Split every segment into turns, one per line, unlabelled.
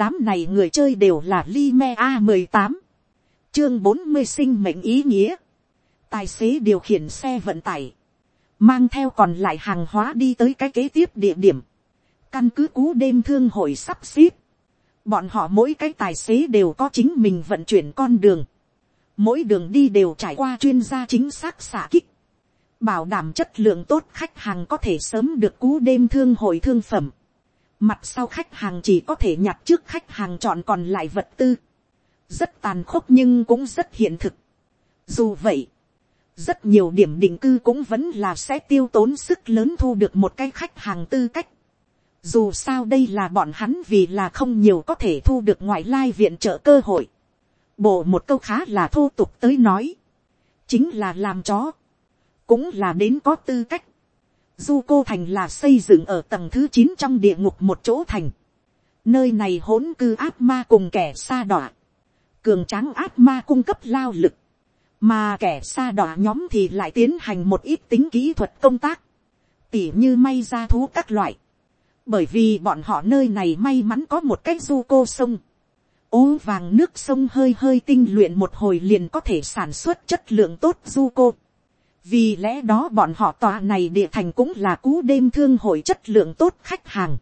đám này người chơi đều là Lime A18. Chương 40 sinh mệnh ý nghĩa. Tài xế điều khiển xe vận tải. Mang theo còn lại hàng hóa đi tới cái kế tiếp địa điểm. Căn cứ cú đêm thương hội sắp xếp. Bọn họ mỗi cái tài xế đều có chính mình vận chuyển con đường. Mỗi đường đi đều trải qua chuyên gia chính xác xả kích. Bảo đảm chất lượng tốt khách hàng có thể sớm được cú đêm thương hội thương phẩm Mặt sau khách hàng chỉ có thể nhặt trước khách hàng chọn còn lại vật tư. Rất tàn khốc nhưng cũng rất hiện thực. Dù vậy, rất nhiều điểm định cư cũng vẫn là sẽ tiêu tốn sức lớn thu được một cái khách hàng tư cách. Dù sao đây là bọn hắn vì là không nhiều có thể thu được ngoại lai viện trợ cơ hội. Bộ một câu khá là thô tục tới nói. Chính là làm chó. Cũng là đến có tư cách. Du cô thành là xây dựng ở tầng thứ chín trong địa ngục một chỗ thành. Nơi này hỗn cư ác ma cùng kẻ xa đọa. Cường tráng ác ma cung cấp lao lực. Mà kẻ xa đọa nhóm thì lại tiến hành một ít tính kỹ thuật công tác. Tỉ như may ra thú các loại. Bởi vì bọn họ nơi này may mắn có một cái du cô sông. Ố vàng nước sông hơi hơi tinh luyện một hồi liền có thể sản xuất chất lượng tốt du cô vì lẽ đó bọn họ tòa này địa thành cũng là cú đêm thương hội chất lượng tốt khách hàng.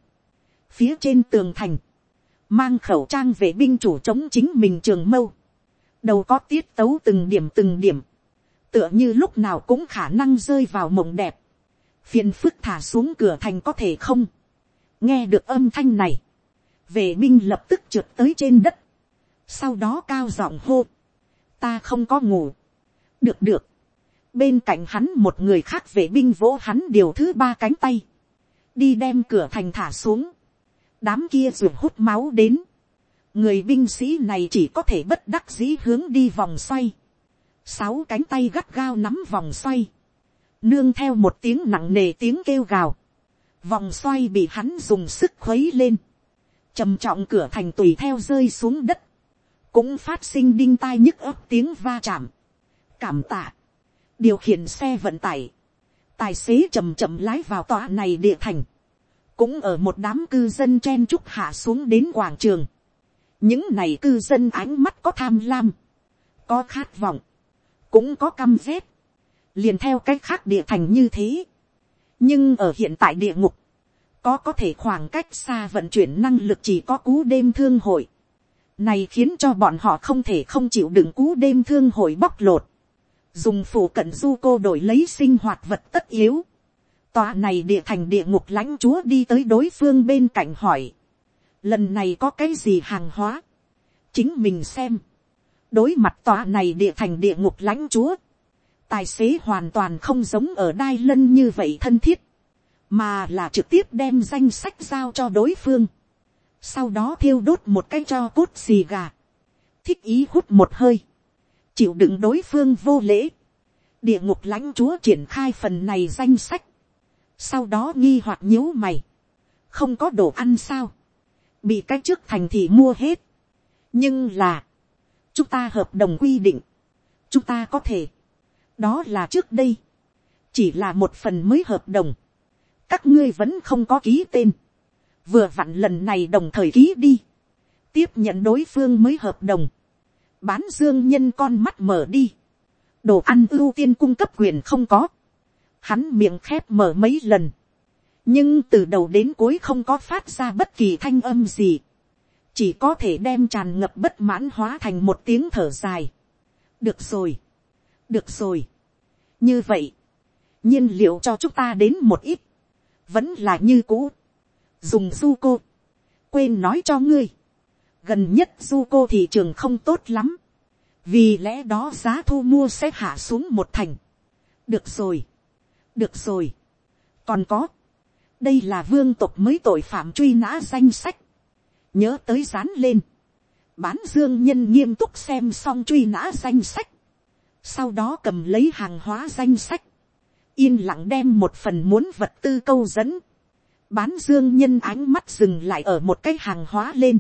phía trên tường thành, mang khẩu trang vệ binh chủ chống chính mình trường mâu, đầu có tiết tấu từng điểm từng điểm, tựa như lúc nào cũng khả năng rơi vào mộng đẹp, phiền phức thả xuống cửa thành có thể không, nghe được âm thanh này, vệ binh lập tức trượt tới trên đất, sau đó cao giọng hô, ta không có ngủ, được được, bên cạnh hắn một người khác vệ binh vỗ hắn điều thứ ba cánh tay, đi đem cửa thành thả xuống, đám kia ruột hút máu đến, người binh sĩ này chỉ có thể bất đắc dĩ hướng đi vòng xoay, sáu cánh tay gắt gao nắm vòng xoay, nương theo một tiếng nặng nề tiếng kêu gào, vòng xoay bị hắn dùng sức khuấy lên, trầm trọng cửa thành tùy theo rơi xuống đất, cũng phát sinh đinh tai nhức ấp tiếng va chạm, cảm tạ, điều khiển xe vận tải, tài xế chầm chậm lái vào tòa này địa thành, cũng ở một đám cư dân chen chúc hạ xuống đến quảng trường. những này cư dân ánh mắt có tham lam, có khát vọng, cũng có căm rét, liền theo cách khác địa thành như thế. nhưng ở hiện tại địa ngục, có có thể khoảng cách xa vận chuyển năng lực chỉ có cú đêm thương hội. này khiến cho bọn họ không thể không chịu đựng cú đêm thương hội bóc lột dùng phủ cận du cô đổi lấy sinh hoạt vật tất yếu. Tòa này địa thành địa ngục lãnh chúa đi tới đối phương bên cạnh hỏi. Lần này có cái gì hàng hóa? Chính mình xem. Đối mặt tòa này địa thành địa ngục lãnh chúa. Tài xế hoàn toàn không giống ở đai lân như vậy thân thiết. Mà là trực tiếp đem danh sách giao cho đối phương. Sau đó thiêu đốt một cái cho cốt xì gà. Thích ý hút một hơi chịu đựng đối phương vô lễ, địa ngục lãnh chúa triển khai phần này danh sách, sau đó nghi hoặc nhíu mày, không có đồ ăn sao, bị cái trước thành thì mua hết, nhưng là, chúng ta hợp đồng quy định, chúng ta có thể, đó là trước đây, chỉ là một phần mới hợp đồng, các ngươi vẫn không có ký tên, vừa vặn lần này đồng thời ký đi, tiếp nhận đối phương mới hợp đồng, bán dương nhân con mắt mở đi, đồ ăn ưu tiên cung cấp quyền không có, hắn miệng khép mở mấy lần, nhưng từ đầu đến cuối không có phát ra bất kỳ thanh âm gì, chỉ có thể đem tràn ngập bất mãn hóa thành một tiếng thở dài. được rồi, được rồi, như vậy, nhiên liệu cho chúng ta đến một ít, vẫn là như cũ, dùng suco cô, quên nói cho ngươi, gần nhất du cô thị trường không tốt lắm, vì lẽ đó giá thu mua sẽ hạ xuống một thành. được rồi, được rồi, còn có, đây là vương tộc mới tội phạm truy nã danh sách, nhớ tới dán lên, bán dương nhân nghiêm túc xem xong truy nã danh sách, sau đó cầm lấy hàng hóa danh sách, yên lặng đem một phần muốn vật tư câu dẫn, bán dương nhân ánh mắt dừng lại ở một cái hàng hóa lên,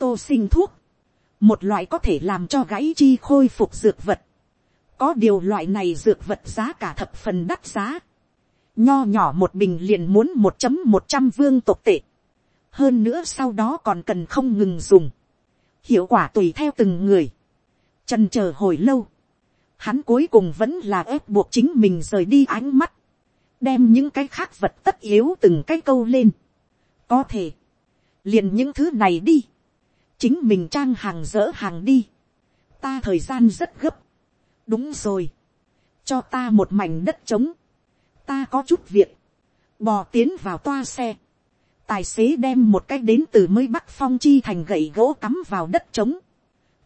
tô sinh thuốc, một loại có thể làm cho gãy chi khôi phục dược vật. có điều loại này dược vật giá cả thập phần đắt giá. nho nhỏ một bình liền muốn một chấm một trăm vương tộc tệ. hơn nữa sau đó còn cần không ngừng dùng, hiệu quả tùy theo từng người, trần chờ hồi lâu, hắn cuối cùng vẫn là ép buộc chính mình rời đi ánh mắt, đem những cái khác vật tất yếu từng cái câu lên, có thể, liền những thứ này đi, chính mình trang hàng dỡ hàng đi, ta thời gian rất gấp, đúng rồi, cho ta một mảnh đất trống, ta có chút việc, bò tiến vào toa xe, tài xế đem một cái đến từ mới bắc phong chi thành gậy gỗ cắm vào đất trống.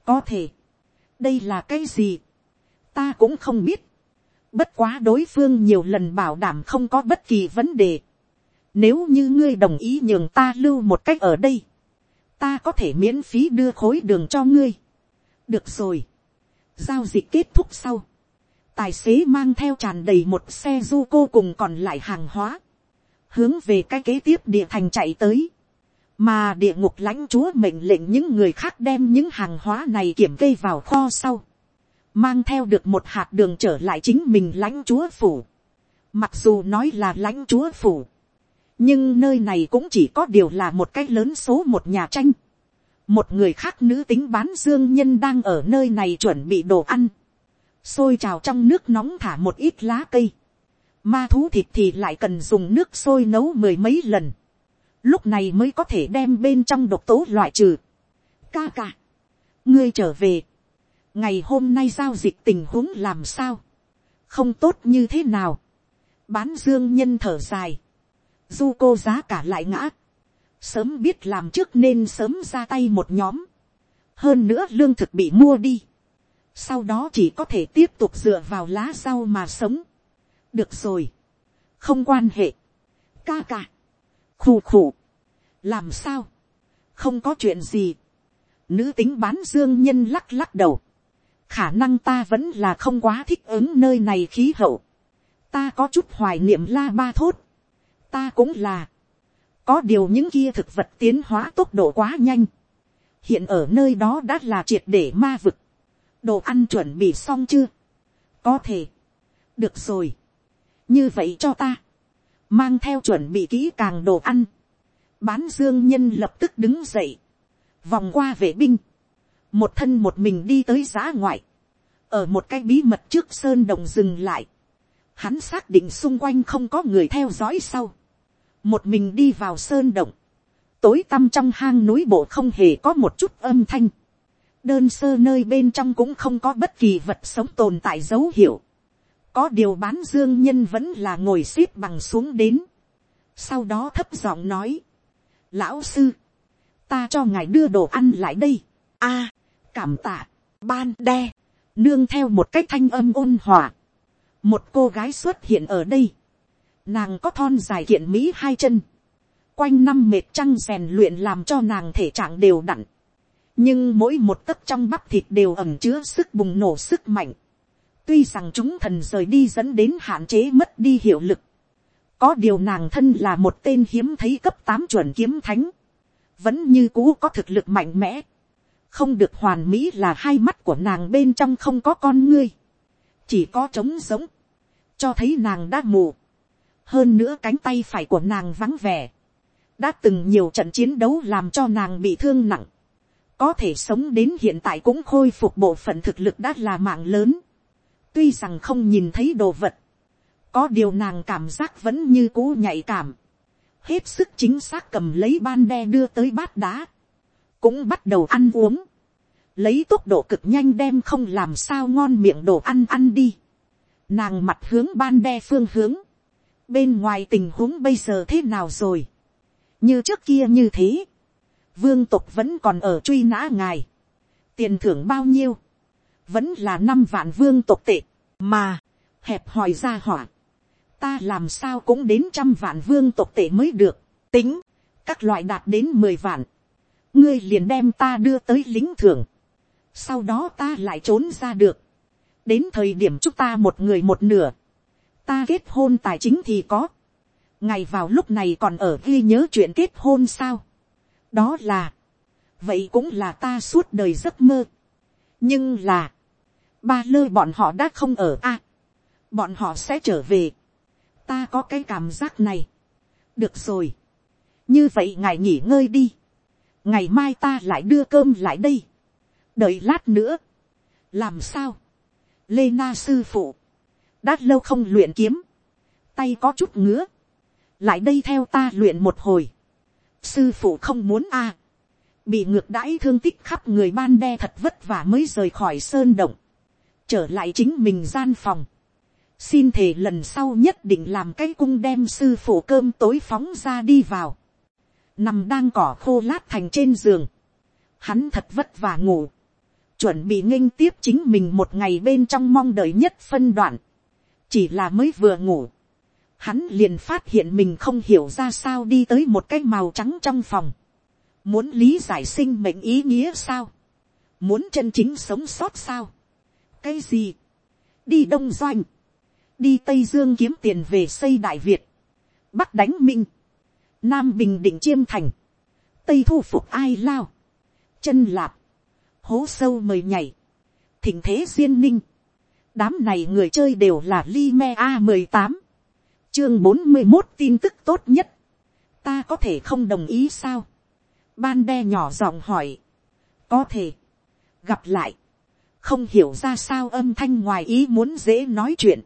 có thể, đây là cái gì, ta cũng không biết. bất quá đối phương nhiều lần bảo đảm không có bất kỳ vấn đề. nếu như ngươi đồng ý nhường ta lưu một cách ở đây, ta có thể miễn phí đưa khối đường cho ngươi. được rồi. giao dịch kết thúc sau. tài xế mang theo tràn đầy một xe du cô cùng còn lại hàng hóa hướng về cái kế tiếp địa thành chạy tới, mà địa ngục lãnh chúa mệnh lệnh những người khác đem những hàng hóa này kiểm kê vào kho sau, mang theo được một hạt đường trở lại chính mình lãnh chúa phủ. Mặc dù nói là lãnh chúa phủ, nhưng nơi này cũng chỉ có điều là một cái lớn số một nhà tranh. một người khác nữ tính bán dương nhân đang ở nơi này chuẩn bị đồ ăn, xôi trào trong nước nóng thả một ít lá cây Ma thú thịt thì lại cần dùng nước sôi nấu mười mấy lần. Lúc này mới có thể đem bên trong độc tố loại trừ. Ca ca. Ngươi trở về. Ngày hôm nay giao dịch tình huống làm sao? Không tốt như thế nào? Bán dương nhân thở dài. Du cô giá cả lại ngã. Sớm biết làm trước nên sớm ra tay một nhóm. Hơn nữa lương thực bị mua đi. Sau đó chỉ có thể tiếp tục dựa vào lá rau mà sống. Được rồi, không quan hệ, ca ca, khù khù, làm sao, không có chuyện gì, nữ tính bán dương nhân lắc lắc đầu, khả năng ta vẫn là không quá thích ứng nơi này khí hậu, ta có chút hoài niệm la ba thốt, ta cũng là, có điều những kia thực vật tiến hóa tốc độ quá nhanh, hiện ở nơi đó đã là triệt để ma vực, đồ ăn chuẩn bị xong chưa, có thể, được rồi, như vậy cho ta, mang theo chuẩn bị kỹ càng đồ ăn, bán dương nhân lập tức đứng dậy, vòng qua vệ binh, một thân một mình đi tới giá ngoại, ở một cái bí mật trước sơn đồng dừng lại, hắn xác định xung quanh không có người theo dõi sau, một mình đi vào sơn động, tối tăm trong hang núi bộ không hề có một chút âm thanh, đơn sơ nơi bên trong cũng không có bất kỳ vật sống tồn tại dấu hiệu, có điều bán dương nhân vẫn là ngồi x ế p bằng xuống đến. sau đó thấp giọng nói, lão sư, ta cho ngài đưa đồ ăn lại đây. a, cảm tạ, ban đe, nương theo một cách thanh âm ôn hòa. một cô gái xuất hiện ở đây nàng có thon dài kiện mỹ hai chân. quanh năm mệt trăng rèn luyện làm cho nàng thể trạng đều đặn. nhưng mỗi một tấc trong bắp thịt đều ẩm chứa sức bùng nổ sức mạnh Tuy rằng chúng thần rời đi dẫn đến hạn chế mất đi hiệu lực. Có điều nàng thân là một tên hiếm thấy cấp tám chuẩn kiếm thánh. Vẫn như cũ có thực lực mạnh mẽ. Không được hoàn mỹ là hai mắt của nàng bên trong không có con ngươi. Chỉ có trống giống. Cho thấy nàng đã mù. Hơn nữa cánh tay phải của nàng vắng vẻ. Đã từng nhiều trận chiến đấu làm cho nàng bị thương nặng. Có thể sống đến hiện tại cũng khôi phục bộ phận thực lực đã là mạng lớn. Tuy rằng không nhìn thấy đồ vật, có điều nàng cảm giác vẫn như cũ nhạy cảm, hết sức chính xác cầm lấy ban đe đưa tới bát đá, cũng bắt đầu ăn uống, lấy tốc độ cực nhanh đem không làm sao ngon miệng đồ ăn ăn đi, nàng mặt hướng ban đe phương hướng, bên ngoài tình huống bây giờ thế nào rồi, như trước kia như thế, vương tục vẫn còn ở truy nã ngài, tiền thưởng bao nhiêu, vẫn là năm vạn vương tộc tệ, mà, hẹp hòi ra hỏa, ta làm sao cũng đến trăm vạn vương tộc tệ mới được, tính, các loại đạt đến mười vạn, ngươi liền đem ta đưa tới lính thưởng, sau đó ta lại trốn ra được, đến thời điểm chúng ta một người một nửa, ta kết hôn tài chính thì có, ngày vào lúc này còn ở ghi nhớ chuyện kết hôn sao, đó là, vậy cũng là ta suốt đời giấc mơ, nhưng là, ba lơ bọn họ đã không ở a, bọn họ sẽ trở về, ta có cái cảm giác này, được rồi, như vậy ngài nghỉ ngơi đi, ngày mai ta lại đưa cơm lại đây, đợi lát nữa, làm sao, lê na sư phụ, đã lâu không luyện kiếm, tay có chút ngứa, lại đây theo ta luyện một hồi, sư phụ không muốn a, bị ngược đãi thương tích khắp người ban đe thật vất vả mới rời khỏi sơn động, trở lại chính mình gian phòng, xin thề lần sau nhất định làm cái cung đem sư phụ cơm tối phóng ra đi vào, nằm đang cỏ khô lát thành trên giường, hắn thật vất vả ngủ, chuẩn bị nghênh tiếp chính mình một ngày bên trong mong đợi nhất phân đoạn, chỉ là mới vừa ngủ, hắn liền phát hiện mình không hiểu ra sao đi tới một cái màu trắng trong phòng, muốn lý giải sinh mệnh ý nghĩa sao, muốn chân chính sống sót sao, cái gì, đi đông doanh, đi tây dương kiếm tiền về xây đại việt, bắc đánh minh, nam bình định chiêm thành, tây thu phục ai lao, chân lạp, hố sâu mời nhảy, thỉnh thế duyên ninh, đám này người chơi đều là Lime a mười tám, chương bốn mươi một tin tức tốt nhất, ta có thể không đồng ý sao, ban đe nhỏ giọng hỏi, có thể, gặp lại, không hiểu ra sao âm thanh ngoài ý muốn dễ nói chuyện,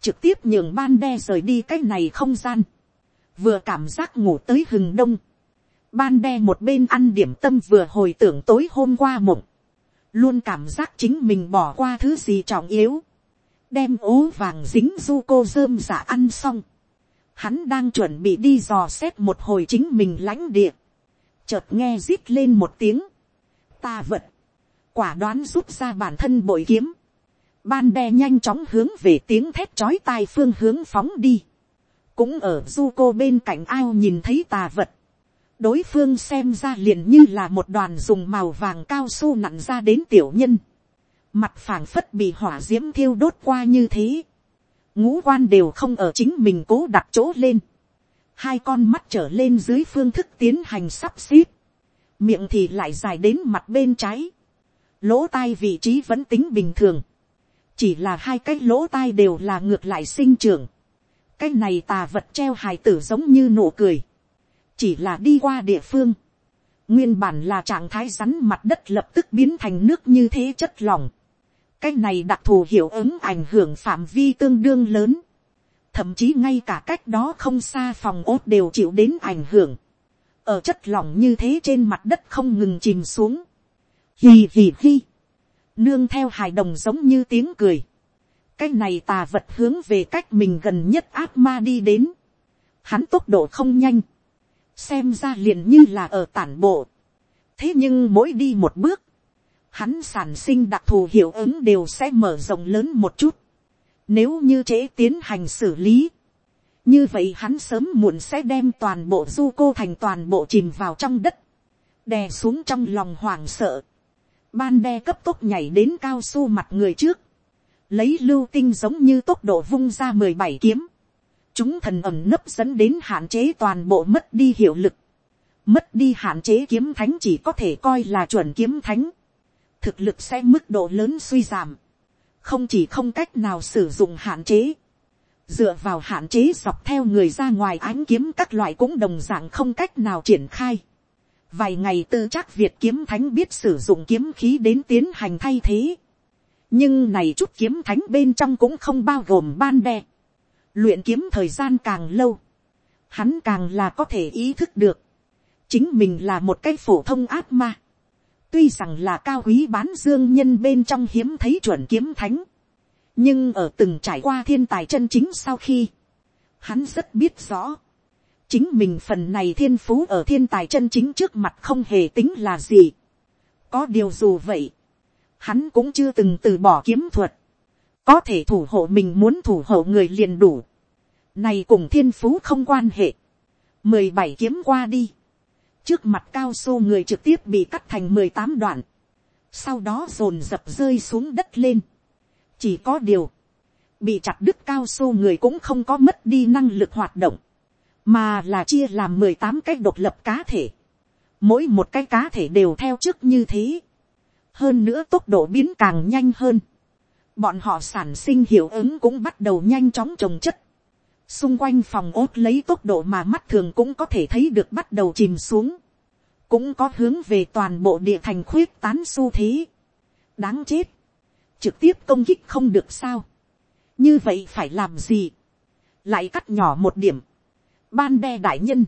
trực tiếp nhường ban đe rời đi cái này không gian, vừa cảm giác ngủ tới hừng đông, ban đe một bên ăn điểm tâm vừa hồi tưởng tối hôm qua mộng, luôn cảm giác chính mình bỏ qua thứ gì trọng yếu, đem ố vàng dính du cô dơm giả ăn xong, hắn đang chuẩn bị đi dò xét một hồi chính mình lãnh địa, chợt nghe rít lên một tiếng, ta vật, quả đoán rút ra bản thân bội kiếm, ban đe nhanh chóng hướng về tiếng thét chói tai phương hướng phóng đi, cũng ở du cô bên cạnh ao nhìn thấy tà vật, đối phương xem ra liền như là một đoàn dùng màu vàng cao su nặn ra đến tiểu nhân, mặt phảng phất bị hỏa d i ễ m thiêu đốt qua như thế, ngũ quan đều không ở chính mình cố đặt chỗ lên, hai con mắt trở lên dưới phương thức tiến hành sắp xếp, miệng thì lại dài đến mặt bên trái, lỗ tai vị trí vẫn tính bình thường, chỉ là hai cái lỗ tai đều là ngược lại sinh trưởng, cái này tà vật treo hài tử giống như nụ cười, chỉ là đi qua địa phương, nguyên bản là trạng thái rắn mặt đất lập tức biến thành nước như thế chất lỏng. cái này đặc thù hiệu ứng ảnh hưởng phạm vi tương đương lớn, thậm chí ngay cả cách đó không xa phòng ốt đều chịu đến ảnh hưởng, ở chất lỏng như thế trên mặt đất không ngừng chìm xuống, hì hì hì, nương theo hài đồng giống như tiếng cười, cái này tà vật hướng về cách mình gần nhất ác ma đi đến, hắn tốc độ không nhanh, xem ra liền như là ở tản bộ. thế nhưng mỗi đi một bước, hắn sản sinh đặc thù hiệu ứng đều sẽ mở rộng lớn một chút. nếu như trễ tiến hành xử lý, như vậy hắn sớm muộn sẽ đem toàn bộ du cô thành toàn bộ chìm vào trong đất, đè xuống trong lòng hoảng sợ. ban đe cấp tốc nhảy đến cao su mặt người trước, lấy lưu tinh giống như tốc độ vung ra mười bảy kiếm, chúng thần ẩm nấp dẫn đến hạn chế toàn bộ mất đi hiệu lực. Mất đi hạn chế kiếm thánh chỉ có thể coi là chuẩn kiếm thánh. Thực lực sẽ mức độ lớn suy giảm. Không chỉ không cách nào sử dụng hạn chế. Dựa vào hạn chế dọc theo người ra ngoài ánh kiếm các loại cũng đồng dạng không cách nào triển khai. Vài ngày tư chắc Việt kiếm thánh biết sử dụng kiếm khí đến tiến hành thay thế. Nhưng này chút kiếm thánh bên trong cũng không bao gồm ban đe luyện kiếm thời gian càng lâu, hắn càng là có thể ý thức được, chính mình là một cái phổ thông ác ma, tuy rằng là cao quý bán dương nhân bên trong hiếm thấy chuẩn kiếm thánh, nhưng ở từng trải qua thiên tài chân chính sau khi, hắn rất biết rõ, chính mình phần này thiên phú ở thiên tài chân chính trước mặt không hề tính là gì. có điều dù vậy, hắn cũng chưa từng từ bỏ kiếm thuật, có thể thủ hộ mình muốn thủ hộ người liền đủ. này cùng thiên phú không quan hệ. mười bảy kiếm qua đi. trước mặt cao su người trực tiếp bị cắt thành mười tám đoạn. sau đó dồn dập rơi xuống đất lên. chỉ có điều, bị chặt đứt cao su người cũng không có mất đi năng lực hoạt động, mà là chia làm mười tám cái độc lập cá thể. mỗi một cái cá thể đều theo trước như thế. hơn nữa tốc độ biến càng nhanh hơn bọn họ sản sinh hiệu ứng cũng bắt đầu nhanh chóng trồng chất. xung quanh phòng ốt lấy tốc độ mà mắt thường cũng có thể thấy được bắt đầu chìm xuống, cũng có hướng về toàn bộ địa thành khuyết tán xu thế. đáng chết, trực tiếp công kích không được sao, như vậy phải làm gì, lại cắt nhỏ một điểm, ban đe đại nhân,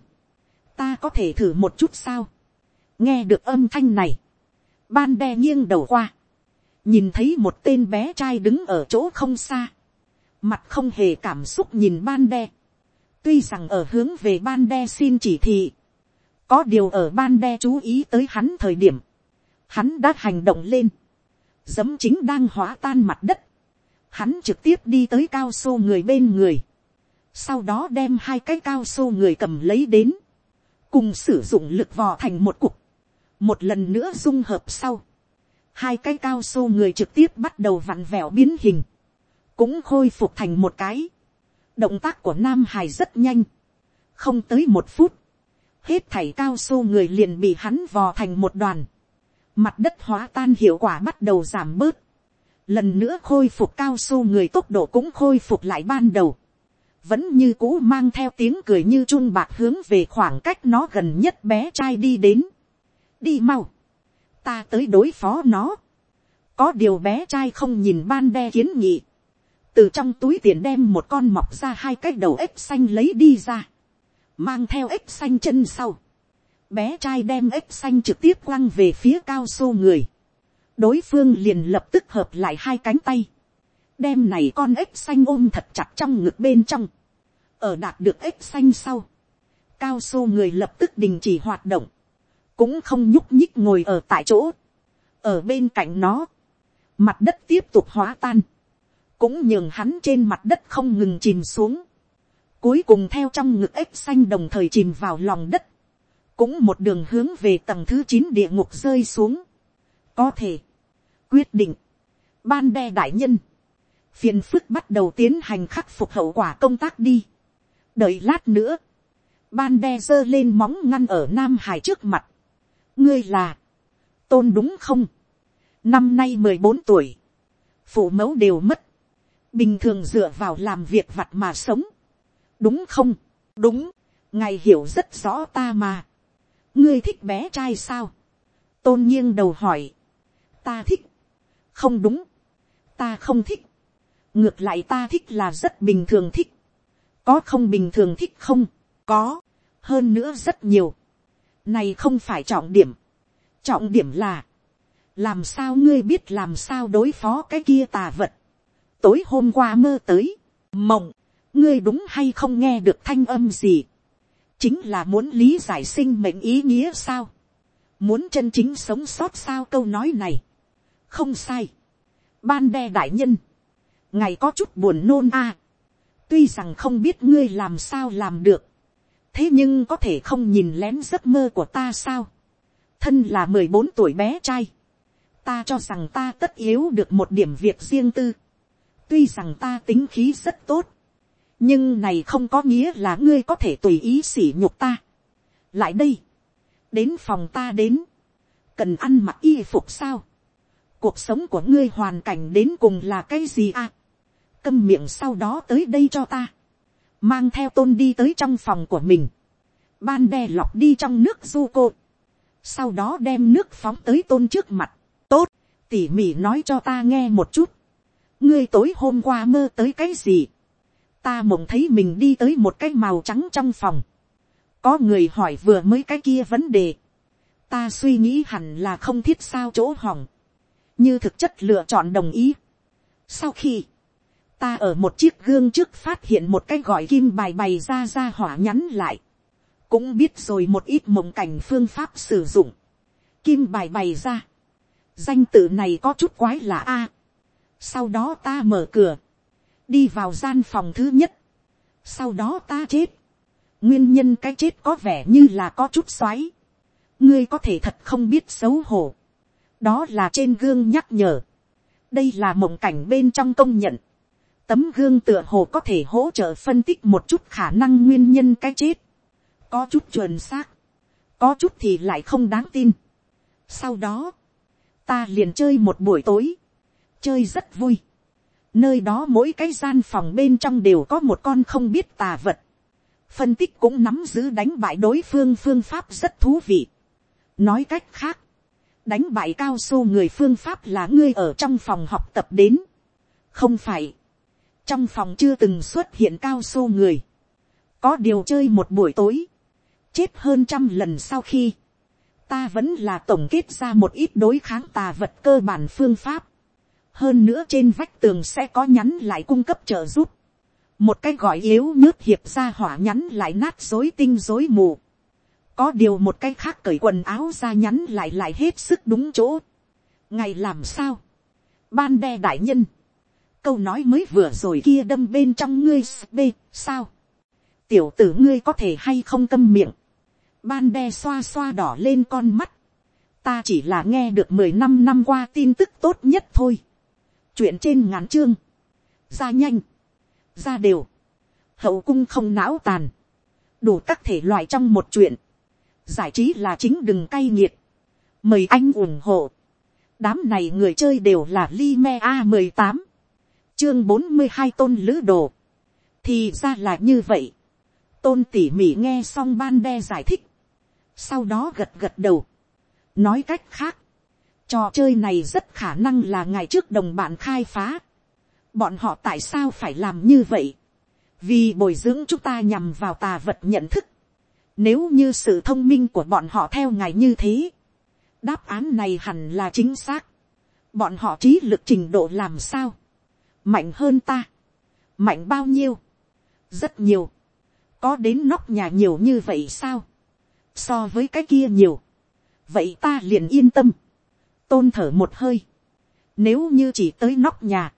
ta có thể thử một chút sao, nghe được âm thanh này, ban đe nghiêng đầu qua, nhìn thấy một tên bé trai đứng ở chỗ không xa, mặt không hề cảm xúc nhìn ban đe, tuy rằng ở hướng về ban đe xin chỉ thị, có điều ở ban đe chú ý tới hắn thời điểm, hắn đã hành động lên, giấm chính đang hóa tan mặt đất, hắn trực tiếp đi tới cao su người bên người, sau đó đem hai cái cao su người cầm lấy đến, cùng sử dụng lực vò thành một cục, một lần nữa dung hợp sau, hai cái cao su người trực tiếp bắt đầu vặn vẹo biến hình, cũng khôi phục thành một cái. động tác của nam hải rất nhanh, không tới một phút, hết thảy cao su người liền bị hắn vò thành một đoàn, mặt đất hóa tan hiệu quả bắt đầu giảm bớt, lần nữa khôi phục cao su người tốc độ cũng khôi phục lại ban đầu, vẫn như cũ mang theo tiếng cười như chun bạc hướng về khoảng cách nó gần nhất bé trai đi đến, đi mau, ta tới đối phó nó, có điều bé trai không nhìn ban đe kiến nghị, từ trong túi tiền đem một con mọc ra hai cái đầu ếch xanh lấy đi ra, mang theo ếch xanh chân sau, bé trai đem ếch xanh trực tiếp quăng về phía cao su người, đối phương liền lập tức hợp lại hai cánh tay, đem này con ếch xanh ôm thật chặt trong ngực bên trong, ở đạt được ếch xanh sau, cao su người lập tức đình chỉ hoạt động, cũng không nhúc nhích ngồi ở tại chỗ, ở bên cạnh nó, mặt đất tiếp tục hóa tan, cũng nhường hắn trên mặt đất không ngừng chìm xuống, cuối cùng theo trong ngực ếch xanh đồng thời chìm vào lòng đất, cũng một đường hướng về tầng thứ chín địa ngục rơi xuống. có thể, quyết định, ban đe đại nhân, phiền phức bắt đầu tiến hành khắc phục hậu quả công tác đi. đợi lát nữa, ban đe giơ lên móng ngăn ở nam hải trước mặt ngươi là, tôn đúng không, năm nay mười bốn tuổi, phụ mẫu đều mất, bình thường dựa vào làm việc vặt mà sống, đúng không, đúng, ngài hiểu rất rõ ta mà, ngươi thích bé trai sao, tôn nghiêng đầu hỏi, ta thích, không đúng, ta không thích, ngược lại ta thích là rất bình thường thích, có không bình thường thích không, có, hơn nữa rất nhiều, này không phải trọng điểm, trọng điểm là, làm sao ngươi biết làm sao đối phó cái kia tà vật, tối hôm qua mơ tới, mộng, ngươi đúng hay không nghe được thanh âm gì, chính là muốn lý giải sinh mệnh ý nghĩa sao, muốn chân chính sống sót sao câu nói này, không sai, ban đe đại nhân, ngày có chút buồn nôn a, tuy rằng không biết ngươi làm sao làm được, thế nhưng có thể không nhìn lén giấc mơ của ta sao, thân là mười bốn tuổi bé trai, ta cho rằng ta tất yếu được một điểm việc riêng tư, tuy rằng ta tính khí rất tốt, nhưng này không có nghĩa là ngươi có thể tùy ý sỉ nhục ta. lại đây, đến phòng ta đến, cần ăn mặc y phục sao, cuộc sống của ngươi hoàn cảnh đến cùng là cái gì à, câm miệng sau đó tới đây cho ta, mang theo tôn đi tới trong phòng của mình, ban đe lọc đi trong nước du cô, sau đó đem nước phóng tới tôn trước mặt, tốt, tỉ mỉ nói cho ta nghe một chút, ngươi tối hôm qua mơ tới cái gì, ta mộng thấy mình đi tới một cái màu trắng trong phòng, có người hỏi vừa mới cái kia vấn đề, ta suy nghĩ hẳn là không thiết sao chỗ hỏng, như thực chất lựa chọn đồng ý. sau khi, ta ở một chiếc gương trước phát hiện một cái gọi kim bài bày ra ra hỏa nhắn lại, cũng biết rồi một ít mộng cảnh phương pháp sử dụng, kim bài bày ra, danh tự này có chút quái lạ a, sau đó ta mở cửa, đi vào gian phòng thứ nhất, sau đó ta chết, nguyên nhân cái chết có vẻ như là có chút xoáy, ngươi có thể thật không biết xấu hổ, đó là trên gương nhắc nhở, đây là mộng cảnh bên trong công nhận, tấm gương tựa hồ có thể hỗ trợ phân tích một chút khả năng nguyên nhân cái chết, có chút chuẩn xác, có chút thì lại không đáng tin. Sau đó, ta liền chơi một buổi tối, chơi rất vui, Nơi đó mỗi cái gian phòng bên trong đều có một con không biết tà vật. Phân tích cũng nắm giữ đánh bại đối phương phương pháp rất thú vị. Nói cách khác, đánh bại cao su người phương pháp là ngươi ở trong phòng học tập đến. Không phải, trong phòng chưa từng xuất hiện cao su người. Có điều chơi một buổi tối, chết hơn trăm lần sau khi, ta vẫn là tổng kết ra một ít đối kháng tà vật cơ bản phương pháp. hơn nữa trên vách tường sẽ có nhắn lại cung cấp trợ giúp. một cái gọi yếu nước hiệp ra hỏa nhắn lại nát dối tinh dối mù. có điều một cái khác cởi quần áo ra nhắn lại lại hết sức đúng chỗ. ngày làm sao. ban đe đại nhân câu nói mới vừa rồi kia đâm bên trong ngươi b sao. tiểu tử ngươi có thể hay không câm miệng ban đe xoa xoa đỏ lên con mắt. ta chỉ là nghe được mười năm năm qua tin tức tốt nhất thôi. chuyện trên ngắn chương. ra nhanh. ra đều. hậu cung không não tàn. đủ các thể loại trong một chuyện. giải trí là chính đừng cay nghiệt. mời anh ủng hộ. đám này người chơi đều là Lime a mười tám chương bốn mươi hai tôn lữ đồ. thì ra là như vậy. Tôn tỉ mỉ nghe xong ban đe giải thích, sau đó gật gật đầu, nói cách khác, trò chơi này rất khả năng là ngày trước đồng bạn khai phá, bọn họ tại sao phải làm như vậy, vì bồi dưỡng chúng ta nhằm vào tà vật nhận thức, nếu như sự thông minh của bọn họ theo ngày như thế, đáp án này hẳn là chính xác, bọn họ trí lực trình độ làm sao, mạnh hơn ta, mạnh bao nhiêu, rất nhiều, có đến nóc nhà nhiều như vậy sao, so với cái kia nhiều, vậy ta liền yên tâm, tôn thở một hơi, nếu như chỉ tới nóc nhà,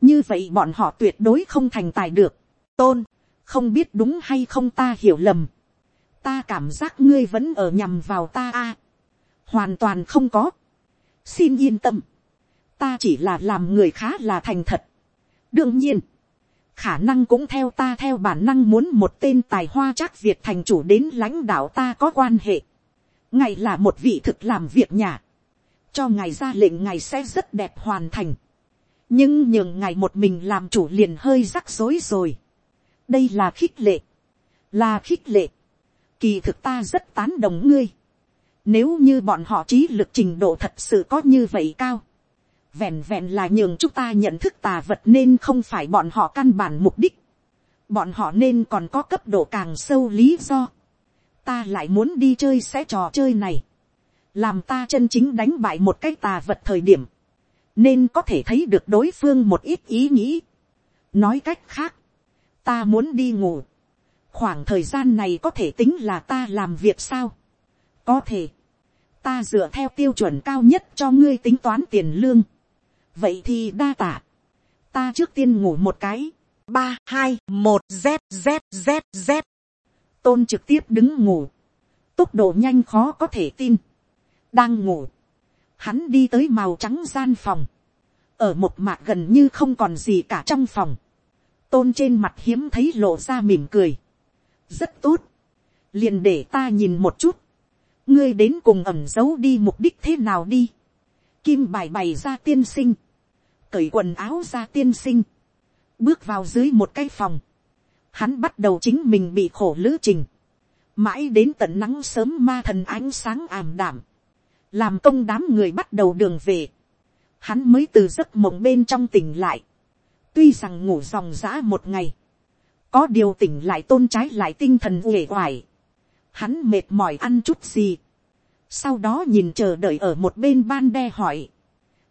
như vậy bọn họ tuyệt đối không thành tài được, tôn, không biết đúng hay không ta hiểu lầm, ta cảm giác ngươi vẫn ở nhằm vào ta a, hoàn toàn không có, xin yên tâm, ta chỉ là làm người khá là thành thật, đương nhiên, khả năng cũng theo ta theo bản năng muốn một tên tài hoa chắc việt thành chủ đến lãnh đạo ta có quan hệ. ngài là một vị thực làm việc nhà. cho ngài ra lệnh ngài sẽ rất đẹp hoàn thành. nhưng nhường ngài một mình làm chủ liền hơi rắc rối rồi. đây là khích lệ. là khích lệ. kỳ thực ta rất tán đồng ngươi. nếu như bọn họ trí lực trình độ thật sự có như vậy cao vẹn vẹn là nhường chúng ta nhận thức tà vật nên không phải bọn họ căn bản mục đích. Bọn họ nên còn có cấp độ càng sâu lý do. Ta lại muốn đi chơi sẽ trò chơi này. Làm ta chân chính đánh bại một cái tà vật thời điểm. Nên có thể thấy được đối phương một ít ý nghĩ. Nói cách khác. Ta muốn đi ngủ. Khoảng thời gian này có thể tính là ta làm việc sao? Có thể ta dựa theo tiêu chuẩn cao nhất cho ngươi tính toán tiền lương vậy thì đa tả, ta trước tiên ngủ một cái. ba hai một z z z z. tôn trực tiếp đứng ngủ. tốc độ nhanh khó có thể tin. đang ngủ. hắn đi tới màu trắng gian phòng. ở một mạc gần như không còn gì cả trong phòng. tôn trên mặt hiếm thấy lộ ra mỉm cười. rất tốt. liền để ta nhìn một chút. ngươi đến cùng ẩm giấu đi mục đích thế nào đi kim bài bày ra tiên sinh, cởi quần áo ra tiên sinh, bước vào dưới một cái phòng, hắn bắt đầu chính mình bị khổ lữ trình, mãi đến tận nắng sớm ma thần ánh sáng ảm đảm, làm công đám người bắt đầu đường về, hắn mới từ giấc mộng bên trong tỉnh lại, tuy rằng ngủ dòng dã một ngày, có điều tỉnh lại tôn trái lại tinh thần uể oải, hắn mệt mỏi ăn chút gì, sau đó nhìn chờ đợi ở một bên ban đe hỏi,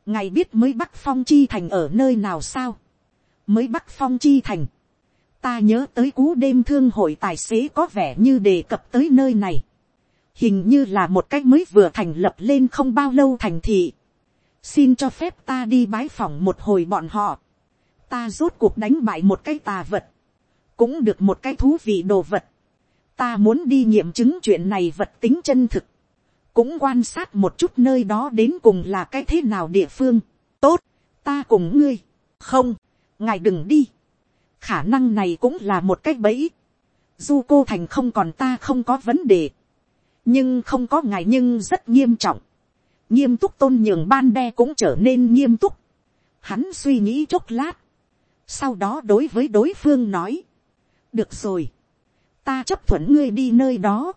ngài biết mới bắc phong chi thành ở nơi nào sao, mới bắc phong chi thành, ta nhớ tới cú đêm thương hội tài xế có vẻ như đề cập tới nơi này, hình như là một cách mới vừa thành lập lên không bao lâu thành thị, xin cho phép ta đi bái phỏng một hồi bọn họ, ta rốt cuộc đánh bại một cái tà vật, cũng được một cái thú vị đồ vật, ta muốn đi nghiệm chứng chuyện này vật tính chân thực, cũng quan sát một chút nơi đó đến cùng là cái thế nào địa phương. tốt, ta cùng ngươi, không, ngài đừng đi. khả năng này cũng là một cái bẫy. du cô thành không còn ta không có vấn đề. nhưng không có ngài nhưng rất nghiêm trọng. nghiêm túc tôn nhường ban đe cũng trở nên nghiêm túc. hắn suy nghĩ chốc lát. sau đó đối với đối phương nói, được rồi, ta chấp thuận ngươi đi nơi đó,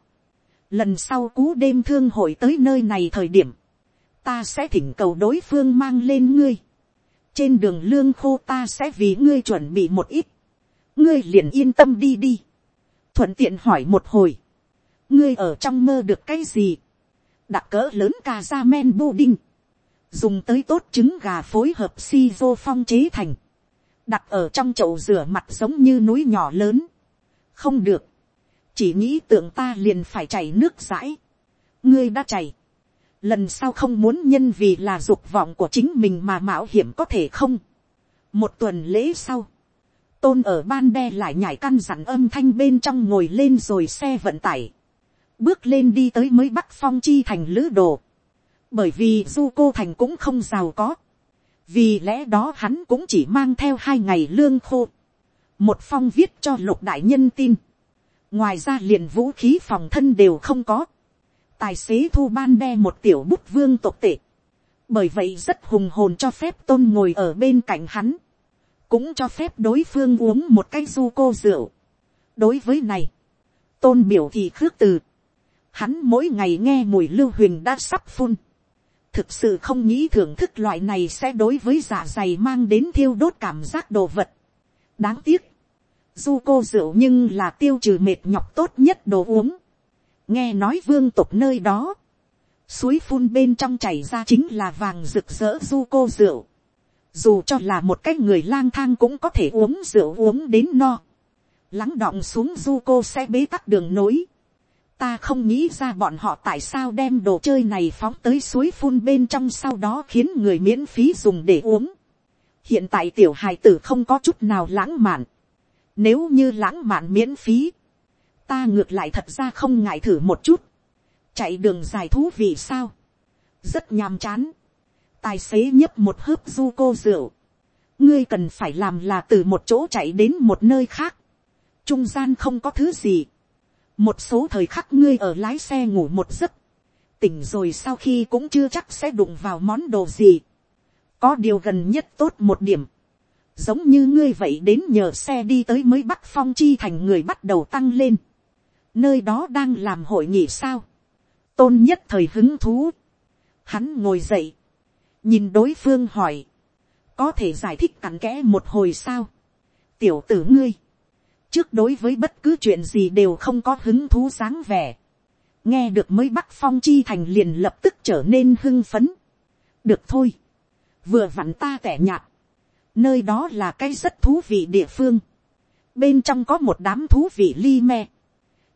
lần sau cú đêm thương hội tới nơi này thời điểm, ta sẽ thỉnh cầu đối phương mang lên ngươi, trên đường lương khô ta sẽ vì ngươi chuẩn bị một ít, ngươi liền yên tâm đi đi, thuận tiện hỏi một hồi, ngươi ở trong mơ được cái gì, đặt cỡ lớn cà ra men bô đinh, dùng tới tốt trứng gà phối hợp si vô phong chế thành, đặt ở trong chậu rửa mặt giống như núi nhỏ lớn, không được, chỉ nghĩ tưởng ta liền phải chảy nước dãi, ngươi đã chảy, lần sau không muốn nhân vì là dục vọng của chính mình mà mạo hiểm có thể không. một tuần lễ sau, tôn ở ban đe lại nhảy căn dặn âm thanh bên trong ngồi lên rồi xe vận tải, bước lên đi tới mới bắc phong chi thành lữ đồ, bởi vì du cô thành cũng không giàu có, vì lẽ đó hắn cũng chỉ mang theo hai ngày lương khô, một phong viết cho lục đại nhân tin, ngoài ra liền vũ khí phòng thân đều không có, tài xế thu ban đe một tiểu bút vương tộc tệ, bởi vậy rất hùng hồn cho phép tôn ngồi ở bên cạnh hắn, cũng cho phép đối phương uống một cái du cô rượu. đối với này, tôn biểu thì khước từ, hắn mỗi ngày nghe mùi lưu huyền đã sắp phun, thực sự không nghĩ thưởng thức loại này sẽ đối với dạ dày mang đến thiêu đốt cảm giác đồ vật. đáng tiếc, du cô rượu nhưng là tiêu trừ mệt nhọc tốt nhất đồ uống. nghe nói vương tục nơi đó, suối phun bên trong chảy ra chính là vàng rực rỡ du cô rượu. dù cho là một cái người lang thang cũng có thể uống rượu uống đến no. lắng đọng xuống du cô sẽ bế tắc đường nối ta không nghĩ ra bọn họ tại sao đem đồ chơi này phóng tới suối phun bên trong sau đó khiến người miễn phí dùng để uống. hiện tại tiểu hài tử không có chút nào lãng mạn nếu như lãng mạn miễn phí, ta ngược lại thật ra không ngại thử một chút. chạy đường dài thú vị sao. rất nhàm chán. tài xế nhấp một hớp du cô rượu. ngươi cần phải làm là từ một chỗ chạy đến một nơi khác. trung gian không có thứ gì một số thời khắc ngươi ở lái xe ngủ một giấc, tỉnh rồi sau khi cũng chưa chắc sẽ đụng vào món đồ gì. có điều gần nhất tốt một điểm, giống như ngươi vậy đến nhờ xe đi tới mới bắt phong chi thành người bắt đầu tăng lên. nơi đó đang làm hội nghị sao. tôn nhất thời hứng thú. hắn ngồi dậy, nhìn đối phương hỏi, có thể giải thích cặn kẽ một hồi sao. tiểu tử ngươi, trước đối với bất cứ chuyện gì đều không có hứng thú dáng vẻ. nghe được mới bắc phong chi thành liền lập tức trở nên hưng phấn. được thôi. vừa vặn ta tẻ nhạt nơi đó là cái rất thú vị địa phương. bên trong có một đám thú vị li me.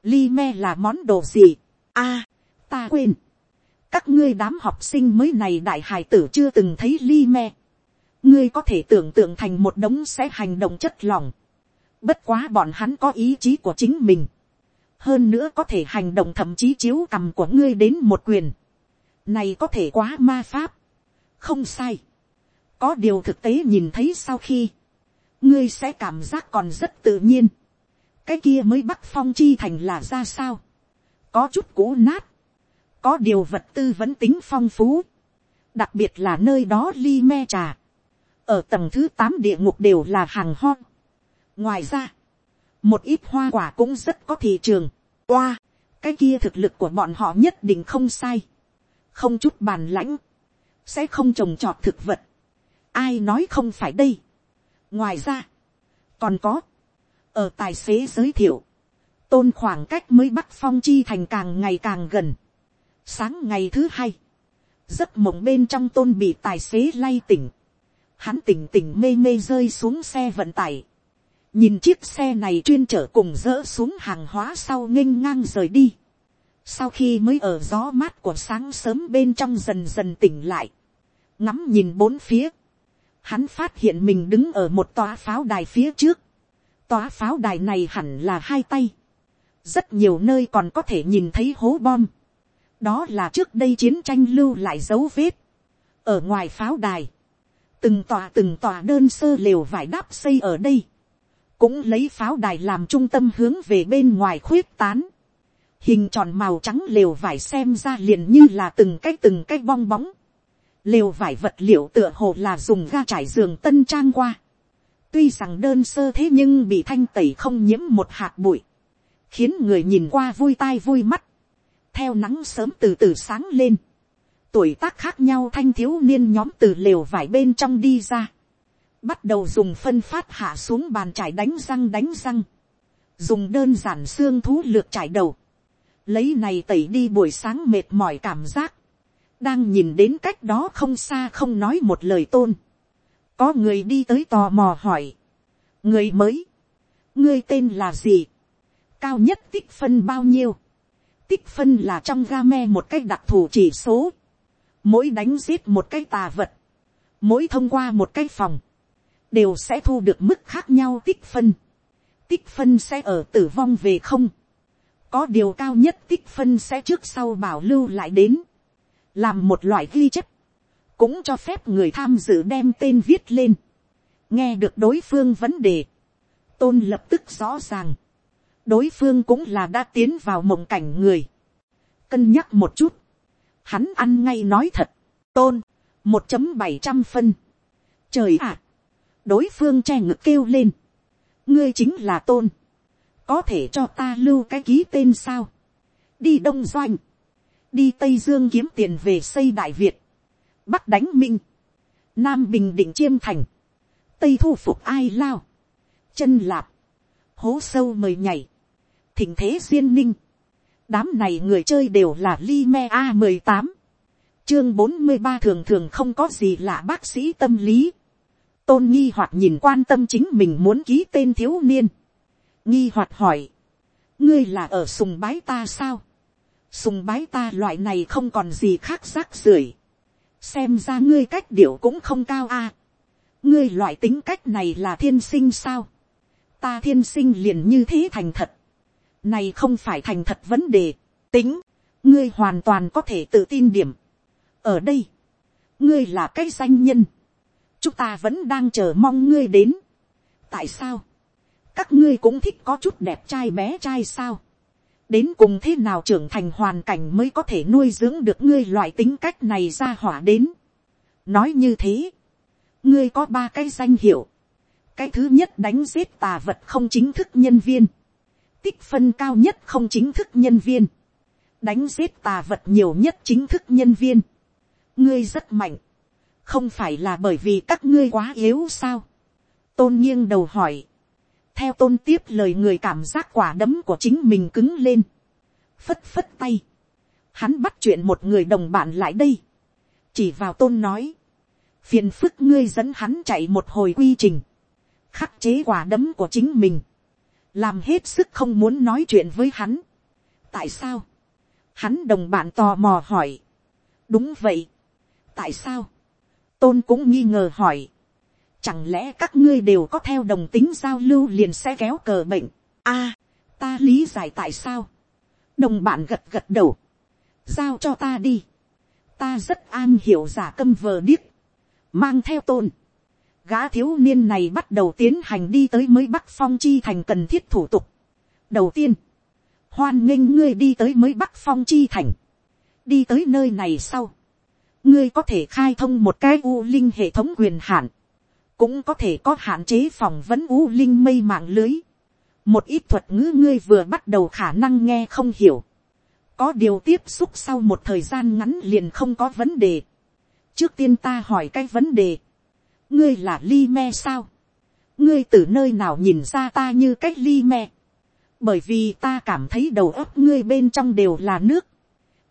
li me là món đồ gì. a, ta quên. các ngươi đám học sinh mới này đại hải tử chưa từng thấy li me. ngươi có thể tưởng tượng thành một đống sẽ hành động chất lỏng Bất quá bọn hắn có ý chí của chính mình. Hơn nữa có thể hành động thậm chí chiếu cầm của ngươi đến một quyền. Này có thể quá ma pháp. Không sai. Có điều thực tế nhìn thấy sau khi. Ngươi sẽ cảm giác còn rất tự nhiên. Cái kia mới bắt phong chi thành là ra sao. Có chút cũ nát. Có điều vật tư vẫn tính phong phú. Đặc biệt là nơi đó ly me trà. Ở tầng thứ tám địa ngục đều là hàng ho. ngoài ra, một ít hoa quả cũng rất có thị trường. qua cái kia thực lực của bọn họ nhất định không sai. không chút bàn lãnh, sẽ không trồng trọt thực vật ai nói không phải đây. ngoài ra, còn có, ở tài xế giới thiệu, tôn khoảng cách mới bắt phong chi thành càng ngày càng gần. sáng ngày thứ hai, giấc mộng bên trong tôn bị tài xế lay tỉnh. hắn tỉnh tỉnh mê mê rơi xuống xe vận tải nhìn chiếc xe này chuyên chở cùng dỡ xuống hàng hóa sau nghênh ngang rời đi. sau khi mới ở gió mát của sáng sớm bên trong dần dần tỉnh lại, ngắm nhìn bốn phía, hắn phát hiện mình đứng ở một tòa pháo đài phía trước. tòa pháo đài này hẳn là hai tay. rất nhiều nơi còn có thể nhìn thấy hố bom. đó là trước đây chiến tranh lưu lại dấu vết. ở ngoài pháo đài, từng tòa từng tòa đơn sơ lều vải đáp xây ở đây cũng lấy pháo đài làm trung tâm hướng về bên ngoài khuyết tán. Hình tròn màu trắng lều vải xem ra liền như là từng cái từng cái bong bóng. Lều vải vật liệu tựa hồ là dùng ga trải giường tân trang qua. tuy rằng đơn sơ thế nhưng bị thanh tẩy không nhiễm một hạt bụi, khiến người nhìn qua vui tai vui mắt, theo nắng sớm từ từ sáng lên, tuổi tác khác nhau thanh thiếu niên nhóm từ lều vải bên trong đi ra, bắt đầu dùng phân phát hạ xuống bàn trải đánh răng đánh răng, dùng đơn giản xương thú lược trải đầu, lấy này tẩy đi buổi sáng mệt mỏi cảm giác, đang nhìn đến cách đó không xa không nói một lời tôn, có người đi tới tò mò hỏi, người mới, ngươi tên là gì, cao nhất tích phân bao nhiêu, tích phân là trong game một cái đặc thù chỉ số, mỗi đánh giết một cái tà vật, mỗi thông qua một cái phòng, đều sẽ thu được mức khác nhau tích phân. tích phân sẽ ở tử vong về không. có điều cao nhất tích phân sẽ trước sau bảo lưu lại đến làm một loại ghi chép. cũng cho phép người tham dự đem tên viết lên. nghe được đối phương vấn đề. tôn lập tức rõ ràng. đối phương cũng là đã tiến vào mộng cảnh người. cân nhắc một chút. hắn ăn ngay nói thật. tôn, một chấm bảy trăm phân. trời ạ! đối phương che ngực kêu lên, ngươi chính là tôn, có thể cho ta lưu cái ký tên sao, đi đông doanh, đi tây dương kiếm tiền về xây đại việt, bắc đánh minh, nam bình định chiêm thành, tây thu phục ai lao, chân lạp, hố sâu mời nhảy, thỉnh thế duyên ninh, đám này người chơi đều là li me a mười tám, chương bốn mươi ba thường thường không có gì là bác sĩ tâm lý, tôn nghi hoạt nhìn quan tâm chính mình muốn ký tên thiếu niên. nghi hoạt hỏi, ngươi là ở sùng bái ta sao sùng bái ta loại này không còn gì khác rác rưởi. xem ra ngươi cách điệu cũng không cao a. ngươi loại tính cách này là thiên sinh sao. ta thiên sinh liền như thế thành thật. này không phải thành thật vấn đề. tính, ngươi hoàn toàn có thể tự tin điểm. ở đây, ngươi là cái danh nhân chúng ta vẫn đang chờ mong ngươi đến. tại sao, các ngươi cũng thích có chút đẹp trai bé trai sao đến cùng thế nào trưởng thành hoàn cảnh mới có thể nuôi dưỡng được ngươi loại tính cách này ra hỏa đến. nói như thế, ngươi có ba cái danh hiệu. cái thứ nhất đánh giết tà vật không chính thức nhân viên. tích phân cao nhất không chính thức nhân viên. đánh giết tà vật nhiều nhất chính thức nhân viên. ngươi rất mạnh không phải là bởi vì các ngươi quá yếu sao. tôn nghiêng đầu hỏi theo tôn tiếp lời người cảm giác quả đấm của chính mình cứng lên. phất phất tay. hắn bắt chuyện một người đồng bạn lại đây. chỉ vào tôn nói. phiền phức ngươi dẫn hắn chạy một hồi quy trình. khắc chế quả đấm của chính mình. làm hết sức không muốn nói chuyện với hắn. tại sao. hắn đồng bạn tò mò hỏi. đúng vậy. tại sao tôn cũng nghi ngờ hỏi, chẳng lẽ các ngươi đều có theo đồng tính giao lưu liền sẽ kéo cờ bệnh, a, ta lý giải tại sao, đồng bạn gật gật đầu, giao cho ta đi, ta rất an hiểu giả câm vờ điếc, mang theo tôn, gã thiếu niên này bắt đầu tiến hành đi tới mới bắc phong chi thành cần thiết thủ tục. đầu tiên, hoan nghênh ngươi đi tới mới bắc phong chi thành, đi tới nơi này sau, ngươi có thể khai thông một cái u linh hệ thống quyền hạn, cũng có thể có hạn chế phòng vấn u linh mây mạng lưới. một ít thuật ngữ ngươi vừa bắt đầu khả năng nghe không hiểu, có điều tiếp xúc sau một thời gian ngắn liền không có vấn đề. trước tiên ta hỏi cái vấn đề, ngươi là li me sao, ngươi từ nơi nào nhìn ra ta như cách li me, bởi vì ta cảm thấy đầu óc ngươi bên trong đều là nước,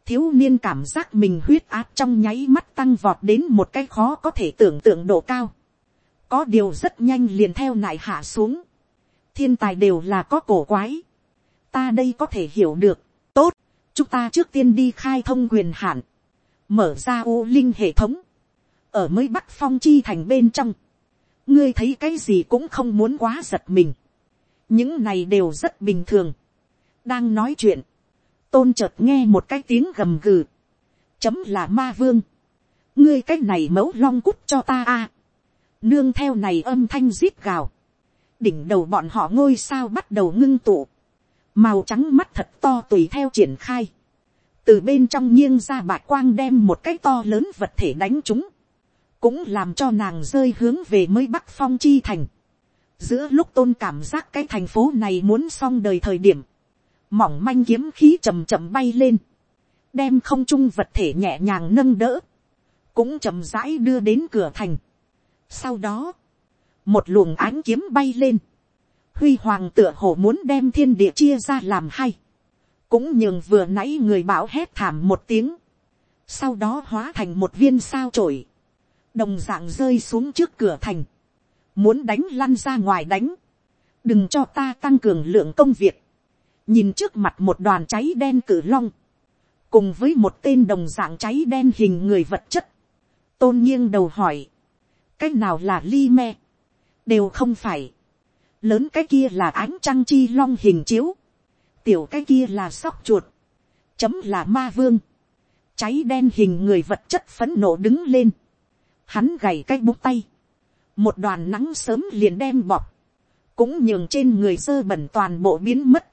thiếu niên cảm giác mình huyết áp trong nháy mắt tăng vọt đến một cái khó có thể tưởng tượng độ cao. Có điều rất nhanh liền theo nại hạ xuống. Thiên tài đều là có cổ quái. Ta đây có thể hiểu được. Tốt, chúng ta trước tiên đi khai thông quyền hạn. Mở ra u linh hệ thống. Ở mới bắc phong chi thành bên trong. Ngươi thấy cái gì cũng không muốn quá giật mình. Những này đều rất bình thường. Đang nói chuyện tôn chợt nghe một cái tiếng gầm gừ, chấm là ma vương, ngươi cái này mẫu long cút cho ta a, nương theo này âm thanh rít gào, đỉnh đầu bọn họ ngôi sao bắt đầu ngưng tụ, màu trắng mắt thật to tùy theo triển khai, từ bên trong nghiêng ra bạc quang đem một cái to lớn vật thể đánh chúng, cũng làm cho nàng rơi hướng về mới bắc phong chi thành, giữa lúc tôn cảm giác cái thành phố này muốn xong đời thời điểm, mỏng manh kiếm khí chầm chậm bay lên, đem không trung vật thể nhẹ nhàng nâng đỡ, cũng chậm rãi đưa đến cửa thành. Sau đó, một luồng ánh kiếm bay lên, huy hoàng tựa hồ muốn đem thiên địa chia ra làm hai. Cũng nhường vừa nãy người bảo hét thảm một tiếng, sau đó hóa thành một viên sao trổi, đồng dạng rơi xuống trước cửa thành, muốn đánh lăn ra ngoài đánh, đừng cho ta tăng cường lượng công việc, nhìn trước mặt một đoàn cháy đen cử long, cùng với một tên đồng dạng cháy đen hình người vật chất, tôn nghiêng đầu hỏi, cái nào là li me, đều không phải, lớn cái kia là ánh trăng chi long hình chiếu, tiểu cái kia là sóc chuột, chấm là ma vương, cháy đen hình người vật chất phấn nộ đứng lên, hắn gầy cái bút tay, một đoàn nắng sớm liền đem bọc, cũng nhường trên người dơ bẩn toàn bộ biến mất,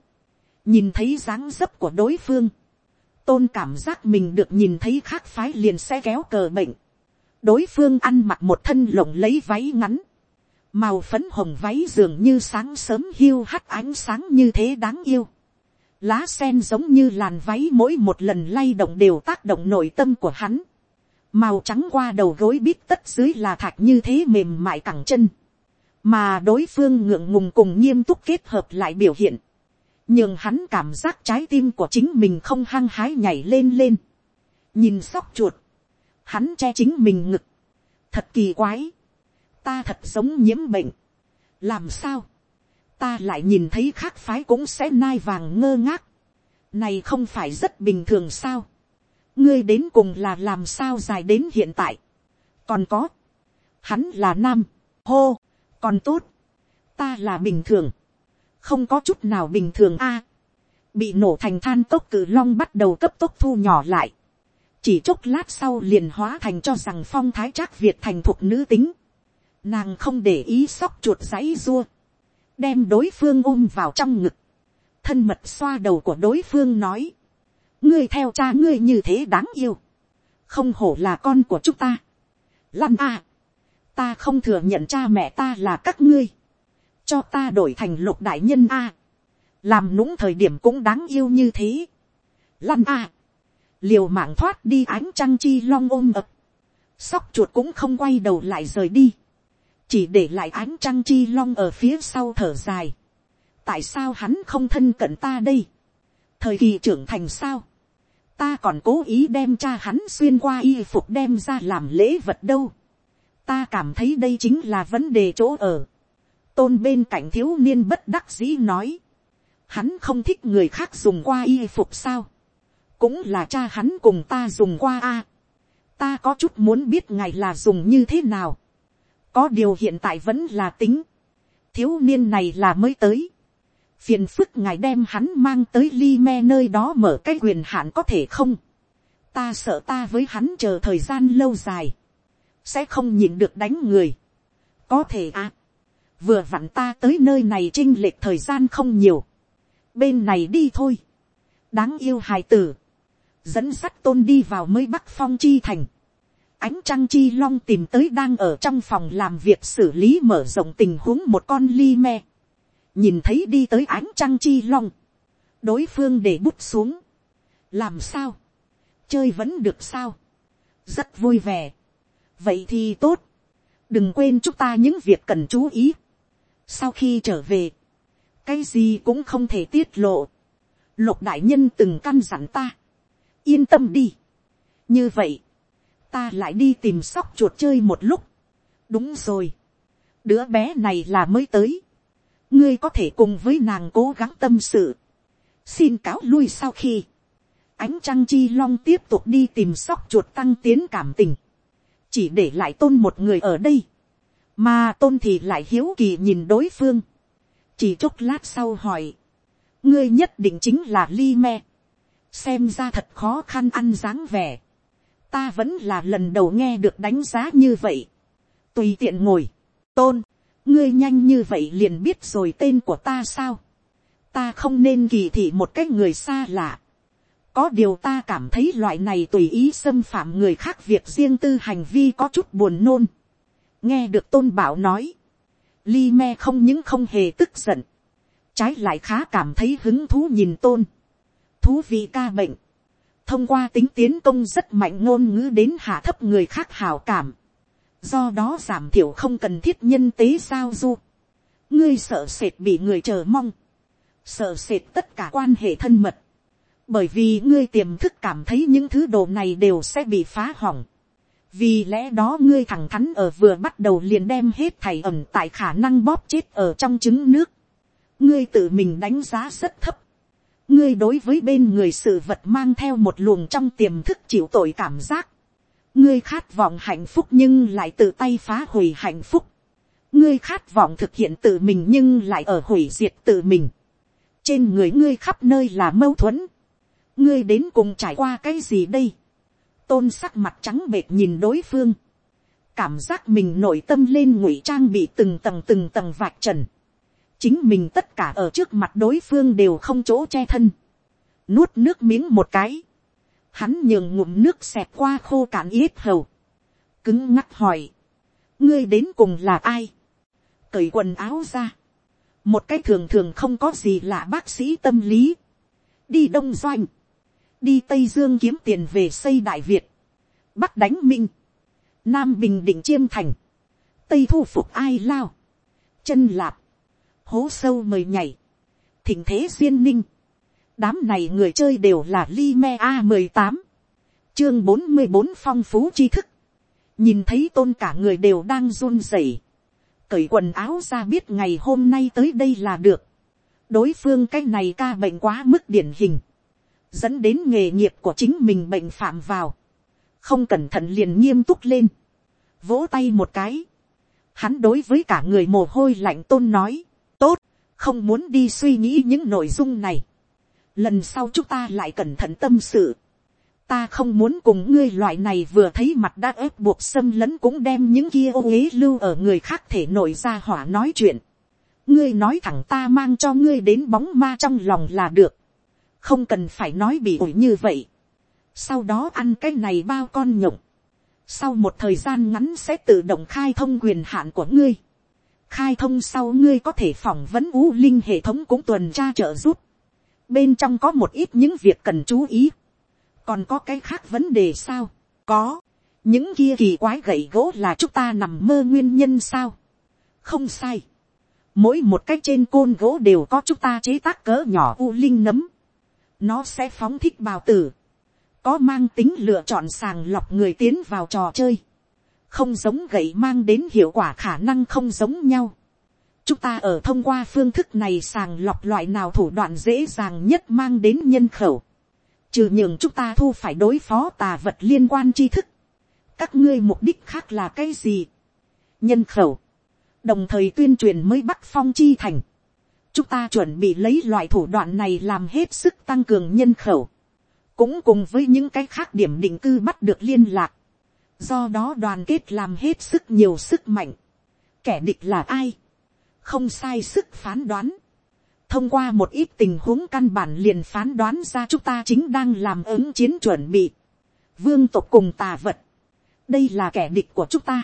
nhìn thấy dáng dấp của đối phương, tôn cảm giác mình được nhìn thấy khác phái liền sẽ kéo cờ bệnh, đối phương ăn mặc một thân lộng lấy váy ngắn, màu phấn hồng váy dường như sáng sớm hiu hắt ánh sáng như thế đáng yêu, lá sen giống như làn váy mỗi một lần lay động đều tác động nội tâm của hắn, màu trắng qua đầu gối bít tất dưới là thạch như thế mềm mại cẳng chân, mà đối phương ngượng ngùng cùng nghiêm túc kết hợp lại biểu hiện, nhưng hắn cảm giác trái tim của chính mình không hăng hái nhảy lên lên, nhìn sóc chuột, hắn che chính mình ngực, thật kỳ quái, ta thật giống nhiễm bệnh, làm sao, ta lại nhìn thấy khác phái cũng sẽ nai vàng ngơ ngác, này không phải rất bình thường sao, ngươi đến cùng là làm sao dài đến hiện tại, còn có, hắn là nam, hô, còn tốt, ta là bình thường, không có chút nào bình thường a, bị nổ thành than tốc cử long bắt đầu cấp tốc thu nhỏ lại, chỉ chốc lát sau liền hóa thành cho rằng phong thái trác việt thành thuộc nữ tính, nàng không để ý sóc chuột giấy dua, đem đối phương ôm vào trong ngực, thân mật xoa đầu của đối phương nói, ngươi theo cha ngươi như thế đáng yêu, không hổ là con của chúng ta. Lăn a, ta không thừa nhận cha mẹ ta là các ngươi, cho ta đổi thành lục đại nhân a, làm nũng thời điểm cũng đáng yêu như thế. Lăn a, liều mạng thoát đi ánh trăng chi long ôm ập, sóc chuột cũng không quay đầu lại rời đi, chỉ để lại ánh trăng chi long ở phía sau thở dài. tại sao hắn không thân cận ta đây, thời kỳ trưởng thành sao, ta còn cố ý đem cha hắn xuyên qua y phục đem ra làm lễ vật đâu. ta cảm thấy đây chính là vấn đề chỗ ở. tôn bên cạnh thiếu niên bất đắc dĩ nói. hắn không thích người khác dùng qua y phục sao cũng là cha hắn cùng ta dùng qua a. ta có chút muốn biết ngài là dùng như thế nào. có điều hiện tại vẫn là tính. thiếu niên này là mới tới phiền phức ngài đem hắn mang tới ly me nơi đó mở cái quyền hạn có thể không. ta sợ ta với hắn chờ thời gian lâu dài, sẽ không nhìn được đánh người. có thể à, vừa vặn ta tới nơi này trinh lệch thời gian không nhiều, bên này đi thôi, đáng yêu hài tử, dẫn sắt tôn đi vào mới bắc phong chi thành, ánh trăng chi long tìm tới đang ở trong phòng làm việc xử lý mở rộng tình huống một con ly me. Nhìn thấy đi tới ánh trăng chi long, đối phương để bút xuống, làm sao, chơi vẫn được sao, rất vui vẻ, vậy thì tốt, đừng quên chúng ta những việc cần chú ý, sau khi trở về, cái gì cũng không thể tiết lộ, lục đại nhân từng căn dặn ta, yên tâm đi, như vậy, ta lại đi tìm sóc chuột chơi một lúc, đúng rồi, đứa bé này là mới tới, ngươi có thể cùng với nàng cố gắng tâm sự. xin cáo lui sau khi, ánh trăng chi long tiếp tục đi tìm sóc chuột tăng tiến cảm tình, chỉ để lại tôn một người ở đây, mà tôn thì lại hiếu kỳ nhìn đối phương, chỉ chốc lát sau hỏi, ngươi nhất định chính là li me, xem ra thật khó khăn ăn dáng vẻ, ta vẫn là lần đầu nghe được đánh giá như vậy, tùy tiện ngồi, tôn, ngươi nhanh như vậy liền biết rồi tên của ta sao. ta không nên kỳ thị một cái người xa lạ. có điều ta cảm thấy loại này tùy ý xâm phạm người khác việc riêng tư hành vi có chút buồn nôn. nghe được tôn bảo nói. Li me không những không hề tức giận. Trái lại khá cảm thấy hứng thú nhìn tôn. Thú vị ca bệnh. Thông qua tính tiến công rất mạnh ngôn ngữ đến hạ thấp người khác hào cảm. Do đó giảm thiểu không cần thiết nhân tế sao du. Ngươi sợ sệt bị người chờ mong. Sợ sệt tất cả quan hệ thân mật. Bởi vì ngươi tiềm thức cảm thấy những thứ đồ này đều sẽ bị phá hỏng vì lẽ đó ngươi thẳng thắn ở vừa bắt đầu liền đem hết thầy ẩm tại khả năng bóp chết ở trong trứng nước. ngươi tự mình đánh giá rất thấp ngươi đối với bên người sự vật mang theo một luồng trong tiềm thức chịu tội cảm giác. ngươi khát vọng hạnh phúc nhưng lại tự tay phá hủy hạnh phúc. ngươi khát vọng thực hiện tự mình nhưng lại ở hủy diệt tự mình. trên người ngươi khắp nơi là mâu thuẫn. ngươi đến cùng trải qua cái gì đây tôn sắc mặt trắng bệt nhìn đối phương, cảm giác mình nội tâm lên ngụy trang bị từng tầng từng tầng vạch trần, chính mình tất cả ở trước mặt đối phương đều không chỗ che thân, nuốt nước miếng một cái, hắn nhường ngụm nước xẹt qua khô cạn yết hầu, cứng ngắc hỏi, ngươi đến cùng là ai, cởi quần áo ra, một cái thường thường không có gì là bác sĩ tâm lý, đi đông doanh, đi tây dương kiếm tiền về xây đại việt, bắc đánh minh, nam bình định chiêm thành, tây thu phục ai lao, chân lạp, hố sâu mời nhảy, thỉnh thế duyên ninh, đám này người chơi đều là li me a mười tám, chương bốn mươi bốn phong phú tri thức, nhìn thấy tôn cả người đều đang run rẩy, cởi quần áo ra biết ngày hôm nay tới đây là được, đối phương cái này ca bệnh quá mức điển hình, dẫn đến nghề nghiệp của chính mình bệnh phạm vào, không cẩn thận liền nghiêm túc lên, vỗ tay một cái, hắn đối với cả người mồ hôi lạnh tôn nói, tốt, không muốn đi suy nghĩ những nội dung này, lần sau chúng ta lại cẩn thận tâm sự, ta không muốn cùng ngươi loại này vừa thấy mặt đã ép buộc xâm lấn cũng đem những kia ô ế lưu ở người khác thể nội ra hỏa nói chuyện. ngươi nói thẳng ta mang cho ngươi đến bóng ma trong lòng là được. Không cần phải nói bị ổi như vậy, sau đó ăn cái này bao con nhộng, sau một thời gian ngắn sẽ tự động khai thông quyền hạn của ngươi, khai thông sau ngươi có thể phỏng vấn u linh hệ thống cũng tuần tra trợ giúp, bên trong có một ít những việc cần chú ý, còn có cái khác vấn đề sao, có, những kia kỳ quái gậy gỗ là chúng ta nằm mơ nguyên nhân sao, không sai, mỗi một cái trên côn gỗ đều có chúng ta chế tác cỡ nhỏ u linh nấm, nó sẽ phóng thích bào tử, có mang tính lựa chọn sàng lọc người tiến vào trò chơi, không giống gậy mang đến hiệu quả khả năng không giống nhau. chúng ta ở thông qua phương thức này sàng lọc loại nào thủ đoạn dễ dàng nhất mang đến nhân khẩu, trừ nhường chúng ta thu phải đối phó tà vật liên quan tri thức, các ngươi mục đích khác là cái gì, nhân khẩu, đồng thời tuyên truyền mới bắt phong chi thành, chúng ta chuẩn bị lấy loại thủ đoạn này làm hết sức tăng cường nhân khẩu, cũng cùng với những cái khác điểm định cư bắt được liên lạc, do đó đoàn kết làm hết sức nhiều sức mạnh, kẻ địch là ai, không sai sức phán đoán, thông qua một ít tình huống căn bản liền phán đoán ra chúng ta chính đang làm ứng chiến chuẩn bị, vương tộc cùng tà vật, đây là kẻ địch của chúng ta,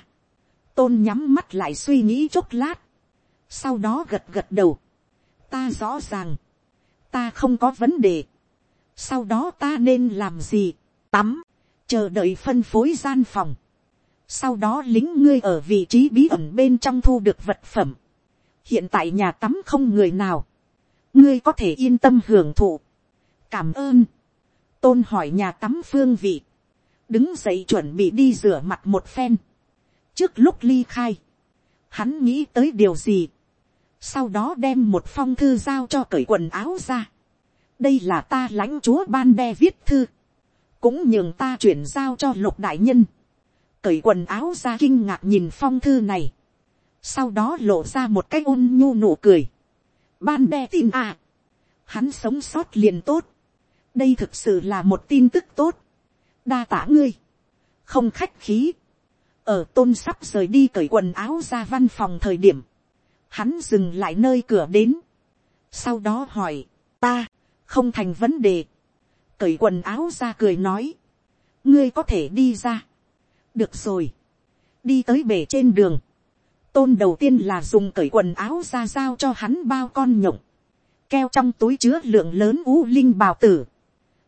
tôn nhắm mắt lại suy nghĩ chốc lát, sau đó gật gật đầu, ta rõ ràng, ta không có vấn đề, sau đó ta nên làm gì, tắm, chờ đợi phân phối gian phòng, sau đó lính ngươi ở vị trí bí ẩn bên trong thu được vật phẩm, hiện tại nhà tắm không người nào, ngươi có thể yên tâm hưởng thụ, cảm ơn, tôn hỏi nhà tắm phương vị, đứng dậy chuẩn bị đi rửa mặt một phen, trước lúc ly khai, hắn nghĩ tới điều gì, sau đó đem một phong thư giao cho cởi quần áo ra. đây là ta lãnh chúa ban đe viết thư, cũng nhường ta chuyển giao cho lục đại nhân. cởi quần áo ra kinh ngạc nhìn phong thư này, sau đó lộ ra một cái ôn nhu nụ cười. ban đe tin à, hắn sống sót liền tốt, đây thực sự là một tin tức tốt, đa tả ngươi, không khách khí, ở tôn sắp rời đi cởi quần áo ra văn phòng thời điểm, hắn dừng lại nơi cửa đến, sau đó hỏi, ta, không thành vấn đề, cởi quần áo ra cười nói, ngươi có thể đi ra, được rồi, đi tới bể trên đường, tôn đầu tiên là dùng cởi quần áo ra giao cho hắn bao con nhộng, keo trong túi chứa lượng lớn u linh bào tử,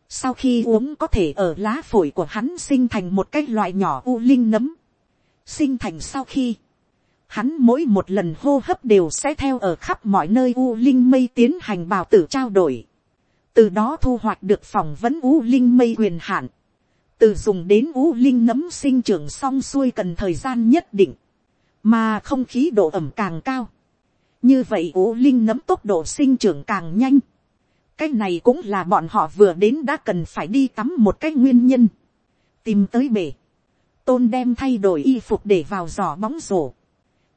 sau khi uống có thể ở lá phổi của hắn sinh thành một cái loại nhỏ u linh nấm, sinh thành sau khi, hắn mỗi một lần hô hấp đều sẽ theo ở khắp mọi nơi u linh mây tiến hành bào tử trao đổi, từ đó thu hoạch được phỏng vấn u linh mây quyền hạn, từ dùng đến u linh nấm sinh trưởng xong xuôi cần thời gian nhất định, mà không khí độ ẩm càng cao, như vậy u linh nấm tốc độ sinh trưởng càng nhanh, cái này cũng là bọn họ vừa đến đã cần phải đi tắm một cái nguyên nhân, tìm tới bể, tôn đem thay đổi y phục để vào giỏ bóng rổ,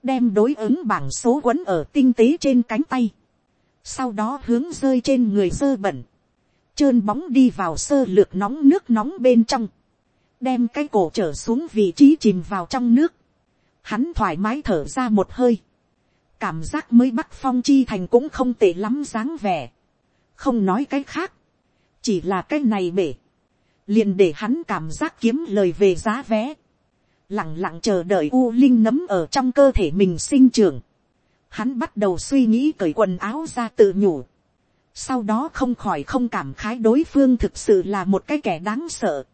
đem đối ứng bảng số quấn ở tinh tế trên cánh tay, sau đó hướng rơi trên người dơ bẩn, trơn bóng đi vào sơ lược nóng nước nóng bên trong, đem cái cổ trở xuống vị trí chìm vào trong nước, hắn thoải mái thở ra một hơi, cảm giác mới bắt phong chi thành cũng không tệ lắm dáng vẻ, không nói cái khác, chỉ là cái này bể, liền để hắn cảm giác kiếm lời về giá vé, lẳng lặng chờ đợi u linh nấm ở trong cơ thể mình sinh trưởng, hắn bắt đầu suy nghĩ cởi quần áo ra tự nhủ, sau đó không khỏi không cảm khái đối phương thực sự là một cái kẻ đáng sợ,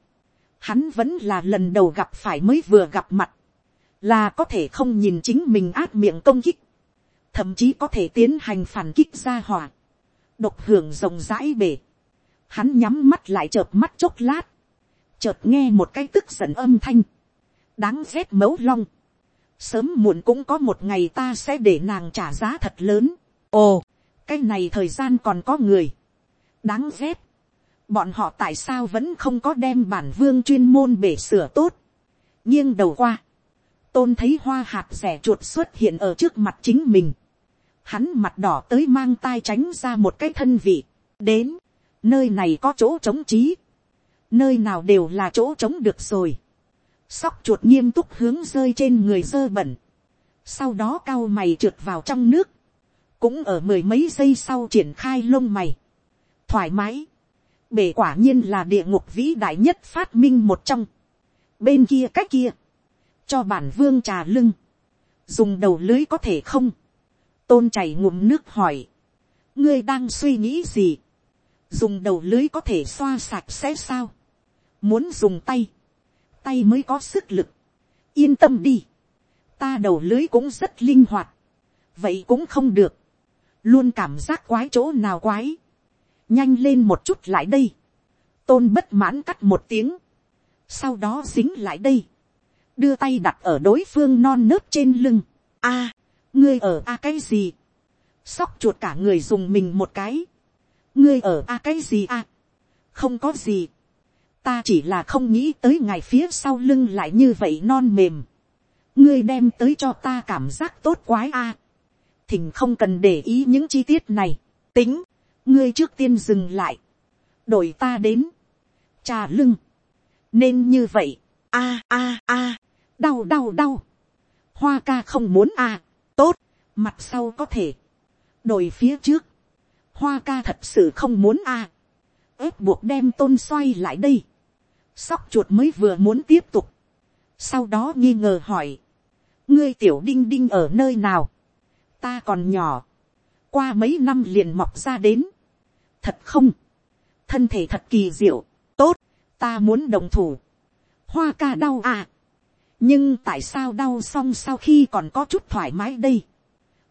hắn vẫn là lần đầu gặp phải mới vừa gặp mặt, là có thể không nhìn chính mình ác miệng công kích, thậm chí có thể tiến hành phản kích ra hỏa, độc hưởng rộng rãi bể, hắn nhắm mắt lại chợp mắt chốc lát, chợt nghe một cái tức giận âm thanh, đáng ghét mấu long, sớm muộn cũng có một ngày ta sẽ để nàng trả giá thật lớn, ồ, cái này thời gian còn có người, đáng ghét, bọn họ tại sao vẫn không có đem bản vương chuyên môn bể sửa tốt, nghiêng đầu qua, tôn thấy hoa hạt rẻ chuột xuất hiện ở trước mặt chính mình, hắn mặt đỏ tới mang tai tránh ra một cái thân vị, đến, nơi này có chỗ trống trí, nơi nào đều là chỗ trống được rồi, sóc chuột nghiêm túc hướng rơi trên người dơ bẩn, sau đó cao mày trượt vào trong nước, cũng ở mười mấy giây sau triển khai lông mày, thoải mái, bể quả nhiên là địa ngục vĩ đại nhất phát minh một trong, bên kia cách kia, cho bản vương trà lưng, dùng đầu lưới có thể không, tôn chảy ngụm nước hỏi, ngươi đang suy nghĩ gì, dùng đầu lưới có thể xoa sạch sẽ sao, muốn dùng tay, tay mới có sức lực, yên tâm đi, ta đầu lưới cũng rất linh hoạt, vậy cũng không được, luôn cảm giác quái chỗ nào quái, nhanh lên một chút lại đây, tôn bất mãn cắt một tiếng, sau đó dính lại đây, đưa tay đặt ở đối phương non nớt trên lưng, a, ngươi ở a cái gì, sóc chuột cả người dùng mình một cái, ngươi ở a cái gì a, không có gì, ta chỉ là không nghĩ tới ngài phía sau lưng lại như vậy non mềm, ngươi đem tới cho ta cảm giác tốt quái a, thỉnh không cần để ý những chi tiết này, tính, ngươi trước tiên dừng lại, đổi ta đến, trà lưng, nên như vậy, a a a, đau đau đau, hoa ca không muốn a, tốt, mặt sau có thể, đổi phía trước, hoa ca thật sự không muốn a, ép buộc đem tôn xoay lại đây, sóc chuột mới vừa muốn tiếp tục, sau đó nghi ngờ hỏi, ngươi tiểu đinh đinh ở nơi nào, ta còn nhỏ, qua mấy năm liền mọc ra đến, thật không, thân thể thật kỳ diệu, tốt, ta muốn đồng thủ, hoa ca đau à, nhưng tại sao đau xong sau khi còn có chút thoải mái đây,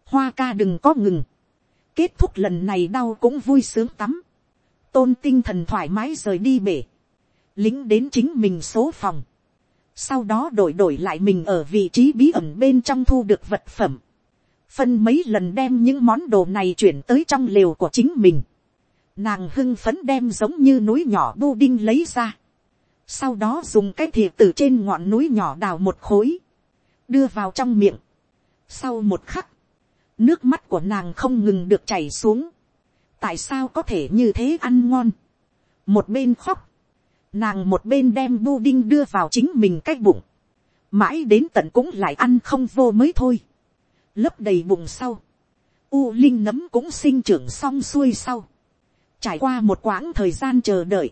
hoa ca đừng có ngừng, kết thúc lần này đau cũng vui sướng tắm, tôn tinh thần thoải mái rời đi bể, lính đến chính mình số phòng, sau đó đổi đổi lại mình ở vị trí bí ẩn bên trong thu được vật phẩm, phân mấy lần đem những món đồ này chuyển tới trong lều của chính mình, nàng hưng phấn đem giống như núi nhỏ bu đinh lấy ra, sau đó dùng cái thìa từ trên ngọn núi nhỏ đào một khối, đưa vào trong miệng. Sau một khắc, nước mắt của nàng không ngừng được chảy xuống. tại sao có thể như thế ăn ngon. một bên khóc, nàng một bên đem bu đinh đưa vào chính mình cái bụng, mãi đến tận cũng lại ăn không vô mới thôi, lấp đầy bụng sau, u linh nấm cũng sinh trưởng xong xuôi sau, trải qua một quãng thời gian chờ đợi,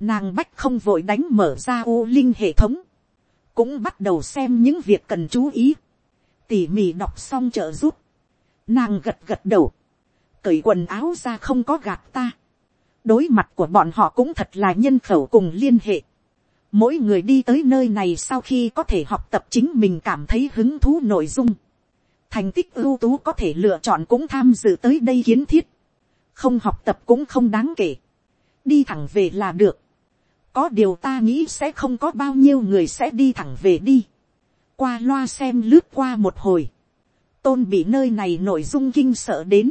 nàng bách không vội đánh mở ra u linh hệ thống, cũng bắt đầu xem những việc cần chú ý. tỉ mỉ đọc xong trợ giúp, nàng gật gật đầu, cởi quần áo ra không có gạt ta, đối mặt của bọn họ cũng thật là nhân khẩu cùng liên hệ, mỗi người đi tới nơi này sau khi có thể học tập chính mình cảm thấy hứng thú nội dung, thành tích ưu tú có thể lựa chọn cũng tham dự tới đây kiến thiết, không học tập cũng không đáng kể, đi thẳng về là được, có điều ta nghĩ sẽ không có bao nhiêu người sẽ đi thẳng về đi, qua loa xem lướt qua một hồi, tôn bị nơi này nội dung kinh sợ đến,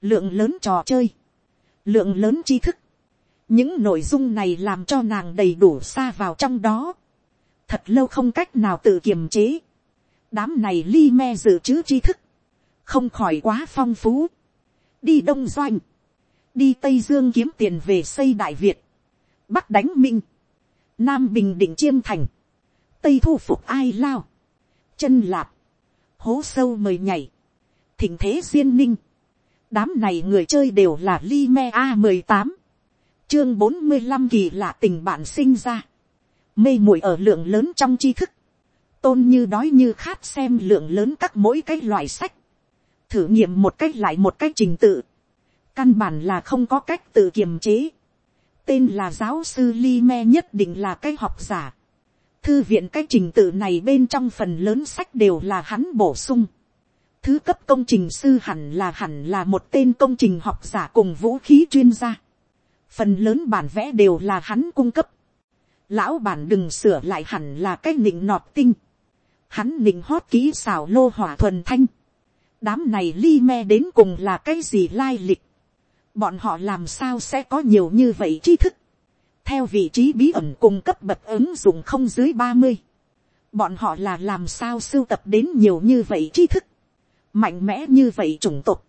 lượng lớn trò chơi, lượng lớn tri thức, những nội dung này làm cho nàng đầy đủ xa vào trong đó, thật lâu không cách nào tự kiềm chế, đám này li me dự trữ tri thức, không khỏi quá phong phú, đi đông doanh, đi tây dương kiếm tiền về xây đại việt, bắc đánh minh, nam bình định chiêm thành, tây thu phục ai lao, chân lạp, hố sâu mời nhảy, thỉnh thế duyên ninh, đám này người chơi đều là Lime a mười tám, chương bốn mươi năm kỳ lạ tình bạn sinh ra, mê muội ở lượng lớn trong tri thức, tôn như đói như khát xem lượng lớn các mỗi cái loại sách, thử nghiệm một cách lại một cách trình tự, căn bản là không có cách tự kiềm chế, tên là giáo sư Li Me nhất định là cái học giả. Thư viện cái trình tự này bên trong phần lớn sách đều là hắn bổ sung. Thứ cấp công trình sư hẳn là hẳn là một tên công trình học giả cùng vũ khí chuyên gia. Phần lớn bản vẽ đều là hắn cung cấp. Lão bản đừng sửa lại hẳn là cái nịnh nọt tinh. Hắn nịnh hót kỹ xào lô hỏa thuần thanh. Đám này li me đến cùng là cái gì lai lịch bọn họ làm sao sẽ có nhiều như vậy tri thức, theo vị trí bí ẩn cung cấp bậc ứng dụng không dưới ba mươi, bọn họ là làm sao sưu tập đến nhiều như vậy tri thức, mạnh mẽ như vậy chủng tộc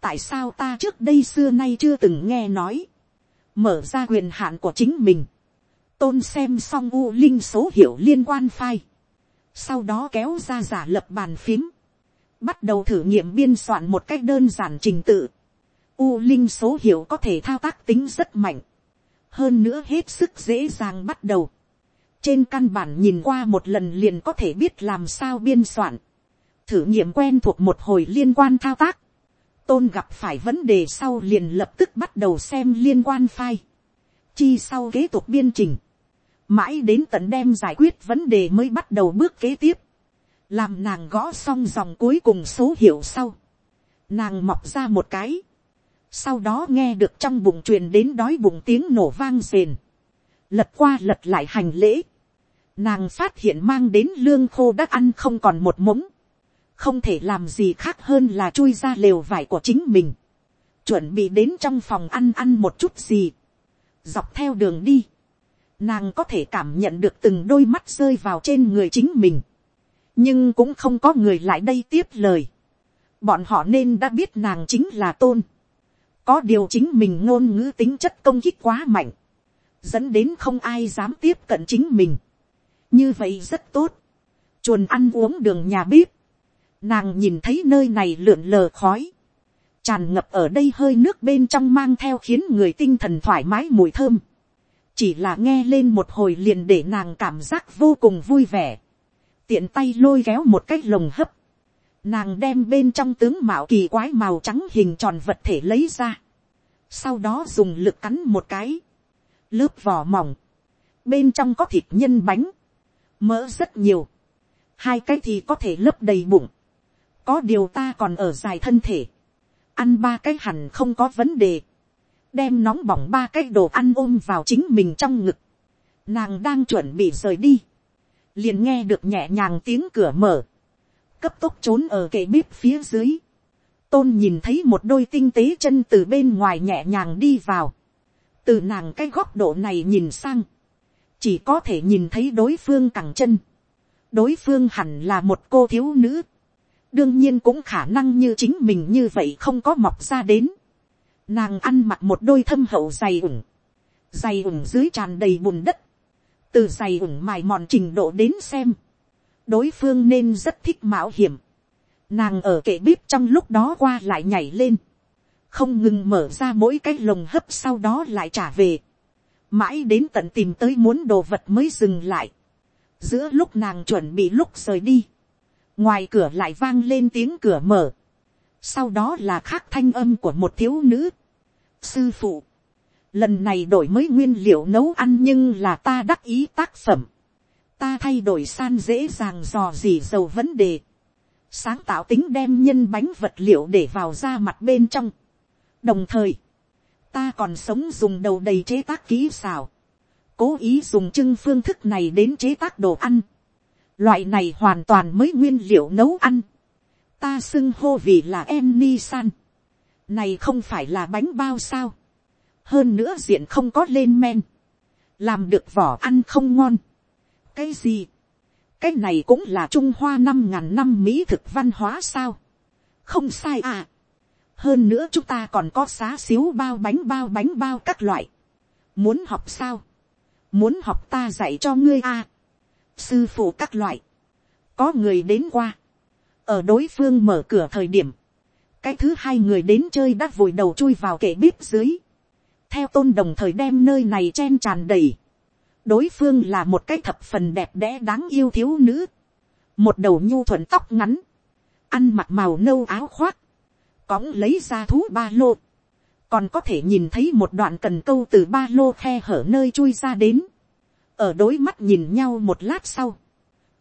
tại sao ta trước đây xưa nay chưa từng nghe nói, mở ra quyền hạn của chính mình, tôn xem xong u linh số hiệu liên quan file, sau đó kéo ra giả lập bàn phím, bắt đầu thử nghiệm biên soạn một cách đơn giản trình tự, U linh số hiệu có thể thao tác tính rất mạnh. Hơn nữa hết sức dễ dàng bắt đầu. Trên căn bản nhìn qua một lần liền có thể biết làm sao biên soạn. Thử nghiệm quen thuộc một hồi liên quan thao tác. Tôn gặp phải vấn đề sau liền lập tức bắt đầu xem liên quan file. Chi sau kế tục biên trình. Mãi đến tận đem giải quyết vấn đề mới bắt đầu bước kế tiếp. Làm nàng gõ xong dòng cuối cùng số hiệu sau. Nàng mọc ra một cái sau đó nghe được trong bụng truyền đến đói bụng tiếng nổ vang rền, lật qua lật lại hành lễ, nàng phát hiện mang đến lương khô đã ăn không còn một mống, không thể làm gì khác hơn là chui ra lều vải của chính mình, chuẩn bị đến trong phòng ăn ăn một chút gì, dọc theo đường đi, nàng có thể cảm nhận được từng đôi mắt rơi vào trên người chính mình, nhưng cũng không có người lại đây tiếp lời, bọn họ nên đã biết nàng chính là tôn, có điều chính mình ngôn ngữ tính chất công kích quá mạnh, dẫn đến không ai dám tiếp cận chính mình. như vậy rất tốt, chuồn ăn uống đường nhà bếp, nàng nhìn thấy nơi này lượn lờ khói, tràn ngập ở đây hơi nước bên trong mang theo khiến người tinh thần thoải mái mùi thơm, chỉ là nghe lên một hồi liền để nàng cảm giác vô cùng vui vẻ, tiện tay lôi kéo một cái lồng hấp, Nàng đem bên trong tướng mạo kỳ quái màu trắng hình tròn vật thể lấy ra. Sau đó dùng lực cắn một cái. Lớp vỏ mỏng. Bên trong có thịt nhân bánh. Mỡ rất nhiều. Hai cái thì có thể lấp đầy bụng. Có điều ta còn ở dài thân thể. Ăn ba cái hẳn không có vấn đề. Đem nóng bỏng ba cái đồ ăn ôm vào chính mình trong ngực. Nàng đang chuẩn bị rời đi. Liền nghe được nhẹ nhàng tiếng cửa mở cấp tốc trốn ở kệ bếp phía dưới. Tôn nhìn thấy một đôi tinh tế chân từ bên ngoài nhẹ nhàng đi vào. Từ nàng cái góc độ này nhìn sang. Chỉ có thể nhìn thấy đối phương cẳng chân. Đối phương hẳn là một cô thiếu nữ. Đương nhiên cũng khả năng như chính mình như vậy không có mọc ra đến. Nàng ăn mặc một đôi thâm hậu dày ủng. Dày ủng dưới tràn đầy bùn đất. Từ dày ủng mài mòn trình độ đến xem, đối phương nên rất thích mạo hiểm. Nàng ở kệ bếp trong lúc đó qua lại nhảy lên. Không ngừng mở ra mỗi cái lồng hấp sau đó lại trả về. Mãi đến tận tìm tới muốn đồ vật mới dừng lại. Giữa lúc nàng chuẩn bị lúc rời đi ngoài cửa lại vang lên tiếng cửa mở, sau đó là khác thanh âm của một thiếu nữ. sư phụ, lần này đổi mới nguyên liệu nấu ăn nhưng là ta đắc ý tác phẩm, ta thay đổi san dễ dàng dò dỉ dầu vấn đề, sáng tạo tính đem nhân bánh vật liệu để vào ra mặt bên trong. đồng thời, ta còn sống dùng đầu đầy chế tác kỹ xào, cố ý dùng trưng phương thức này đến chế tác đồ ăn. Loại này hoàn toàn mới nguyên liệu nấu ăn. Ta xưng hô vì là em ni san. Này không phải là bánh bao sao. Hơn nữa diện không có lên men. Làm được vỏ ăn không ngon. Cái gì? Cái này cũng là Trung Hoa năm ngàn năm Mỹ thực văn hóa sao? Không sai à. Hơn nữa chúng ta còn có xá xíu bao bánh bao bánh bao các loại. Muốn học sao? muốn học ta dạy cho ngươi a sư phụ các loại, có người đến qua, ở đối phương mở cửa thời điểm, cái thứ hai người đến chơi đã vội đầu chui vào kệ bếp dưới, theo tôn đồng thời đem nơi này chen tràn đầy, đối phương là một cái thập phần đẹp đẽ đáng yêu thiếu nữ, một đầu nhu thuận tóc ngắn, ăn mặc màu nâu áo khoác, cõng lấy ra thú ba lô, còn có thể nhìn thấy một đoạn cần câu từ ba lô khe hở nơi chui ra đến, ở đối mắt nhìn nhau một lát sau,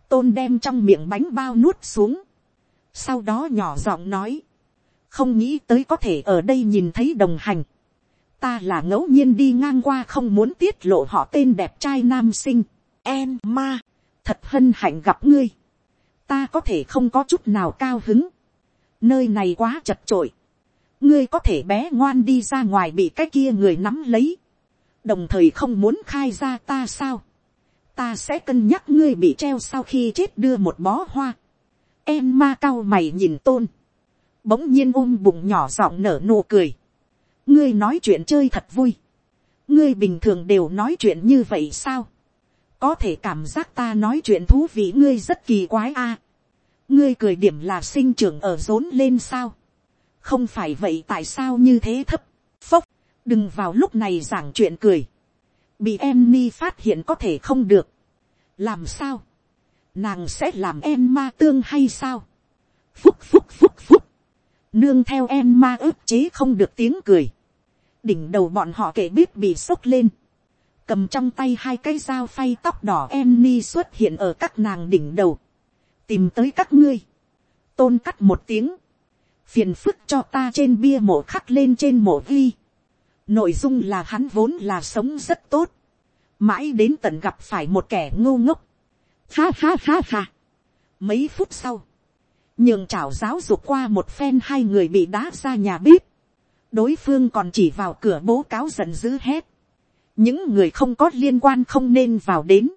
tôn đem trong miệng bánh bao nuốt xuống, sau đó nhỏ giọng nói, không nghĩ tới có thể ở đây nhìn thấy đồng hành, ta là ngẫu nhiên đi ngang qua không muốn tiết lộ họ tên đẹp trai nam sinh, em ma, thật hân hạnh gặp ngươi, ta có thể không có chút nào cao hứng, nơi này quá chật trội, ngươi có thể bé ngoan đi ra ngoài bị cái kia người nắm lấy, đồng thời không muốn khai ra ta sao, ta sẽ cân nhắc ngươi bị treo sau khi chết đưa một bó hoa, em ma cao mày nhìn tôn, bỗng nhiên ôm bụng nhỏ giọng nở nụ cười, ngươi nói chuyện chơi thật vui, ngươi bình thường đều nói chuyện như vậy sao, có thể cảm giác ta nói chuyện thú vị ngươi rất kỳ quái a, ngươi cười điểm là sinh trưởng ở rốn lên sao, không phải vậy tại sao như thế thấp, phốc, đừng vào lúc này giảng chuyện cười, bị em ni phát hiện có thể không được, làm sao, nàng sẽ làm em ma tương hay sao, phúc phúc phúc phúc, nương theo em ma ức chế không được tiếng cười, đỉnh đầu bọn họ kể biết bị sốc lên, cầm trong tay hai cái dao phay tóc đỏ em ni xuất hiện ở các nàng đỉnh đầu, tìm tới các ngươi, tôn cắt một tiếng, phiền phức cho ta trên bia mộ khắc lên trên mộ ghi, nội dung là hắn vốn là sống rất tốt, mãi đến tận gặp phải một kẻ ngô ngốc, ha ha ha ha. mấy phút sau, nhường chảo giáo dục qua một phen hai người bị đá ra nhà bếp, đối phương còn chỉ vào cửa bố cáo giận dữ hét, những người không có liên quan không nên vào đến,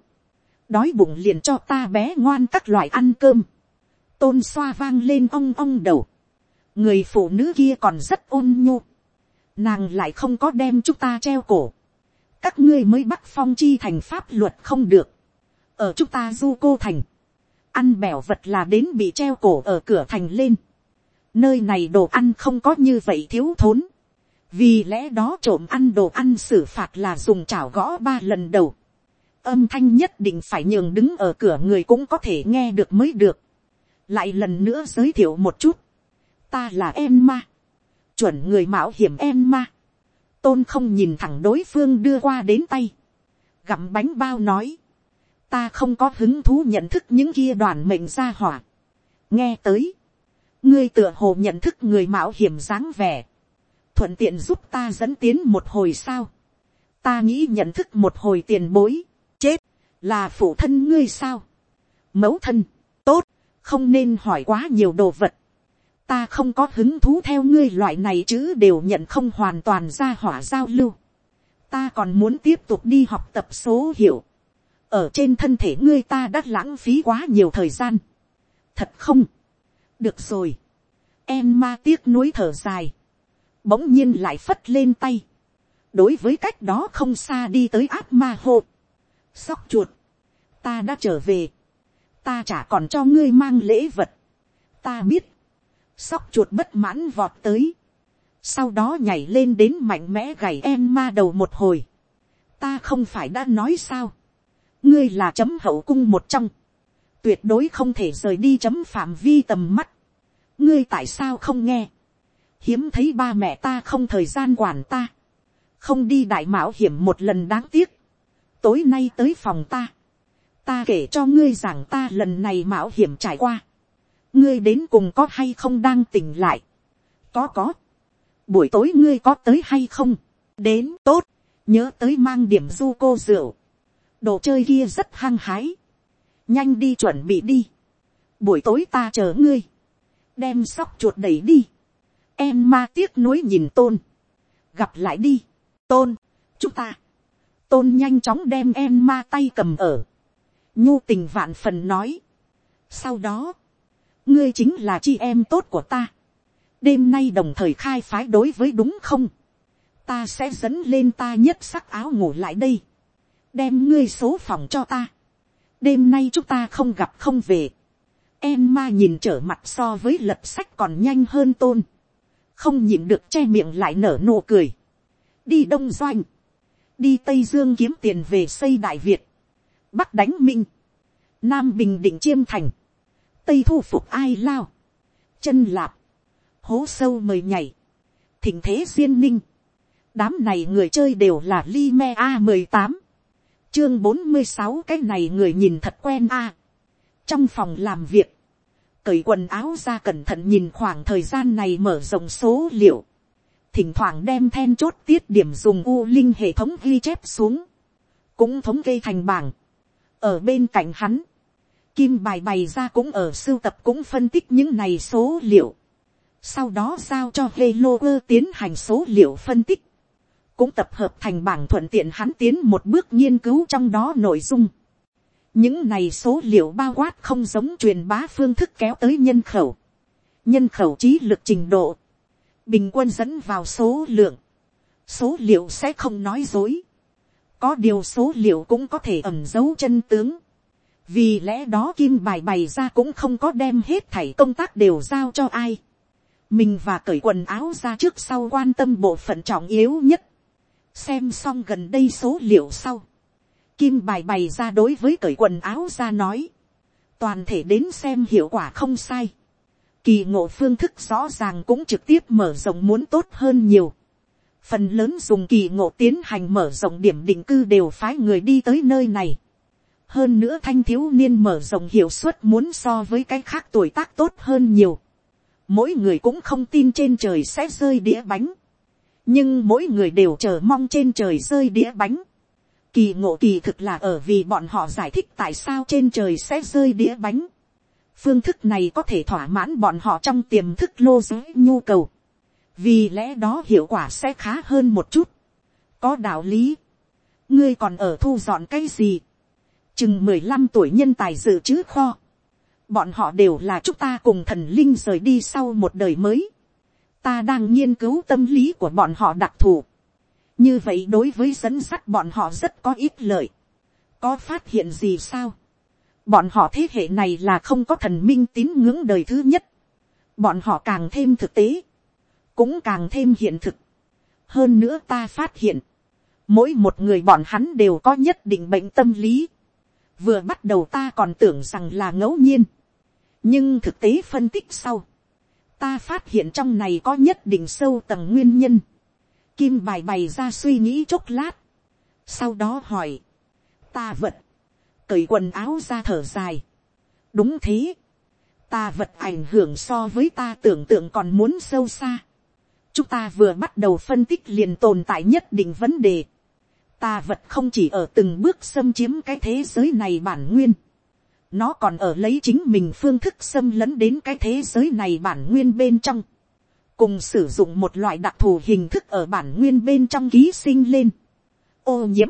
đói bụng liền cho ta bé ngoan các loại ăn cơm, tôn xoa vang lên ong ong đầu, người phụ nữ kia còn rất ôn nhu, nàng lại không có đem chúng ta treo cổ, các ngươi mới bắt phong chi thành pháp luật không được, ở chúng ta du cô thành, ăn bẻo vật là đến bị treo cổ ở cửa thành lên, nơi này đồ ăn không có như vậy thiếu thốn, vì lẽ đó trộm ăn đồ ăn xử phạt là dùng chảo gõ ba lần đầu, âm thanh nhất định phải nhường đứng ở cửa người cũng có thể nghe được mới được, lại lần nữa giới thiệu một chút, ta là em ma, chuẩn người mạo hiểm em ma, tôn không nhìn thẳng đối phương đưa qua đến tay, gặm bánh bao nói, ta không có hứng thú nhận thức những kia đoàn mệnh ra hỏa. nghe tới, ngươi tựa hồ nhận thức người mạo hiểm dáng vẻ, thuận tiện giúp ta dẫn tiến một hồi sao, ta nghĩ nhận thức một hồi tiền bối, chết, là phụ thân ngươi sao, mẫu thân, tốt, không nên hỏi quá nhiều đồ vật, ta không có hứng thú theo ngươi loại này chứ đều nhận không hoàn toàn ra hỏa giao lưu. ta còn muốn tiếp tục đi học tập số hiệu. ở trên thân thể ngươi ta đã lãng phí quá nhiều thời gian. thật không. được rồi. em ma tiếc nuối thở dài. bỗng nhiên lại phất lên tay. đối với cách đó không xa đi tới áp ma hộ. sóc chuột. ta đã trở về. ta chả còn cho ngươi mang lễ vật. ta biết sóc chuột bất mãn vọt tới, sau đó nhảy lên đến mạnh mẽ gảy em ma đầu một hồi, ta không phải đã nói sao, ngươi là chấm hậu cung một trong, tuyệt đối không thể rời đi chấm phạm vi tầm mắt. ngươi tại sao không nghe, hiếm thấy ba mẹ ta không thời gian quản ta, không đi đại mạo hiểm một lần đáng tiếc, tối nay tới phòng ta, ta kể cho ngươi rằng ta lần này mạo hiểm trải qua, ngươi đến cùng có hay không đang tỉnh lại, có có, buổi tối ngươi có tới hay không, đến tốt, nhớ tới mang điểm du cô rượu, đồ chơi kia rất hăng hái, nhanh đi chuẩn bị đi, buổi tối ta chờ ngươi, đem sóc chuột đẩy đi, em ma tiếc nuối nhìn tôn, gặp lại đi, tôn, chúng ta, tôn nhanh chóng đem em ma tay cầm ở, nhu tình vạn phần nói, sau đó, ngươi chính là chị em tốt của ta, đêm nay đồng thời khai phái đối với đúng không, ta sẽ dẫn lên ta nhất sắc áo ngủ lại đây, đem ngươi số phòng cho ta, đêm nay chúng ta không gặp không về, em ma nhìn trở mặt so với lật sách còn nhanh hơn tôn, không nhịn được che miệng lại nở nụ cười, đi đông doanh, đi tây dương kiếm tiền về xây đại việt, bắc đánh minh, nam bình định chiêm thành, tây thu phục ai lao, chân lạp, hố sâu mời nhảy, thỉnh thế duyên ninh, đám này người chơi đều là li me a mười tám, chương bốn mươi sáu cái này người nhìn thật quen a, trong phòng làm việc, cởi quần áo ra cẩn thận nhìn khoảng thời gian này mở rộng số liệu, thỉnh thoảng đem then chốt tiết điểm dùng u linh hệ thống ghi chép xuống, cũng thống kê thành bảng, ở bên cạnh hắn, kim bài bày ra cũng ở sưu tập cũng phân tích những này số liệu, sau đó giao cho Halo tiến hành số liệu phân tích, cũng tập hợp thành bảng thuận tiện hắn tiến một bước nghiên cứu trong đó nội dung. những này số liệu bao quát không giống truyền bá phương thức kéo tới nhân khẩu, nhân khẩu trí lực trình độ, bình quân dẫn vào số lượng, số liệu sẽ không nói dối, có điều số liệu cũng có thể ẩm dấu chân tướng, vì lẽ đó kim bài bày ra cũng không có đem hết thảy công tác đều giao cho ai, mình và cởi quần áo ra trước sau quan tâm bộ phận trọng yếu nhất, xem xong gần đây số liệu sau, kim bài bày ra đối với cởi quần áo ra nói, toàn thể đến xem hiệu quả không sai, kỳ ngộ phương thức rõ ràng cũng trực tiếp mở rộng muốn tốt hơn nhiều. Phần lớn dùng kỳ ngộ tiến hành mở rộng điểm định cư đều phái người đi tới nơi này. Hơn nữa thanh thiếu niên mở rộng hiệu suất muốn so với cái khác tuổi tác tốt hơn nhiều. Mỗi người cũng không tin trên trời sẽ rơi đĩa bánh. Nhưng mỗi người đều chờ mong trên trời rơi đĩa bánh. Kỳ ngộ kỳ thực là ở vì bọn họ giải thích tại sao trên trời sẽ rơi đĩa bánh phương thức này có thể thỏa mãn bọn họ trong tiềm thức lô giới nhu cầu, vì lẽ đó hiệu quả sẽ khá hơn một chút. có đạo lý, ngươi còn ở thu dọn cái gì, chừng mười lăm tuổi nhân tài dự trữ kho, bọn họ đều là chúng ta cùng thần linh rời đi sau một đời mới, ta đang nghiên cứu tâm lý của bọn họ đặc thù, như vậy đối với dẫn sắt bọn họ rất có ít lợi, có phát hiện gì sao, Bọn họ thế hệ này là không có thần minh tín ngưỡng đời thứ nhất. Bọn họ càng thêm thực tế. Cũng càng thêm hiện thực. Hơn nữa ta phát hiện. Mỗi một người bọn hắn đều có nhất định bệnh tâm lý. Vừa bắt đầu ta còn tưởng rằng là ngẫu nhiên. Nhưng thực tế phân tích sau. Ta phát hiện trong này có nhất định sâu tầng nguyên nhân. Kim bài bày ra suy nghĩ chốc lát. Sau đó hỏi. Ta vật cởi quần áo ra thở dài. đúng thế, ta vật ảnh hưởng so với ta tưởng tượng còn muốn sâu xa. chúng ta vừa bắt đầu phân tích liền tồn tại nhất định vấn đề ta vật không chỉ ở từng bước xâm chiếm cái thế giới này bản nguyên. nó còn ở lấy chính mình phương thức xâm lấn đến cái thế giới này bản nguyên bên trong. cùng sử dụng một loại đặc thù hình thức ở bản nguyên bên trong ký sinh lên. ô nhiễm.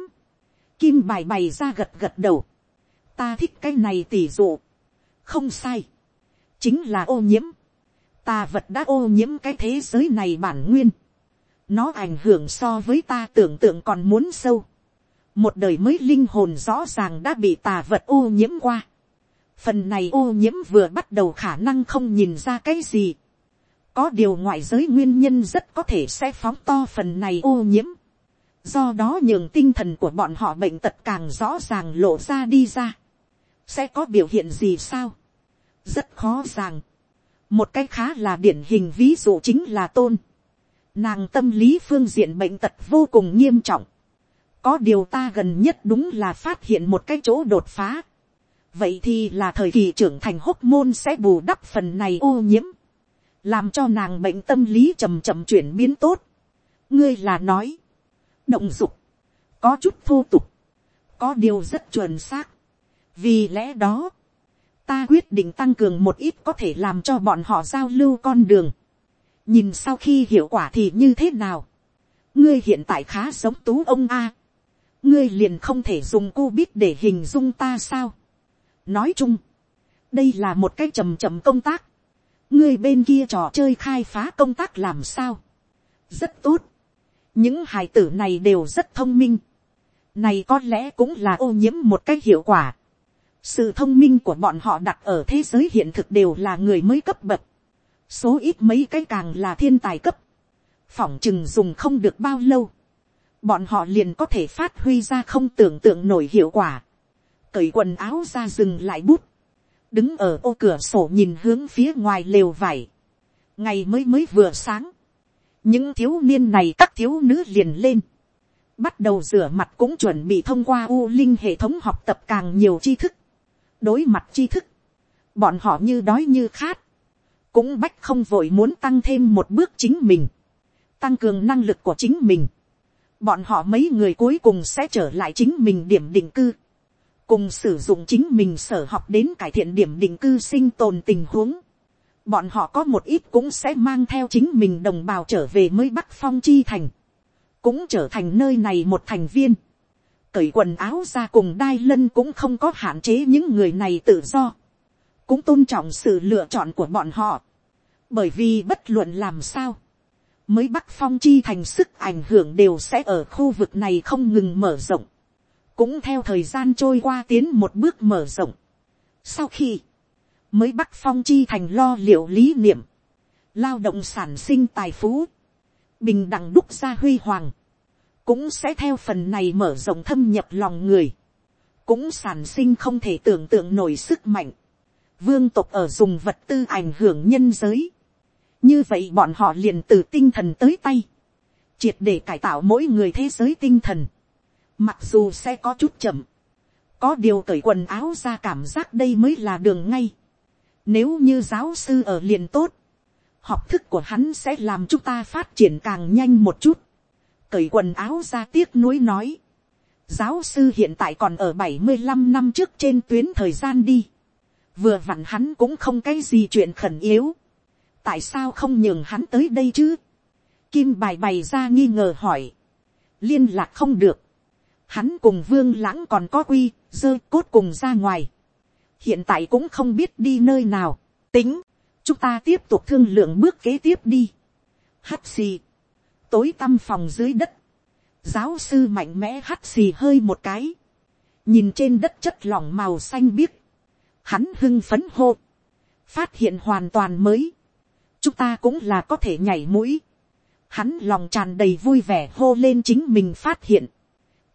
Kim bài bày ra gật gật đầu ta thích cái này tỉ dụ. không sai. chính là ô nhiễm. ta vật đã ô nhiễm cái thế giới này bản nguyên nó ảnh hưởng so với ta tưởng tượng còn muốn sâu. một đời mới linh hồn rõ ràng đã bị tà vật ô nhiễm qua. phần này ô nhiễm vừa bắt đầu khả năng không nhìn ra cái gì. có điều ngoại giới nguyên nhân rất có thể sẽ phóng to phần này ô nhiễm do đó nhường tinh thần của bọn họ bệnh tật càng rõ ràng lộ ra đi ra sẽ có biểu hiện gì sao, rất khó ràng. một cái khá là điển hình ví dụ chính là tôn nàng tâm lý phương diện bệnh tật vô cùng nghiêm trọng. có điều ta gần nhất đúng là phát hiện một cái chỗ đột phá. vậy thì là thời kỳ trưởng thành hốc môn sẽ bù đắp phần này ô nhiễm, làm cho nàng bệnh tâm lý chậm chậm chuyển biến tốt. ngươi là nói, động dục, có chút thô tục, có điều rất chuẩn xác. vì lẽ đó, ta quyết định tăng cường một ít có thể làm cho bọn họ giao lưu con đường nhìn sau khi hiệu quả thì như thế nào. ngươi hiện tại khá giống tú ông a. ngươi liền không thể dùng cu bít để hình dung ta sao. nói chung, đây là một cái trầm trầm công tác. ngươi bên kia trò chơi khai phá công tác làm sao. rất tốt. những hài tử này đều rất thông minh. này có lẽ cũng là ô nhiễm một cách hiệu quả sự thông minh của bọn họ đặt ở thế giới hiện thực đều là người mới cấp bậc, số ít mấy cái càng là thiên tài cấp, phỏng chừng dùng không được bao lâu, bọn họ liền có thể phát huy ra không tưởng tượng nổi hiệu quả, cởi quần áo ra dừng lại bút, đứng ở ô cửa sổ nhìn hướng phía ngoài lều vải, ngày mới mới vừa sáng, những thiếu niên này các thiếu nữ liền lên, bắt đầu rửa mặt cũng chuẩn bị thông qua u linh hệ thống học tập càng nhiều tri thức, đối mặt tri thức, bọn họ như đói như khát, cũng bách không vội muốn tăng thêm một bước chính mình, tăng cường năng lực của chính mình. Bọn họ mấy người cuối cùng sẽ trở lại chính mình điểm định cư, cùng sử dụng chính mình sở học đến cải thiện điểm định cư sinh tồn tình huống. Bọn họ có một ít cũng sẽ mang theo chính mình đồng bào trở về mới bắc phong chi thành, cũng trở thành nơi này một thành viên cởi quần áo ra cùng đai lân cũng không có hạn chế những người này tự do. Cũng tôn trọng sự lựa chọn của bọn họ. Bởi vì bất luận làm sao. Mới Bắc Phong chi thành sức ảnh hưởng đều sẽ ở khu vực này không ngừng mở rộng. Cũng theo thời gian trôi qua tiến một bước mở rộng. Sau khi mới Bắc Phong chi thành lo liệu lý niệm. Lao động sản sinh tài phú. Bình đẳng đúc ra huy hoàng cũng sẽ theo phần này mở rộng thâm nhập lòng người, cũng sản sinh không thể tưởng tượng nổi sức mạnh. Vương tộc ở dùng vật tư ảnh hưởng nhân giới. Như vậy bọn họ liền từ tinh thần tới tay. Triệt để cải tạo mỗi người thế giới tinh thần. Mặc dù sẽ có chút chậm. Có điều cởi quần áo ra cảm giác đây mới là đường ngay. Nếu như giáo sư ở liền tốt. Học thức của hắn sẽ làm chúng ta phát triển càng nhanh một chút cởi quần áo ra tiếc nuối nói. Giáo sư hiện tại còn ở bảy mươi 75 năm trước trên tuyến thời gian đi. Vừa vặn hắn cũng không cái gì chuyện khẩn yếu. Tại sao không nhường hắn tới đây chứ? Kim bài bày ra nghi ngờ hỏi. Liên lạc không được. Hắn cùng vương lãng còn có quy, dơ cốt cùng ra ngoài. Hiện tại cũng không biết đi nơi nào. Tính, chúng ta tiếp tục thương lượng bước kế tiếp đi. Hắt xì tối tăm phòng dưới đất, giáo sư mạnh mẽ hắt xì hơi một cái, nhìn trên đất chất lỏng màu xanh biếc, hắn hưng phấn hô, phát hiện hoàn toàn mới, chúng ta cũng là có thể nhảy mũi, hắn lòng tràn đầy vui vẻ hô lên chính mình phát hiện,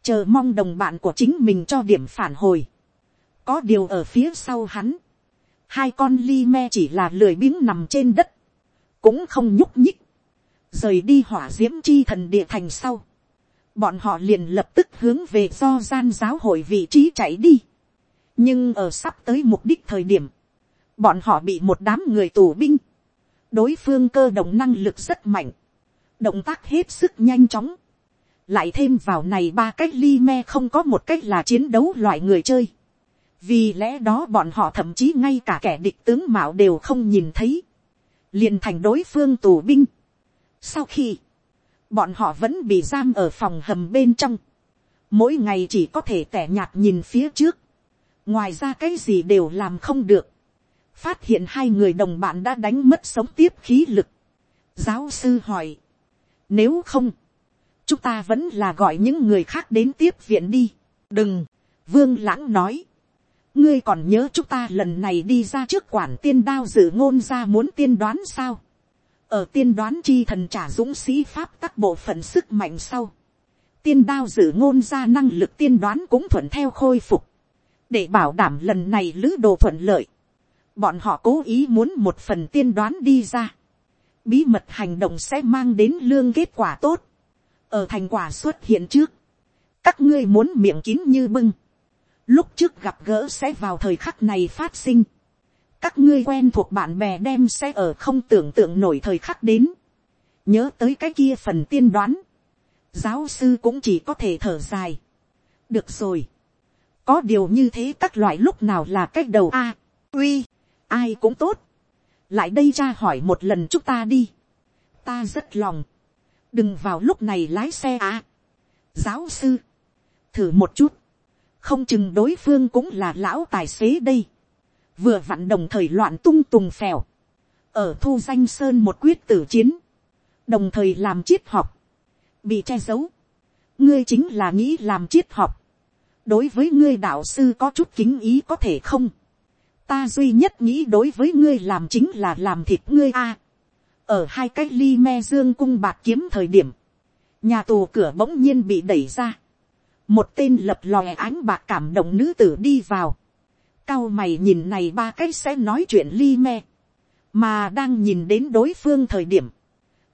chờ mong đồng bạn của chính mình cho điểm phản hồi, có điều ở phía sau hắn, hai con ly me chỉ là lười biếng nằm trên đất, cũng không nhúc nhích, rời đi hỏa diễm chi thần địa thành sau, bọn họ liền lập tức hướng về do gian giáo hội vị trí chạy đi. nhưng ở sắp tới mục đích thời điểm, bọn họ bị một đám người tù binh, đối phương cơ động năng lực rất mạnh, động tác hết sức nhanh chóng, lại thêm vào này ba cách ly me không có một cách là chiến đấu loại người chơi, vì lẽ đó bọn họ thậm chí ngay cả kẻ địch tướng mạo đều không nhìn thấy, liền thành đối phương tù binh, sau khi, bọn họ vẫn bị giam ở phòng hầm bên trong, mỗi ngày chỉ có thể tẻ nhạt nhìn phía trước, ngoài ra cái gì đều làm không được, phát hiện hai người đồng bạn đã đánh mất sống tiếp khí lực. giáo sư hỏi, nếu không, chúng ta vẫn là gọi những người khác đến tiếp viện đi. đừng, vương lãng nói, ngươi còn nhớ chúng ta lần này đi ra trước quản tiên đao dự ngôn ra muốn tiên đoán sao ở tiên đoán chi thần trả dũng sĩ pháp các bộ phận sức mạnh sau, tiên đao dự ngôn ra năng lực tiên đoán cũng thuận theo khôi phục, để bảo đảm lần này lữ đồ thuận lợi, bọn họ cố ý muốn một phần tiên đoán đi ra, bí mật hành động sẽ mang đến lương kết quả tốt, ở thành quả xuất hiện trước, các ngươi muốn miệng kín như bưng, lúc trước gặp gỡ sẽ vào thời khắc này phát sinh, các ngươi quen thuộc bạn bè đem sẽ ở không tưởng tượng nổi thời khắc đến, nhớ tới cái kia phần tiên đoán, giáo sư cũng chỉ có thể thở dài, được rồi, có điều như thế các loại lúc nào là cách đầu a, uy, ai cũng tốt, lại đây ra hỏi một lần chúng ta đi, ta rất lòng, đừng vào lúc này lái xe à. giáo sư, thử một chút, không chừng đối phương cũng là lão tài xế đây, vừa vặn đồng thời loạn tung tùng phèo, ở thu danh sơn một quyết tử chiến, đồng thời làm triết học, bị che giấu, ngươi chính là nghĩ làm triết học, đối với ngươi đạo sư có chút kính ý có thể không, ta duy nhất nghĩ đối với ngươi làm chính là làm thịt ngươi a, ở hai cái ly me dương cung bạc kiếm thời điểm, nhà tù cửa bỗng nhiên bị đẩy ra, một tên lập lòe ánh bạc cảm động nữ tử đi vào, cao mày nhìn này ba cái sẽ nói chuyện ly me, mà đang nhìn đến đối phương thời điểm,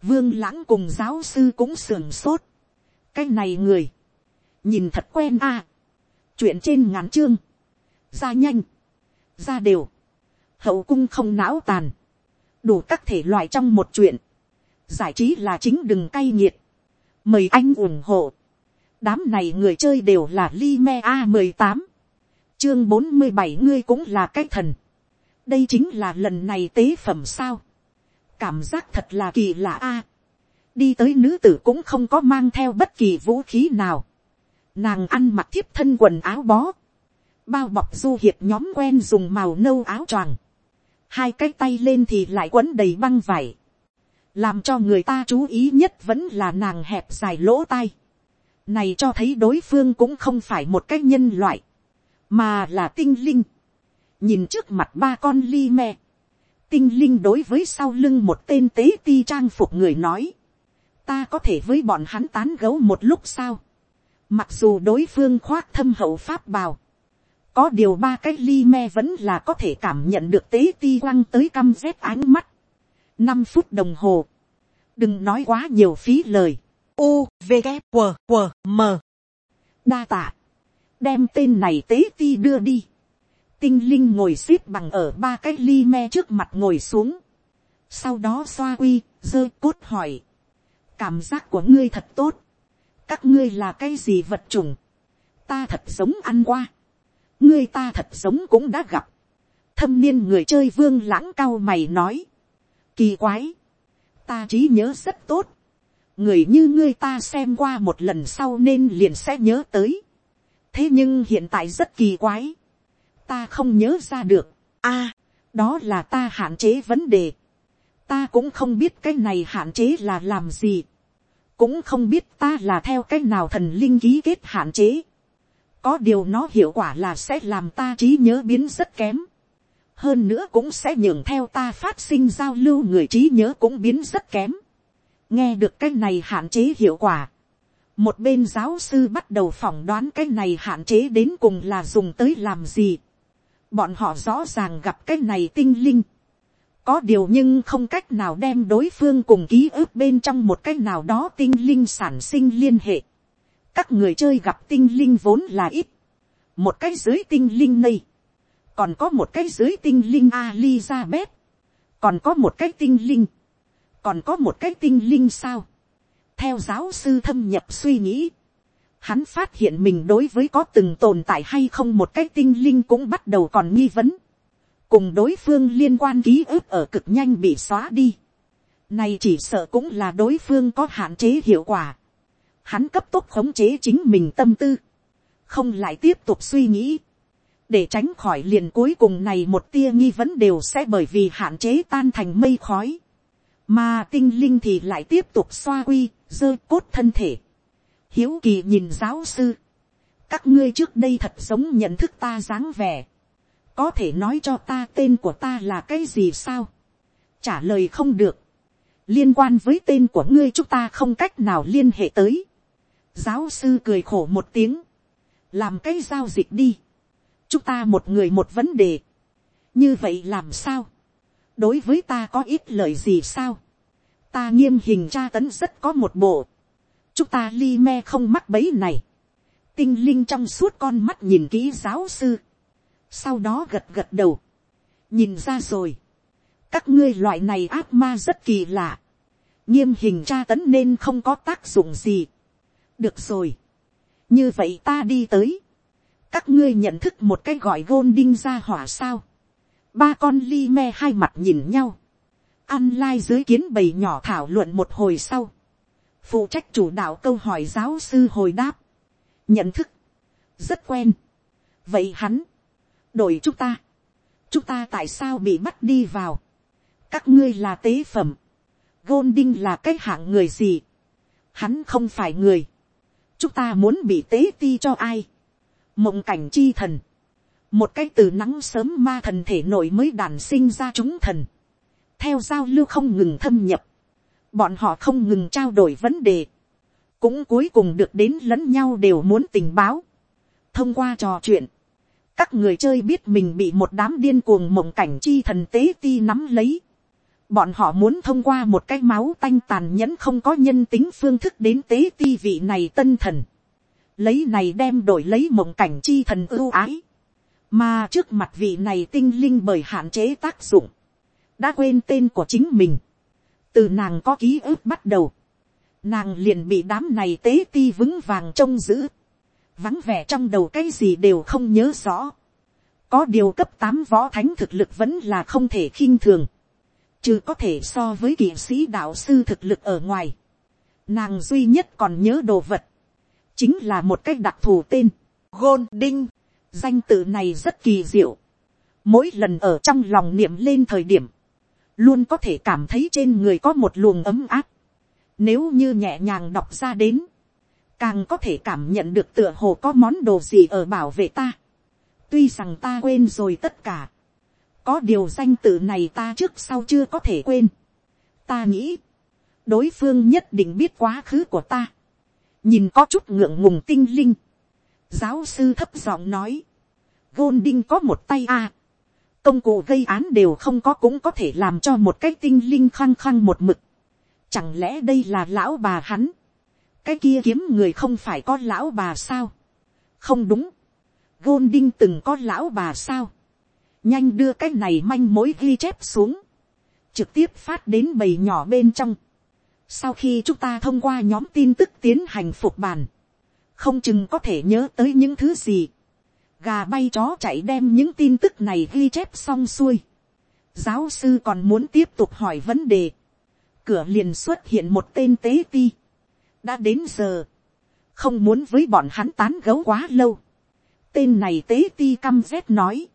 vương lãng cùng giáo sư cũng sườn sốt, cái này người, nhìn thật quen a, chuyện trên ngắn chương, ra nhanh, ra đều, hậu cung không não tàn, đủ các thể loại trong một chuyện, giải trí là chính đừng cay nghiệt, mời anh ủng hộ, đám này người chơi đều là li me a mười tám, chương bốn mươi bảy ngươi cũng là cái thần, đây chính là lần này tế phẩm sao, cảm giác thật là kỳ lạ a, đi tới nữ tử cũng không có mang theo bất kỳ vũ khí nào, nàng ăn mặc thiếp thân quần áo bó, bao bọc du hiệp nhóm quen dùng màu nâu áo choàng, hai cái tay lên thì lại quấn đầy băng vải, làm cho người ta chú ý nhất vẫn là nàng hẹp dài lỗ tai, này cho thấy đối phương cũng không phải một cái nhân loại, mà là tinh linh, nhìn trước mặt ba con ly me, tinh linh đối với sau lưng một tên tế ti trang phục người nói, ta có thể với bọn hắn tán gấu một lúc sao, mặc dù đối phương khoác thâm hậu pháp bào, có điều ba cái ly me vẫn là có thể cảm nhận được tế ti quăng tới căm rét ánh mắt. năm phút đồng hồ. đừng nói quá nhiều phí lời. u v g q q m đa tạ. đem tên này tế ti đưa đi. tinh linh ngồi x ế p bằng ở ba cái ly me trước mặt ngồi xuống. sau đó xoa quy, dơ cốt hỏi. cảm giác của ngươi thật tốt. các ngươi là cái gì vật trùng. ta thật giống ăn qua ngươi ta thật giống cũng đã gặp, thâm niên người chơi vương lãng cao mày nói, kỳ quái, ta trí nhớ rất tốt, người như ngươi ta xem qua một lần sau nên liền sẽ nhớ tới, thế nhưng hiện tại rất kỳ quái, ta không nhớ ra được, a, đó là ta hạn chế vấn đề, ta cũng không biết cái này hạn chế là làm gì, cũng không biết ta là theo cái nào thần linh ký kết hạn chế, có điều nó hiệu quả là sẽ làm ta trí nhớ biến rất kém. hơn nữa cũng sẽ nhường theo ta phát sinh giao lưu người trí nhớ cũng biến rất kém. nghe được cái này hạn chế hiệu quả. một bên giáo sư bắt đầu phỏng đoán cái này hạn chế đến cùng là dùng tới làm gì. bọn họ rõ ràng gặp cái này tinh linh. có điều nhưng không cách nào đem đối phương cùng ký ức bên trong một cái nào đó tinh linh sản sinh liên hệ các người chơi gặp tinh linh vốn là ít, một cái dưới tinh linh nây, còn có một cái dưới tinh linh Alizabeth, còn có một cái tinh linh, còn có một cái tinh linh sao. theo giáo sư thâm nhập suy nghĩ, hắn phát hiện mình đối với có từng tồn tại hay không một cái tinh linh cũng bắt đầu còn nghi vấn, cùng đối phương liên quan ký ức ở cực nhanh bị xóa đi. Này chỉ sợ cũng là đối phương có hạn chế hiệu quả hắn cấp tốc khống chế chính mình tâm tư, không lại tiếp tục suy nghĩ, để tránh khỏi liền cuối cùng này một tia nghi vấn đều sẽ bởi vì hạn chế tan thành mây khói, mà tinh linh thì lại tiếp tục xoa quy, dơ cốt thân thể, hiếu kỳ nhìn giáo sư, các ngươi trước đây thật giống nhận thức ta dáng vẻ, có thể nói cho ta tên của ta là cái gì sao, trả lời không được, liên quan với tên của ngươi chúng ta không cách nào liên hệ tới, Giáo sư cười khổ một tiếng. Làm cái giao dịch đi. chúng ta một người một vấn đề, như vậy làm sao, đối với ta có ít lời gì sao, ta nghiêm hình tra tấn rất có một bộ, chúng ta li me không mắc bấy này, tinh linh trong suốt con mắt nhìn kỹ giáo sư, sau đó gật gật đầu, nhìn ra rồi, các ngươi loại này ác ma rất kỳ lạ, nghiêm hình tra tấn nên không có tác dụng gì được rồi, như vậy ta đi tới, các ngươi nhận thức một cái gọi gôn đinh ra hỏa sao, ba con li me hai mặt nhìn nhau, ăn lai dưới kiến bầy nhỏ thảo luận một hồi sau, phụ trách chủ đạo câu hỏi giáo sư hồi đáp, nhận thức, rất quen, vậy hắn, đổi chúng ta, chúng ta tại sao bị bắt đi vào, các ngươi là tế phẩm, Golding là cái hạng người gì, hắn không phải người, chúng ta muốn bị tế ti cho ai, mộng cảnh chi thần, một cái từ nắng sớm ma thần thể nội mới đàn sinh ra chúng thần, theo giao lưu không ngừng thâm nhập, bọn họ không ngừng trao đổi vấn đề, cũng cuối cùng được đến lẫn nhau đều muốn tình báo, thông qua trò chuyện, các người chơi biết mình bị một đám điên cuồng mộng cảnh chi thần tế ti nắm lấy, bọn họ muốn thông qua một cái máu tanh tàn nhẫn không có nhân tính phương thức đến tế ti vị này tân thần, lấy này đem đổi lấy mộng cảnh chi thần ưu ái, mà trước mặt vị này tinh linh bởi hạn chế tác dụng, đã quên tên của chính mình, từ nàng có ký ức bắt đầu, nàng liền bị đám này tế ti vững vàng trông giữ, vắng vẻ trong đầu cái gì đều không nhớ rõ, có điều cấp tám võ thánh thực lực vẫn là không thể khinh thường, chứ có thể so với kỵ sĩ đạo sư thực lực ở ngoài, nàng duy nhất còn nhớ đồ vật, chính là một cách đặc thù tên, gôn đinh, danh tự này rất kỳ diệu, mỗi lần ở trong lòng niệm lên thời điểm, luôn có thể cảm thấy trên người có một luồng ấm áp, nếu như nhẹ nhàng đọc ra đến, càng có thể cảm nhận được tựa hồ có món đồ gì ở bảo vệ ta. tuy rằng ta quên rồi tất cả, có điều danh tự này ta trước sau chưa có thể quên. ta nghĩ, đối phương nhất định biết quá khứ của ta. nhìn có chút ngượng ngùng tinh linh. giáo sư thấp giọng nói, Golding có một tay a. công cụ gây án đều không có cũng có thể làm cho một cái tinh linh khăng khăng một mực. Chẳng lẽ đây là lão bà hắn? Cái kia kiếm người không phải có lão bà sao? Không đúng. Golding từng có lão bà sao? Nhanh đưa cái này manh mối ghi chép xuống, trực tiếp phát đến bầy nhỏ bên trong. Sau khi chúng ta thông qua nhóm tin tức tiến hành phục bàn, không chừng có thể nhớ tới những thứ gì. Gà bay chó chạy đem những tin tức này ghi chép xong xuôi. Giáo sư còn muốn tiếp tục hỏi vấn đề. Cửa liền xuất hiện một tên tế ti. Đã đến giờ. Không muốn với bọn hắn tán gấu quá lâu. Tên này tế ti căm rét nói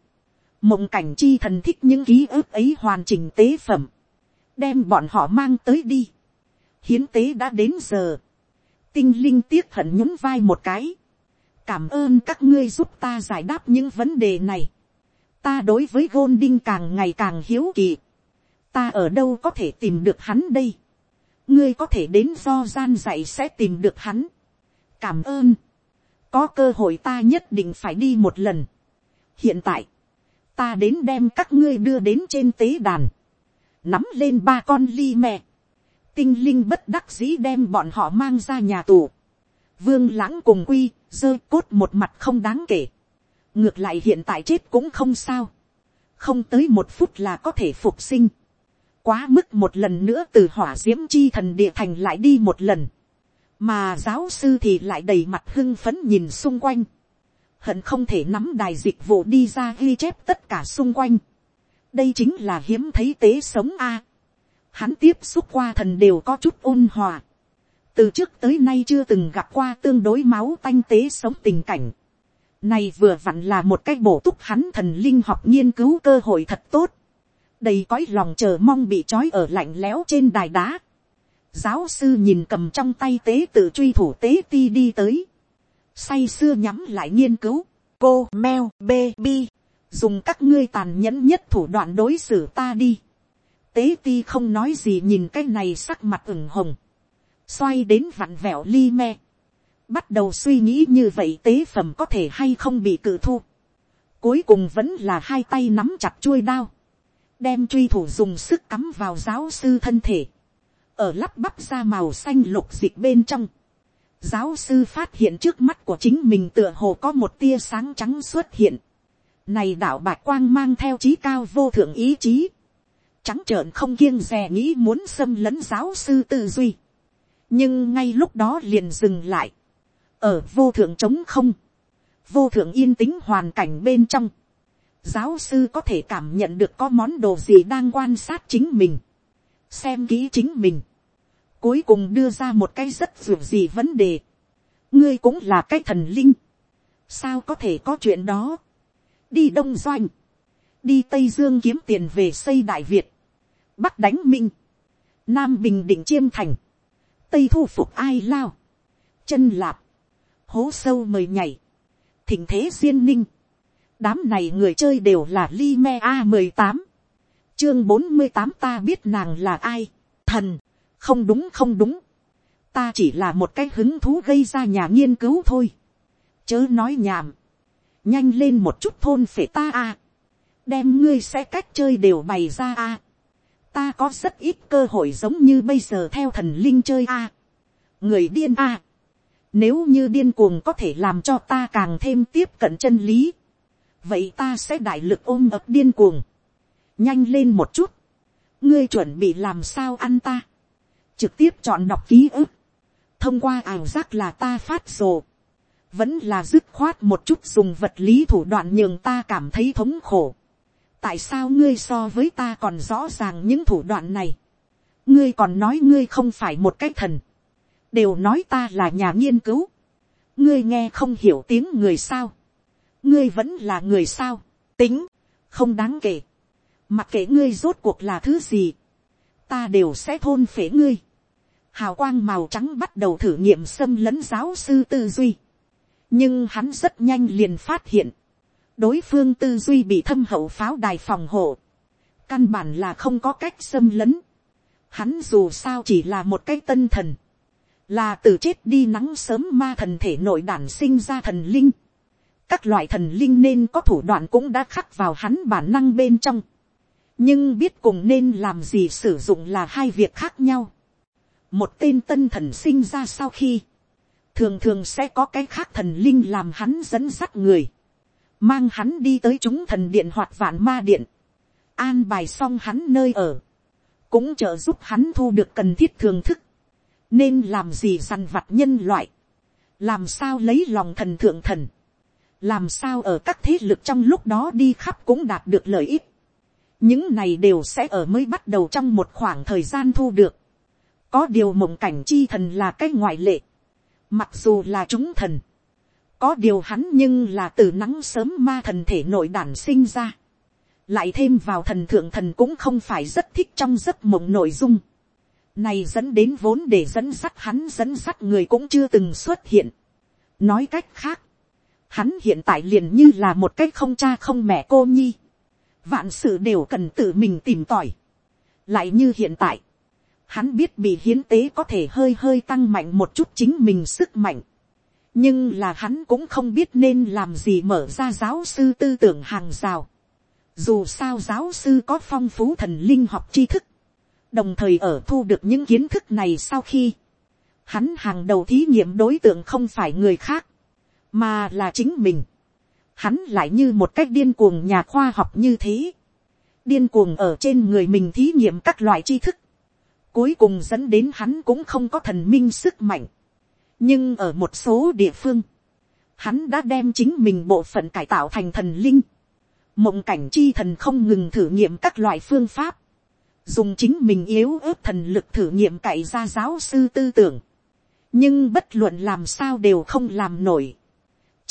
mộng cảnh chi thần thích những ký ức ấy hoàn chỉnh tế phẩm, đem bọn họ mang tới đi. hiến tế đã đến giờ, tinh linh tiếc hận nhún vai một cái, cảm ơn các ngươi giúp ta giải đáp những vấn đề này. ta đối với gôn đinh càng ngày càng hiếu kỳ. ta ở đâu có thể tìm được hắn đây. ngươi có thể đến do gian dạy sẽ tìm được hắn. cảm ơn. có cơ hội ta nhất định phải đi một lần. hiện tại, ta đến đem các ngươi đưa đến trên tế đàn, nắm lên ba con ly mẹ, tinh linh bất đắc dĩ đem bọn họ mang ra nhà tù, vương lãng cùng quy, rơi cốt một mặt không đáng kể, ngược lại hiện tại chết cũng không sao, không tới một phút là có thể phục sinh, quá mức một lần nữa từ hỏa d i ễ m chi thần địa thành lại đi một lần, mà giáo sư thì lại đầy mặt hưng phấn nhìn xung quanh, hận không thể nắm đài dịch vụ đi ra ghi chép tất cả xung quanh. đây chính là hiếm thấy tế sống a. hắn tiếp xúc qua thần đều có chút ôn hòa. từ trước tới nay chưa từng gặp qua tương đối máu tanh tế sống tình cảnh. này vừa vặn là một cái bổ túc hắn thần linh học nghiên cứu cơ hội thật tốt. đầy cõi lòng chờ mong bị trói ở lạnh lẽo trên đài đá. giáo sư nhìn cầm trong tay tế tự truy thủ tế ti đi tới say sưa nhắm lại nghiên cứu, cô meo baby, dùng các ngươi tàn nhẫn nhất thủ đoạn đối xử ta đi. tế ti không nói gì nhìn cái này sắc mặt ửng hồng, xoay đến vặn vẹo ly me, bắt đầu suy nghĩ như vậy tế phẩm có thể hay không bị cự thu. Cuối cùng vẫn là hai tay nắm chặt chuôi đao. Đem truy thủ dùng sức cắm vào giáo sư thân thể. Ở lắp bắp ra màu xanh lục dịch bên trong. Giáo sư phát hiện trước mắt của chính mình tựa hồ có một tia sáng trắng xuất hiện. Này đạo bạch quang mang theo trí cao vô thượng ý chí. Trắng trợn không kiêng dè nghĩ muốn xâm lấn giáo sư tư duy. Nhưng ngay lúc đó liền dừng lại. Ở vô thượng trống không vô thượng yên tĩnh hoàn cảnh bên trong, giáo sư có thể cảm nhận được có món đồ gì đang quan sát chính mình, xem kỹ chính mình, cuối cùng đưa ra một cái rất dù gì vấn đề, ngươi cũng là cái thần linh, sao có thể có chuyện đó, đi đông doanh, đi tây dương kiếm tiền về xây đại việt, bắc đánh minh, nam bình định chiêm thành, tây thu phục ai lao, chân lạp, hố sâu mời nhảy, thịnh thế duyên ninh. đám này người chơi đều là li me a mười tám, chương bốn mươi tám ta biết nàng là ai, thần, không đúng không đúng, ta chỉ là một cái hứng thú gây ra nhà nghiên cứu thôi, chớ nói nhảm, nhanh lên một chút thôn phể ta a, đem ngươi sẽ cách chơi đều bày ra a, ta có rất ít cơ hội giống như bây giờ theo thần linh chơi a, người điên a, nếu như điên cuồng có thể làm cho ta càng thêm tiếp cận chân lý. Vậy ta sẽ đại lực ôm ập điên cuồng. Nhanh lên một chút. Ngươi chuẩn bị làm sao ăn ta. Trực tiếp chọn đọc ký ức. Thông qua ảo giác là ta phát rồ. Vẫn là dứt khoát một chút dùng vật lý thủ đoạn nhường ta cảm thấy thống khổ. Tại sao ngươi so với ta còn rõ ràng những thủ đoạn này? Ngươi còn nói ngươi không phải một cái thần đều nói ta là nhà nghiên cứu, ngươi nghe không hiểu tiếng người sao, ngươi vẫn là người sao, tính, không đáng kể, mặc kệ ngươi rốt cuộc là thứ gì, ta đều sẽ thôn phế ngươi, hào quang màu trắng bắt đầu thử nghiệm xâm lấn giáo sư tư duy, nhưng hắn rất nhanh liền phát hiện, đối phương tư duy bị thâm hậu pháo đài phòng hộ, căn bản là không có cách xâm lấn, hắn dù sao chỉ là một cái tân thần, là từ chết đi nắng sớm ma thần thể nội đản sinh ra thần linh. các loại thần linh nên có thủ đoạn cũng đã khắc vào hắn bản năng bên trong nhưng biết cùng nên làm gì sử dụng là hai việc khác nhau. một tên tân thần sinh ra sau khi, thường thường sẽ có cái khác thần linh làm hắn dẫn dắt người, mang hắn đi tới chúng thần điện hoặc vạn ma điện, an bài xong hắn nơi ở, cũng trợ giúp hắn thu được cần thiết thường thức. Nên làm gì dằn vặt nhân loại, làm sao lấy lòng thần thượng thần, làm sao ở các thế lực trong lúc đó đi khắp cũng đạt được lợi ích những này đều sẽ ở mới bắt đầu trong một khoảng thời gian thu được. có điều mộng cảnh chi thần là cái ngoại lệ, mặc dù là chúng thần, có điều hắn nhưng là từ nắng sớm ma thần thể nội đản sinh ra, lại thêm vào thần thượng thần cũng không phải rất thích trong giấc mộng nội dung này dẫn đến vốn để dẫn sắt hắn dẫn sắt người cũng chưa từng xuất hiện. Nói cách khác. Hắn hiện tại liền như là một cái không cha không mẹ cô nhi. Vạn sự đều cần tự mình tìm tòi. Lại như hiện tại. Hắn biết bị hiến tế có thể hơi hơi tăng mạnh một chút chính mình sức mạnh. Nhưng là hắn cũng không biết nên làm gì mở ra giáo sư tư tưởng hàng rào. Dù sao giáo sư có phong phú thần linh học tri thức đồng thời ở thu được những kiến thức này sau khi, hắn hàng đầu thí nghiệm đối tượng không phải người khác, mà là chính mình. Hắn lại như một cách điên cuồng nhà khoa học như thế, điên cuồng ở trên người mình thí nghiệm các loại tri thức, cuối cùng dẫn đến hắn cũng không có thần minh sức mạnh, nhưng ở một số địa phương, hắn đã đem chính mình bộ phận cải tạo thành thần linh, mộng cảnh chi thần không ngừng thử nghiệm các loại phương pháp, dùng chính mình yếu ớt thần lực thử nghiệm cậy ra giáo sư tư tưởng, nhưng bất luận làm sao đều không làm nổi,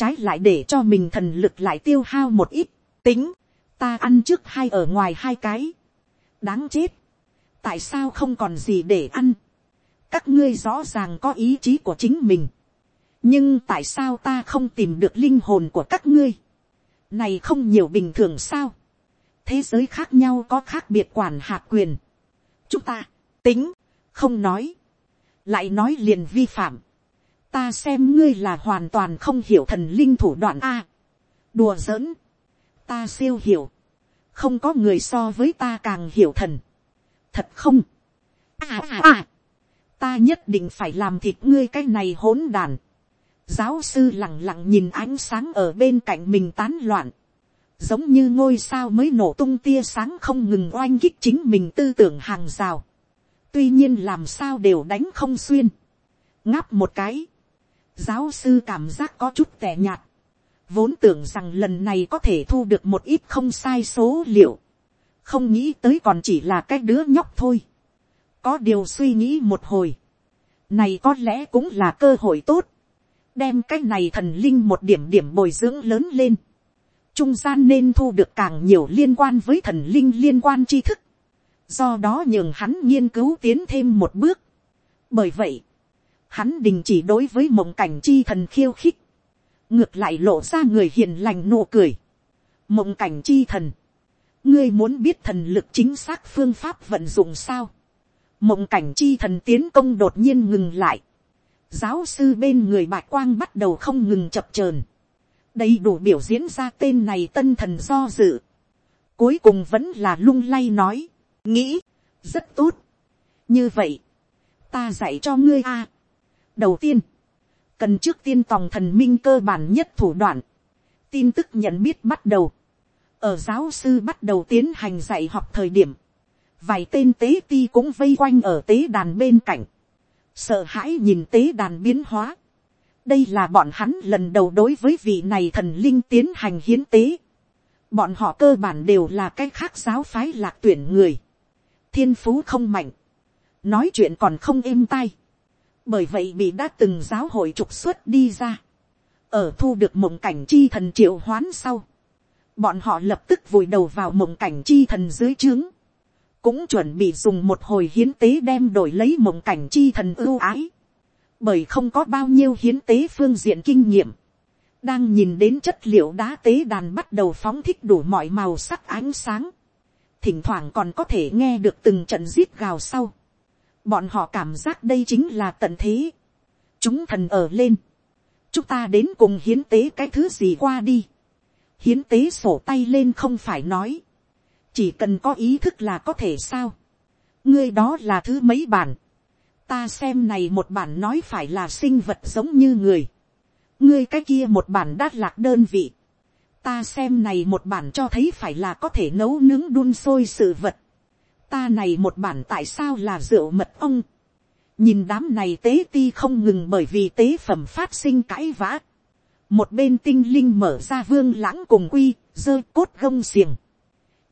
trái lại để cho mình thần lực lại tiêu hao một ít, tính, ta ăn trước hai ở ngoài hai cái, đáng chết, tại sao không còn gì để ăn, các ngươi rõ ràng có ý chí của chính mình, nhưng tại sao ta không tìm được linh hồn của các ngươi, này không nhiều bình thường sao, thế giới khác nhau có khác biệt quản hạt quyền. chúng ta, tính, không nói, lại nói liền vi phạm ta xem ngươi là hoàn toàn không hiểu thần linh thủ đoạn a. đùa giỡn, ta siêu hiểu, không có người so với ta càng hiểu thần, thật không, à à à, ta nhất định phải làm thịt ngươi cái này hỗn đàn, giáo sư lẳng lặng nhìn ánh sáng ở bên cạnh mình tán loạn, giống như ngôi sao mới nổ tung tia sáng không ngừng oanh kích chính mình tư tưởng hàng rào, tuy nhiên làm sao đều đánh không xuyên, ngáp một cái, giáo sư cảm giác có chút tẻ nhạt, vốn tưởng rằng lần này có thể thu được một ít không sai số liệu, không nghĩ tới còn chỉ là cái đứa nhóc thôi, có điều suy nghĩ một hồi, này có lẽ cũng là cơ hội tốt, đem cái này thần linh một điểm điểm bồi dưỡng lớn lên, trung gian nên thu được càng nhiều liên quan với thần linh liên quan tri thức, do đó nhường hắn nghiên cứu tiến thêm một bước. bởi vậy, hắn đình chỉ đối với mộng cảnh chi thần khiêu khích, ngược lại lộ ra người hiền lành nụ cười. mộng cảnh chi thần, ngươi muốn biết thần lực chính xác phương pháp vận dụng sao. mộng cảnh chi thần tiến công đột nhiên ngừng lại. giáo sư bên người bạc quang bắt đầu không ngừng chập chờn đầy đủ biểu diễn ra tên này tân thần do dự. cuối cùng vẫn là lung lay nói, nghĩ, rất tốt. như vậy, ta dạy cho ngươi a đầu tiên, cần trước tiên tòng thần minh cơ bản nhất thủ đoạn, tin tức nhận biết bắt đầu, ở giáo sư bắt đầu tiến hành dạy học thời điểm, vài tên tế ti cũng vây quanh ở tế đàn bên cạnh, sợ hãi nhìn tế đàn biến hóa, đây là bọn hắn lần đầu đối với vị này thần linh tiến hành hiến tế. bọn họ cơ bản đều là cái khác giáo phái lạc tuyển người. thiên phú không mạnh. nói chuyện còn không êm tai bởi vậy bị đã từng giáo hội trục xuất đi ra. ở thu được mộng cảnh chi thần triệu hoán sau. bọn họ lập tức vùi đầu vào mộng cảnh chi thần dưới trướng. cũng chuẩn bị dùng một hồi hiến tế đem đổi lấy mộng cảnh chi thần ưu ái bởi không có bao nhiêu hiến tế phương diện kinh nghiệm, đang nhìn đến chất liệu đá tế đàn bắt đầu phóng thích đủ mọi màu sắc ánh sáng, thỉnh thoảng còn có thể nghe được từng trận rít gào sau, bọn họ cảm giác đây chính là tận thế, chúng thần ở lên, chúng ta đến cùng hiến tế cái thứ gì qua đi, hiến tế sổ tay lên không phải nói, chỉ cần có ý thức là có thể sao, ngươi đó là thứ mấy bản, ta xem này một bản nói phải là sinh vật giống như người. ngươi cái kia một bản đát lạc đơn vị. ta xem này một bản cho thấy phải là có thể nấu nướng đun sôi sự vật ta này một bản tại sao là rượu mật ong. nhìn đám này tế ti không ngừng bởi vì tế phẩm phát sinh cãi vã. một bên tinh linh mở ra vương lãng cùng quy, rơi cốt gông xiềng.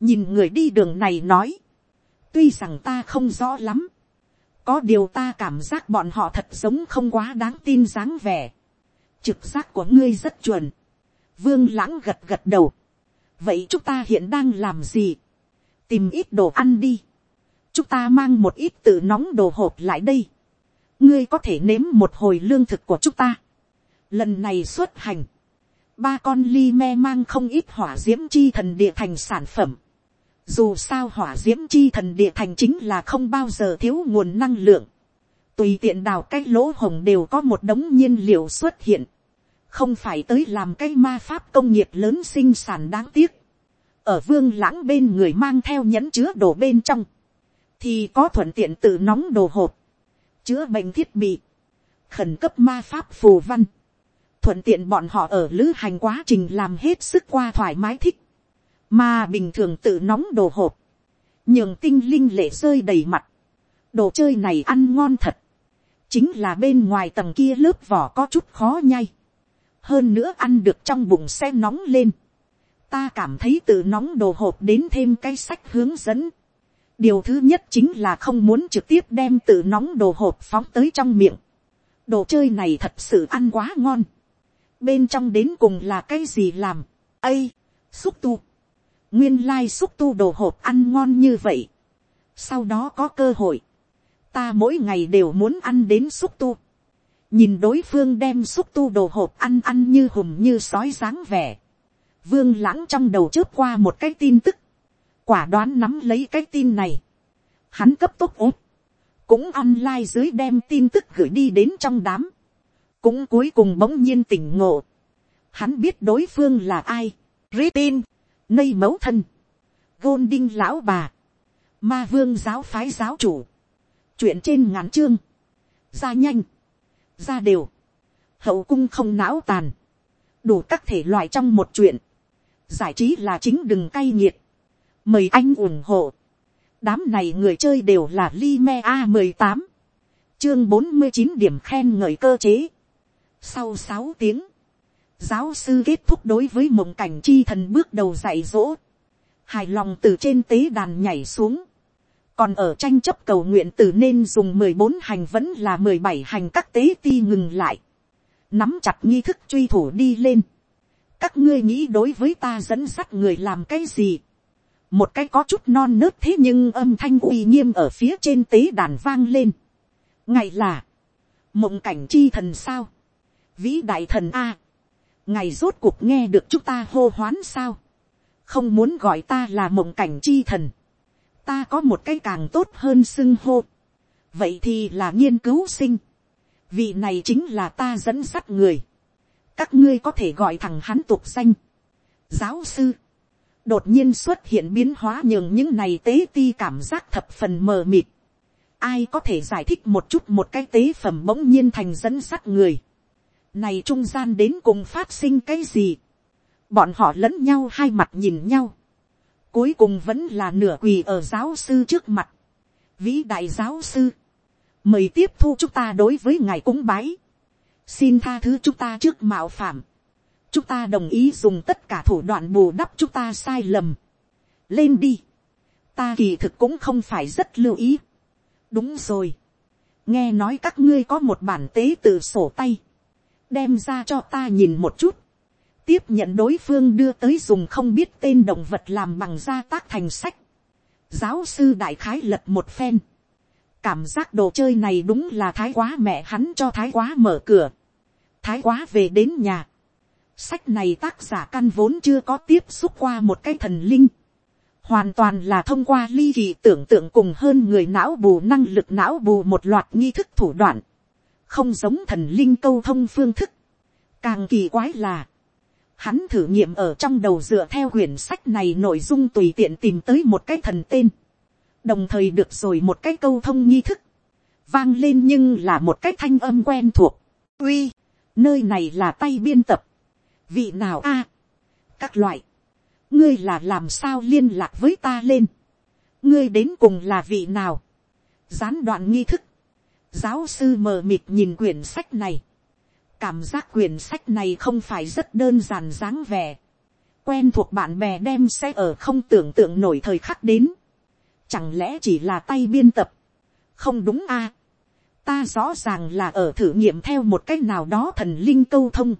nhìn người đi đường này nói. tuy rằng ta không rõ lắm có điều ta cảm giác bọn họ thật giống không quá đáng tin dáng vẻ. trực giác của ngươi rất chuẩn. vương lãng gật gật đầu. vậy chúng ta hiện đang làm gì. tìm ít đồ ăn đi chúng ta mang một ít tự nóng đồ hộp lại đây. ngươi có thể nếm một hồi lương thực của chúng ta. lần này xuất hành. ba con ly me mang không ít hỏa d i ễ m chi thần địa thành sản phẩm dù sao hỏa d i ễ m chi thần địa thành chính là không bao giờ thiếu nguồn năng lượng. tùy tiện đào cái lỗ hồng đều có một đống nhiên liệu xuất hiện. không phải tới làm cái ma pháp công nghiệp lớn sinh sản đáng tiếc. ở vương lãng bên người mang theo nhẫn chứa đồ bên trong thì có thuận tiện tự nóng đồ hộp. chữa bệnh thiết bị. khẩn cấp ma pháp phù văn. thuận tiện bọn họ ở lữ hành quá trình làm hết sức qua thoải mái thích mà bình thường tự nóng đồ hộp, nhường tinh linh lệ rơi đầy mặt, đồ chơi này ăn ngon thật, chính là bên ngoài tầng kia lớp vỏ có chút khó nhai, hơn nữa ăn được trong bụng xe nóng lên, ta cảm thấy tự nóng đồ hộp đến thêm cái sách hướng dẫn, điều thứ nhất chính là không muốn trực tiếp đem tự nóng đồ hộp phóng tới trong miệng, đồ chơi này thật sự ăn quá ngon, bên trong đến cùng là cái gì làm, ây, xúc tu, nguyên lai xúc tu đồ hộp ăn ngon như vậy. sau đó có cơ hội, ta mỗi ngày đều muốn ăn đến xúc tu. nhìn đối phương đem xúc tu đồ hộp ăn ăn như hùm như sói dáng vẻ. vương lãng trong đầu chớp qua một cái tin tức, quả đoán nắm lấy cái tin này. hắn cấp tốc ốp. cũng ăn lai dưới đem tin tức gửi đi đến trong đám, cũng cuối cùng bỗng nhiên tỉnh ngộ. hắn biết đối phương là ai. Ritin, nây mẫu thân, gôn đinh lão bà, ma vương giáo phái giáo chủ, chuyện trên ngắn chương, ra nhanh, ra đều, hậu cung không não tàn, đủ các thể loại trong một chuyện, giải trí là chính đừng cay nghiệt, mời anh ủng hộ, đám này người chơi đều là Lime a mười tám, chương bốn mươi chín điểm khen ngợi cơ chế, sau sáu tiếng, giáo sư kết thúc đối với mộng cảnh chi thần bước đầu dạy dỗ, hài lòng từ trên tế đàn nhảy xuống, còn ở tranh chấp cầu nguyện từ nên dùng mười bốn hành vẫn là mười bảy hành các tế ti ngừng lại, nắm chặt nghi thức truy thủ đi lên, các ngươi nghĩ đối với ta dẫn dắt người làm cái gì, một cái có chút non nớt thế nhưng âm thanh uy nghiêm ở phía trên tế đàn vang lên, ngày là, mộng cảnh chi thần sao, vĩ đại thần a, ngày rốt cuộc nghe được chúng ta hô hoán sao, không muốn gọi ta là mộng cảnh chi thần, ta có một cái càng tốt hơn xưng hô, vậy thì là nghiên cứu sinh, vị này chính là ta dẫn dắt người, các ngươi có thể gọi thằng hắn tục danh, giáo sư, đột nhiên xuất hiện biến hóa nhường những này tế ti cảm giác thập phần mờ mịt, ai có thể giải thích một chút một cái tế phẩm bỗng nhiên thành dẫn sắt người. Này trung gian đến cùng phát sinh cái gì? Bọn họ lẫn nhau hai mặt nhìn nhau. Cuối cùng vẫn là nửa quỳ ở giáo sư trước mặt. Vĩ đại giáo sư. Mời tiếp thu chúng ta đối với ngài cúng bái. Xin tha thứ chúng ta trước mạo phạm. Chúng ta đồng ý dùng tất cả thủ đoạn bù đắp chúng ta sai lầm. Lên đi. Ta kỳ thực cũng không phải rất lưu ý đúng rồi. nghe nói các ngươi có một bản tế từ sổ tay. đem ra cho ta nhìn một chút. tiếp nhận đối phương đưa tới dùng không biết tên động vật làm bằng da tác thành sách. giáo sư đại khái lật một phen. cảm giác đồ chơi này đúng là thái quá mẹ hắn cho thái quá mở cửa. thái quá về đến nhà sách này tác giả căn vốn chưa có tiếp xúc qua một cái thần linh. Hoàn toàn là thông qua ly kỳ tưởng tượng cùng hơn người não bù năng lực não bù một loạt nghi thức thủ đoạn, không giống thần linh câu thông phương thức. Càng kỳ quái là, hắn thử nghiệm ở trong đầu dựa theo quyển sách này nội dung tùy tiện tìm tới một cái thần tên, đồng thời được rồi một cái câu thông nghi thức, vang lên nhưng là một cái thanh âm quen thuộc, uy, nơi này là tay biên tập, vị nào a, các loại, ngươi là làm sao liên lạc với ta lên, ngươi đến cùng là vị nào, gián đoạn nghi thức, giáo sư mờ mịt nhìn quyển sách này, cảm giác quyển sách này không phải rất đơn giản dáng vẻ, quen thuộc bạn bè đem sẽ ở không tưởng tượng nổi thời khắc đến, chẳng lẽ chỉ là tay biên tập, không đúng a, à? ta rõ ràng là ở thử nghiệm theo một cách nào đó thần linh câu thông,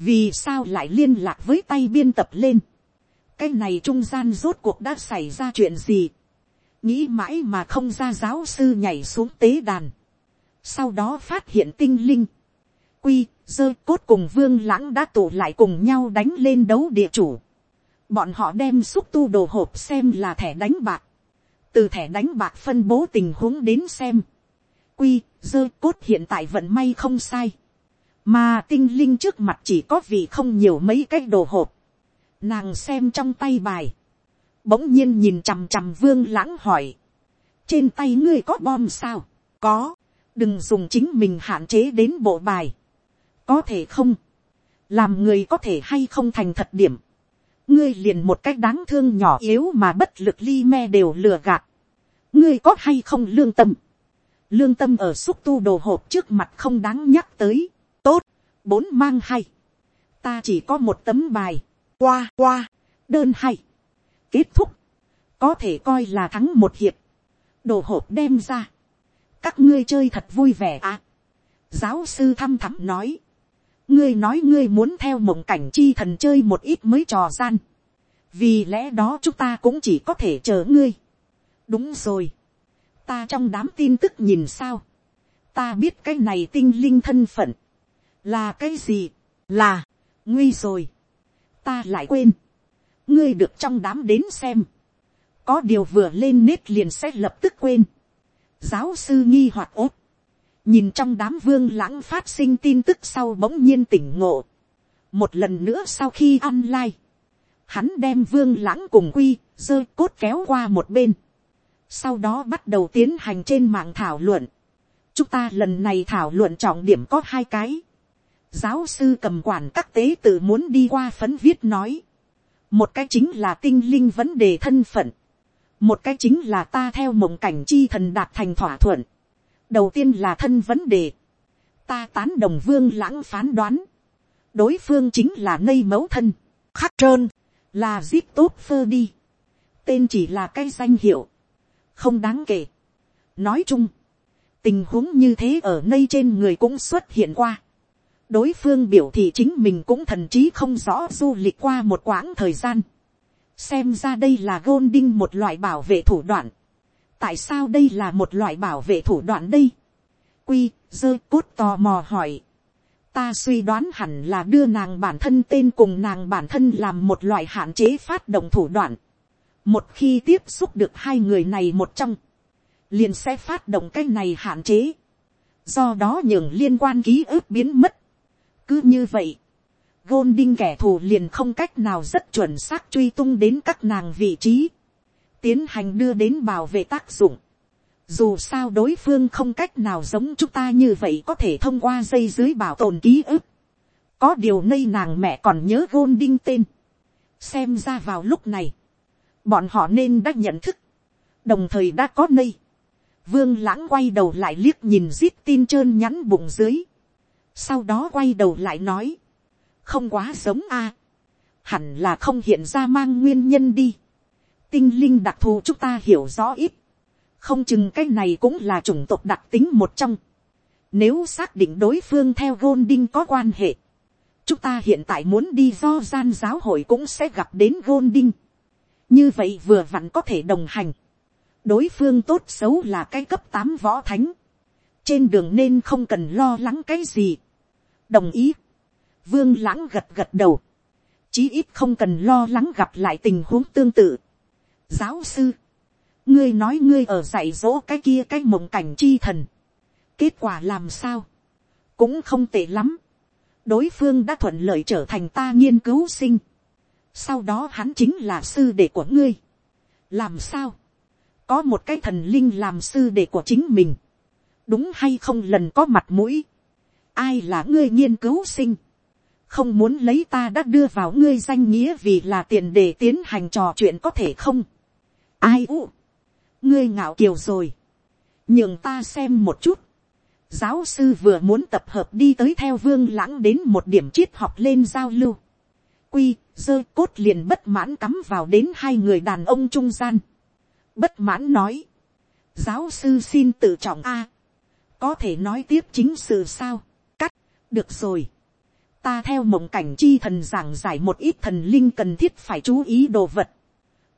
vì sao lại liên lạc với tay biên tập lên, cái này trung gian rốt cuộc đã xảy ra chuyện gì. nghĩ mãi mà không ra giáo sư nhảy xuống tế đàn. sau đó phát hiện tinh linh. quy, dơ cốt cùng vương lãng đã tụ lại cùng nhau đánh lên đấu địa chủ. bọn họ đem xúc tu đồ hộp xem là thẻ đánh bạc. từ thẻ đánh bạc phân bố tình huống đến xem. quy, dơ cốt hiện tại vận may không sai mà tinh linh trước mặt chỉ có vì không nhiều mấy cái đồ hộp Nàng xem trong tay bài. Bỗng nhiên nhìn chằm chằm vương lãng hỏi. Trên tay ngươi có bom sao? Có. Đừng dùng chính mình hạn chế đến bộ bài. Có thể không? Làm người có thể hay không thành thật điểm. Ngươi liền một cách đáng thương nhỏ yếu mà bất lực ly me đều lừa gạt. Ngươi có hay không lương tâm? Lương tâm ở xúc tu đồ hộp trước mặt không đáng nhắc tới. Tốt. Bốn mang hay. Ta chỉ có một tấm bài qua qua, đơn hay, kết thúc, có thể coi là thắng một hiệp, đồ hộp đem ra, các ngươi chơi thật vui vẻ à. giáo sư thăm thắm nói, ngươi nói ngươi muốn theo mộng cảnh chi thần chơi một ít mới trò gian, vì lẽ đó chúng ta cũng chỉ có thể chờ ngươi. đúng rồi, ta trong đám tin tức nhìn sao, ta biết cái này tinh linh thân phận, là cái gì, là, nguy rồi, ta lại quên, ngươi được trong đám đến xem, có điều vừa lên nết liền sẽ lập tức quên, giáo sư nghi hoạt ốt, nhìn trong đám vương lãng phát sinh tin tức sau bỗng nhiên tỉnh ngộ, một lần nữa sau khi ăn lai, hắn đem vương lãng cùng quy, rơi cốt kéo qua một bên. Sau đó bắt đầu tiến hành trên mạng thảo luận. Chúng ta lần này thảo luận trọng điểm có hai cái. Giáo sư cầm quản các tế tự muốn đi qua phấn viết nói. Một cái chính là tinh linh vấn đề thân phận. Một cái chính là ta theo mộng cảnh chi thần đạt thành thỏa thuận. Đầu tiên là thân vấn đề. Ta tán đồng vương lãng phán đoán. Đối phương chính là nây mẫu thân. Khắc trơn là zip tốt phơ đi. tên chỉ là cái danh hiệu, không đáng kể. nói chung, tình huống như thế ở nơi trên người cũng xuất hiện qua đối phương biểu thị chính mình cũng thần trí không rõ du lịch qua một quãng thời gian. xem ra đây là gôn đinh một loại bảo vệ thủ đoạn. tại sao đây là một loại bảo vệ thủ đoạn đây. quy, dơ cốt tò mò hỏi ta suy đoán hẳn là đưa nàng bản thân tên cùng nàng bản thân làm một loại hạn chế phát động thủ đoạn. một khi tiếp xúc được hai người này một trong, liền sẽ phát động cái này hạn chế. do đó nhường liên quan ký ức biến mất cứ như vậy, Golding kẻ thù liền không cách nào rất chuẩn xác truy tung đến các nàng vị trí, tiến hành đưa đến bảo vệ tác dụng dù sao đối phương không cách nào giống chúng ta như vậy có thể thông qua dây dưới bảo tồn ký ức. có điều nay nàng mẹ còn nhớ gôn đinh tên. xem ra vào lúc này, bọn họ nên đã nhận thức, đồng thời đã có nay, vương lãng quay đầu lại liếc nhìn zip tin trơn nhắn bụng dưới sau đó quay đầu lại nói, không quá giống a. hẳn là không hiện ra mang nguyên nhân đi. tinh linh đặc thù chúng ta hiểu rõ ít không chừng cái này cũng là chủng tộc đặc tính một trong. Nếu xác định đối phương theo Golding có quan hệ, chúng ta hiện tại muốn đi do gian giáo hội cũng sẽ gặp đến Golding. Như vậy vừa vặn có thể đồng hành. Đối phương tốt xấu là cái cấp tám võ thánh. Trên đường nên không cần lo lắng cái gì. Đồng ý. Vương lãng gật gật đầu. Chí ít không cần lo lắng gặp lại tình huống tương tự. Giáo sư ngươi nói ngươi ở dạy dỗ cái kia cái mộng cảnh chi thần. kết quả làm sao, cũng không tệ lắm. đối phương đã thuận lợi trở thành ta nghiên cứu sinh. sau đó hắn chính là sư đệ của ngươi. làm sao, có một cái thần linh làm sư đệ của chính mình đúng hay không lần có mặt mũi. ai là ngươi nghiên cứu sinh. không muốn lấy ta đã đưa vào ngươi danh nghĩa vì là tiền để tiến hành trò chuyện có thể không. ai u ngươi ngạo kiều rồi, nhường ta xem một chút. giáo sư vừa muốn tập hợp đi tới theo vương lãng đến một điểm triết học lên giao lưu. quy, dơ cốt liền bất mãn cắm vào đến hai người đàn ông trung gian. bất mãn nói, giáo sư xin tự trọng a, có thể nói tiếp chính sự sao, cắt, được rồi. ta theo mộng cảnh chi thần giảng giải một ít thần linh cần thiết phải chú ý đồ vật.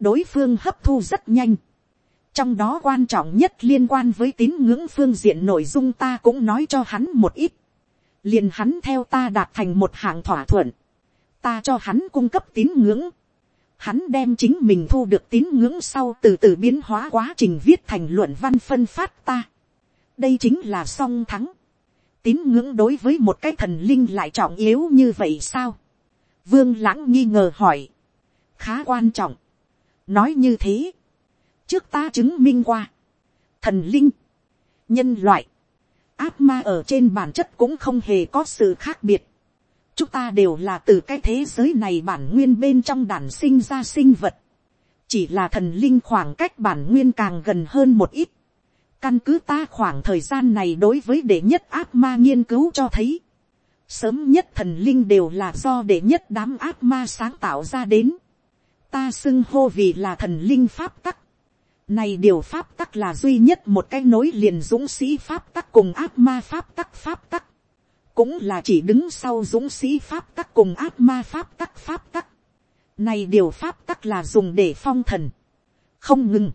đối phương hấp thu rất nhanh. Trong đó quan trọng nhất liên quan với tín ngưỡng phương diện nội dung ta cũng nói cho hắn một ít, liền hắn theo ta đạt thành một hạng thỏa thuận, ta cho hắn cung cấp tín ngưỡng, hắn đem chính mình thu được tín ngưỡng sau từ từ biến hóa quá trình viết thành luận văn phân phát ta, đây chính là song thắng, tín ngưỡng đối với một cái thần linh lại trọng yếu như vậy sao, vương lãng nghi ngờ hỏi, khá quan trọng, nói như thế, trước ta chứng minh qua, thần linh, nhân loại, ác ma ở trên bản chất cũng không hề có sự khác biệt. chúng ta đều là từ cái thế giới này bản nguyên bên trong đàn sinh ra sinh vật. chỉ là thần linh khoảng cách bản nguyên càng gần hơn một ít căn cứ ta khoảng thời gian này đối với đệ nhất ác ma nghiên cứu cho thấy. sớm nhất thần linh đều là do đệ nhất đám ác ma sáng tạo ra đến. ta xưng hô vì là thần linh pháp tắc này điều pháp tắc là duy nhất một cái nối liền dũng sĩ pháp tắc cùng ác ma pháp tắc pháp tắc. Cũng là chỉ đứng sau dũng sĩ pháp tắc cùng ác ma pháp tắc pháp tắc. Này điều pháp tắc là dùng để phong thần. Không ngừng.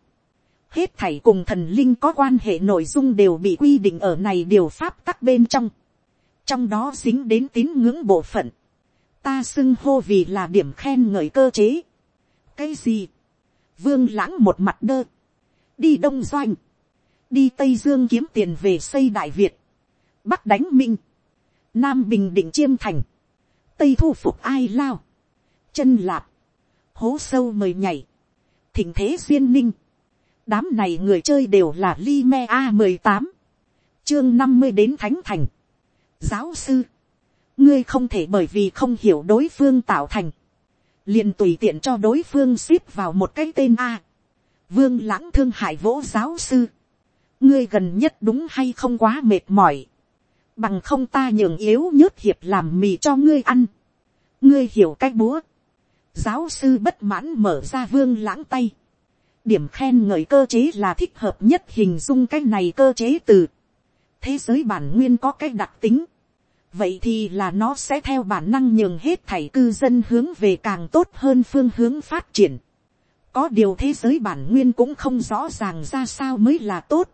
Hết thảy cùng thần linh có quan hệ nội dung đều bị quy định ở này điều pháp tắc bên trong. Trong đó dính đến tín ngưỡng bộ phận. Ta xưng hô vì là điểm khen ngợi cơ chế. Cái gì? Vương lãng một mặt đơ. Đi đông doanh, đi tây dương kiếm tiền về xây đại việt, bắc đánh minh, nam bình định chiêm thành, tây thu phục ai lao, chân lạp, hố sâu mời nhảy, thỉnh thế duyên ninh, đám này người chơi đều là Lime a mười tám, chương năm mươi đến thánh thành, giáo sư, ngươi không thể bởi vì không hiểu đối phương tạo thành, liền tùy tiện cho đối phương ship vào một cái tên a, vương lãng thương hại vỗ giáo sư, ngươi gần nhất đúng hay không quá mệt mỏi, bằng không ta nhường yếu nhớt hiệp làm mì cho ngươi ăn, ngươi hiểu cách búa, giáo sư bất mãn mở ra vương lãng tay, điểm khen ngợi cơ chế là thích hợp nhất hình dung cái này cơ chế từ. Thế giới bản nguyên có cái đặc tính, vậy thì là nó sẽ theo bản năng nhường hết thảy cư dân hướng về càng tốt hơn phương hướng phát triển. có điều thế giới bản nguyên cũng không rõ ràng ra sao mới là tốt,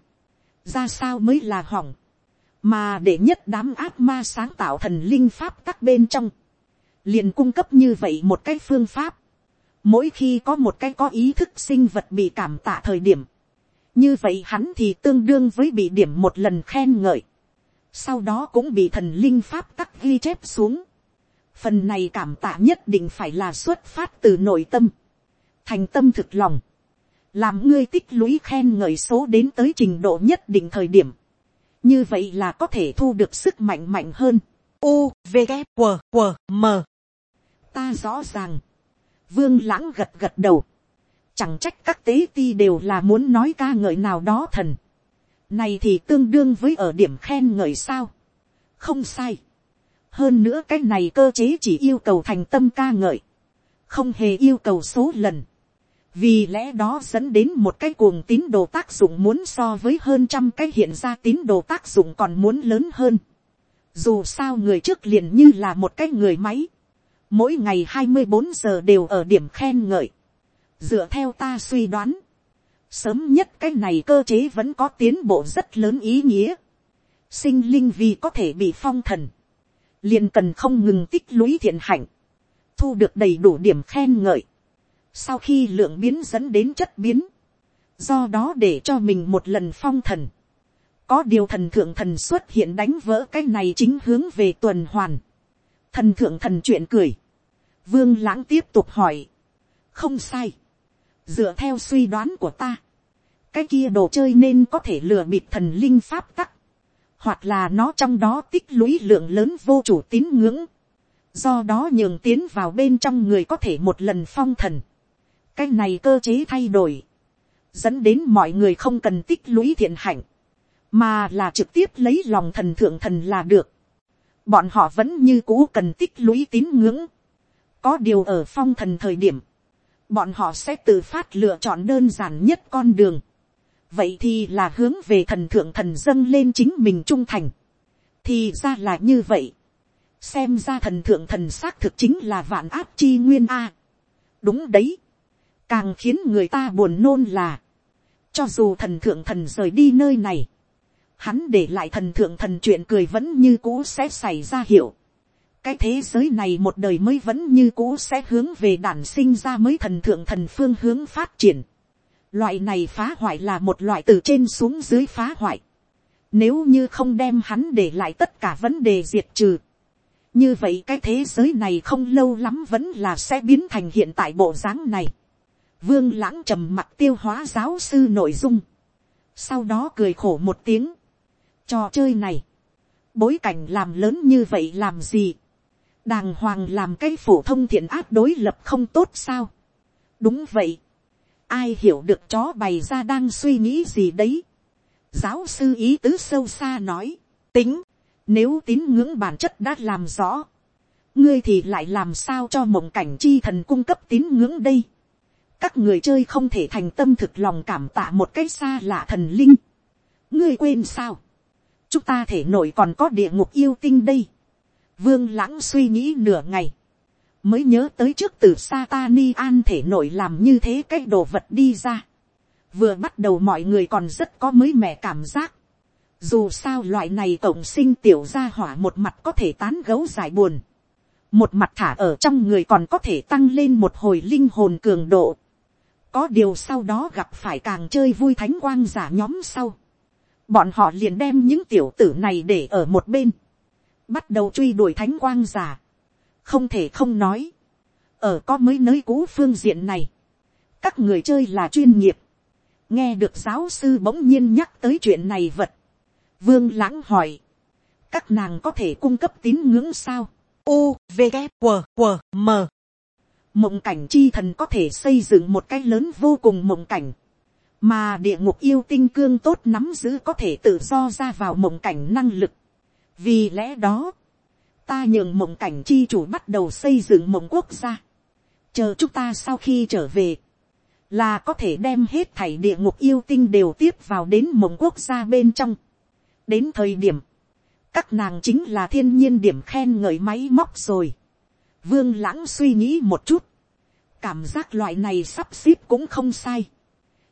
ra sao mới là hỏng, mà để nhất đám ác ma sáng tạo thần linh pháp các bên trong, liền cung cấp như vậy một cái phương pháp, mỗi khi có một cái có ý thức sinh vật bị cảm tạ thời điểm, như vậy hắn thì tương đương với bị điểm một lần khen ngợi, sau đó cũng bị thần linh pháp tắc ghi chép xuống. phần này cảm tạ nhất định phải là xuất phát từ nội tâm, thành tâm thực lòng, làm ngươi tích lũy khen ngợi số đến tới trình độ nhất định thời điểm, như vậy là có thể thu được sức mạnh mạnh hơn. U, V, K, W, W, M. Ta rõ ràng. Vương lãng gật gật đầu. Chẳng trách các tế ti đều là muốn nói ca ngợi nào đó thần. Này thì tương đương với ở điểm khen ngợi sao. Không sai. Hơn nữa cái này cơ chế chỉ yêu cầu thành tâm ca ngợi. Không hề yêu cầu số lần vì lẽ đó dẫn đến một cái cuồng tín đồ tác dụng muốn so với hơn trăm cái hiện ra tín đồ tác dụng còn muốn lớn hơn. Dù sao người trước liền như là một cái người máy. Mỗi ngày hai mươi bốn giờ đều ở điểm khen ngợi. Dựa theo ta suy đoán. Sớm nhất cái này cơ chế vẫn có tiến bộ rất lớn ý nghĩa. Sinh linh vì có thể bị phong thần. Liền cần không ngừng tích lũy thiện hạnh. Thu được đầy đủ điểm khen ngợi sau khi lượng biến dẫn đến chất biến, do đó để cho mình một lần phong thần, có điều thần thượng thần xuất hiện đánh vỡ cái này chính hướng về tuần hoàn, thần thượng thần chuyện cười, vương lãng tiếp tục hỏi, không sai, dựa theo suy đoán của ta, cái kia đồ chơi nên có thể lừa bịp thần linh pháp tắc, hoặc là nó trong đó tích lũy lượng lớn vô chủ tín ngưỡng, do đó nhường tiến vào bên trong người có thể một lần phong thần, cái này cơ chế thay đổi, dẫn đến mọi người không cần tích lũy thiện hạnh, mà là trực tiếp lấy lòng thần thượng thần là được. bọn họ vẫn như cũ cần tích lũy tín ngưỡng có điều ở phong thần thời điểm, bọn họ sẽ tự phát lựa chọn đơn giản nhất con đường. vậy thì là hướng về thần thượng thần dâng lên chính mình trung thành. thì ra là như vậy. xem ra thần thượng thần xác thực chính là vạn áp chi nguyên a. đúng đấy càng khiến người ta buồn nôn là, cho dù thần thượng thần rời đi nơi này, hắn để lại thần thượng thần chuyện cười vẫn như cũ sẽ xảy ra hiệu cái thế giới này một đời mới vẫn như cũ sẽ hướng về đản sinh ra mới thần thượng thần phương hướng phát triển. loại này phá hoại là một loại từ trên xuống dưới phá hoại. nếu như không đem hắn để lại tất cả vấn đề diệt trừ. như vậy cái thế giới này không lâu lắm vẫn là sẽ biến thành hiện tại bộ dáng này Vương lãng trầm mặt tiêu hóa giáo sư nội dung. Sau đó cười khổ một tiếng. Trò chơi này. Bối cảnh làm lớn như vậy làm gì? Đàng hoàng làm cái phổ thông thiện áp đối lập không tốt sao? Đúng vậy. Ai hiểu được chó bày ra đang suy nghĩ gì đấy? Giáo sư ý tứ sâu xa nói. Tính. Nếu tín ngưỡng bản chất đã làm rõ. Ngươi thì lại làm sao cho mộng cảnh chi thần cung cấp tín ngưỡng đây? các người chơi không thể thành tâm thực lòng cảm tạ một cách xa lạ thần linh. ngươi quên sao. chúng ta thể nổi còn có địa ngục yêu tinh đây vương lãng suy nghĩ nửa ngày. mới nhớ tới trước từ Satani an thể nổi làm như thế cái đồ vật đi ra. vừa bắt đầu mọi người còn rất có mới mẻ cảm giác. dù sao loại này cộng sinh tiểu gia hỏa một mặt có thể tán gấu giải buồn một mặt thả ở trong người còn có thể tăng lên một hồi linh hồn cường độ. Có điều sau đó gặp phải càng chơi vui thánh quang giả nhóm sau. Bọn họ liền đem những tiểu tử này để ở một bên. Bắt đầu truy đuổi thánh quang giả. Không thể không nói. ở có mới nơi cũ phương diện này, các người chơi là chuyên nghiệp, nghe được giáo sư bỗng nhiên nhắc tới chuyện này vật, vương lãng hỏi, các nàng có thể cung cấp tín ngưỡng sao, u v g q q m. Mộng cảnh chi thần có thể xây dựng một cái lớn vô cùng mộng cảnh, mà địa ngục yêu tinh cương tốt nắm giữ có thể tự do ra vào mộng cảnh năng lực vì lẽ đó, ta nhường mộng cảnh chi chủ bắt đầu xây dựng mộng quốc gia, chờ chúng ta sau khi trở về, là có thể đem hết thảy địa ngục yêu tinh đều tiếp vào đến mộng quốc gia bên trong. đến thời điểm, các nàng chính là thiên nhiên điểm khen ngợi máy móc rồi. vương lãng suy nghĩ một chút, cảm giác loại này sắp xếp cũng không sai.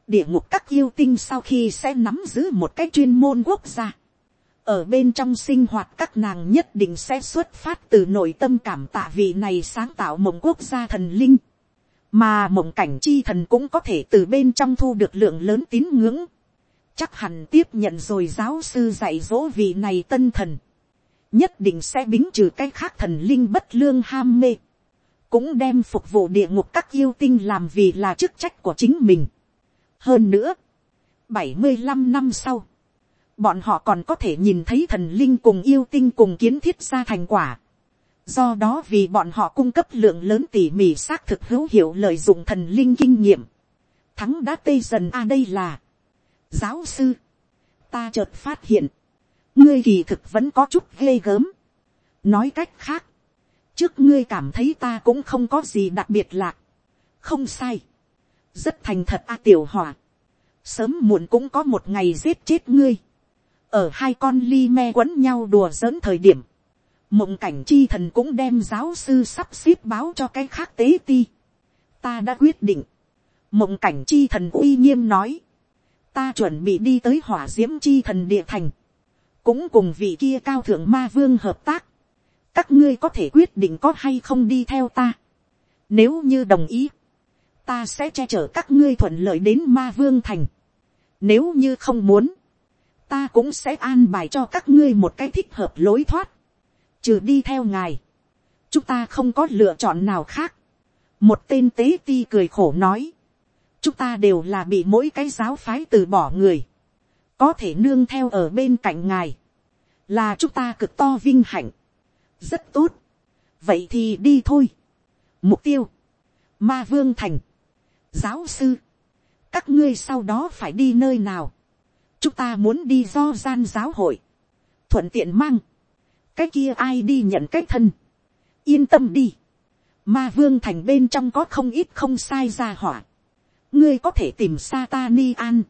địa ngục các yêu tinh sau khi sẽ nắm giữ một cái chuyên môn quốc gia ở bên trong sinh hoạt các nàng nhất định sẽ xuất phát từ nội tâm cảm tạ vị này sáng tạo mộng quốc gia thần linh. mà mộng cảnh chi thần cũng có thể từ bên trong thu được lượng lớn tín ngưỡng. chắc hẳn tiếp nhận rồi giáo sư dạy dỗ vị này tân thần. nhất định sẽ bính trừ cái khác thần linh bất lương ham mê cũng đem phục vụ địa ngục các yêu tinh làm vì là chức trách của chính mình. hơn nữa, bảy mươi 75 năm sau, bọn họ còn có thể nhìn thấy thần linh cùng yêu tinh cùng kiến thiết ra thành quả. do đó vì bọn họ cung cấp lượng lớn tỉ mỉ xác thực hữu hiệu lợi dụng thần linh kinh nghiệm. thắng đã tây dần a đây là giáo sư. ta chợt phát hiện, ngươi kỳ thực vẫn có chút ghê gớm. nói cách khác, trước ngươi cảm thấy ta cũng không có gì đặc biệt lạc. không sai. rất thành thật a tiểu hòa. sớm muộn cũng có một ngày giết chết ngươi ở hai con ly me quấn nhau đùa giỡn thời điểm. mộng cảnh chi thần cũng đem giáo sư sắp xếp báo cho cái khác tế ti. ta đã quyết định. mộng cảnh chi thần uy nghiêm nói. ta chuẩn bị đi tới hỏa d i ễ m chi thần địa thành. cũng cùng vị kia cao thượng ma vương hợp tác các ngươi có thể quyết định có hay không đi theo ta. Nếu như đồng ý, ta sẽ che chở các ngươi thuận lợi đến ma vương thành. Nếu như không muốn, ta cũng sẽ an bài cho các ngươi một cái thích hợp lối thoát. Trừ đi theo ngài, chúng ta không có lựa chọn nào khác. Một tên tế ti cười khổ nói, chúng ta đều là bị mỗi cái giáo phái từ bỏ người. Có thể nương theo ở bên cạnh ngài, là chúng ta cực to vinh hạnh. Rất tốt, vậy thì đi thôi. mục tiêu, ma vương thành, giáo sư, các ngươi sau đó phải đi nơi nào, chúng ta muốn đi do gian giáo hội, thuận tiện mang, cái kia ai đi nhận cái thân, yên tâm đi, ma vương thành bên trong có không ít không sai ra hỏa, ngươi có thể tìm Satani an,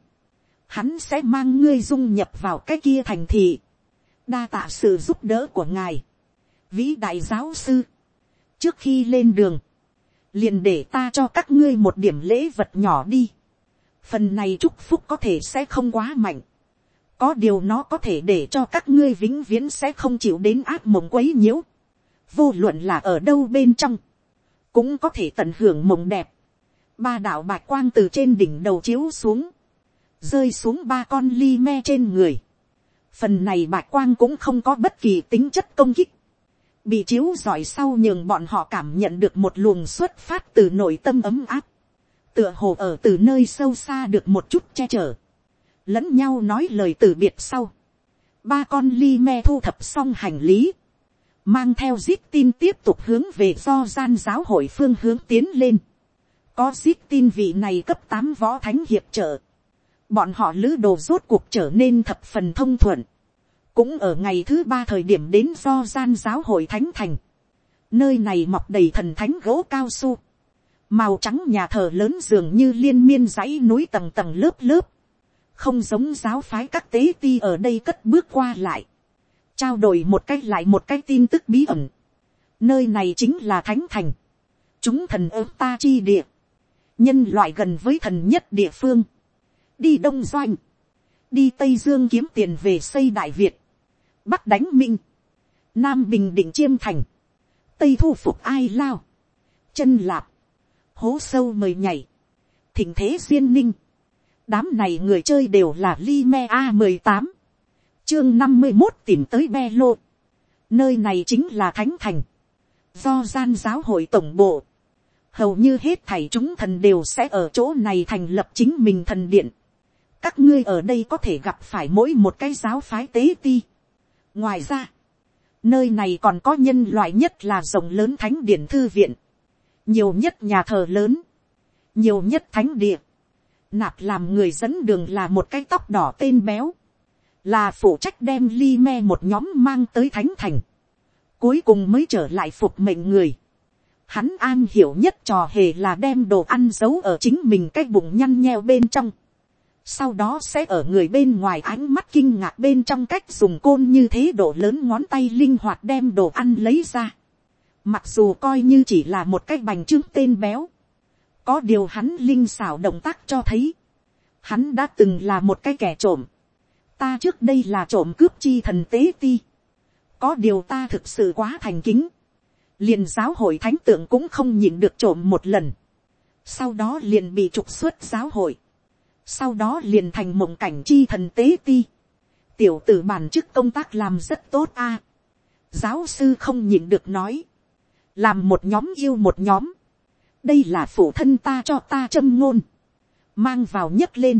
hắn sẽ mang ngươi dung nhập vào cái kia thành thị, đa tạ sự giúp đỡ của ngài, vĩ đại giáo sư, trước khi lên đường, liền để ta cho các ngươi một điểm lễ vật nhỏ đi phần này chúc phúc có thể sẽ không quá mạnh. có điều nó có thể để cho các ngươi vĩnh viễn sẽ không chịu đến ác mộng quấy nhiễu. vô luận là ở đâu bên trong, cũng có thể tận hưởng mộng đẹp. ba đạo bạch quang từ trên đỉnh đầu chiếu xuống, rơi xuống ba con ly me trên người. phần này bạch quang cũng không có bất kỳ tính chất công kích bị chiếu giỏi sau nhường bọn họ cảm nhận được một luồng xuất phát từ nội tâm ấm áp, tựa hồ ở từ nơi sâu xa được một chút che chở, lẫn nhau nói lời từ biệt sau, ba con ly me thu thập xong hành lý, mang theo zip tin tiếp tục hướng về do gian giáo hội phương hướng tiến lên, có zip tin vị này cấp tám võ thánh hiệp trợ, bọn họ lữ đồ rốt cuộc trở nên thập phần thông thuận, cũng ở ngày thứ ba thời điểm đến do gian giáo hội thánh thành, nơi này mọc đầy thần thánh gỗ cao su, màu trắng nhà thờ lớn dường như liên miên dãy núi tầng tầng lớp lớp, không giống giáo phái các tế ti ở đây cất bước qua lại, trao đổi một cách lại một cái tin tức bí ẩn, nơi này chính là thánh thành, chúng thần ớt ta chi địa, nhân loại gần với thần nhất địa phương, đi đông doanh, đi tây dương kiếm tiền về xây đại việt, bắc đánh minh, nam bình định chiêm thành, tây thu phục ai lao, chân lạp, hố sâu mời nhảy, thỉnh thế duyên ninh, đám này người chơi đều là li me a mười tám, chương năm mươi một tìm tới be lô, nơi này chính là thánh thành, do gian giáo hội tổng bộ, hầu như hết thảy chúng thần đều sẽ ở chỗ này thành lập chính mình thần điện. các ngươi ở đây có thể gặp phải mỗi một cái giáo phái tế ti. ngoài ra, nơi này còn có nhân loại nhất là rộng lớn thánh điện thư viện, nhiều nhất nhà thờ lớn, nhiều nhất thánh địa, nạp làm người dẫn đường là một cái tóc đỏ tên béo, là phụ trách đem ly me một nhóm mang tới thánh thành, cuối cùng mới trở lại phục mệnh người. Hắn an hiểu nhất trò hề là đem đồ ăn giấu ở chính mình cái bụng nhăn nheo bên trong. Sau đó sẽ ở người bên ngoài ánh mắt kinh ngạc bên trong cách dùng côn như thế độ lớn ngón tay linh hoạt đem đồ ăn lấy ra. Mặc dù coi như chỉ là một cái bành trướng tên béo. Có điều hắn linh xảo động tác cho thấy. Hắn đã từng là một cái kẻ trộm. Ta trước đây là trộm cướp chi thần tế ti. Có điều ta thực sự quá thành kính. Liền giáo hội thánh tượng cũng không nhìn được trộm một lần. Sau đó liền bị trục xuất giáo hội. Sau đó liền thành mộng cảnh chi thần tế ti. Tiểu tử bản chức công tác làm rất tốt a. Giáo sư không nhìn được nói làm một nhóm yêu một nhóm, đây là phụ thân ta cho ta châm ngôn, mang vào nhấc lên,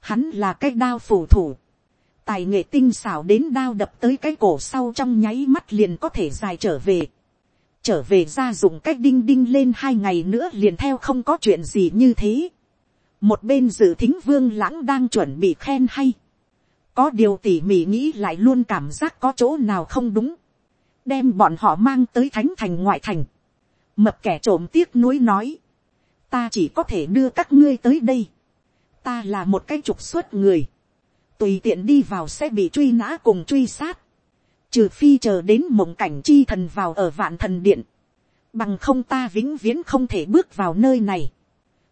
hắn là cái đao phủ thủ, tài nghệ tinh xảo đến đao đập tới cái cổ sau trong nháy mắt liền có thể dài trở về, trở về ra dùng cách đinh đinh lên hai ngày nữa liền theo không có chuyện gì như thế, một bên dự thính vương lãng đang chuẩn bị khen hay, có điều tỉ mỉ nghĩ lại luôn cảm giác có chỗ nào không đúng, đem bọn họ mang tới thánh thành ngoại thành. Mập kẻ trộm tiếc nuối nói, ta chỉ có thể đưa các ngươi tới đây. Ta là một cái trục xuất người, tùy tiện đi vào sẽ bị truy nã cùng truy sát. Trừ phi chờ đến mộng cảnh chi thần vào ở vạn thần điện. Bằng không ta vĩnh viễn không thể bước vào nơi này.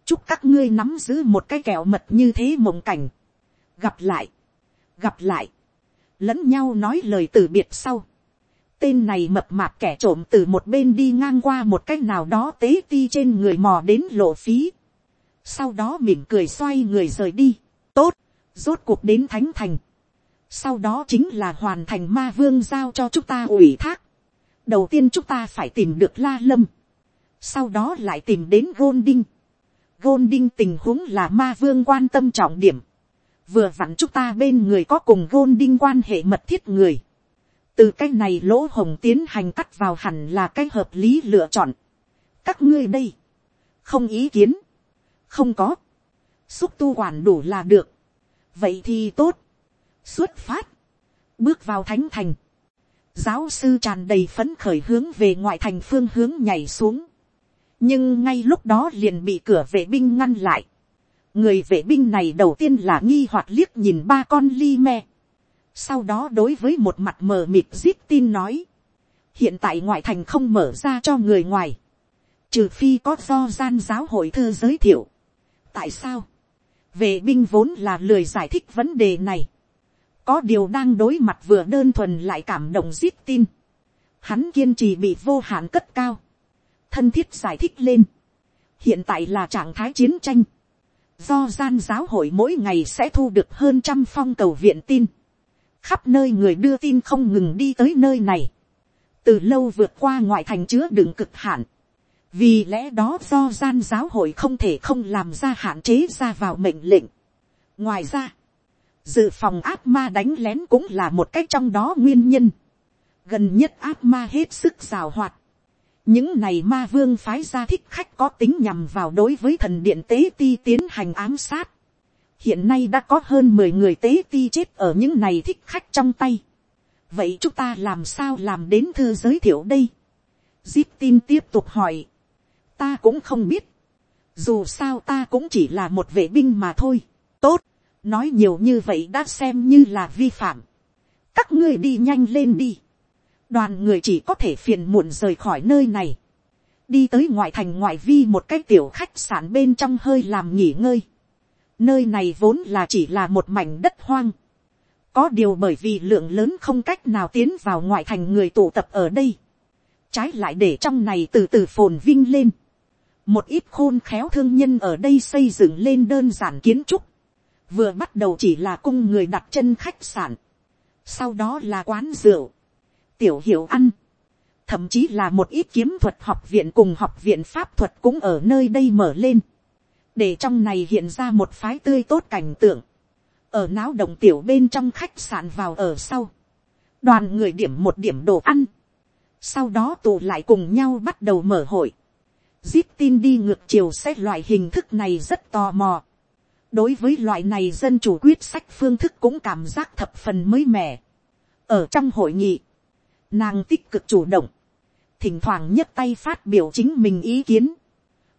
Chúc các ngươi nắm giữ một cái kẹo mật như thế mộng cảnh. Gặp lại. Gặp lại. Lẫn nhau nói lời từ biệt sau tên này mập mạp kẻ trộm từ một bên đi ngang qua một cách nào đó tế ti trên người mò đến lộ phí. Sau đó mỉm cười xoay người rời đi. Tốt, rốt cuộc đến thánh thành. Sau đó chính là hoàn thành ma vương giao cho chúng ta ủy thác. Đầu tiên chúng ta phải tìm được La Lâm. Sau đó lại tìm đến Golding. Golding tình huống là ma vương quan tâm trọng điểm. Vừa vặn chúng ta bên người có cùng Golding quan hệ mật thiết người từ cái này lỗ hồng tiến hành cắt vào hẳn là cái hợp lý lựa chọn. các ngươi đây, không ý kiến, không có, xúc tu quản đủ là được, vậy thì tốt, xuất phát, bước vào thánh thành, giáo sư tràn đầy phấn khởi hướng về ngoại thành phương hướng nhảy xuống, nhưng ngay lúc đó liền bị cửa vệ binh ngăn lại, người vệ binh này đầu tiên là nghi hoặc liếc nhìn ba con ly me, sau đó đối với một mặt mờ mịt zip tin nói. hiện tại ngoại thành không mở ra cho người ngoài. trừ phi có do gian giáo hội thư giới thiệu. tại sao. vệ binh vốn là lười giải thích vấn đề này. có điều đang đối mặt vừa đơn thuần lại cảm động zip tin. hắn kiên trì bị vô hạn cất cao. thân thiết giải thích lên. hiện tại là trạng thái chiến tranh. do gian giáo hội mỗi ngày sẽ thu được hơn trăm phong cầu viện tin khắp nơi người đưa tin không ngừng đi tới nơi này, từ lâu vượt qua ngoại thành chứa đựng cực hạn, vì lẽ đó do gian giáo hội không thể không làm ra hạn chế ra vào mệnh lệnh. ngoài ra, dự phòng áp ma đánh lén cũng là một cách trong đó nguyên nhân, gần nhất áp ma hết sức rào hoạt, những này ma vương phái ra thích khách có tính nhằm vào đối với thần điện tế ti tiến hành ám sát, hiện nay đã có hơn mười người tế ti chết ở những này thích khách trong tay. vậy chúng ta làm sao làm đến thư giới thiệu đây. zip tin tiếp tục hỏi. ta cũng không biết. dù sao ta cũng chỉ là một vệ binh mà thôi. tốt, nói nhiều như vậy đã xem như là vi phạm. các ngươi đi nhanh lên đi. đoàn người chỉ có thể phiền muộn rời khỏi nơi này. đi tới ngoại thành ngoại vi một cái tiểu khách sạn bên trong hơi làm nghỉ ngơi Nơi này vốn là chỉ là một mảnh đất hoang. Có điều bởi vì lượng lớn không cách nào tiến vào ngoại thành người tụ tập ở đây. Trái lại để trong này từ từ phồn vinh lên. Một ít khôn khéo thương nhân ở đây xây dựng lên đơn giản kiến trúc. Vừa bắt đầu chỉ là cung người đặt chân khách sạn. Sau đó là quán rượu. Tiểu hiệu ăn. thậm chí là một ít kiếm thuật học viện cùng học viện pháp thuật cũng ở nơi đây mở lên, để trong này hiện ra một phái tươi tốt cảnh tượng, ở náo động tiểu bên trong khách sạn vào ở sau, đoàn người điểm một điểm đồ ăn, sau đó tụ lại cùng nhau bắt đầu mở hội, zip tin đi ngược chiều xét loại hình thức này rất tò mò, đối với loại này dân chủ quyết sách phương thức cũng cảm giác thập phần mới mẻ, ở trong hội nghị, nàng tích cực chủ động, thỉnh thoảng nhấc tay phát biểu chính mình ý kiến,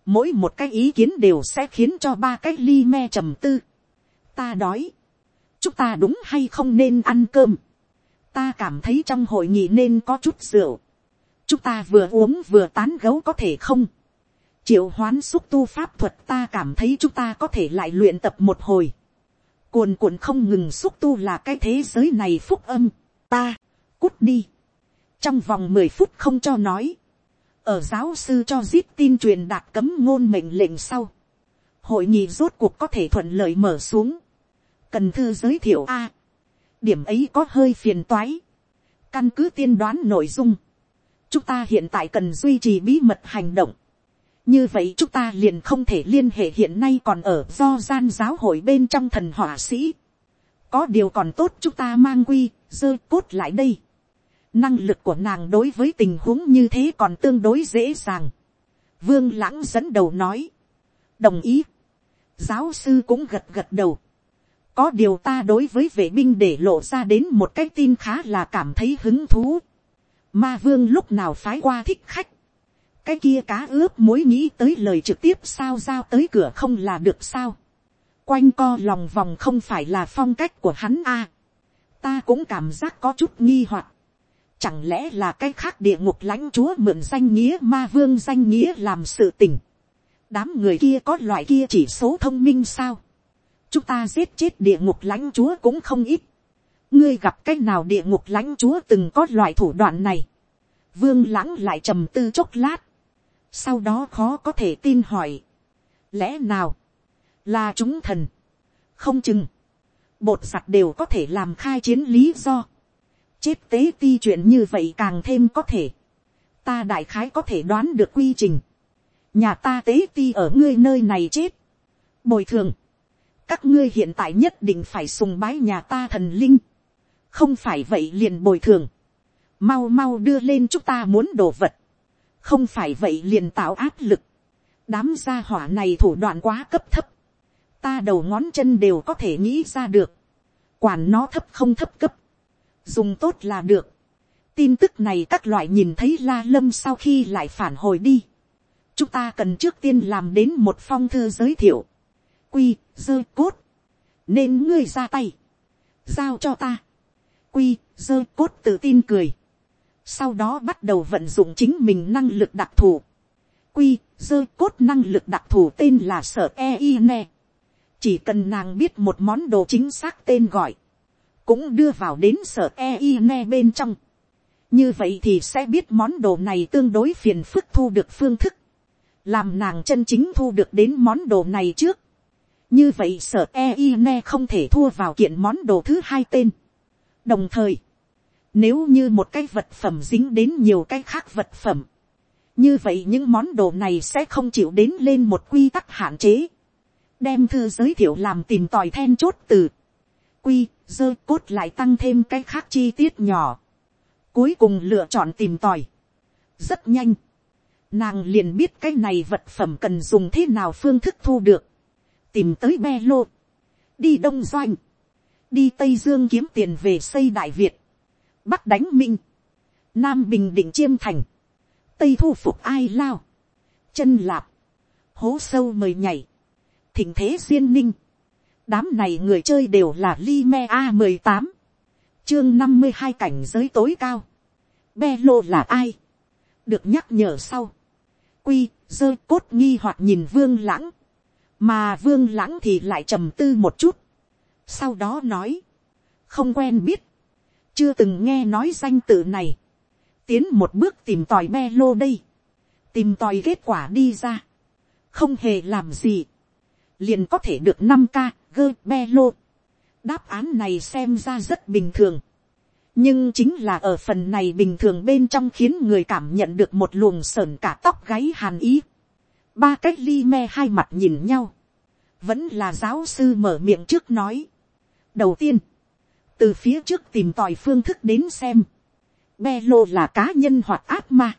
mỗi một cái ý kiến đều sẽ khiến cho ba cái ly me trầm tư. ta đói, chúng ta đúng hay không nên ăn cơm, ta cảm thấy trong hội nghị nên có chút rượu, chúng ta vừa uống vừa tán gấu có thể không, triệu hoán xúc tu pháp thuật ta cảm thấy chúng ta có thể lại luyện tập một hồi, cuồn cuộn không ngừng xúc tu là cái thế giới này phúc âm, ta, cút đi, trong vòng mười phút không cho nói, ở giáo sư cho zip tin truyền đạt cấm ngôn mệnh lệnh sau, hội nghị rốt cuộc có thể thuận lợi mở xuống, cần thư giới thiệu a, điểm ấy có hơi phiền toái, căn cứ tiên đoán nội dung, chúng ta hiện tại cần duy trì bí mật hành động, như vậy chúng ta liền không thể liên hệ hiện nay còn ở do gian giáo hội bên trong thần họa sĩ, có điều còn tốt chúng ta mang quy, dơ cốt lại đây, năng lực của nàng đối với tình huống như thế còn tương đối dễ dàng. vương lãng dẫn đầu nói, đồng ý, giáo sư cũng gật gật đầu. có điều ta đối với vệ binh để lộ ra đến một cái tin khá là cảm thấy hứng thú. ma vương lúc nào phái qua thích khách, cái kia cá ướp mối nghĩ tới lời trực tiếp sao giao tới cửa không là được sao. quanh co lòng vòng không phải là phong cách của hắn a. ta cũng cảm giác có chút nghi hoặc Chẳng lẽ là cái khác địa ngục lãnh chúa mượn danh nghĩa ma vương danh nghĩa làm sự tình. Đám người kia có loại kia chỉ số thông minh sao. Chúng ta giết chết địa ngục lãnh chúa cũng không ít. Ngươi gặp cách nào địa ngục lãnh chúa từng có loại thủ đoạn này. Vương lãng lại trầm tư chốc lát. Sau đó khó có thể tin hỏi. Lẽ nào? Là chúng thần. Không chừng. Bột giặc đều có thể làm khai chiến lý do chết tế ti chuyện như vậy càng thêm có thể. ta đại khái có thể đoán được quy trình. nhà ta tế ti ở ngươi nơi này chết. bồi thường. các ngươi hiện tại nhất định phải sùng bái nhà ta thần linh. không phải vậy liền bồi thường. mau mau đưa lên chúng ta muốn đồ vật. không phải vậy liền tạo áp lực. đám gia hỏa này thủ đoạn quá cấp thấp. ta đầu ngón chân đều có thể nghĩ ra được. quản nó thấp không thấp cấp dùng tốt là được. tin tức này các loại nhìn thấy la lâm sau khi lại phản hồi đi. chúng ta cần trước tiên làm đến một phong thư giới thiệu. quy, dơ cốt. nên ngươi ra tay. giao cho ta. quy, dơ cốt tự tin cười. sau đó bắt đầu vận dụng chính mình năng lực đặc thù. quy, dơ cốt năng lực đặc thù tên là sở e i ne. chỉ cần nàng biết một món đồ chính xác tên gọi cũng đưa vào đến sở e i ne bên trong. như vậy thì sẽ biết món đồ này tương đối phiền phức thu được phương thức, làm nàng chân chính thu được đến món đồ này trước. như vậy sở e i ne không thể thua vào kiện món đồ thứ hai tên. đồng thời, nếu như một cái vật phẩm dính đến nhiều cái khác vật phẩm, như vậy những món đồ này sẽ không chịu đến lên một quy tắc hạn chế, đem thư giới thiệu làm tìm tòi then chốt từ quy, dơ cốt lại tăng thêm cái khác chi tiết nhỏ. Cuối cùng lựa chọn tìm tòi. Rất nhanh. Nàng liền biết cái này vật phẩm cần dùng thế nào phương thức thu được. Tìm tới be lô. Đi Đông Doanh. Đi Tây Dương kiếm tiền về xây Đại Việt. Bắc đánh Minh. Nam Bình Định Chiêm Thành. Tây thu phục ai lao. Chân lạp. Hố sâu mời nhảy. Thỉnh thế duyên ninh đám này người chơi đều là Lime a mười tám chương năm mươi hai cảnh giới tối cao. Be lô là ai? Được nhắc nhở sau. Quy, dơ cốt nghi hoặc nhìn vương lãng. Mà vương lãng thì lại trầm tư một chút. Sau đó nói. Không quen biết. Chưa từng nghe nói danh tự này. Tiến một bước tìm tòi be lô đây. Tìm tòi kết quả đi ra. Không hề làm gì. Liền có thể được năm ca gơ be lô. Đáp án này xem ra rất bình thường. nhưng chính là ở phần này bình thường bên trong khiến người cảm nhận được một luồng sờn cả tóc gáy hàn ý. ba cái ly me hai mặt nhìn nhau, vẫn là giáo sư mở miệng trước nói. đầu tiên, từ phía trước tìm tòi phương thức đến xem, be lô là cá nhân hoặc ác ma,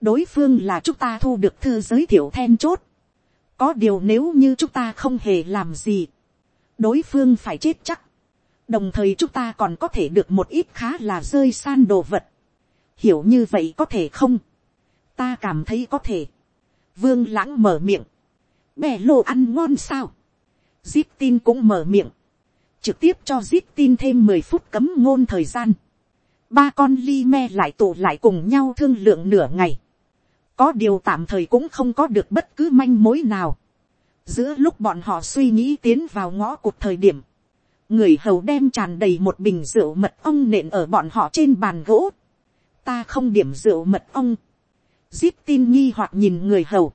đối phương là chúng ta thu được thư giới thiệu then chốt, có điều nếu như chúng ta không hề làm gì, đối phương phải chết chắc, đồng thời chúng ta còn có thể được một ít khá là rơi san đồ vật, hiểu như vậy có thể không, ta cảm thấy có thể, vương lãng mở miệng, bè lô ăn ngon sao, zip tin cũng mở miệng, trực tiếp cho zip tin thêm mười phút cấm ngôn thời gian, ba con li me lại tụ lại cùng nhau thương lượng nửa ngày, có điều tạm thời cũng không có được bất cứ manh mối nào, giữa lúc bọn họ suy nghĩ tiến vào ngõ cụt thời điểm, người hầu đem tràn đầy một bình rượu mật ong nện ở bọn họ trên bàn gỗ. ta không điểm rượu mật ong. zip tin nghi hoặc nhìn người hầu.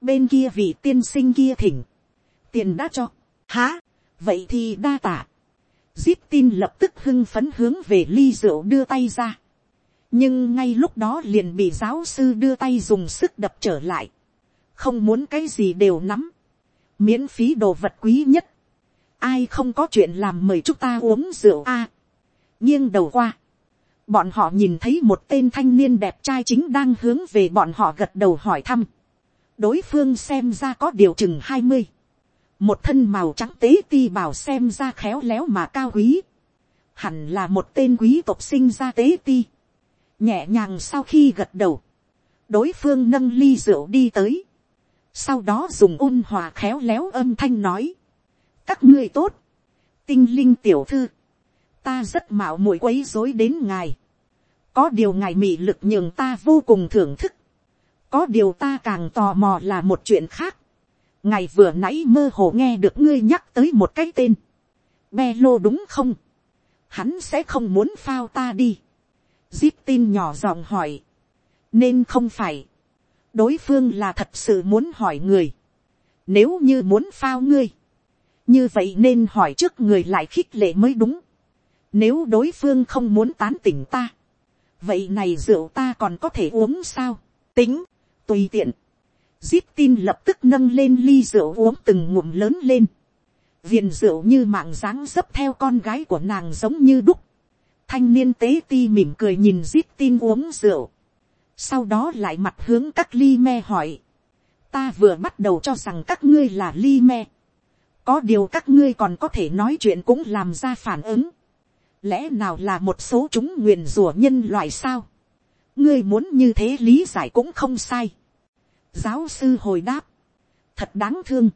bên kia vị tiên sinh kia thỉnh. tiền đã cho. há, vậy thì đa tả. zip tin lập tức hưng phấn hướng về ly rượu đưa tay ra. nhưng ngay lúc đó liền bị giáo sư đưa tay dùng sức đập trở lại. không muốn cái gì đều nắm miễn phí đồ vật quý nhất. Ai không có chuyện làm mời chúng ta uống rượu a. nghiêng đầu qua, bọn họ nhìn thấy một tên thanh niên đẹp trai chính đang hướng về bọn họ gật đầu hỏi thăm. đối phương xem ra có điều chừng hai mươi, một thân màu trắng tế ti bảo xem ra khéo léo mà cao quý, hẳn là một tên quý tộc sinh ra tế ti, nhẹ nhàng sau khi gật đầu, đối phương nâng ly rượu đi tới, sau đó dùng ôn hòa khéo léo âm thanh nói, các ngươi tốt, tinh linh tiểu thư, ta rất mạo muội quấy dối đến ngài, có điều ngài mị lực nhường ta vô cùng thưởng thức, có điều ta càng tò mò là một chuyện khác, ngài vừa nãy mơ hồ nghe được ngươi nhắc tới một cái tên, be lô đúng không, hắn sẽ không muốn phao ta đi, zip tin nhỏ giọng hỏi, nên không phải, đối phương là thật sự muốn hỏi người, nếu như muốn phao ngươi, như vậy nên hỏi trước người lại khích lệ mới đúng. Nếu đối phương không muốn tán tỉnh ta, vậy này rượu ta còn có thể uống sao, tính, tùy tiện. Zip tin lập tức nâng lên ly rượu uống từng ngụm lớn lên. Viền rượu như mạng dáng dấp theo con gái của nàng giống như đúc. Thanh niên tế ti mỉm cười nhìn Zip tin uống rượu. Sau đó lại mặt hướng các ly me hỏi. Ta vừa bắt đầu cho rằng các ngươi là ly me có điều các ngươi còn có thể nói chuyện cũng làm ra phản ứng. lẽ nào là một số chúng nguyền rủa nhân loại sao. ngươi muốn như thế lý giải cũng không sai. giáo sư hồi đáp. thật đáng thương.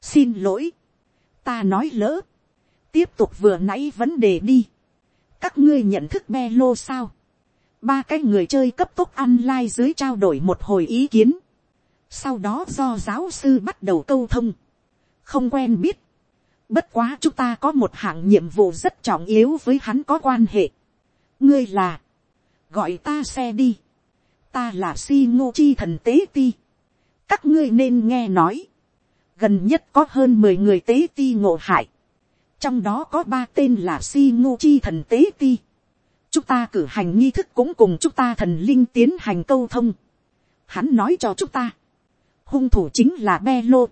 xin lỗi. ta nói lỡ. tiếp tục vừa nãy vấn đề đi. các ngươi nhận thức be lô sao ba cái người chơi cấp tốc online dưới trao đổi một hồi ý kiến. sau đó do giáo sư bắt đầu câu thông không quen biết. Bất quá chúng ta có một hạng nhiệm vụ rất trọng yếu với hắn có quan hệ. Ngươi là, gọi ta xe đi. Ta là si ngô chi thần tế ti. Các ngươi nên nghe nói. Gần nhất có hơn mười người tế ti ngộ hại. Trong đó có ba tên là si ngô chi thần tế ti. Chúng ta cử hành nghi thức cũng cùng chúng ta thần linh tiến hành câu thông. Hắn nói cho chúng ta. Hung thủ chính là Be Lô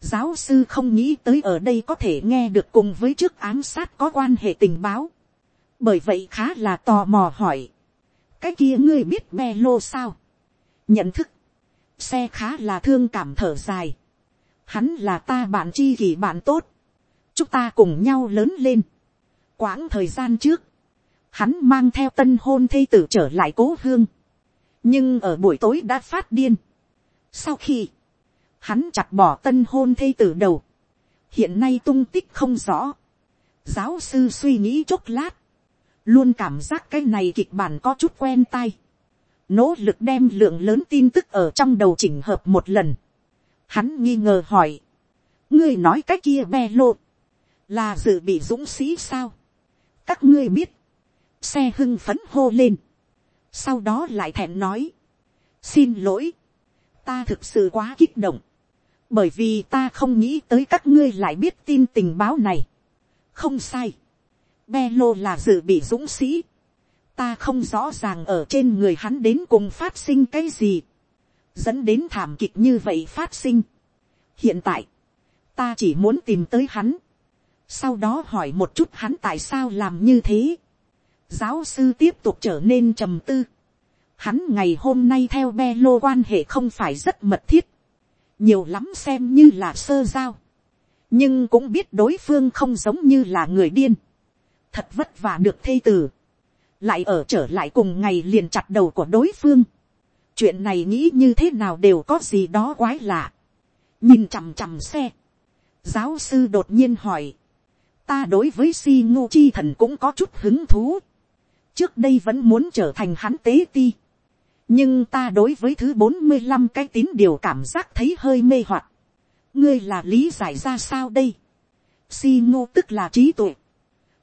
Giáo sư không nghĩ tới ở đây có thể nghe được cùng với trước ám sát có quan hệ tình báo. Bởi vậy khá là tò mò hỏi. Cái kia ngươi biết be lô sao? Nhận thức. Xe khá là thương cảm thở dài. Hắn là ta bạn chi kỷ bạn tốt. Chúng ta cùng nhau lớn lên. Quãng thời gian trước. Hắn mang theo tân hôn thê tử trở lại cố hương. Nhưng ở buổi tối đã phát điên. Sau khi hắn chặt bỏ tân hôn thê tử đầu, hiện nay tung tích không rõ, giáo sư suy nghĩ chốc lát, luôn cảm giác cái này kịch bản có chút quen tai. nỗ lực đem lượng lớn tin tức ở trong đầu chỉnh hợp một lần, hắn nghi ngờ hỏi, ngươi nói cái kia be lô, là dự bị dũng sĩ sao, các ngươi biết, xe hưng phấn hô lên, sau đó lại thẹn nói, xin lỗi, ta thực sự quá kích động, bởi vì ta không nghĩ tới các ngươi lại biết tin tình báo này. không sai. Bello là dự bị dũng sĩ. Ta không rõ ràng ở trên người hắn đến cùng phát sinh cái gì. Dẫn đến thảm kịch như vậy phát sinh. Hiện tại, ta chỉ muốn tìm tới hắn. Sau đó hỏi một chút hắn tại sao làm như thế. Giáo sư tiếp tục trở nên trầm tư. Hắn ngày hôm nay theo Bello quan hệ không phải rất mật thiết. Nhiều lắm xem như là sơ giao. Nhưng cũng biết đối phương không giống như là người điên thật vất vả được thê tử, lại ở trở lại cùng ngày liền chặt đầu của đối phương. chuyện này nghĩ như thế nào đều có gì đó quái lạ. nhìn chằm chằm xe, giáo sư đột nhiên hỏi, ta đối với si ngô chi thần cũng có chút hứng thú trước đây vẫn muốn trở thành hắn tế ti. nhưng ta đối với thứ bốn mươi năm cái tín điều cảm giác thấy hơi mê hoặc. ngươi là lý giải ra sao đây. si ngô tức là trí tuệ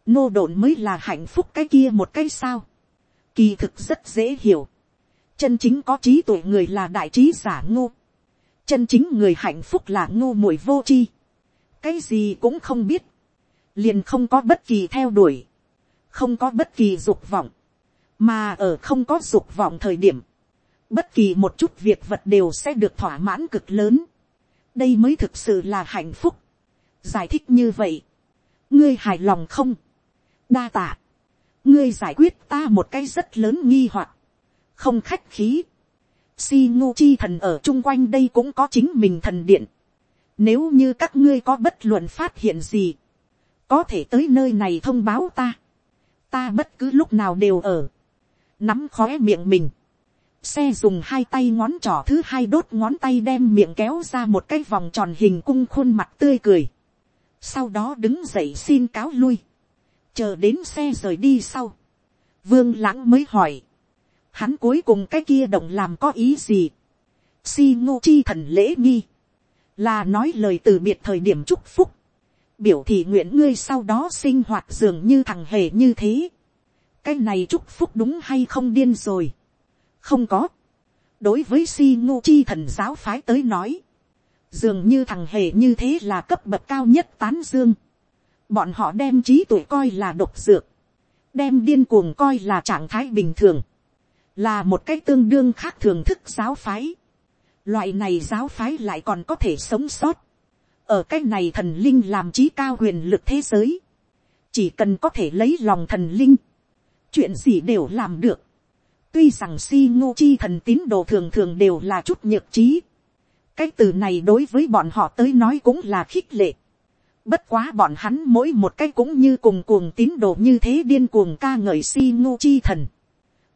nô độn mới là hạnh phúc cái kia một cái sao. Kỳ thực rất dễ hiểu. Chân chính có trí tuệ người là đại trí giả ngô. Chân chính người hạnh phúc là ngô muội vô chi. Cái gì cũng không biết. Liền không có bất kỳ theo đuổi. Không có bất kỳ dục vọng. Mà ở không có dục vọng thời điểm. Bất kỳ một chút việc vật đều sẽ được thỏa mãn cực lớn. Đây mới thực sự là hạnh phúc. Giải thích như vậy. Ngươi hài lòng không? đa tạ, ngươi giải quyết ta một cái rất lớn nghi hoặc, không khách khí, si ngô chi thần ở chung quanh đây cũng có chính mình thần điện, nếu như các ngươi có bất luận phát hiện gì, có thể tới nơi này thông báo ta, ta bất cứ lúc nào đều ở, nắm khóe miệng mình, xe dùng hai tay ngón trỏ thứ hai đốt ngón tay đem miệng kéo ra một cái vòng tròn hình cung khuôn mặt tươi cười, sau đó đứng dậy xin cáo lui, chờ đến xe rời đi sau, vương lãng mới hỏi, hắn cuối cùng cái kia động làm có ý gì, si ngô chi thần lễ nghi, là nói lời từ biệt thời điểm chúc phúc, biểu thị nguyện ngươi sau đó sinh hoạt dường như thằng hề như thế, cái này chúc phúc đúng hay không điên rồi, không có, đối với si ngô chi thần giáo phái tới nói, dường như thằng hề như thế là cấp bậc cao nhất tán dương, bọn họ đem trí tuệ coi là độc dược, đem điên cuồng coi là trạng thái bình thường, là một cái tương đương khác thường thức giáo phái. Loại này giáo phái lại còn có thể sống sót ở cái này thần linh làm trí cao huyền lực thế giới, chỉ cần có thể lấy lòng thần linh, chuyện gì đều làm được. tuy rằng si ngô chi thần tín đồ thường thường đều là chút nhược trí, cái từ này đối với bọn họ tới nói cũng là khích lệ. Bất quá bọn hắn mỗi một cái cũng như cùng cuồng tín đồ như thế điên cuồng ca ngợi si ngô chi thần.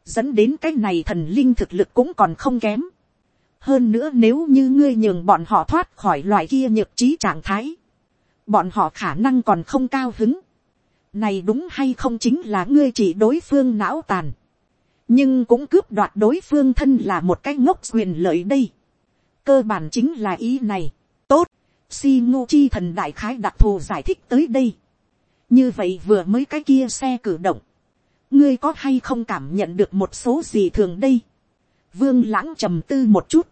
Dẫn đến cái này thần linh thực lực cũng còn không kém. Hơn nữa nếu như ngươi nhường bọn họ thoát khỏi loại kia nhược trí trạng thái. Bọn họ khả năng còn không cao hứng. Này đúng hay không chính là ngươi chỉ đối phương não tàn. Nhưng cũng cướp đoạt đối phương thân là một cái ngốc quyền lợi đây. Cơ bản chính là ý này. Tốt si ngô chi thần đại khái đặc thù giải thích tới đây. như vậy vừa mới cái kia xe cử động. ngươi có hay không cảm nhận được một số gì thường đây. vương lãng trầm tư một chút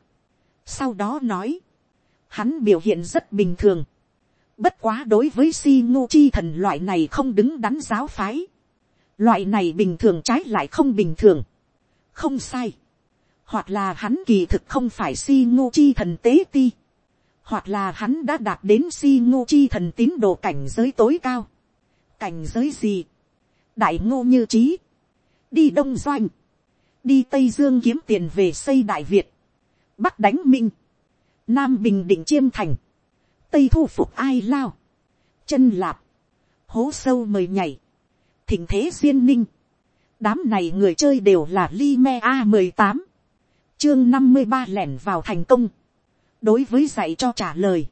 sau đó nói. hắn biểu hiện rất bình thường. bất quá đối với si ngô chi thần loại này không đứng đắn giáo phái. loại này bình thường trái lại không bình thường. không sai. hoặc là hắn kỳ thực không phải si ngô chi thần tế ti hoặc là hắn đã đạt đến si ngô chi thần tín đồ cảnh giới tối cao. cảnh giới gì, đại ngô như trí, đi đông doanh, đi tây dương kiếm tiền về xây đại việt, bắc đánh minh, nam bình định chiêm thành, tây thu phục ai lao, chân lạp, hố sâu mời nhảy, thỉnh thế duyên ninh, đám này người chơi đều là li me a mười tám, chương năm mươi ba lẻn vào thành công, đối với dạy cho trả lời,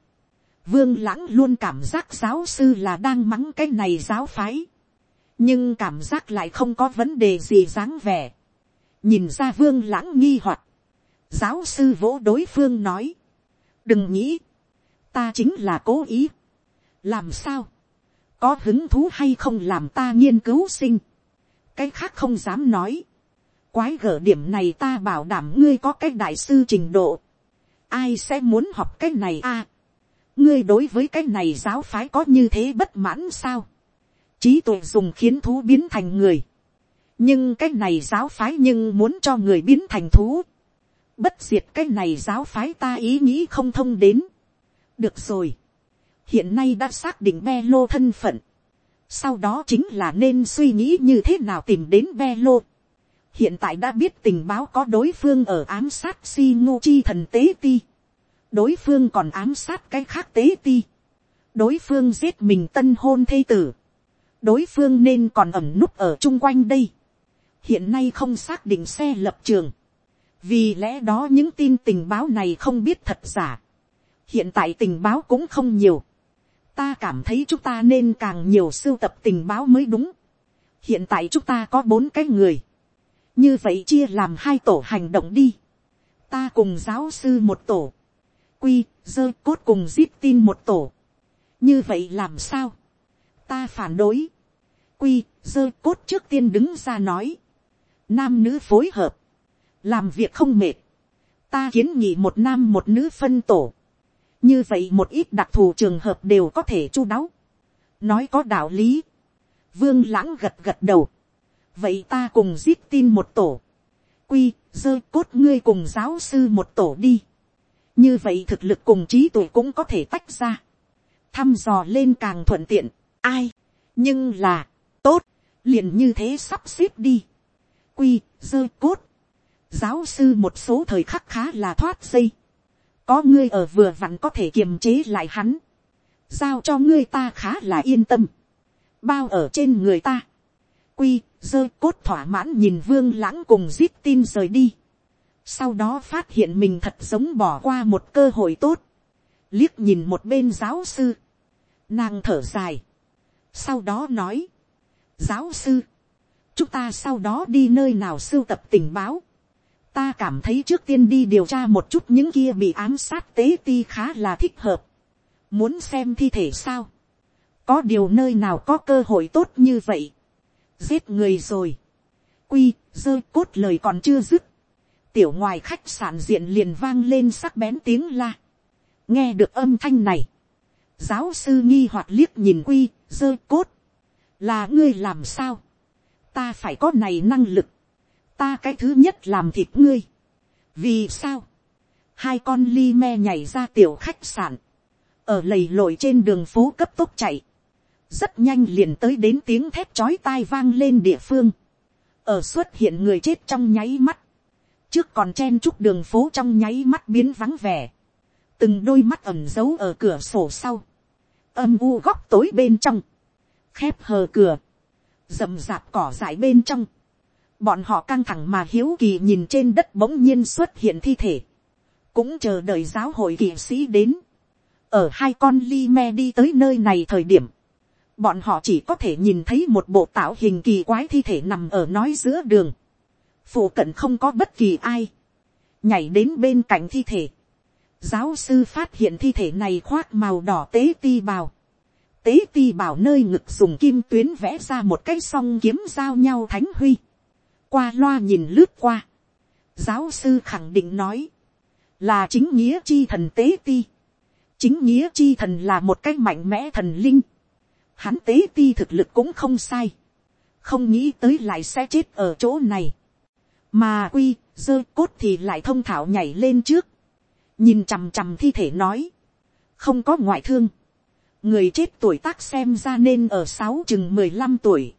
vương lãng luôn cảm giác giáo sư là đang mắng cái này giáo phái, nhưng cảm giác lại không có vấn đề gì dáng vẻ, nhìn ra vương lãng nghi hoặc, giáo sư vỗ đối phương nói, đừng nghĩ, ta chính là cố ý, làm sao, có hứng thú hay không làm ta nghiên cứu sinh, cái khác không dám nói, quái gở điểm này ta bảo đảm ngươi có cái đại sư trình độ, ai sẽ muốn học cái này a ngươi đối với cái này giáo phái có như thế bất mãn sao? Trí tuệ dùng khiến thú biến thành người, nhưng cái này giáo phái nhưng muốn cho người biến thành thú, bất diệt cái này giáo phái ta ý nghĩ không thông đến, được rồi, hiện nay đã xác định be lô thân phận, sau đó chính là nên suy nghĩ như thế nào tìm đến be lô. hiện tại đã biết tình báo có đối phương ở ám sát si ngô chi thần tế ti, đối phương còn ám sát cái khác tế ti, đối phương giết mình tân hôn thê tử, đối phương nên còn ẩm núp ở chung quanh đây, hiện nay không xác định xe lập trường, vì lẽ đó những tin tình báo này không biết thật giả, hiện tại tình báo cũng không nhiều, ta cảm thấy chúng ta nên càng nhiều sưu tập tình báo mới đúng. hiện tại chúng ta có bốn cái người, như vậy chia làm hai tổ hành động đi. ta cùng giáo sư một tổ, quy, dơ cốt cùng zip tin một tổ. như vậy làm sao, ta phản đối, quy, dơ cốt trước tiên đứng ra nói, nam nữ phối hợp, làm việc không mệt, ta kiến nghị một nam một nữ phân tổ, như vậy một ít đặc thù trường hợp đều có thể chu đáo, nói có đạo lý, vương lãng gật gật đầu, vậy ta cùng giết tin một tổ, quy, dơ cốt ngươi cùng giáo sư một tổ đi, như vậy thực lực cùng trí tuệ cũng có thể tách ra, thăm dò lên càng thuận tiện, ai, nhưng là, tốt, liền như thế sắp xếp đi, quy, dơ cốt, giáo sư một số thời khắc khá là thoát dây, có ngươi ở vừa vặn có thể kiềm chế lại hắn, giao cho ngươi ta khá là yên tâm, bao ở trên người ta, quy, dơ cốt thỏa mãn nhìn vương lãng cùng zip tin rời đi, sau đó phát hiện mình thật giống bỏ qua một cơ hội tốt, liếc nhìn một bên giáo sư, nàng thở dài, sau đó nói, giáo sư, chúng ta sau đó đi nơi nào sưu tập tình báo, ta cảm thấy trước tiên đi điều tra một chút những kia bị ám sát tế ti khá là thích hợp. muốn xem thi thể sao. có điều nơi nào có cơ hội tốt như vậy. giết người rồi. quy, rơi cốt lời còn chưa dứt. tiểu ngoài khách sạn diện liền vang lên sắc bén tiếng la. nghe được âm thanh này. giáo sư nghi hoặc liếc nhìn quy, rơi cốt. là ngươi làm sao. ta phải có này năng lực ta cái thứ nhất làm thịt ngươi. vì sao, hai con ly me nhảy ra tiểu khách sạn, ở lầy lội trên đường phố cấp tốc chạy, rất nhanh liền tới đến tiếng thép chói tai vang lên địa phương, ở xuất hiện người chết trong nháy mắt, trước còn chen chúc đường phố trong nháy mắt biến vắng vẻ, từng đôi mắt ẩm giấu ở cửa sổ sau, âm u góc tối bên trong, khép hờ cửa, rậm rạp cỏ dại bên trong, bọn họ căng thẳng mà hiếu kỳ nhìn trên đất bỗng nhiên xuất hiện thi thể, cũng chờ đợi giáo hội kỵ sĩ đến, ở hai con li me đi tới nơi này thời điểm, bọn họ chỉ có thể nhìn thấy một bộ tạo hình kỳ quái thi thể nằm ở nói giữa đường, phụ cận không có bất kỳ ai, nhảy đến bên cạnh thi thể, giáo sư phát hiện thi thể này khoác màu đỏ tế ti bào, tế ti bảo nơi ngực dùng kim tuyến vẽ ra một cái song kiếm giao nhau thánh huy, qua loa nhìn lướt qua. Giáo sư khẳng định nói. Là chính nghĩa chi thần tế ti. Chính nghĩa chi thần là một cách mạnh mẽ thần linh. Hắn tế ti thực lực cũng không sai. Không nghĩ tới lại sẽ chết ở chỗ này. Mà quy, dơ cốt thì lại thông thảo nhảy lên trước. Nhìn chằm chằm thi thể nói. Không có ngoại thương. Người chết tuổi tác xem ra nên ở sáu chừng mười lăm tuổi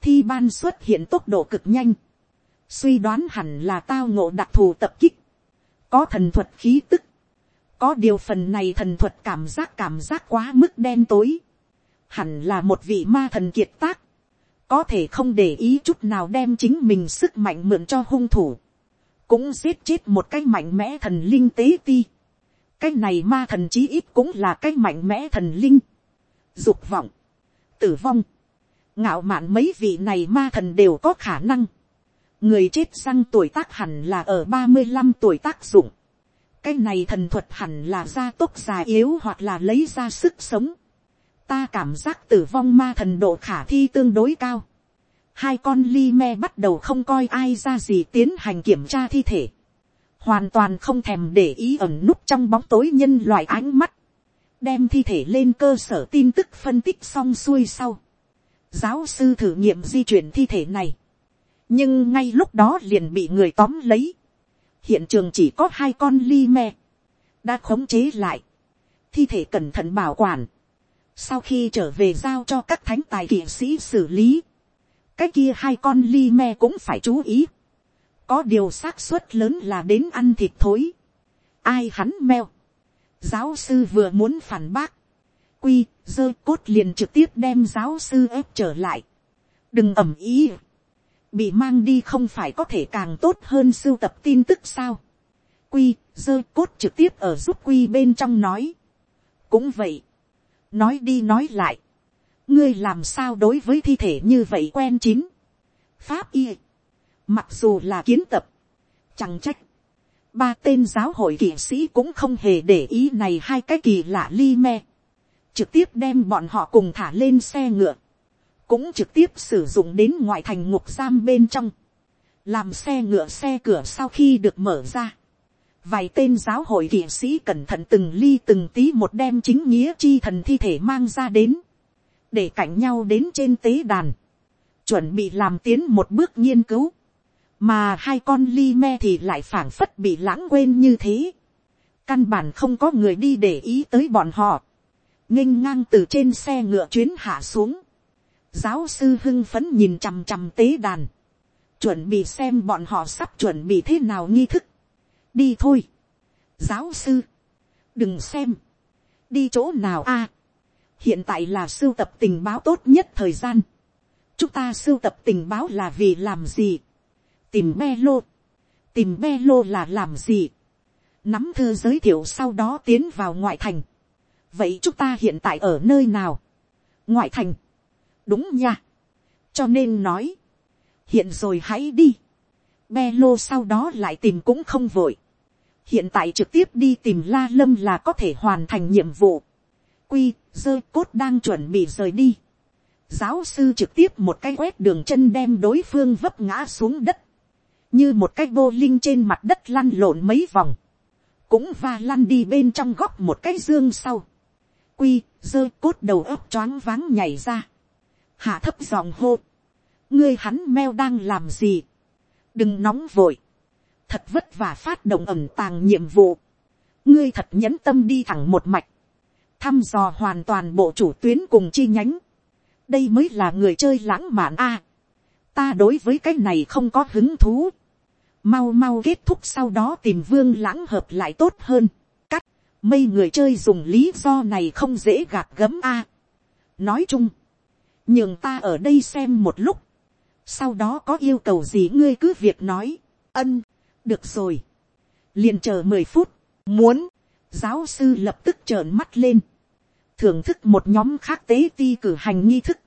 thi ban xuất hiện tốc độ cực nhanh, suy đoán hẳn là tao ngộ đặc thù tập kích, có thần thuật khí tức, có điều phần này thần thuật cảm giác cảm giác quá mức đen tối, hẳn là một vị ma thần kiệt tác, có thể không để ý chút nào đem chính mình sức mạnh mượn cho hung thủ, cũng giết chết một cái mạnh mẽ thần linh tế ti, cái này ma thần chí ít cũng là cái mạnh mẽ thần linh, dục vọng, tử vong, ngạo mạn mấy vị này ma thần đều có khả năng. người chết răng tuổi tác hẳn là ở ba mươi năm tuổi tác dụng. cái này thần thuật hẳn là gia tốc già yếu hoặc là lấy ra sức sống. ta cảm giác tử vong ma thần độ khả thi tương đối cao. hai con li me bắt đầu không coi ai ra gì tiến hành kiểm tra thi thể. hoàn toàn không thèm để ý ẩn núp trong bóng tối nhân loại ánh mắt. đem thi thể lên cơ sở tin tức phân tích xong xuôi sau giáo sư thử nghiệm di chuyển thi thể này, nhưng ngay lúc đó liền bị người tóm lấy, hiện trường chỉ có hai con ly me, đã khống chế lại, thi thể cẩn thận bảo quản, sau khi trở về giao cho các thánh tài kỵ sĩ xử lý, cái kia hai con ly me cũng phải chú ý, có điều xác suất lớn là đến ăn thịt thối, ai hắn meo, giáo sư vừa muốn phản bác, quy dơ cốt liền trực tiếp đem giáo sư ép trở lại, đừng ẩm ý, bị mang đi không phải có thể càng tốt hơn sưu tập tin tức sao, quy dơ cốt trực tiếp ở giúp quy bên trong nói, cũng vậy, nói đi nói lại, ngươi làm sao đối với thi thể như vậy quen chín, pháp y, mặc dù là kiến tập, chẳng trách, ba tên giáo hội kỵ sĩ cũng không hề để ý này hai cái kỳ lạ li me, trực tiếp đem bọn họ cùng thả lên xe ngựa, cũng trực tiếp sử dụng đến ngoại thành ngục giam bên trong, làm xe ngựa xe cửa sau khi được mở ra, vài tên giáo hội kỵ sĩ cẩn thận từng ly từng tí một đem chính nghĩa chi thần thi thể mang ra đến, để cạnh nhau đến trên tế đàn, chuẩn bị làm tiến một bước nghiên cứu, mà hai con ly me thì lại phảng phất bị lãng quên như thế, căn bản không có người đi để ý tới bọn họ, nghênh ngang từ trên xe ngựa chuyến hạ xuống, giáo sư hưng phấn nhìn chằm chằm tế đàn, chuẩn bị xem bọn họ sắp chuẩn bị thế nào nghi thức, đi thôi, giáo sư, đừng xem, đi chỗ nào a, hiện tại là sưu tập tình báo tốt nhất thời gian, chúng ta sưu tập tình báo là vì làm gì, tìm be lô, tìm be lô là làm gì, nắm thư giới thiệu sau đó tiến vào ngoại thành, vậy chúng ta hiện tại ở nơi nào, ngoại thành, đúng nha, cho nên nói, hiện rồi hãy đi, be lô sau đó lại tìm cũng không vội, hiện tại trực tiếp đi tìm la lâm là có thể hoàn thành nhiệm vụ, quy, dơ cốt đang chuẩn bị rời đi, giáo sư trực tiếp một cái quét đường chân đem đối phương vấp ngã xuống đất, như một cái vô linh trên mặt đất lăn lộn mấy vòng, cũng va lăn đi bên trong góc một cái dương sau, quy, dơ cốt đầu ấp choáng váng nhảy ra, hạ thấp giọng hô, ngươi hắn meo đang làm gì, đừng nóng vội, thật vất vả phát động ẩm tàng nhiệm vụ, ngươi thật nhẫn tâm đi thẳng một mạch, thăm dò hoàn toàn bộ chủ tuyến cùng chi nhánh, đây mới là người chơi lãng mạn a, ta đối với cái này không có hứng thú, mau mau kết thúc sau đó tìm vương lãng hợp lại tốt hơn, mây người chơi dùng lý do này không dễ gạt gấm a, nói chung, nhường ta ở đây xem một lúc, sau đó có yêu cầu gì ngươi cứ việc nói, ân, được rồi, liền chờ mười phút, muốn, giáo sư lập tức trợn mắt lên, thưởng thức một nhóm khác tế ti cử hành nghi thức,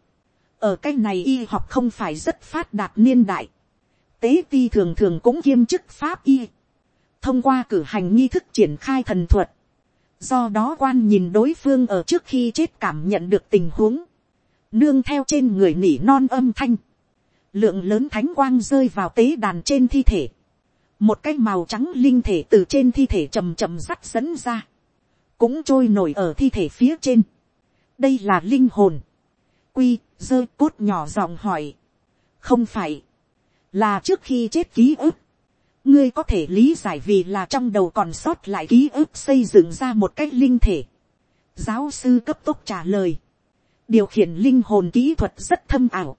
ở cái này y học không phải rất phát đạt niên đại, tế ti thường thường cũng kiêm chức pháp y, thông qua cử hành nghi thức triển khai thần thuật, do đó quan nhìn đối phương ở trước khi chết cảm nhận được tình huống, nương theo trên người nỉ non âm thanh, lượng lớn thánh quang rơi vào tế đàn trên thi thể, một cái màu trắng linh thể từ trên thi thể chầm chầm rắt dẫn ra, cũng trôi nổi ở thi thể phía trên. đây là linh hồn, quy, dơ cốt nhỏ giọng hỏi, không phải, là trước khi chết ký ức, ngươi có thể lý giải vì là trong đầu còn sót lại ký ức xây dựng ra một cách linh thể. giáo sư cấp tốc trả lời, điều khiển linh hồn kỹ thuật rất thâm ảo,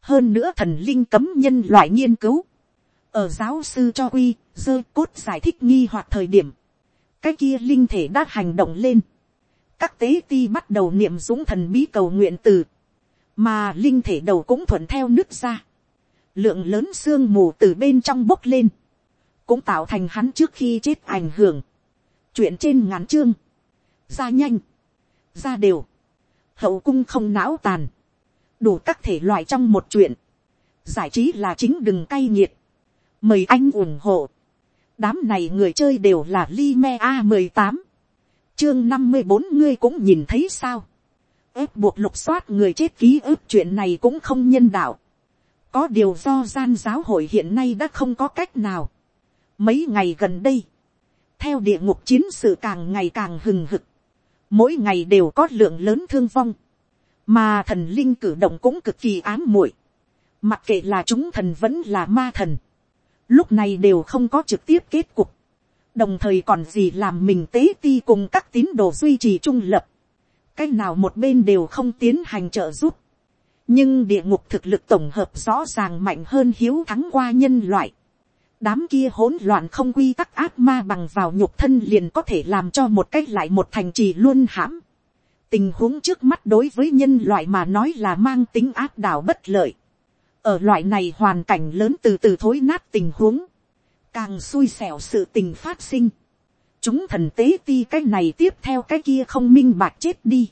hơn nữa thần linh cấm nhân loại nghiên cứu, ở giáo sư cho quy, dơ cốt giải thích nghi hoặc thời điểm, cái kia linh thể đã hành động lên, các tế ti bắt đầu niệm dũng thần bí cầu nguyện từ, mà linh thể đầu cũng thuận theo nước ra, lượng lớn sương mù từ bên trong bốc lên, cũng tạo thành hắn trước khi chết ảnh hưởng, chuyện trên ngắn chương, ra nhanh, ra đều, hậu cung không não tàn, đủ các thể loại trong một chuyện, giải trí là chính đừng cay nghiệt, mời anh ủng hộ, đám này người chơi đều là li me a mười tám, chương năm mươi bốn ngươi cũng nhìn thấy sao, ép buộc lục soát người chết ký ức chuyện này cũng không nhân đạo, có điều do gian giáo hội hiện nay đã không có cách nào, mấy ngày gần đây, theo địa ngục chiến sự càng ngày càng hừng hực, mỗi ngày đều có lượng lớn thương vong, mà thần linh cử động cũng cực kỳ ám muội, mặc kệ là chúng thần vẫn là ma thần, lúc này đều không có trực tiếp kết cục, đồng thời còn gì làm mình tế ti cùng các tín đồ duy trì trung lập, cái nào một bên đều không tiến hành trợ giúp, nhưng địa ngục thực lực tổng hợp rõ ràng mạnh hơn hiếu thắng qua nhân loại, đám kia hỗn loạn không quy tắc ác ma bằng vào nhục thân liền có thể làm cho một cách lại một thành trì luôn hãm. tình huống trước mắt đối với nhân loại mà nói là mang tính áp đảo bất lợi. ở loại này hoàn cảnh lớn từ từ thối nát tình huống, càng xui xẻo sự tình phát sinh. chúng thần tế ti cái này tiếp theo cái kia không minh bạc chết đi.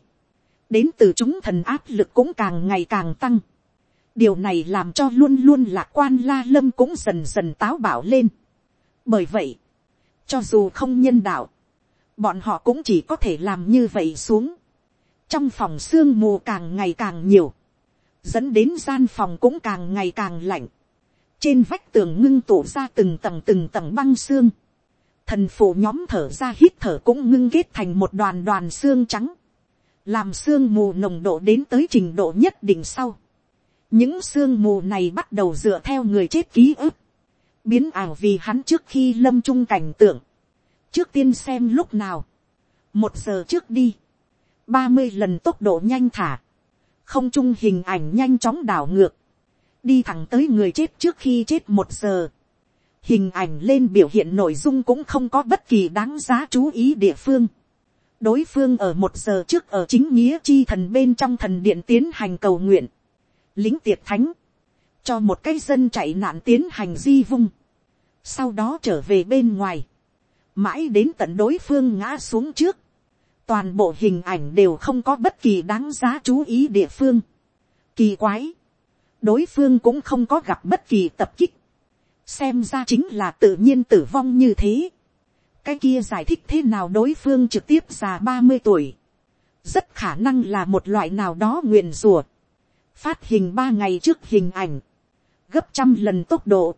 đến từ chúng thần áp lực cũng càng ngày càng tăng điều này làm cho luôn luôn lạc quan la lâm cũng dần dần táo bảo lên. bởi vậy, cho dù không nhân đạo, bọn họ cũng chỉ có thể làm như vậy xuống. trong phòng sương mù càng ngày càng nhiều, dẫn đến gian phòng cũng càng ngày càng lạnh. trên vách tường ngưng tụ ra từng tầng từng tầng băng xương. thần phụ nhóm thở ra hít thở cũng ngưng kết thành một đoàn đoàn xương trắng. làm xương mù nồng độ đến tới trình độ nhất định sau những sương mù này bắt đầu dựa theo người chết ký ức, biến ảo vì hắn trước khi lâm trung cảnh tượng, trước tiên xem lúc nào, một giờ trước đi, ba mươi lần tốc độ nhanh thả, không trung hình ảnh nhanh chóng đảo ngược, đi thẳng tới người chết trước khi chết một giờ, hình ảnh lên biểu hiện nội dung cũng không có bất kỳ đáng giá chú ý địa phương. đối phương ở một giờ trước ở chính nghĩa chi thần bên trong thần điện tiến hành cầu nguyện lính tiệt thánh, cho một cái dân chạy nạn tiến hành di vung, sau đó trở về bên ngoài, mãi đến tận đối phương ngã xuống trước, toàn bộ hình ảnh đều không có bất kỳ đáng giá chú ý địa phương. Kỳ quái, đối phương cũng không có gặp bất kỳ tập kích, xem ra chính là tự nhiên tử vong như thế. cái kia giải thích thế nào đối phương trực tiếp già ba mươi tuổi, rất khả năng là một loại nào đó nguyền rùa phát hình ba ngày trước hình ảnh, gấp trăm lần tốc độ,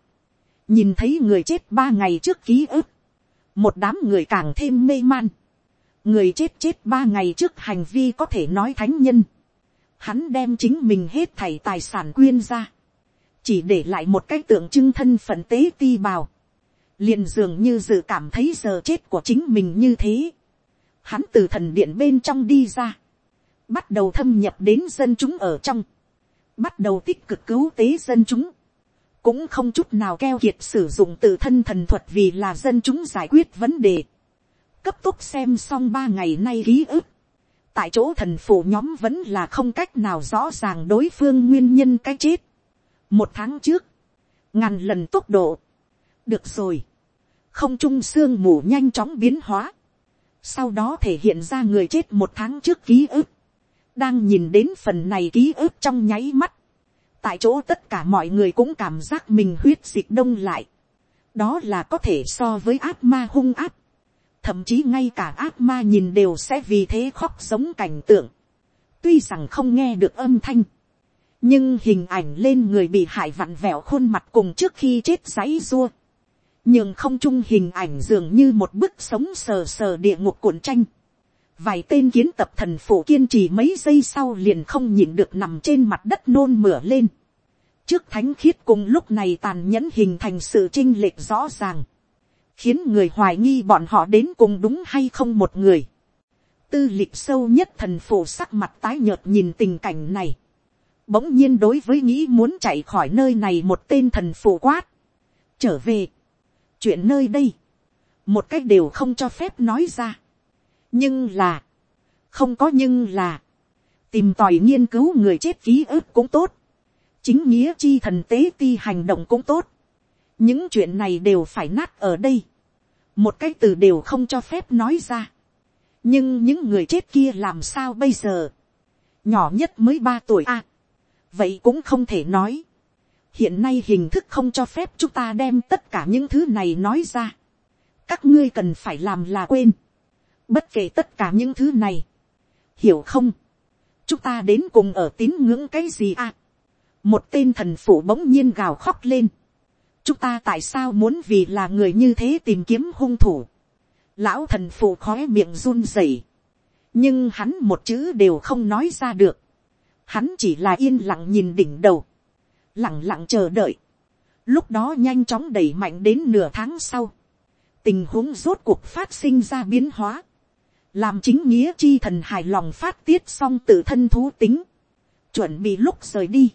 nhìn thấy người chết ba ngày trước ký ức, một đám người càng thêm mê man, người chết chết ba ngày trước hành vi có thể nói thánh nhân, hắn đem chính mình hết thảy tài sản quyên ra, chỉ để lại một cái tượng trưng thân phận tế ti bào, liền dường như dự cảm thấy giờ chết của chính mình như thế, hắn từ thần điện bên trong đi ra, bắt đầu thâm nhập đến dân chúng ở trong, bắt đầu tích cực cứu tế dân chúng, cũng không chút nào keo kiệt sử dụng tự thân thần thuật vì là dân chúng giải quyết vấn đề. cấp tốc xem xong ba ngày nay ký ức, tại chỗ thần phủ nhóm vẫn là không cách nào rõ ràng đối phương nguyên nhân cái chết. một tháng trước, ngàn lần tốc độ, được rồi, không trung xương mù nhanh chóng biến hóa, sau đó thể hiện ra người chết một tháng trước ký ức, đang nhìn đến phần này ký ức trong nháy mắt, tại chỗ tất cả mọi người cũng cảm giác mình huyết dịch đông lại, đó là có thể so với ác ma hung áp, thậm chí ngay cả ác ma nhìn đều sẽ vì thế khóc sống cảnh tượng, tuy rằng không nghe được âm thanh, nhưng hình ảnh lên người bị hại vặn vẹo khuôn mặt cùng trước khi chết giấy dua, nhưng không chung hình ảnh dường như một bức sống sờ sờ địa ngục cuộn tranh, vài tên kiến tập thần phụ kiên trì mấy giây sau liền không nhịn được nằm trên mặt đất nôn mửa lên. trước thánh khiết cùng lúc này tàn nhẫn hình thành sự chinh lệch rõ ràng, khiến người hoài nghi bọn họ đến cùng đúng hay không một người. tư lịch sâu nhất thần phụ sắc mặt tái nhợt nhìn tình cảnh này. bỗng nhiên đối với nghĩ muốn chạy khỏi nơi này một tên thần phụ quát. trở về. chuyện nơi đây. một cách đều không cho phép nói ra nhưng là, không có nhưng là, tìm tòi nghiên cứu người chết ký ức cũng tốt, chính nghĩa chi thần tế ti hành động cũng tốt, những chuyện này đều phải nát ở đây, một cái từ đều không cho phép nói ra, nhưng những người chết kia làm sao bây giờ, nhỏ nhất mới ba tuổi a, à, vậy cũng không thể nói, hiện nay hình thức không cho phép chúng ta đem tất cả những thứ này nói ra, các ngươi cần phải làm là quên, Bất kể tất cả những thứ này. Hiểu không? Chúng ta đến cùng ở tín ngưỡng cái gì à? Một tên thần phụ bỗng nhiên gào khóc lên. Chúng ta tại sao muốn vì là người như thế tìm kiếm hung thủ? Lão thần phụ khói miệng run rẩy Nhưng hắn một chữ đều không nói ra được. hắn chỉ là yên lặng nhìn đỉnh đầu, lặng lặng chờ đợi, lúc đó nhanh chóng đẩy mạnh đến nửa tháng sau, tình huống rốt cuộc phát sinh ra biến hóa, làm chính nghĩa chi thần hài lòng phát tiết xong tự thân thú tính, chuẩn bị lúc rời đi,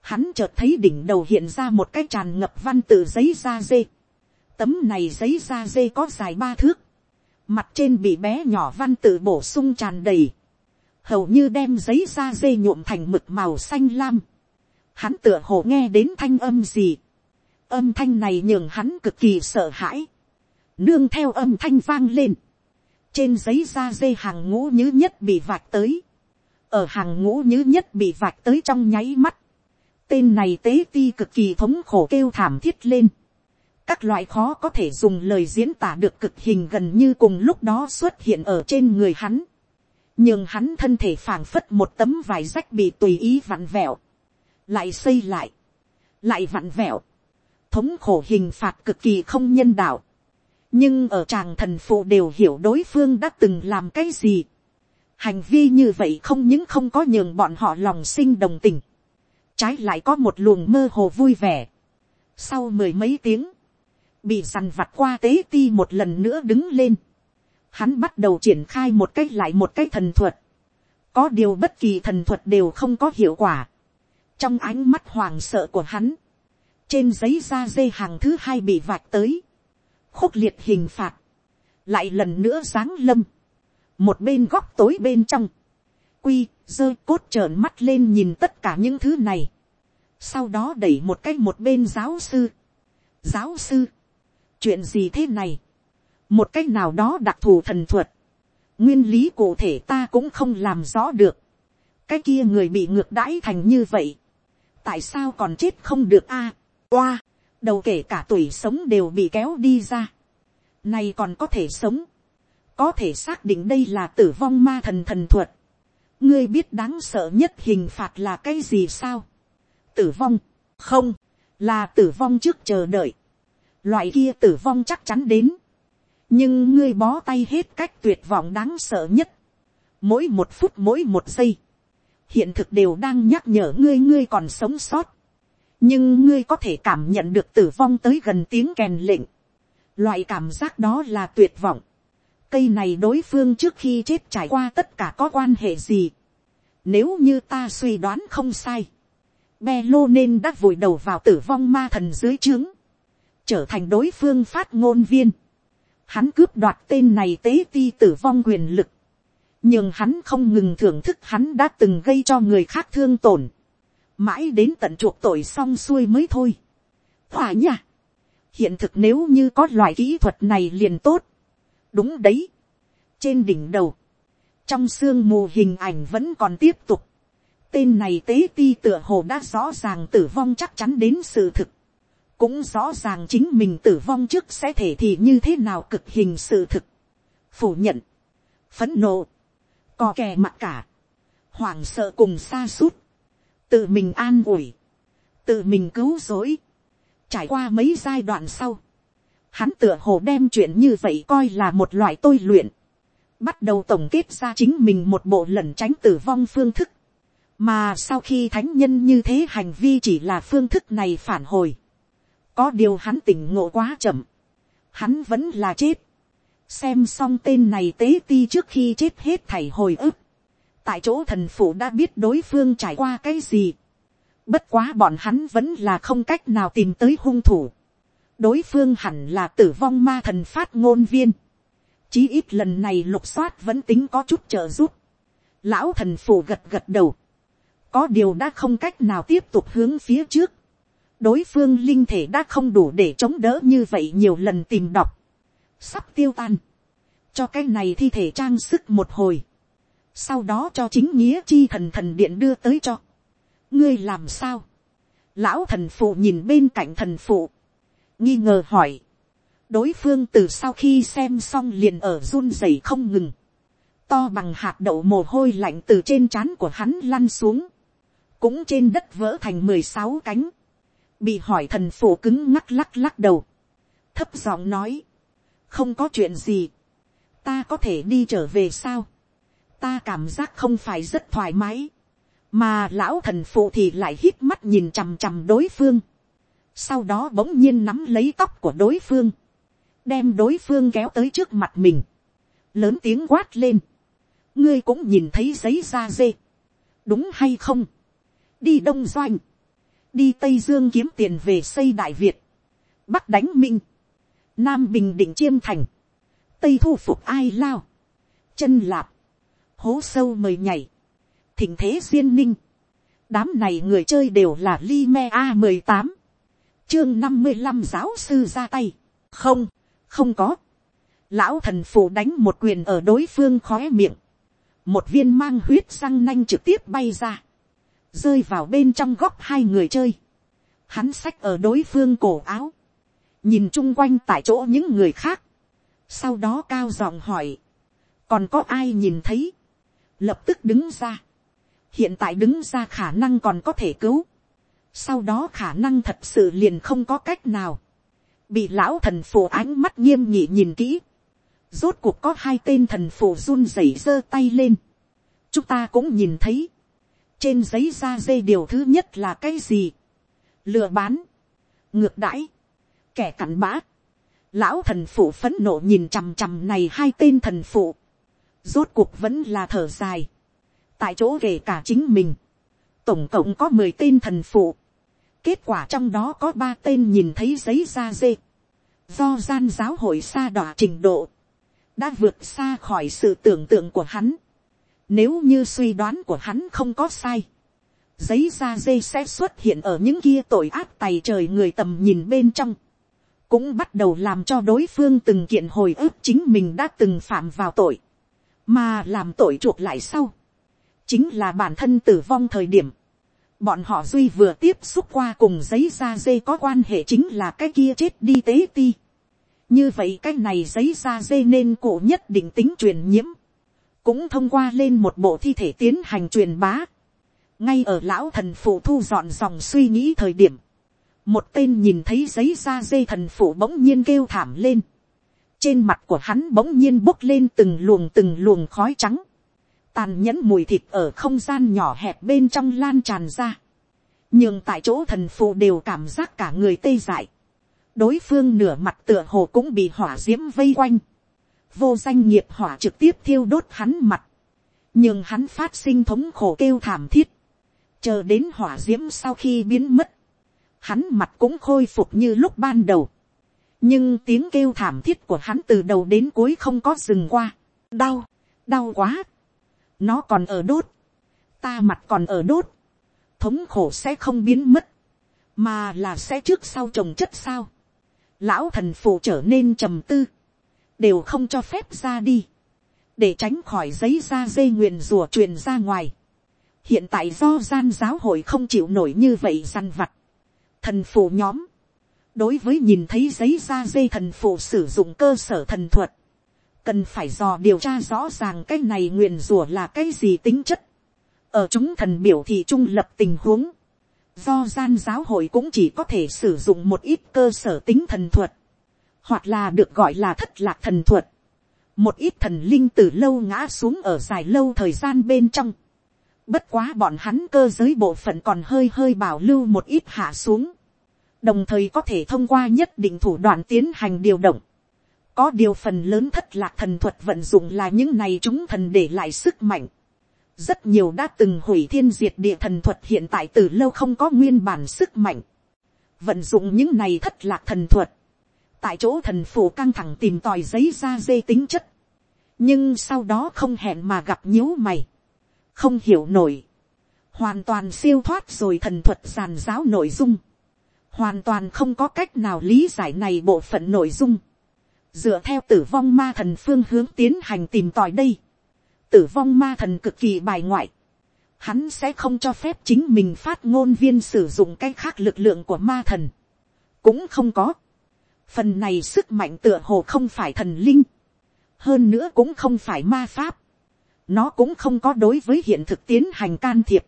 hắn chợt thấy đỉnh đầu hiện ra một cái tràn ngập văn tự giấy da dê, tấm này giấy da dê có dài ba thước, mặt trên bị bé nhỏ văn tự bổ sung tràn đầy, hầu như đem giấy da dê nhuộm thành mực màu xanh lam, hắn tựa hồ nghe đến thanh âm gì, âm thanh này nhường hắn cực kỳ sợ hãi, nương theo âm thanh vang lên, trên giấy da dê hàng ngũ nhứ nhất bị vạch tới, ở hàng ngũ nhứ nhất bị vạch tới trong nháy mắt, tên này tế ti cực kỳ thống khổ kêu thảm thiết lên, các loại khó có thể dùng lời diễn tả được cực hình gần như cùng lúc đó xuất hiện ở trên người hắn, nhưng hắn thân thể phảng phất một tấm vải rách bị tùy ý vặn vẹo, lại xây lại, lại vặn vẹo, thống khổ hình phạt cực kỳ không nhân đạo, nhưng ở tràng thần phụ đều hiểu đối phương đã từng làm cái gì. hành vi như vậy không những không có nhường bọn họ lòng sinh đồng tình, trái lại có một luồng mơ hồ vui vẻ. sau mười mấy tiếng, bị dằn vặt qua tế ti một lần nữa đứng lên, hắn bắt đầu triển khai một cách lại một cách thần thuật, có điều bất kỳ thần thuật đều không có hiệu quả. trong ánh mắt hoàng sợ của hắn, trên giấy da dê hàng thứ hai bị vạch tới, khốc liệt hình phạt, lại lần nữa giáng lâm, một bên góc tối bên trong, quy, dơ cốt trợn mắt lên nhìn tất cả những thứ này, sau đó đẩy một cái một bên giáo sư, giáo sư, chuyện gì thế này, một cách nào đó đặc thù thần thuật, nguyên lý cụ thể ta cũng không làm rõ được, cái kia người bị ngược đãi thành như vậy, tại sao còn chết không được a, à, oa, đầu kể cả tuổi sống đều bị kéo đi ra, nay còn có thể sống, có thể xác định đây là tử vong ma thần thần thuật, ngươi biết đáng sợ nhất hình phạt là cái gì sao, tử vong, không, là tử vong trước chờ đợi, loại kia tử vong chắc chắn đến, nhưng ngươi bó tay hết cách tuyệt vọng đáng sợ nhất, mỗi một phút mỗi một giây, hiện thực đều đang nhắc nhở ngươi ngươi còn sống sót, nhưng ngươi có thể cảm nhận được tử vong tới gần tiếng kèn lệnh. Loại cảm giác đó là tuyệt vọng. Cây này đối phương trước khi chết trải qua tất cả có quan hệ gì. Nếu như ta suy đoán không sai. Be lô nên đã vùi đầu vào tử vong ma thần dưới trướng. Trở thành đối phương phát ngôn viên. Hắn cướp đoạt tên này tế ti tử vong quyền lực. Nhưng hắn không ngừng thưởng thức hắn đã từng gây cho người khác thương tổn mãi đến tận chuộc tội xong xuôi mới thôi. Hòa nha, hiện thực nếu như có loại kỹ thuật này liền tốt. đúng đấy, trên đỉnh đầu, trong sương mù hình ảnh vẫn còn tiếp tục. tên này tế ti tựa hồ đã rõ ràng tử vong chắc chắn đến sự thực. cũng rõ ràng chính mình tử vong trước sẽ thể thì như thế nào cực hình sự thực. phủ nhận, phấn nộ, co kè mặt cả, hoảng sợ cùng xa suốt tự mình an ủi, tự mình cứu rỗi, trải qua mấy giai đoạn sau, hắn tựa hồ đem chuyện như vậy coi là một loại tôi luyện, bắt đầu tổng kết ra chính mình một bộ lẩn tránh tử vong phương thức, mà sau khi thánh nhân như thế hành vi chỉ là phương thức này phản hồi, có điều hắn tỉnh ngộ quá chậm, hắn vẫn là chết, xem xong tên này tế ti trước khi chết hết thảy hồi ức, tại chỗ thần phủ đã biết đối phương trải qua cái gì. Bất quá bọn hắn vẫn là không cách nào tìm tới hung thủ. đối phương hẳn là tử vong ma thần phát ngôn viên. chí ít lần này lục soát vẫn tính có chút trợ giúp. lão thần phủ gật gật đầu. có điều đã không cách nào tiếp tục hướng phía trước. đối phương linh thể đã không đủ để chống đỡ như vậy nhiều lần tìm đọc. sắp tiêu tan. cho cái này thi thể trang sức một hồi sau đó cho chính nghĩa chi thần thần điện đưa tới cho. ngươi làm sao. lão thần phụ nhìn bên cạnh thần phụ, nghi ngờ hỏi. đối phương từ sau khi xem xong liền ở run rẩy không ngừng, to bằng hạt đậu mồ hôi lạnh từ trên trán của hắn lăn xuống, cũng trên đất vỡ thành mười sáu cánh, bị hỏi thần phụ cứng ngắc lắc lắc đầu, thấp giọng nói, không có chuyện gì, ta có thể đi trở về sao, ta cảm giác không phải rất thoải mái, mà lão thần phụ thì lại hít mắt nhìn chằm chằm đối phương, sau đó bỗng nhiên nắm lấy tóc của đối phương, đem đối phương kéo tới trước mặt mình, lớn tiếng quát lên, ngươi cũng nhìn thấy giấy da dê, đúng hay không, đi đông doanh, đi tây dương kiếm tiền về xây đại việt, bắc đánh minh, nam bình định chiêm thành, tây thu phục ai lao, chân lạp, hố sâu mời nhảy, thỉnh thế duyên ninh, đám này người chơi đều là li me a mười tám, chương năm mươi năm giáo sư ra tay, không, không có, lão thần phụ đánh một quyền ở đối phương khóe miệng, một viên mang huyết răng nanh trực tiếp bay ra, rơi vào bên trong góc hai người chơi, hắn xách ở đối phương cổ áo, nhìn chung quanh tại chỗ những người khác, sau đó cao giọng hỏi, còn có ai nhìn thấy, lập tức đứng ra, hiện tại đứng ra khả năng còn có thể cứu, sau đó khả năng thật sự liền không có cách nào, bị lão thần phù ánh mắt nghiêm nhị nhìn kỹ, rốt cuộc có hai tên thần phù run rẩy giơ tay lên, chúng ta cũng nhìn thấy, trên giấy da dê điều thứ nhất là cái gì, lừa bán, ngược đãi, kẻ cặn bã, lão thần phụ phấn nộ nhìn chằm chằm này hai tên thần phụ, rốt cuộc vẫn là thở dài, tại chỗ kể cả chính mình, tổng cộng có mười tên thần phụ, kết quả trong đó có ba tên nhìn thấy giấy da dê, do gian giáo hội xa đỏ trình độ, đã vượt xa khỏi sự tưởng tượng của hắn, nếu như suy đoán của hắn không có sai, giấy da dê sẽ xuất hiện ở những kia tội ác tày trời người tầm nhìn bên trong, cũng bắt đầu làm cho đối phương từng kiện hồi ức chính mình đã từng phạm vào tội, mà làm tội chuộc lại sau, chính là bản thân tử vong thời điểm, bọn họ duy vừa tiếp xúc qua cùng giấy da dê có quan hệ chính là cái kia chết đi tế ti. như vậy cái này giấy da dê nên cổ nhất định tính truyền nhiễm, cũng thông qua lên một bộ thi thể tiến hành truyền bá. ngay ở lão thần phụ thu dọn dòng suy nghĩ thời điểm, một tên nhìn thấy giấy da dê thần phụ bỗng nhiên kêu thảm lên trên mặt của hắn bỗng nhiên bốc lên từng luồng từng luồng khói trắng. tàn nhẫn mùi thịt ở không gian nhỏ hẹp bên trong lan tràn ra. nhưng tại chỗ thần phụ đều cảm giác cả người tê dại. đối phương nửa mặt tựa hồ cũng bị hỏa d i ễ m vây quanh. vô danh nghiệp hỏa trực tiếp thiêu đốt hắn mặt. nhưng hắn phát sinh thống khổ kêu thảm thiết. chờ đến hỏa d i ễ m sau khi biến mất hắn mặt cũng khôi phục như lúc ban đầu nhưng tiếng kêu thảm thiết của hắn từ đầu đến cuối không có dừng qua. đau, đau quá. nó còn ở đốt. ta mặt còn ở đốt. thống khổ sẽ không biến mất. mà là sẽ trước sau trồng chất sao. lão thần phụ trở nên trầm tư. đều không cho phép ra đi. để tránh khỏi giấy da dây nguyền rùa truyền ra ngoài. hiện tại do gian giáo hội không chịu nổi như vậy dằn vặt thần phụ nhóm, đối với nhìn thấy giấy da dây thần phụ sử dụng cơ sở thần thuật, cần phải dò điều tra rõ ràng cái này nguyền rủa là cái gì tính chất. ở chúng thần biểu thị trung lập tình huống, do gian giáo hội cũng chỉ có thể sử dụng một ít cơ sở tính thần thuật, hoặc là được gọi là thất lạc thần thuật. một ít thần linh từ lâu ngã xuống ở dài lâu thời gian bên trong, Bất quá bọn hắn cơ giới bộ phận còn hơi hơi bảo lưu một ít hạ xuống. Đồng thời có thể thông qua nhất định thủ đoạn tiến hành điều động. Có điều phần lớn thất lạc thần thuật vận dụng là những này chúng thần để lại sức mạnh. Rất nhiều đã từng hủy thiên diệt địa thần thuật hiện tại từ lâu không có nguyên bản sức mạnh. Vận dụng những này thất lạc thần thuật. Tại chỗ thần phủ căng thẳng tìm tòi giấy ra dê tính chất. Nhưng sau đó không hẹn mà gặp nhíu mày không hiểu nổi, hoàn toàn siêu thoát rồi thần thuật giàn giáo nội dung, hoàn toàn không có cách nào lý giải này bộ phận nội dung, dựa theo tử vong ma thần phương hướng tiến hành tìm tòi đây, tử vong ma thần cực kỳ bài ngoại, hắn sẽ không cho phép chính mình phát ngôn viên sử dụng cái khác lực lượng của ma thần, cũng không có, phần này sức mạnh tựa hồ không phải thần linh, hơn nữa cũng không phải ma pháp, nó cũng không có đối với hiện thực tiến hành can thiệp,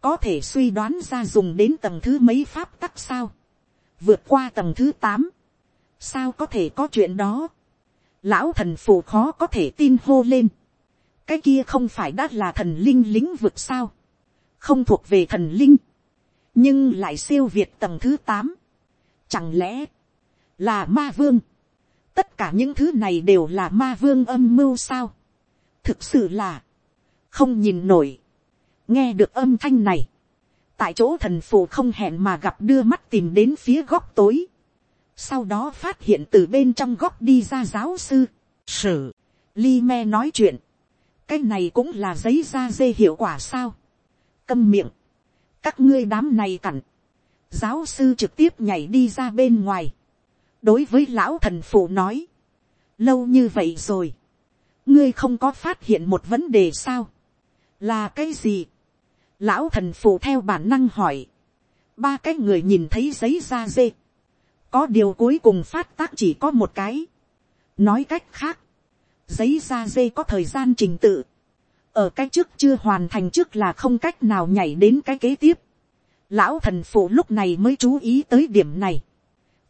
có thể suy đoán ra dùng đến tầng thứ mấy pháp tắc sao, vượt qua tầng thứ tám, sao có thể có chuyện đó, lão thần phù khó có thể tin hô lên, cái kia không phải đã là thần linh lĩnh vực sao, không thuộc về thần linh, nhưng lại siêu việt tầng thứ tám, chẳng lẽ là ma vương, tất cả những thứ này đều là ma vương âm mưu sao, thực sự là, không nhìn nổi, nghe được âm thanh này, tại chỗ thần phù không hẹn mà gặp đưa mắt tìm đến phía góc tối, sau đó phát hiện từ bên trong góc đi ra giáo sư, sử, li me nói chuyện, cái này cũng là giấy da dê hiệu quả sao, câm miệng, các ngươi đám này cặn, giáo sư trực tiếp nhảy đi ra bên ngoài, đối với lão thần phụ nói, lâu như vậy rồi, ngươi không có phát hiện một vấn đề sao, là cái gì, lão thần phụ theo bản năng hỏi, ba cái người nhìn thấy giấy da dê, có điều cuối cùng phát tác chỉ có một cái, nói cách khác, giấy da dê có thời gian trình tự, ở cái trước chưa hoàn thành trước là không cách nào nhảy đến cái kế tiếp, lão thần phụ lúc này mới chú ý tới điểm này,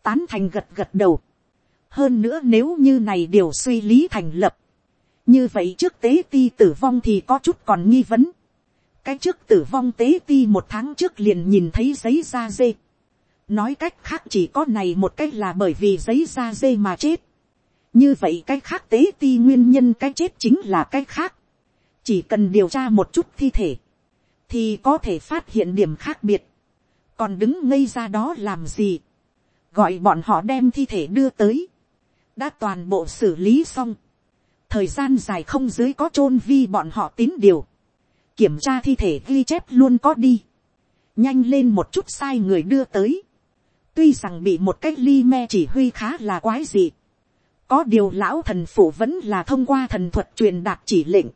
tán thành gật gật đầu, hơn nữa nếu như này điều suy lý thành lập, như vậy trước tế ti tử vong thì có chút còn nghi vấn, cái trước tử vong tế ti một tháng trước liền nhìn thấy giấy da dê, nói cách khác chỉ có này một cách là bởi vì giấy da dê mà chết, như vậy cái khác tế ti nguyên nhân cái chết chính là cái khác, chỉ cần điều tra một chút thi thể, thì có thể phát hiện điểm khác biệt, còn đứng ngây ra đó làm gì, gọi bọn họ đem thi thể đưa tới, đã toàn bộ xử lý xong, thời gian dài không dưới có chôn vi bọn họ tín điều, kiểm tra thi thể ghi chép luôn có đi, nhanh lên một chút sai người đưa tới, tuy rằng bị một cái ly me chỉ huy khá là quái dị, có điều lão thần phủ vẫn là thông qua thần thuật truyền đạt chỉ lệnh,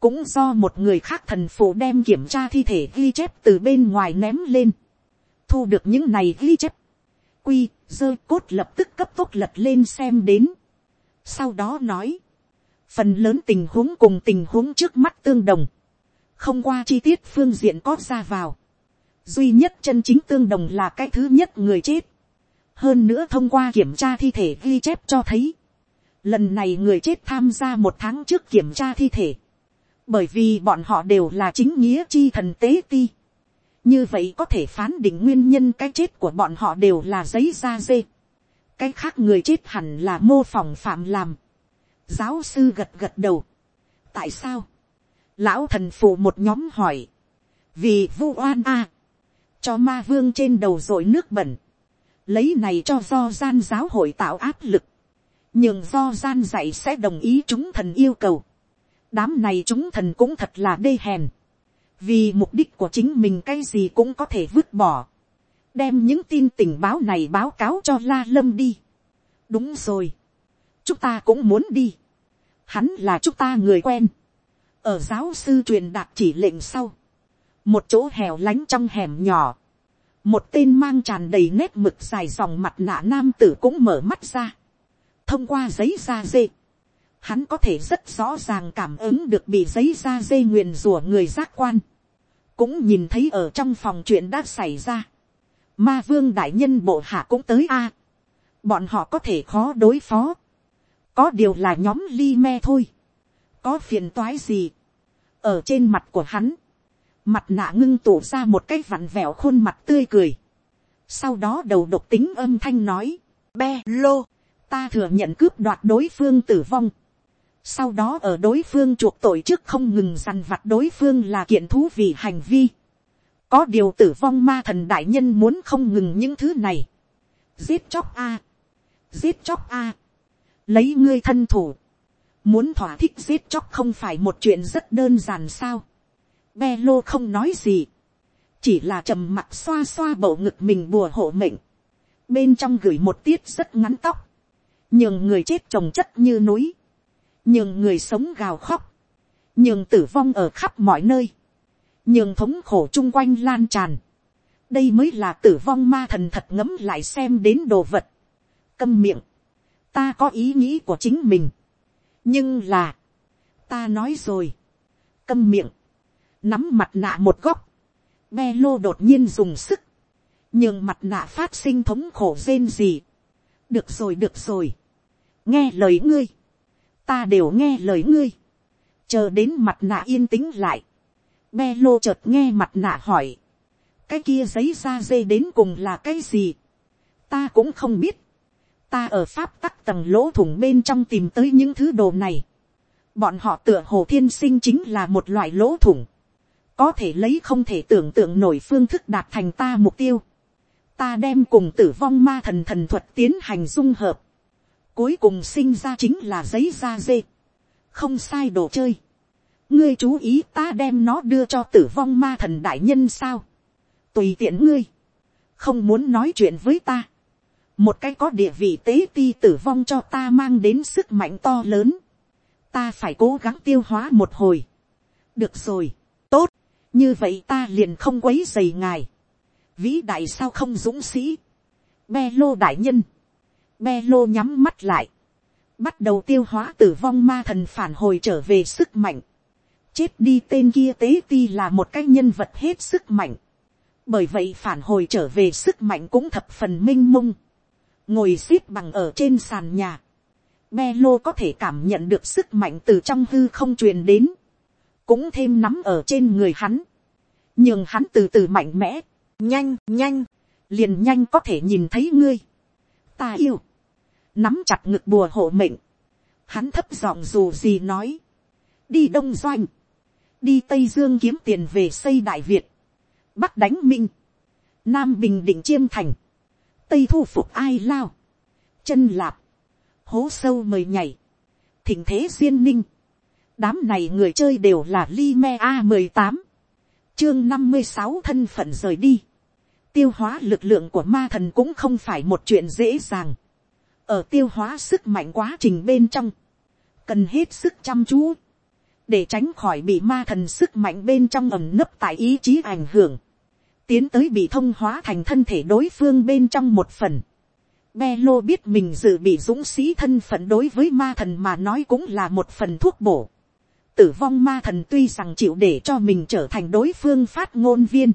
cũng do một người khác thần phủ đem kiểm tra thi thể ghi chép từ bên ngoài ném lên, thu được những này ghi chép, quy, dơ cốt lập tức cấp tốc lật lên xem đến. Sau đó nói, phần lớn tình huống cùng tình huống trước mắt tương đồng, không qua chi tiết phương diện có ra vào. duy nhất chân chính tương đồng là cái thứ nhất người chết. hơn nữa thông qua kiểm tra thi thể ghi chép cho thấy, lần này người chết tham gia một tháng trước kiểm tra thi thể, bởi vì bọn họ đều là chính nghĩa chi thần tế ti như vậy có thể phán định nguyên nhân cái chết của bọn họ đều là giấy da dê. cái khác người chết hẳn là mô phỏng phạm làm. giáo sư gật gật đầu. tại sao, lão thần phụ một nhóm hỏi, vì vu oan a, cho ma vương trên đầu rồi nước bẩn, lấy này cho do gian giáo hội tạo áp lực, nhưng do gian dạy sẽ đồng ý chúng thần yêu cầu, đám này chúng thần cũng thật là đê hèn, vì mục đích của chính mình cái gì cũng có thể vứt bỏ, đem những tin tình báo này báo cáo cho la lâm đi. đúng rồi, chúng ta cũng muốn đi, hắn là chúng ta người quen, ở giáo sư truyền đạt chỉ lệnh sau, một chỗ hẻo lánh trong hẻm nhỏ, một tên mang tràn đầy nét mực dài dòng mặt nạ nam tử cũng mở mắt ra, thông qua giấy da dê, hắn có thể rất rõ ràng cảm ứng được bị giấy da dê nguyền rủa người giác quan, cũng nhìn thấy ở trong phòng chuyện đã xảy ra. Ma vương đại nhân bộ hạ cũng tới a. bọn họ có thể khó đối phó. có điều là nhóm ly me thôi có phiền toái gì. ở trên mặt của hắn, mặt nạ ngưng tụ ra một cái vặn vẹo khuôn mặt tươi cười. sau đó đầu độc tính âm thanh nói, be lô, ta thừa nhận cướp đoạt đối phương tử vong sau đó ở đối phương chuộc tội trước không ngừng dằn vặt đối phương là kiện thú vì hành vi. có điều tử vong ma thần đại nhân muốn không ngừng những thứ này. giết chóc a, giết chóc a, lấy ngươi thân thủ, muốn thỏa thích giết chóc không phải một chuyện rất đơn giản sao. be lô không nói gì, chỉ là trầm mặt xoa xoa bầu ngực mình bùa hộ mệnh, bên trong gửi một tiết rất ngắn tóc, nhường người chết trồng chất như núi, nhường người sống gào khóc, nhường tử vong ở khắp mọi nơi, nhường thống khổ chung quanh lan tràn. đây mới là tử vong ma thần thật ngấm lại xem đến đồ vật. câm miệng, ta có ý nghĩ của chính mình, nhưng là, ta nói rồi, câm miệng, nắm mặt nạ một góc, be lô đột nhiên dùng sức, nhường mặt nạ phát sinh thống khổ rên gì. được rồi được rồi, nghe lời ngươi, ta đều nghe lời ngươi, chờ đến mặt nạ yên tĩnh lại, be lô chợt nghe mặt nạ hỏi, cái kia giấy da dê đến cùng là cái gì, ta cũng không biết, ta ở pháp tắc tầng lỗ thủng bên trong tìm tới những thứ đồ này, bọn họ tựa hồ thiên sinh chính là một loại lỗ thủng, có thể lấy không thể tưởng tượng nổi phương thức đạt thành ta mục tiêu, ta đem cùng tử vong ma thần thần thuật tiến hành dung hợp, cuối cùng sinh ra chính là giấy da dê, không sai đồ chơi, ngươi chú ý ta đem nó đưa cho tử vong ma thần đại nhân sao, tùy tiện ngươi, không muốn nói chuyện với ta, một cái có địa vị tế ti tử vong cho ta mang đến sức mạnh to lớn, ta phải cố gắng tiêu hóa một hồi. được rồi, tốt, như vậy ta liền không quấy dày ngài. vĩ đại sao không dũng sĩ. be lô đại nhân, be lô nhắm mắt lại, bắt đầu tiêu hóa tử vong ma thần phản hồi trở về sức mạnh. chết đi tên kia tế ti là một cái nhân vật hết sức mạnh. bởi vậy phản hồi trở về sức mạnh cũng thập phần m i n h mông ngồi x ế p bằng ở trên sàn nhà. Be lô có thể cảm nhận được sức mạnh từ trong hư không truyền đến, cũng thêm nắm ở trên người hắn, nhưng hắn từ từ mạnh mẽ, nhanh nhanh, liền nhanh có thể nhìn thấy ngươi, ta yêu, nắm chặt ngực bùa hộ mệnh, hắn thấp giọng dù gì nói, đi đông doanh, đi tây dương kiếm tiền về xây đại việt, bắc đánh minh, nam bình định chiêm thành, tây thu phục ai lao, chân lạp, hố sâu mời nhảy, thỉnh thế duyên ninh, đám này người chơi đều là li me a mười tám, chương năm mươi sáu thân phận rời đi, tiêu hóa lực lượng của ma thần cũng không phải một chuyện dễ dàng, ở tiêu hóa sức mạnh quá trình bên trong, cần hết sức chăm chú, để tránh khỏi bị ma thần sức mạnh bên trong ẩm nấp tại ý chí ảnh hưởng, tiến tới bị thông hóa thành thân thể đối phương bên trong một phần, Belo biết mình dự bị dũng sĩ thân phận đối với ma thần mà nói cũng là một phần thuốc bổ. Tử vong ma thần tuy rằng chịu để cho mình trở thành đối phương phát ngôn viên.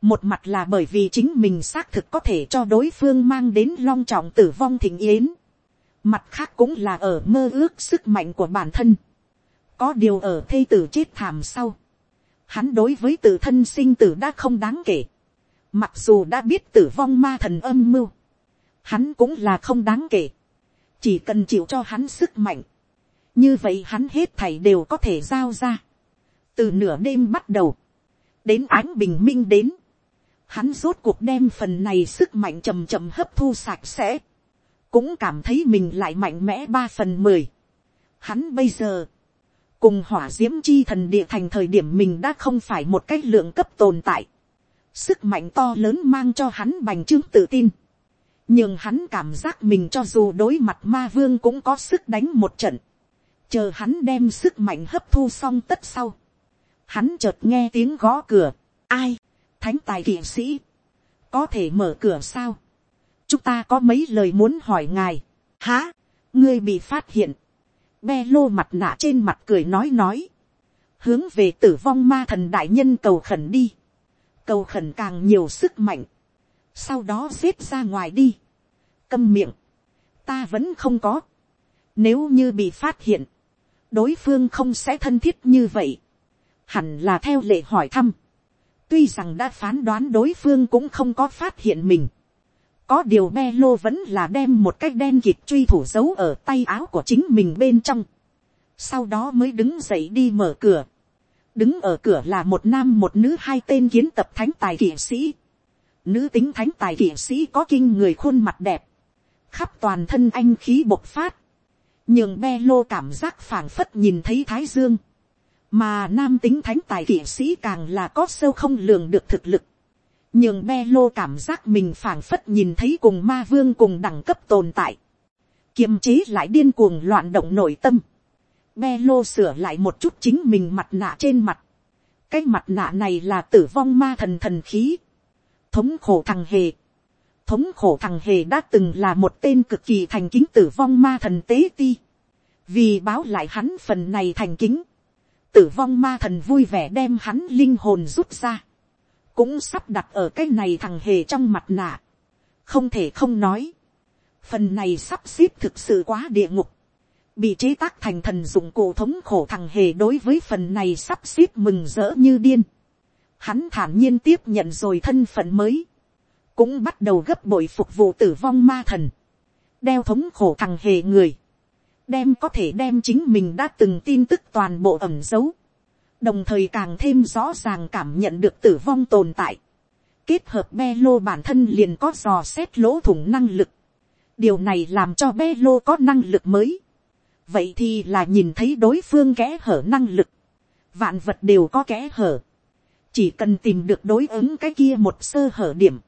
Một mặt là bởi vì chính mình xác thực có thể cho đối phương mang đến long trọng tử vong thịnh yến. Mặt khác cũng là ở mơ ước sức mạnh của bản thân. Có điều ở thây tử chết thảm sau. Hắn đối với tự thân sinh tử đã không đáng kể. Mặc dù đã biết tử vong ma thần âm mưu hắn cũng là không đáng kể, chỉ cần chịu cho hắn sức mạnh, như vậy hắn hết thảy đều có thể giao ra, từ nửa đêm bắt đầu, đến ánh bình minh đến, hắn rốt cuộc đem phần này sức mạnh chầm chậm hấp thu sạch sẽ, cũng cảm thấy mình lại mạnh mẽ ba phần mười. Hắn bây giờ, cùng hỏa d i ễ m chi thần địa thành thời điểm mình đã không phải một cái lượng cấp tồn tại, sức mạnh to lớn mang cho hắn bành trướng tự tin, nhưng hắn cảm giác mình cho dù đối mặt ma vương cũng có sức đánh một trận, chờ hắn đem sức mạnh hấp thu xong tất sau, hắn chợt nghe tiếng gõ cửa, ai, thánh tài kỵ sĩ, có thể mở cửa sao, chúng ta có mấy lời muốn hỏi ngài, há, ngươi bị phát hiện, be lô mặt nạ trên mặt cười nói nói, hướng về tử vong ma thần đại nhân cầu khẩn đi, cầu khẩn càng nhiều sức mạnh, sau đó xếp ra ngoài đi, câm miệng, ta vẫn không có, nếu như bị phát hiện, đối phương không sẽ thân thiết như vậy, hẳn là theo lệ hỏi thăm, tuy rằng đã phán đoán đối phương cũng không có phát hiện mình, có điều be lô vẫn là đem một cái đen kịt truy thủ giấu ở tay áo của chính mình bên trong, sau đó mới đứng dậy đi mở cửa, đứng ở cửa là một nam một nữ hai tên kiến tập thánh tài kỵ sĩ, nữ tính thánh tài kỵ sĩ có kinh người khuôn mặt đẹp, khắp toàn thân anh khí bộc phát, nhường be lô cảm giác phảng phất nhìn thấy thái dương, mà nam tính thánh tài kỵ sĩ càng là có sâu không lường được thực lực, nhường be lô cảm giác mình phảng phất nhìn thấy cùng ma vương cùng đẳng cấp tồn tại, kiềm chế lại điên cuồng loạn động nội tâm, be lô sửa lại một chút chính mình mặt nạ trên mặt, cái mặt nạ này là tử vong ma thần thần khí, thống khổ thằng hề, thống khổ thằng hề đã từng là một tên cực kỳ thành kính tử vong ma thần tế ti. Vì báo lại hắn phần này thành kính. Tử vong ma thần vui vẻ đem hắn linh hồn rút ra. Cũng sắp đặt ở cái này thằng hề trong mặt nạ. Không thể không nói. Phần này sắp xếp thực sự quá địa ngục. bị chế tác thành thần dụng cổ thống khổ thằng hề đối với phần này sắp xếp mừng rỡ như điên. Hắn thản nhiên tiếp nhận rồi thân phận mới, cũng bắt đầu gấp bội phục vụ tử vong ma thần, đeo thống khổ thằng hề người, đem có thể đem chính mình đã từng tin tức toàn bộ ẩm dấu, đồng thời càng thêm rõ ràng cảm nhận được tử vong tồn tại, kết hợp be lô bản thân liền có dò xét lỗ thủng năng lực, điều này làm cho be lô có năng lực mới, vậy thì là nhìn thấy đối phương kẽ hở năng lực, vạn vật đều có kẽ hở, chỉ cần tìm được đối ứng cái kia một sơ hở điểm,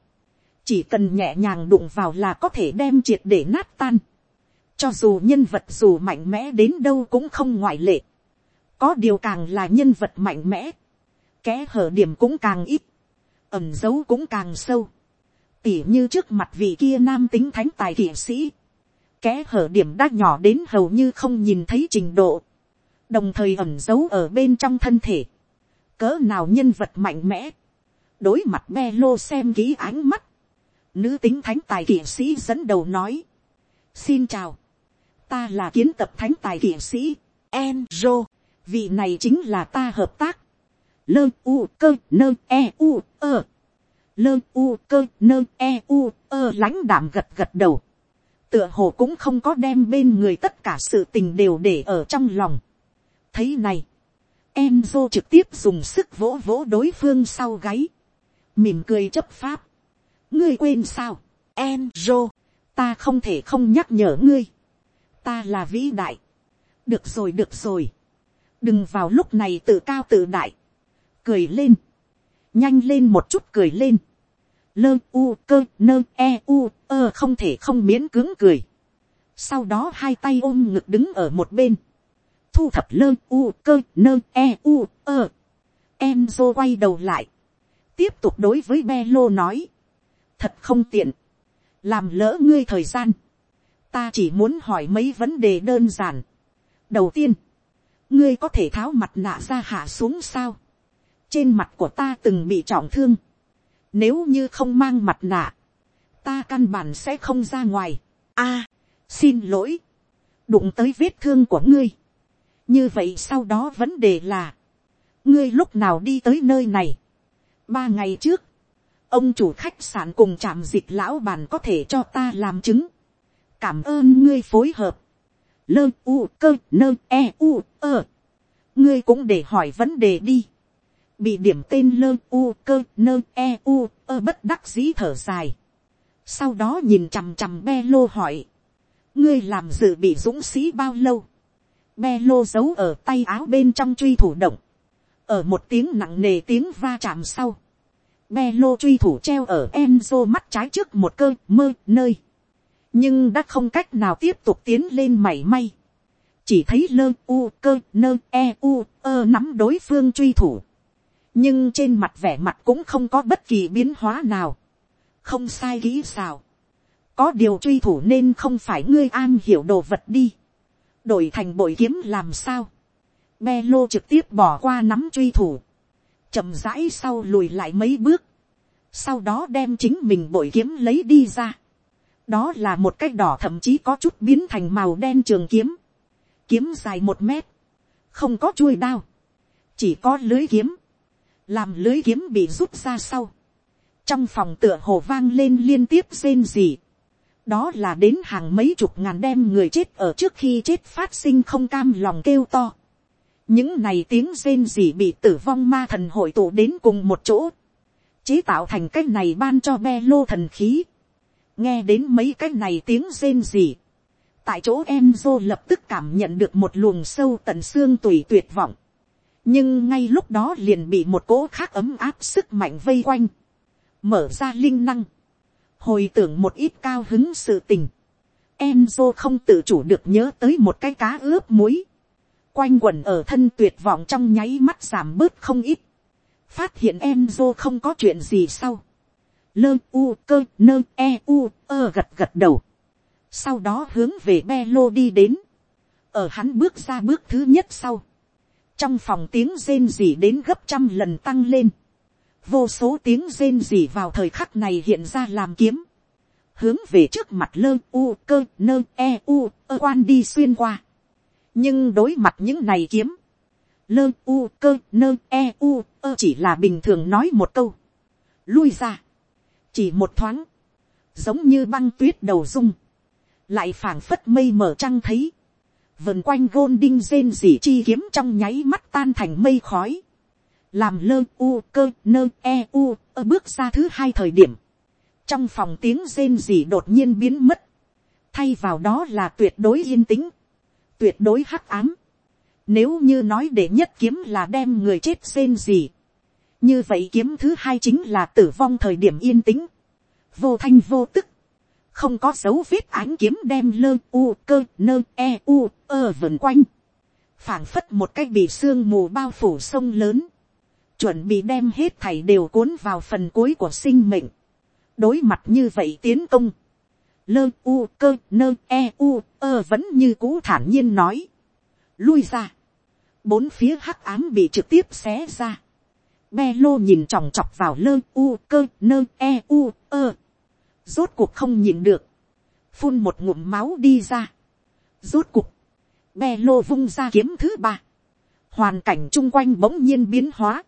chỉ cần nhẹ nhàng đụng vào là có thể đem triệt để nát tan, cho dù nhân vật dù mạnh mẽ đến đâu cũng không ngoại lệ, có điều càng là nhân vật mạnh mẽ, kẽ hở điểm cũng càng ít, ẩm dấu cũng càng sâu, tỉ như trước mặt vị kia nam tính thánh tài kỵ sĩ, kẽ hở điểm đã nhỏ đến hầu như không nhìn thấy trình độ, đồng thời ẩm giấu ở bên trong thân thể, cỡ nào nhân vật mạnh mẽ, đối mặt be lô xem kỹ ánh mắt, nữ tính thánh tài kỵ sĩ dẫn đầu nói, xin chào, ta là kiến tập thánh tài kỵ sĩ, Enzo, vị này chính là ta hợp tác, lơ u cơ nơ e u ơ, lơ u cơ nơ e u ơ lãnh đảm gật gật đầu, tựa hồ cũng không có đem bên người tất cả sự tình đều để ở trong lòng. thấy này, em dô trực tiếp dùng sức vỗ vỗ đối phương sau gáy, mỉm cười chấp pháp. ngươi quên sao, em dô, ta không thể không nhắc nhở ngươi, ta là vĩ đại. được rồi được rồi, đừng vào lúc này tự cao tự đại, cười lên, nhanh lên một chút cười lên, lơ u cơ nơ e u ơ không thể không miễn cứng cười. Sau đó hai tay ôm ngực đứng ở một bên. Thu thập lơ u cơ nơ e u ơ. dô quay đầu lại. Tiếp tục đối với Be Lô nói. Thật không tiện. Làm lỡ ngươi thời gian. Ta chỉ muốn hỏi mấy vấn đề đơn giản. Đầu tiên. Ngươi có thể tháo mặt nạ ra hạ xuống sao? Trên mặt của ta từng bị trọng thương nếu như không mang mặt nạ, ta căn bản sẽ không ra ngoài. a, xin lỗi, đụng tới vết thương của ngươi. như vậy sau đó vấn đề là, ngươi lúc nào đi tới nơi này. ba ngày trước, ông chủ khách sạn cùng trạm dịch lão bàn có thể cho ta làm chứng. cảm ơn ngươi phối hợp lơ u cơ nơ e u ơ. ngươi cũng để hỏi vấn đề đi. Bị điểm tên lơ u cơ nơ e u ơ bất đắc dĩ thở dài. sau đó nhìn chằm chằm be lô hỏi, ngươi làm dự bị dũng sĩ bao lâu, be lô giấu ở tay áo bên trong truy thủ động, ở một tiếng nặng nề tiếng va chạm sau, be lô truy thủ treo ở Enzo mắt trái trước một cơ mơ nơi, nhưng đã không cách nào tiếp tục tiến lên mảy may, chỉ thấy lơ u cơ nơ e u ơ nắm đối phương truy thủ, nhưng trên mặt vẻ mặt cũng không có bất kỳ biến hóa nào, không sai kỹ sao, có điều truy thủ nên không phải ngươi an hiểu đồ vật đi, đổi thành bội kiếm làm sao, be lô trực tiếp bỏ qua nắm truy thủ, chậm rãi sau lùi lại mấy bước, sau đó đem chính mình bội kiếm lấy đi ra, đó là một cái đỏ thậm chí có chút biến thành màu đen trường kiếm, kiếm dài một mét, không có chuôi đao, chỉ có lưới kiếm, làm lưới kiếm bị rút ra sau, trong phòng tựa hồ vang lên liên tiếp rên gì, đó là đến hàng mấy chục ngàn đem người chết ở trước khi chết phát sinh không cam lòng kêu to. những này tiếng rên gì bị tử vong ma thần hội tụ đến cùng một chỗ, chế tạo thành cái này ban cho be lô thần khí, nghe đến mấy cái này tiếng rên gì, tại chỗ Enzo lập tức cảm nhận được một luồng sâu tận xương tùy tuyệt vọng. Nhưng ngay lúc đó liền bị một cỗ khác ấm áp sức mạnh vây quanh, mở ra linh năng, hồi tưởng một ít cao hứng sự tình, Enzo không tự chủ được nhớ tới một cái cá ướp muối, quanh quẩn ở thân tuyệt vọng trong nháy mắt giảm bớt không ít, phát hiện Enzo không có chuyện gì sau, lơ u cơ nơ e u ơ gật gật đầu, sau đó hướng về be lô đi đến, ở hắn bước ra bước thứ nhất sau, trong phòng tiếng rên rỉ đến gấp trăm lần tăng lên, vô số tiếng rên rỉ vào thời khắc này hiện ra làm kiếm, hướng về trước mặt lơ u cơ nơ e u ơ quan đi xuyên qua, nhưng đối mặt những này kiếm, lơ u cơ nơ e u ơ chỉ là bình thường nói một câu, lui ra, chỉ một thoáng, giống như băng tuyết đầu dung, lại phảng phất mây mở trăng thấy, vần quanh gôn đinh rên rỉ chi kiếm trong nháy mắt tan thành mây khói, làm lơ u cơ nơ e u ơ bước ra thứ hai thời điểm, trong phòng tiếng rên rỉ đột nhiên biến mất, thay vào đó là tuyệt đối yên tĩnh, tuyệt đối hắc ám, nếu như nói để nhất kiếm là đem người chết rên rỉ, như vậy kiếm thứ hai chính là tử vong thời điểm yên tĩnh, vô thanh vô tức, không có dấu vết ánh kiếm đem lơ u cơ nơ e u ơ vần quanh, phảng phất một cách bị sương mù bao phủ sông lớn, chuẩn bị đem hết thảy đều cuốn vào phần cuối của sinh mệnh, đối mặt như vậy tiến công, lơ u cơ nơ e u ơ vẫn như cũ thản nhiên nói, lui ra, bốn phía hắc ám bị trực tiếp xé ra, be lô nhìn chòng chọc vào lơ u cơ nơ e u ơ, rốt cuộc không nhìn được, phun một ngụm máu đi ra, rốt cuộc, be lô vung ra kiếm thứ ba, hoàn cảnh chung quanh bỗng nhiên biến hóa,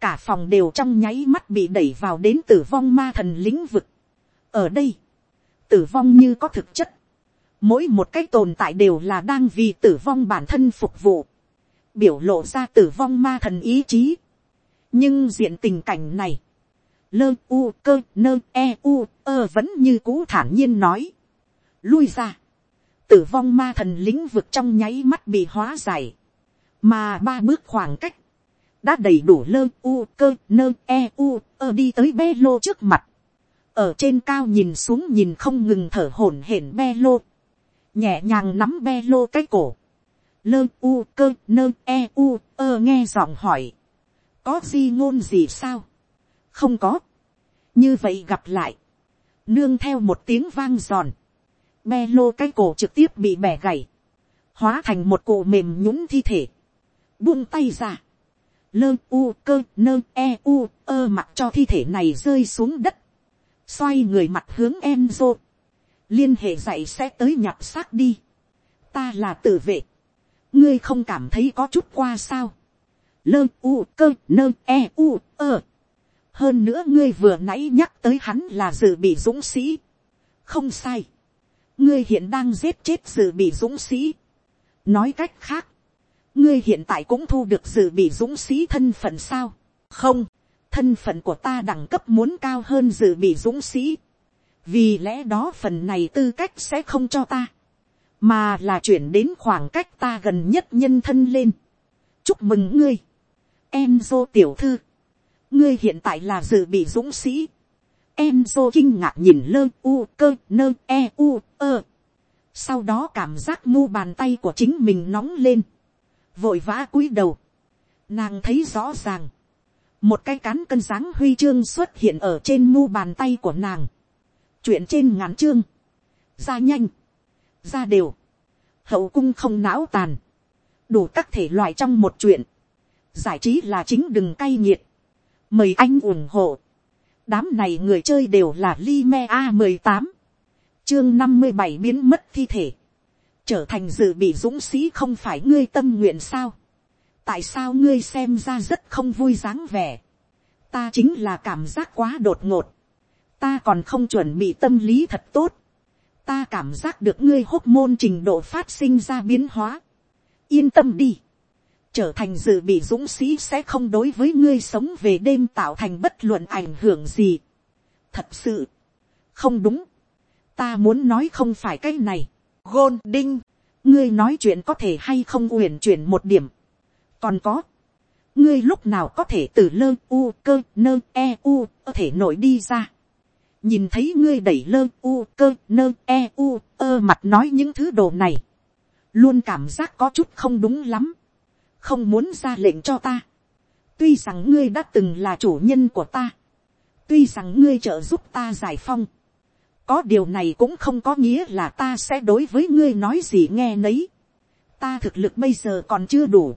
cả phòng đều trong nháy mắt bị đẩy vào đến tử vong ma thần lĩnh vực. ở đây, tử vong như có thực chất, mỗi một cái tồn tại đều là đang vì tử vong bản thân phục vụ, biểu lộ ra tử vong ma thần ý chí nhưng diện tình cảnh này, lơ u cơ nơ e u ơ vẫn như cũ thản nhiên nói, lui ra, tử vong ma thần lĩnh vực trong nháy mắt bị hóa giải, mà ba bước khoảng cách, đã đầy đủ lơ u cơ nơ e u ơ đi tới be lô trước mặt, ở trên cao nhìn xuống nhìn không ngừng thở hổn hển be lô, nhẹ nhàng nắm be lô cái cổ, lơ u cơ nơ e u ơ nghe giọng hỏi, có gì ngôn gì sao, không có, như vậy gặp lại, nương theo một tiếng vang giòn, be lô cái cổ trực tiếp bị bẻ gầy, hóa thành một cổ mềm nhũng thi thể, buông tay ra, lơ u cơ nơ e u ơ mặt cho thi thể này rơi xuống đất, xoay người mặt hướng em rô. liên hệ dạy sẽ tới nhặt xác đi, ta là tự vệ, ngươi không cảm thấy có chút qua sao, lơ u cơ nơ e u ơ, hơn nữa ngươi vừa nãy nhắc tới hắn là dự bị dũng sĩ, không sai, ngươi hiện đang giết chết dự bị dũng sĩ, nói cách khác, ngươi hiện tại cũng thu được dự bị dũng sĩ thân phận sao, không, thân phận của ta đẳng cấp muốn cao hơn dự bị dũng sĩ. vì lẽ đó phần này tư cách sẽ không cho ta, mà là chuyển đến khoảng cách ta gần nhất nhân thân lên. chúc mừng ngươi, Enzo tiểu thư, ngươi hiện tại là dự bị dũng sĩ. Enzo kinh ngạc nhìn lơ u cơ nơ e u ơ. sau đó cảm giác mu bàn tay của chính mình nóng lên, vội vã cúi đầu, nàng thấy rõ ràng, một cái cán cân dáng huy chương xuất hiện ở trên mu bàn tay của nàng, chuyện trên ngắn chương, ra nhanh, ra đều, hậu cung không não tàn, đủ các thể loại trong một chuyện, giải trí là chính đừng cay nghiệt, mời anh ủng hộ, đám này người chơi đều là Lime a mười tám, chương năm mươi bảy biến mất thi thể, trở thành dự bị dũng sĩ không phải ngươi tâm nguyện sao, tại sao ngươi xem ra rất không vui dáng vẻ, ta chính là cảm giác quá đột ngột, ta còn không chuẩn bị tâm lý thật tốt, ta cảm giác được ngươi hốc môn trình độ phát sinh ra biến hóa, yên tâm đi, trở thành dự bị dũng sĩ sẽ không đối với ngươi sống về đêm tạo thành bất luận ảnh hưởng gì. thật sự, không đúng, ta muốn nói không phải cái này, gôn đinh, ngươi nói chuyện có thể hay không uyển chuyển một điểm, còn có, ngươi lúc nào có thể từ lơ u cơ nơ e u có thể nổi đi ra. nhìn thấy ngươi đẩy lơ u cơ nơ e u ơ mặt nói những thứ đồ này. luôn cảm giác có chút không đúng lắm không muốn ra lệnh cho ta. tuy rằng ngươi đã từng là chủ nhân của ta. tuy rằng ngươi trợ giúp ta giải phong. có điều này cũng không có nghĩa là ta sẽ đối với ngươi nói gì nghe nấy. ta thực lực bây giờ còn chưa đủ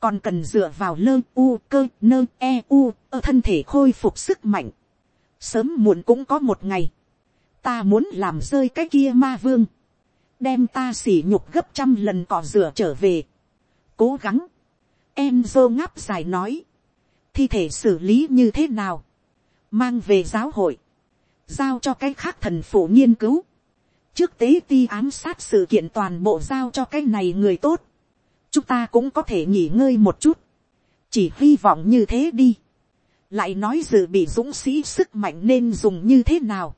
còn cần dựa vào lơ u cơ nơ e u ở thân thể khôi phục sức mạnh. sớm muộn cũng có một ngày, ta muốn làm rơi cái kia ma vương, đem ta xỉ nhục gấp trăm lần cỏ rửa trở về, cố gắng, em dô ngáp dài nói, thi thể xử lý như thế nào, mang về giáo hội, giao cho cái khác thần phụ nghiên cứu, trước tế ti ám sát sự kiện toàn bộ giao cho cái này người tốt, chúng ta cũng có thể nghỉ ngơi một chút, chỉ hy vọng như thế đi, lại nói dự bị dũng sĩ sức mạnh nên dùng như thế nào,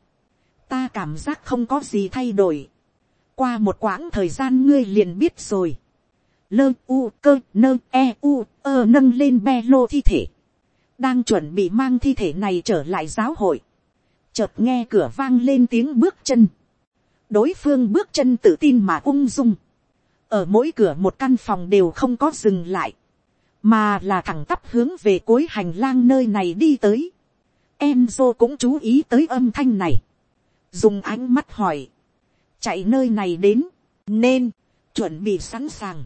ta cảm giác không có gì thay đổi, qua một quãng thời gian ngươi liền biết rồi, lơ u cơ nơ e u ơ nâng lên be lô thi thể, đang chuẩn bị mang thi thể này trở lại giáo hội, chợt nghe cửa vang lên tiếng bước chân, đối phương bước chân tự tin mà ung dung, ở mỗi cửa một căn phòng đều không có dừng lại, mà là thẳng tắp hướng về cuối hành lang nơi này đi tới. Enzo cũng chú ý tới âm thanh này, dùng ánh mắt hỏi, chạy nơi này đến, nên, chuẩn bị sẵn sàng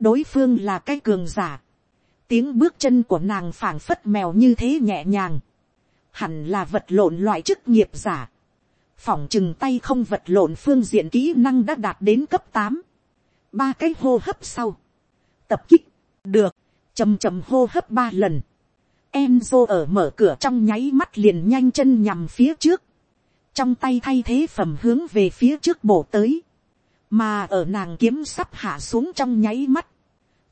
đối phương là cái cường giả, tiếng bước chân của nàng phảng phất mèo như thế nhẹ nhàng, hẳn là vật lộn loại chức nghiệp giả, phỏng chừng tay không vật lộn phương diện kỹ năng đã đạt đến cấp tám, ba cái hô hấp sau, tập kích, được, chầm chầm hô hấp ba lần, Enzo ở mở cửa trong nháy mắt liền nhanh chân nhằm phía trước, trong tay thay thế phẩm hướng về phía trước bổ tới, mà ở nàng kiếm sắp hạ xuống trong nháy mắt,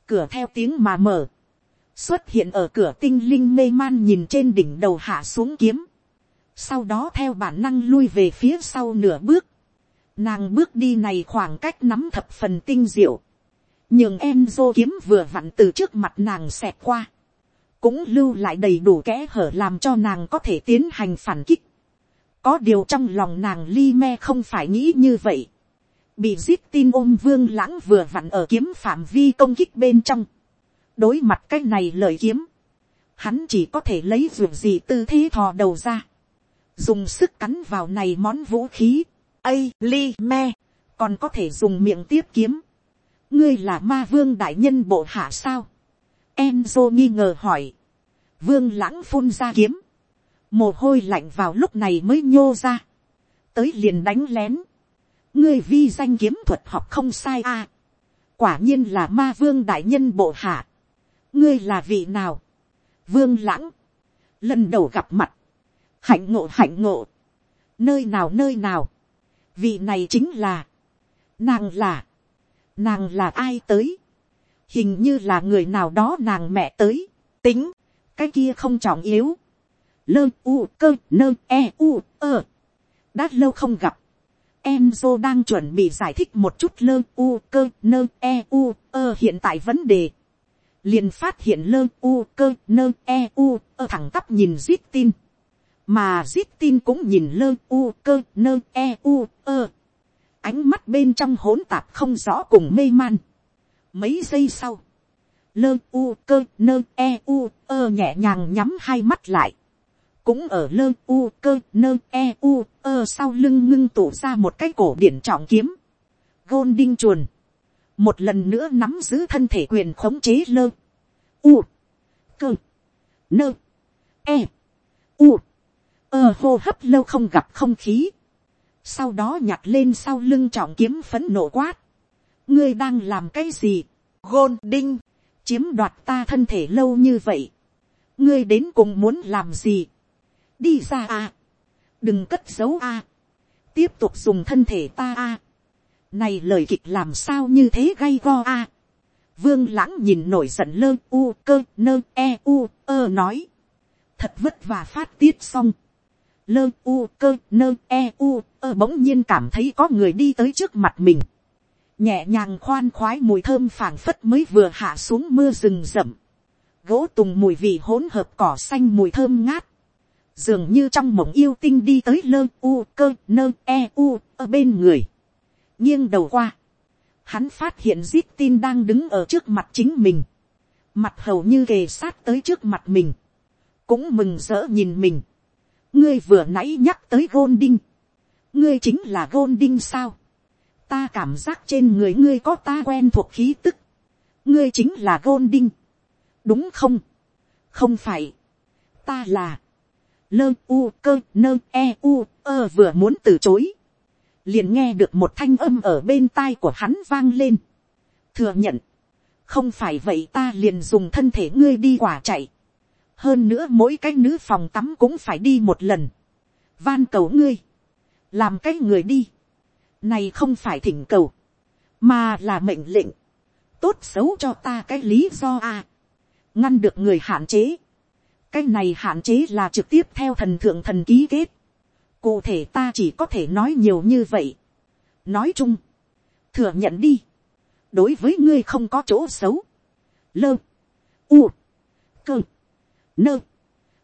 cửa theo tiếng mà mở, xuất hiện ở cửa tinh linh mê man nhìn trên đỉnh đầu hạ xuống kiếm, sau đó theo bản năng lui về phía sau nửa bước, nàng bước đi này khoảng cách nắm thập phần tinh diệu, nhưng em dô kiếm vừa vặn từ trước mặt nàng xẹt qua, cũng lưu lại đầy đủ kẽ hở làm cho nàng có thể tiến hành phản kích. có điều trong lòng nàng li me không phải nghĩ như vậy bị giết tin ôm vương lãng vừa vặn ở kiếm phạm vi công kích bên trong. đối mặt cái này lời kiếm, hắn chỉ có thể lấy ruột gì tư thế thò đầu ra, dùng sức cắn vào này món vũ khí, ây li me, còn có thể dùng miệng tiếp kiếm ngươi là ma vương đại nhân bộ hạ sao. Enzo nghi ngờ hỏi. Vương lãng phun ra kiếm. Mồ hôi lạnh vào lúc này mới nhô ra. Tới liền đánh lén. Ngươi vi danh kiếm thuật học không sai à. Quả nhiên là ma vương đại nhân bộ hạ. Ngươi là vị nào? Vương lãng. Lần đầu gặp mặt. Hạnh ngộ hạnh ngộ. Nơi nào nơi nào. Vị này chính là. Nàng là nàng là ai tới, hình như là người nào đó nàng mẹ tới, tính, cái kia không trọng yếu, lơ u cơ nơ e u ơ, đã lâu không gặp, Enzo đang chuẩn bị giải thích một chút lơ u cơ nơ e u ơ hiện tại vấn đề. liền phát hiện lơ u cơ nơ e u ơ thẳng tắp nhìn zip tin. mà zip tin cũng nhìn lơ u cơ nơ e u ơ ánh mắt bên trong hỗn tạp không rõ cùng mê man. Mấy giây sau, lơ u cơ nơ e u ơ nhẹ nhàng nhắm hai mắt lại. Cũng ở lơ u cơ nơ e u ơ sau lưng ngưng tụ ra một cái cổ điển trọng kiếm. Gôn đinh chuồn. Một lần nữa nắm giữ thân thể quyền khống chế lơ. U. Cơ. Nơ. E. U. ơ hô hấp lâu không gặp không khí sau đó nhặt lên sau lưng trọng kiếm phấn nộ quát. ngươi đang làm cái gì, gôn đinh, chiếm đoạt ta thân thể lâu như vậy, ngươi đến cùng muốn làm gì, đi ra à, đừng cất giấu à, tiếp tục dùng thân thể ta à, này lời kịch làm sao như thế gay go à, vương lãng nhìn nổi giận lơ u cơ nơ e u ơ nói, thật vất vả phát tiết xong, lơ u cơ nơ e u ơ bỗng nhiên cảm thấy có người đi tới trước mặt mình. nhẹ nhàng khoan khoái mùi thơm phảng phất mới vừa hạ xuống mưa rừng rậm. gỗ tùng mùi vị hỗn hợp cỏ xanh mùi thơm ngát dường như trong mộng yêu tinh đi tới lơ, u, cơ, nơ e u, ở bên người. nghiêng đầu qua. hắn phát hiện zip tin đang đứng ở trước mặt chính mình. mặt hầu như kề sát tới trước mặt mình. cũng mừng rỡ nhìn mình ngươi vừa nãy nhắc tới Golding. ngươi chính là Golding sao. ta cảm giác trên người ngươi có ta quen thuộc khí tức. ngươi chính là Golding. đúng không. không phải. ta là lơ u cơ nơ e u ơ vừa muốn từ chối. liền nghe được một thanh âm ở bên tai của hắn vang lên. thừa nhận, không phải vậy ta liền dùng thân thể ngươi đi quả chạy. hơn nữa mỗi cái nữ phòng tắm cũng phải đi một lần. van cầu ngươi, làm cái người đi. này không phải thỉnh cầu, mà là mệnh lệnh. tốt xấu cho ta cái lý do a. ngăn được người hạn chế cái này hạn chế là trực tiếp theo thần thượng thần ký kết. cụ thể ta chỉ có thể nói nhiều như vậy. nói chung, thừa nhận đi. đối với ngươi không có chỗ xấu lơ, u, cơ, nơ,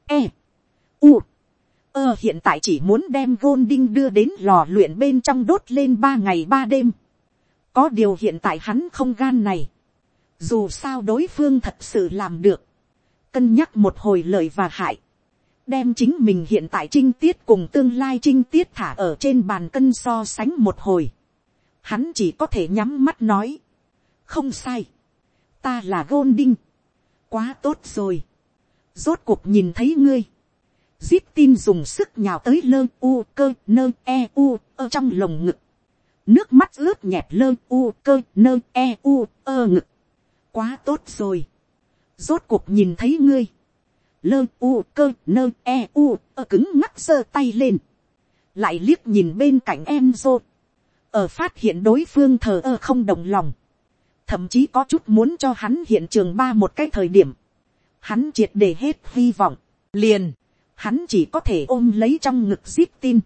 e, u, ơ hiện tại chỉ muốn đem Golding đinh đưa đến lò luyện bên trong đốt lên ba ngày ba đêm. có điều hiện tại hắn không gan này. dù sao đối phương thật sự làm được cân nhắc một hồi lợi và hại. đem chính mình hiện tại trinh tiết cùng tương lai trinh tiết thả ở trên bàn cân so sánh một hồi. hắn chỉ có thể nhắm mắt nói. không sai. Ta là gôn đinh, quá tốt rồi, rốt cuộc nhìn thấy ngươi, zip tin dùng sức nhào tới lơ u cơ nơ e u ơ trong lồng ngực, nước mắt ướt nhẹp lơ u cơ nơ e u ơ ngực, quá tốt rồi, rốt cuộc nhìn thấy ngươi, lơ u cơ nơ e u ơ cứng ngắc giơ tay lên, lại liếc nhìn bên cạnh em rô, ở phát hiện đối phương thờ ơ không đồng lòng, thậm chí có chút muốn cho hắn hiện trường ba một cái thời điểm, hắn triệt để hết hy vọng, liền, hắn chỉ có thể ôm lấy trong ngực zip tin,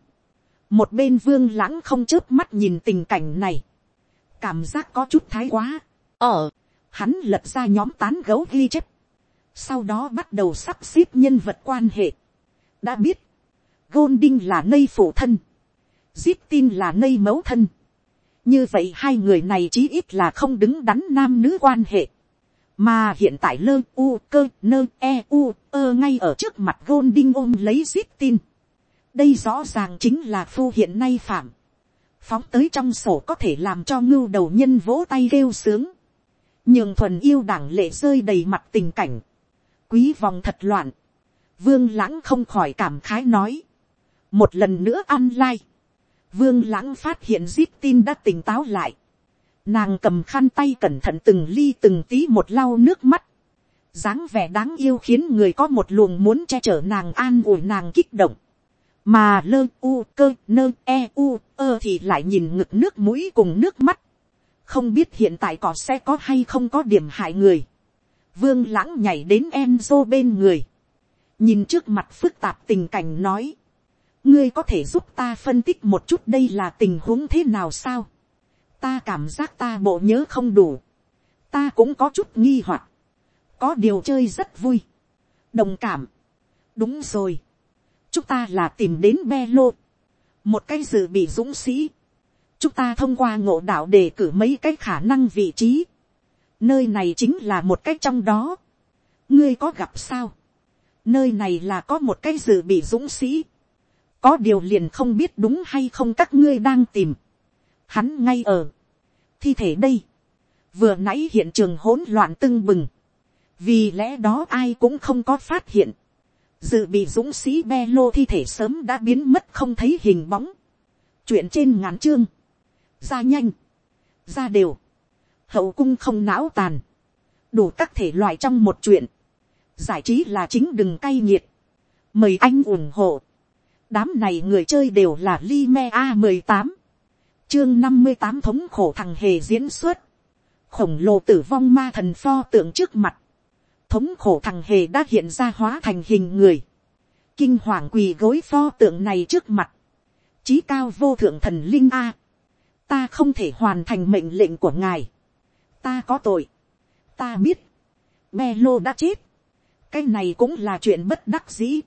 một bên vương lãng không chớp mắt nhìn tình cảnh này, cảm giác có chút thái quá, ở, hắn lật ra nhóm tán gấu ghi chép, sau đó bắt đầu sắp xếp nhân vật quan hệ, đã biết, Golding là nây phụ thân, Zip tin là nây mẫu thân, như vậy hai người này chí ít là không đứng đắn nam nữ quan hệ. mà hiện tại lơ u cơ nơ e u ơ ngay ở trước mặt Golding ôm lấy zip tin. đây rõ ràng chính là phu hiện nay phạm. phóng tới trong sổ có thể làm cho ngưu đầu nhân vỗ tay kêu sướng nhường thuần yêu đảng lệ rơi đầy mặt tình cảnh. quý vòng thật loạn. vương lãng không khỏi cảm khái nói. một lần nữa ăn like Vương lãng phát hiện zip tin đã tỉnh táo lại. Nàng cầm khăn tay cẩn thận từng ly từng tí một lau nước mắt. dáng vẻ đáng yêu khiến người có một luồng muốn che chở nàng an ủi nàng kích động. Mà lơ u cơ nơ e u ơ thì lại nhìn ngực nước mũi cùng nước mắt. Không biết hiện tại có sẽ có hay không có điểm hại người. Vương lãng nhảy đến em dô bên người. Nhìn trước mặt phức tạp tình cảnh nói ngươi có thể giúp ta phân tích một chút đây là tình huống thế nào sao. ta cảm giác ta bộ nhớ không đủ. ta cũng có chút nghi hoặc. có điều chơi rất vui. đồng cảm. đúng rồi. chúng ta là tìm đến be lô. một cái dự bị dũng sĩ chúng ta thông qua ngộ đạo để cử mấy cái khả năng vị trí. nơi này chính là một cái trong đó. ngươi có gặp sao. nơi này là có một cái dự bị dũng sĩ có điều liền không biết đúng hay không các ngươi đang tìm. Hắn ngay ở. Thi thể đây. Vừa nãy hiện trường hỗn loạn tưng bừng. Vì lẽ đó ai cũng không có phát hiện. Dự bị dũng sĩ be lô thi thể sớm đã biến mất không thấy hình bóng. Chuyện trên ngắn chương. Ra nhanh. Ra đều. Hậu cung không não tàn. Đủ các thể loại trong một chuyện. Giải trí là chính đừng cay nghiệt. Mời anh ủng hộ đám này người chơi đều là Lime A18. Chương 58 thống khổ thằng hề diễn xuất. Khổng lồ tử vong ma thần pho tượng trước mặt. Thống khổ thằng hề đã hiện ra hóa thành hình người. Kinh hoàng quỳ gối pho tượng này trước mặt. Chí cao vô thượng thần linh A. Ta không thể hoàn thành mệnh lệnh của ngài. Ta có tội. Ta biết. Melo đã chết. Cái này cũng là chuyện bất đắc dĩ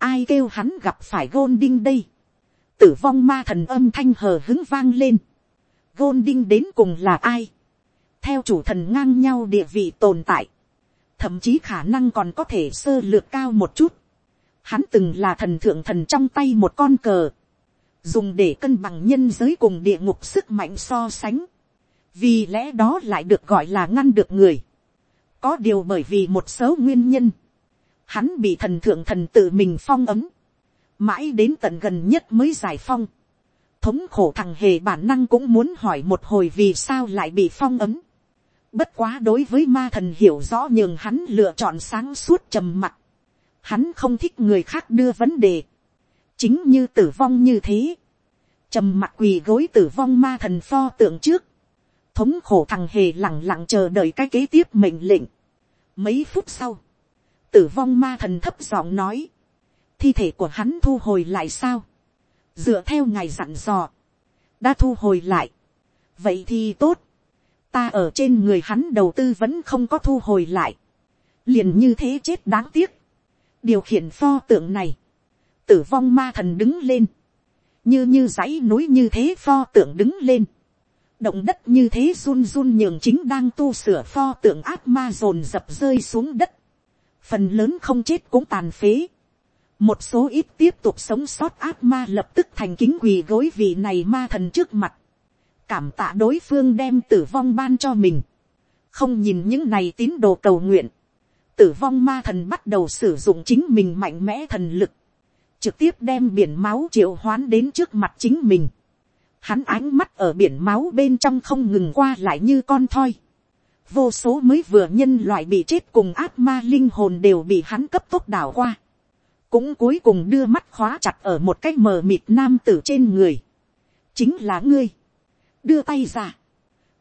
ai kêu hắn gặp phải gôn đinh đây. tử vong ma thần âm thanh hờ hứng vang lên. gôn đinh đến cùng là ai. theo chủ thần ngang nhau địa vị tồn tại. thậm chí khả năng còn có thể sơ lược cao một chút. hắn từng là thần thượng thần trong tay một con cờ dùng để cân bằng nhân giới cùng địa ngục sức mạnh so sánh. vì lẽ đó lại được gọi là ngăn được người. có điều bởi vì một số nguyên nhân hắn bị thần thượng thần tự mình phong ấm, mãi đến tận gần nhất mới giải phong. thống khổ thằng hề bản năng cũng muốn hỏi một hồi vì sao lại bị phong ấm. Bất quá đối với ma thần hiểu rõ nhường hắn lựa chọn sáng suốt trầm mặt. Hắn không thích người khác đưa vấn đề. Chính như tử vong như thế. Trầm mặt quỳ gối tử vong ma thần pho tượng trước. Thống khổ thằng hề lẳng lặng chờ đợi cái kế tiếp mệnh lệnh. Mấy phút sau. Tử vong ma thần thấp giọng nói. Thi thể của hắn thu hồi lại sao? Dựa theo ngài dặn dò. Đã thu hồi lại. Vậy thì tốt ta ở trên người hắn đầu tư vẫn không có thu hồi lại, liền như thế chết đáng tiếc, điều khiển pho tượng này, tử vong ma thần đứng lên, như như dãy núi như thế pho tượng đứng lên, động đất như thế run run nhường chính đang tu sửa pho tượng ác ma dồn dập rơi xuống đất, phần lớn không chết cũng tàn phế, một số ít tiếp tục sống sót ác ma lập tức thành kính quỳ gối vị này ma thần trước mặt, cảm tạ đối phương đem tử vong ban cho mình, không nhìn những này tín đồ cầu nguyện, tử vong ma thần bắt đầu sử dụng chính mình mạnh mẽ thần lực, trực tiếp đem biển máu triệu hoán đến trước mặt chính mình. Hắn ánh mắt ở biển máu bên trong không ngừng qua lại như con thoi. Vô số mới vừa nhân loại bị chết cùng ác ma linh hồn đều bị hắn cấp tốc đảo qua. Cũng cuối cùng đưa mắt khóa chặt ở một cái mờ mịt nam tử trên người. Chính là ngươi đưa tay ra,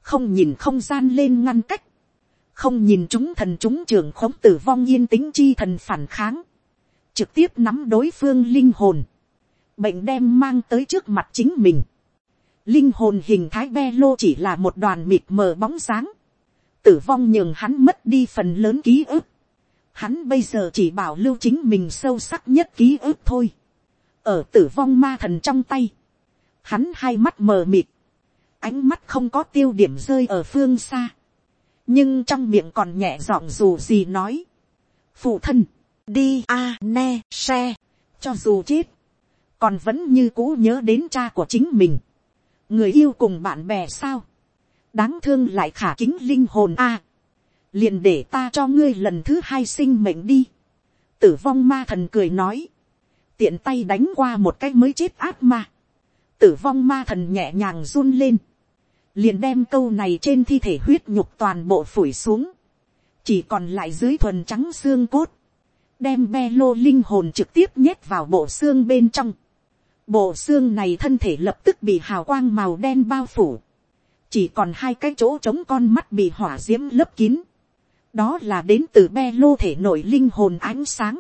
không nhìn không gian lên ngăn cách, không nhìn chúng thần chúng trường khống tử vong yên tĩnh chi thần phản kháng, trực tiếp nắm đối phương linh hồn, bệnh đem mang tới trước mặt chính mình. Linh hồn hình thái be lô chỉ là một đoàn mịt mờ bóng sáng, tử vong nhường hắn mất đi phần lớn ký ức. Hắn bây giờ chỉ bảo lưu chính mình sâu sắc nhất ký ức thôi. Ở tử vong ma thần trong tay. Hắn hai mắt mờ mịt ánh mắt không có tiêu điểm rơi ở phương xa, nhưng trong miệng còn nhẹ giọng dù gì nói, phụ thân, đi a ne xe, cho dù chết, còn vẫn như cũ nhớ đến cha của chính mình, người yêu cùng bạn bè sao, đáng thương lại khả kính linh hồn a, liền để ta cho ngươi lần thứ hai sinh mệnh đi, tử vong ma thần cười nói, tiện tay đánh qua một cái mới chết ác ma, tử vong ma thần nhẹ nhàng run lên, liền đem câu này trên thi thể huyết nhục toàn bộ phủi xuống, chỉ còn lại dưới thuần trắng xương cốt, đem be lô linh hồn trực tiếp nhét vào bộ xương bên trong. Bộ xương này thân thể lập tức bị hào quang màu đen bao phủ, chỉ còn hai cái chỗ trống con mắt bị hỏa d i ễ m lấp kín, đó là đến từ be lô thể nội linh hồn ánh sáng.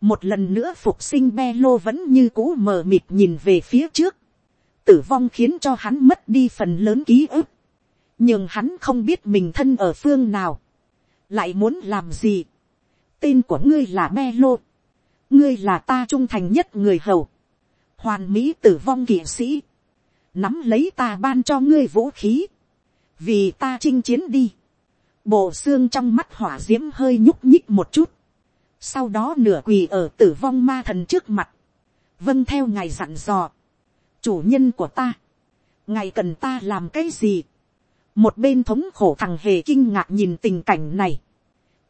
một lần nữa phục sinh be lô vẫn như cũ mờ mịt nhìn về phía trước, tử vong khiến cho hắn mất đi phần lớn ký ức, nhưng hắn không biết mình thân ở phương nào, lại muốn làm gì tên của ngươi là me lô, ngươi là ta trung thành nhất người hầu, hoàn mỹ tử vong kỵ sĩ, nắm lấy ta ban cho ngươi vũ khí, vì ta chinh chiến đi, bộ xương trong mắt hỏa d i ễ m hơi nhúc nhích một chút, sau đó nửa quỳ ở tử vong ma thần trước mặt, vâng theo ngài dặn dò, chủ nhân của ta, ngài cần ta làm cái gì, một bên thống khổ thằng hề kinh ngạc nhìn tình cảnh này,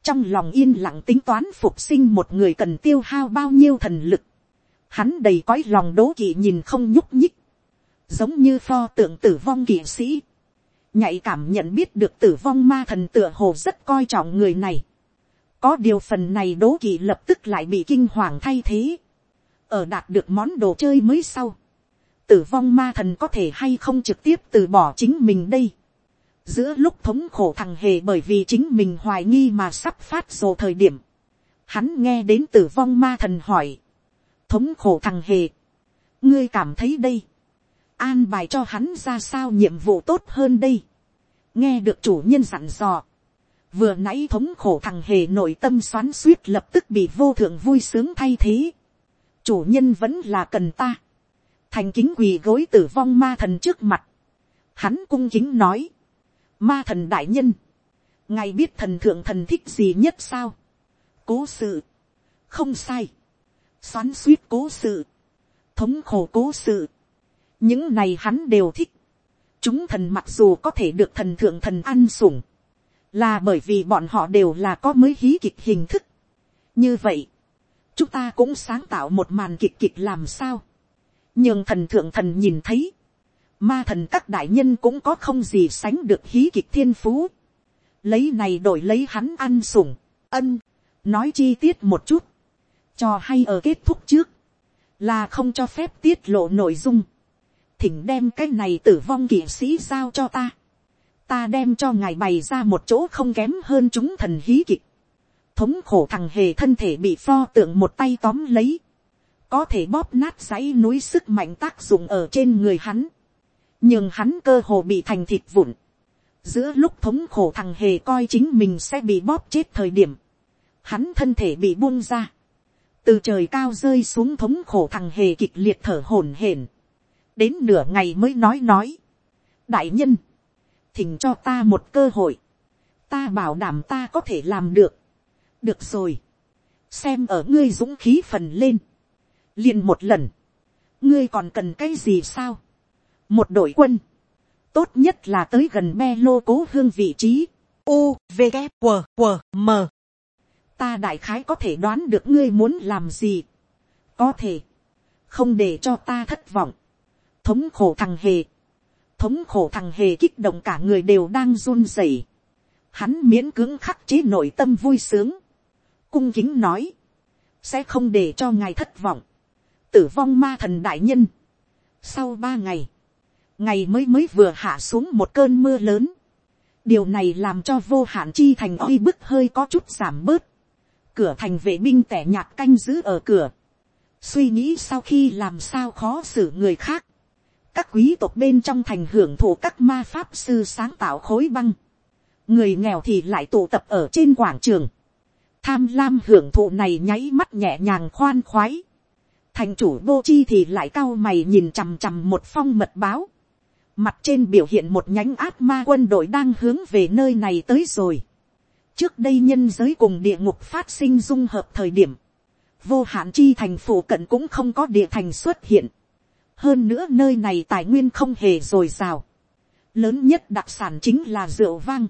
trong lòng yên lặng tính toán phục sinh một người cần tiêu hao bao nhiêu thần lực, hắn đầy cõi lòng đố kỵ nhìn không nhúc nhích, giống như pho tượng tử vong kỵ sĩ, nhạy cảm nhận biết được tử vong ma thần tựa hồ rất coi trọng người này, có điều phần này đố kỵ lập tức lại bị kinh hoàng thay thế, ở đạt được món đồ chơi mới sau, tử vong ma thần có thể hay không trực tiếp từ bỏ chính mình đây giữa lúc thống khổ thằng hề bởi vì chính mình hoài nghi mà sắp phát rồ thời điểm, hắn nghe đến tử vong ma thần hỏi, thống khổ thằng hề, ngươi cảm thấy đây, an bài cho hắn ra sao nhiệm vụ tốt hơn đây, nghe được chủ nhân dặn dò, vừa nãy thống khổ thằng hề nội tâm xoắn suýt lập tức bị vô thượng vui sướng thay thế, chủ nhân vẫn là cần ta, thành kính quỳ gối tử vong ma thần trước mặt, hắn cung kính nói, ma thần đại nhân, ngài biết thần thượng thần thích gì nhất sao, cố sự, không sai, xoắn suýt cố sự, thống khổ cố sự, những này hắn đều thích, chúng thần mặc dù có thể được thần thượng thần ăn sủng, là bởi vì bọn họ đều là có mới hí kịch hình thức. như vậy, chúng ta cũng sáng tạo một màn kịch kịch làm sao, nhưng thần thượng thần nhìn thấy, ma thần các đại nhân cũng có không gì sánh được hí kịch thiên phú, lấy này đổi lấy hắn ăn sủng, ân, nói chi tiết một chút, cho hay ở kết thúc trước, là không cho phép tiết lộ nội dung, thỉnh đem cái này tử vong kỵ sĩ giao cho ta, ta đem cho ngài bày ra một chỗ không kém hơn chúng thần hí kịch, thống khổ thằng hề thân thể bị pho tượng một tay tóm lấy, có thể bóp nát dãy núi sức mạnh tác dụng ở trên người hắn, nhưng hắn cơ hồ bị thành thịt vụn, giữa lúc thống khổ thằng hề coi chính mình sẽ bị bóp chết thời điểm, hắn thân thể bị buông ra, từ trời cao rơi xuống thống khổ thằng hề kịch liệt thở hổn hển, đến nửa ngày mới nói nói, đại nhân, thỉnh cho ta một cơ hội, ta bảo đảm ta có thể làm được, được rồi, xem ở ngươi dũng khí phần lên, liền một lần, ngươi còn cần cái gì sao, một đội quân, tốt nhất là tới gần me lô cố hương vị trí, u v g q q m. Ta đại khái có thể đoán được ngươi muốn làm gì, có thể, không để cho ta thất vọng, thống khổ thằng hề, thống khổ thằng hề kích động cả người đều đang run rẩy, hắn miễn cưỡng khắc chế nội tâm vui sướng, cung kính nói, sẽ không để cho ngài thất vọng, tử vong ma thần đại nhân. Sau ba ngày, ngày mới mới vừa hạ xuống một cơn mưa lớn, điều này làm cho vô hạn chi thành uy bức hơi có chút giảm bớt, cửa thành vệ binh tẻ nhạt canh giữ ở cửa, suy nghĩ sau khi làm sao khó xử người khác, các quý tộc bên trong thành hưởng thụ các ma pháp sư sáng tạo khối băng, người nghèo thì lại tụ tập ở trên quảng trường, tham lam hưởng thụ này nháy mắt nhẹ nhàng khoan khoái, thành chủ vô chi thì lại cao mày nhìn chằm chằm một phong mật báo, mặt trên biểu hiện một nhánh ác ma quân đội đang hướng về nơi này tới rồi. trước đây nhân giới cùng địa ngục phát sinh dung hợp thời điểm, vô hạn chi thành phủ cận cũng không có địa thành xuất hiện. hơn nữa nơi này tài nguyên không hề dồi dào. lớn nhất đặc sản chính là rượu vang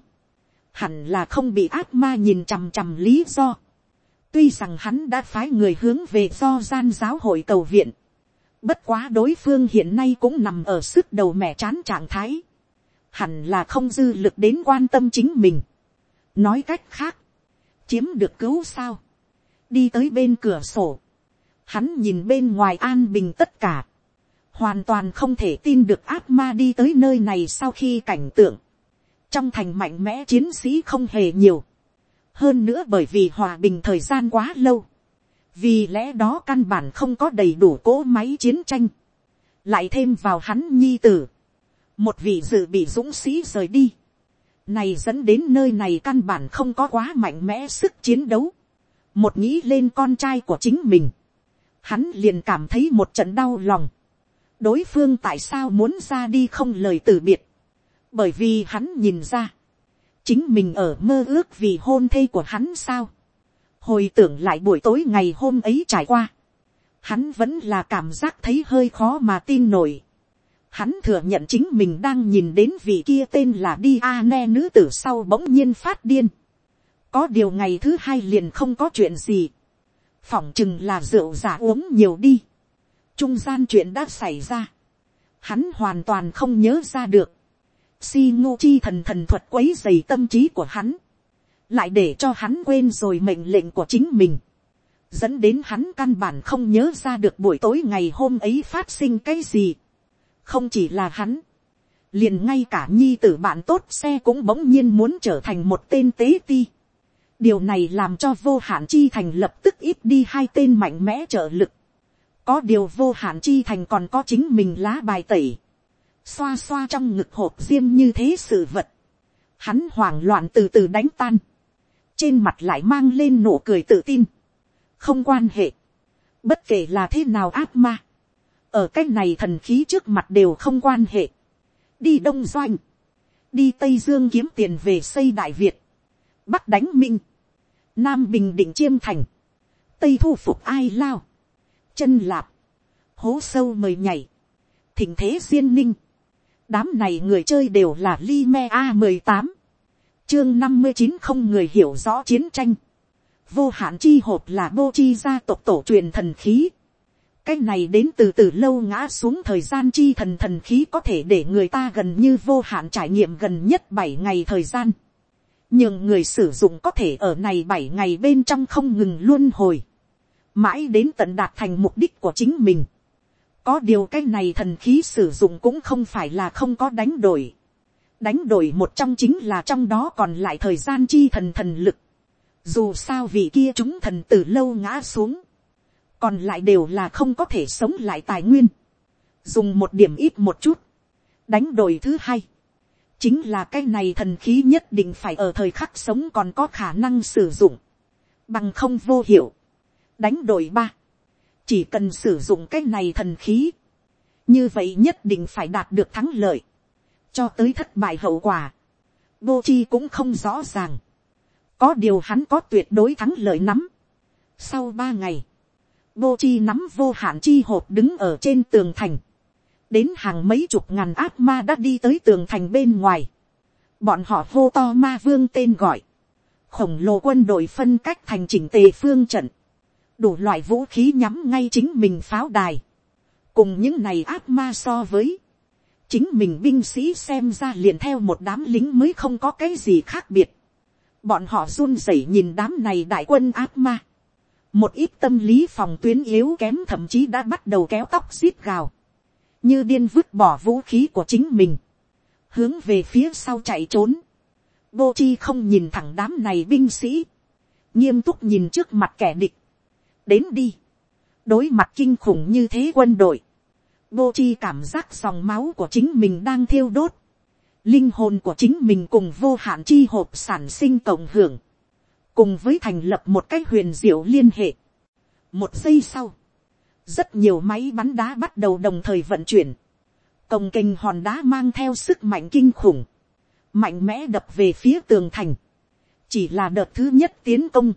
hẳn là không bị ác ma nhìn chằm chằm lý do. tuy rằng hắn đã phái người hướng về do gian giáo hội cầu viện bất quá đối phương hiện nay cũng nằm ở sức đầu mẹ chán trạng thái. hẳn là không dư lực đến quan tâm chính mình. nói cách khác, chiếm được cứu sao. đi tới bên cửa sổ. hắn nhìn bên ngoài an bình tất cả. hoàn toàn không thể tin được ác ma đi tới nơi này sau khi cảnh tượng trong thành mạnh mẽ chiến sĩ không hề nhiều, hơn nữa bởi vì hòa bình thời gian quá lâu, vì lẽ đó căn bản không có đầy đủ cỗ máy chiến tranh, lại thêm vào hắn nhi tử, một vị dự bị dũng sĩ rời đi, này dẫn đến nơi này căn bản không có quá mạnh mẽ sức chiến đấu, một nghĩ lên con trai của chính mình, hắn liền cảm thấy một trận đau lòng, đối phương tại sao muốn ra đi không lời từ biệt, bởi vì hắn nhìn ra, chính mình ở mơ ước vì hôn thê của hắn sao, hồi tưởng lại buổi tối ngày hôm ấy trải qua, hắn vẫn là cảm giác thấy hơi khó mà tin nổi. Hắn thừa nhận chính mình đang nhìn đến vị kia tên là đi a nữ tử sau bỗng nhiên phát điên. có điều ngày thứ hai liền không có chuyện gì. phỏng chừng là rượu giả uống nhiều đi. trung gian chuyện đã xảy ra. hắn hoàn toàn không nhớ ra được si ngô chi thần thần thuật quấy dày tâm trí của hắn, lại để cho hắn quên rồi mệnh lệnh của chính mình, dẫn đến hắn căn bản không nhớ ra được buổi tối ngày hôm ấy phát sinh cái gì. không chỉ là hắn, liền ngay cả nhi tử bạn tốt xe cũng bỗng nhiên muốn trở thành một tên tế ti. điều này làm cho vô hạn chi thành lập tức ít đi hai tên mạnh mẽ trợ lực. có điều vô hạn chi thành còn có chính mình lá bài tẩy xoa xoa trong ngực hộp diêm như thế sự vật, hắn hoảng loạn từ từ đánh tan, trên mặt lại mang lên nụ cười tự tin, không quan hệ, bất kể là thế nào ác ma, ở cái này thần khí trước mặt đều không quan hệ, đi đông doanh, đi tây dương kiếm tiền về xây đại việt, bắc đánh minh, nam bình định chiêm thành, tây thu phục ai lao, chân lạp, hố sâu mời nhảy, thỉnh thế duyên ninh, đám này người chơi đều là li me a mười tám chương năm mươi chín không người hiểu rõ chiến tranh vô hạn chi hộp là vô chi gia tộc tổ truyền thần khí cái này đến từ từ lâu ngã xuống thời gian chi thần thần khí có thể để người ta gần như vô hạn trải nghiệm gần nhất bảy ngày thời gian. nhưng người sử dụng có thể ở này bảy ngày bên trong không ngừng luôn hồi. mãi đến tận đạt thành mục đích của chính mình. có điều cái này thần khí sử dụng cũng không phải là không có đánh đổi đánh đổi một trong chính là trong đó còn lại thời gian chi thần thần lực. dù sao vị kia chúng thần từ lâu ngã xuống. Còn lại đều là không có thể sống lại tài nguyên, dùng một điểm ít một chút, đánh đổi thứ hai, chính là cái này thần khí nhất định phải ở thời khắc sống còn có khả năng sử dụng, bằng không vô hiệu, đánh đổi ba, chỉ cần sử dụng cái này thần khí, như vậy nhất định phải đạt được thắng lợi, cho tới thất bại hậu quả, vô chi cũng không rõ ràng, có điều hắn có tuyệt đối thắng lợi nắm. Sau ba ngày, vô chi nắm vô hạn chi hộp đứng ở trên tường thành. Đến hàng mấy chục ngàn ác ma đã đi tới tường thành bên ngoài. Bọn họ hô to ma vương tên gọi. Khổng lồ quân đội phân cách thành chỉnh tề phương trận. Đủ loại vũ khí nhắm ngay chính mình pháo đài. Cùng những này ác ma so với. Chính mình binh sĩ xem ra liền theo một đám lính mới không có cái gì khác biệt. Bọn họ run rẩy nhìn đám này đại quân ác ma. Một ít tâm lý phòng tuyến yếu kém thậm chí đã bắt đầu kéo tóc xít gào, như điên vứt bỏ vũ khí của chính mình, hướng về phía sau chạy trốn, Bô chi không nhìn thẳng đám này binh sĩ, nghiêm túc nhìn trước mặt kẻ địch, đến đi, đối mặt kinh khủng như thế quân đội, vô chi cảm giác dòng máu của chính mình đang thiêu đốt, linh hồn của chính mình cùng vô hạn chi hộp sản sinh cộng hưởng, cùng với thành lập một cái huyền diệu liên hệ. một giây sau, rất nhiều máy bắn đá bắt đầu đồng thời vận chuyển, cồng kênh hòn đá mang theo sức mạnh kinh khủng, mạnh mẽ đập về phía tường thành, chỉ là đợt thứ nhất tiến công,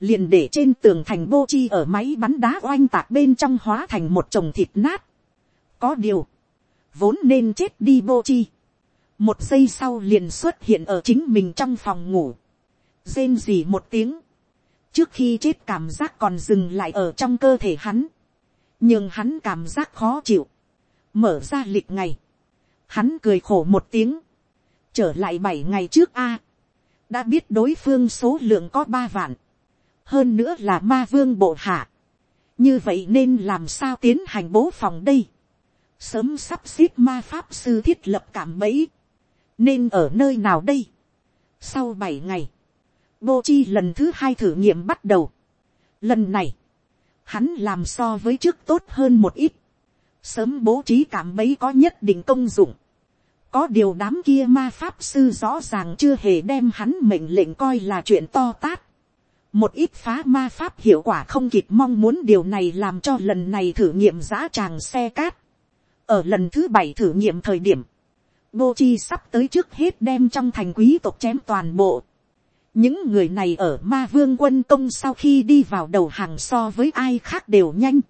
liền để trên tường thành vô chi ở máy bắn đá oanh tạc bên trong hóa thành một chồng thịt nát có điều, vốn nên chết đi vô chi, một giây sau liền xuất hiện ở chính mình trong phòng ngủ, rên rỉ một tiếng, trước khi chết cảm giác còn dừng lại ở trong cơ thể hắn, nhưng hắn cảm giác khó chịu, mở ra lịch ngày, hắn cười khổ một tiếng, trở lại bảy ngày trước a, đã biết đối phương số lượng có ba vạn, hơn nữa là ma vương bộ hạ, như vậy nên làm sao tiến hành bố phòng đây, sớm sắp xếp ma pháp sư thiết lập cảm bẫy, nên ở nơi nào đây, sau bảy ngày, bô chi lần thứ hai thử nghiệm bắt đầu. Lần này, hắn làm so với trước tốt hơn một ít. Sớm bố trí cảm bẫy có nhất định công dụng. Có điều đám kia ma pháp sư rõ ràng chưa hề đem hắn mệnh lệnh coi là chuyện to tát. Một ít phá ma pháp hiệu quả không kịp mong muốn điều này làm cho lần này thử nghiệm giã tràng xe cát. Ở lần thứ bảy thử nghiệm thời điểm, Bô Chi sắp tới trước hết đem trong thành quý tộc chém toàn bộ những người này ở ma vương quân công sau khi đi vào đầu hàng so với ai khác đều nhanh.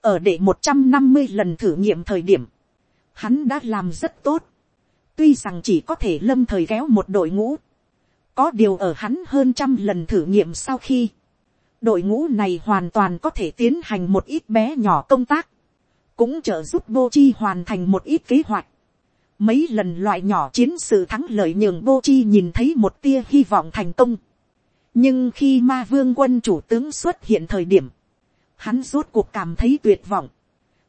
ở đệ một trăm năm mươi lần thử nghiệm thời điểm, hắn đã làm rất tốt. tuy rằng chỉ có thể lâm thời kéo một đội ngũ. có điều ở hắn hơn trăm lần thử nghiệm sau khi, đội ngũ này hoàn toàn có thể tiến hành một ít bé nhỏ công tác, cũng trợ giúp Bô chi hoàn thành một ít kế hoạch. Mấy lần loại nhỏ chiến sự thắng lợi nhường Bô chi nhìn thấy một tia hy vọng thành công. Nhưng khi ma vương quân chủ tướng xuất hiện thời điểm, hắn rốt cuộc cảm thấy tuyệt vọng.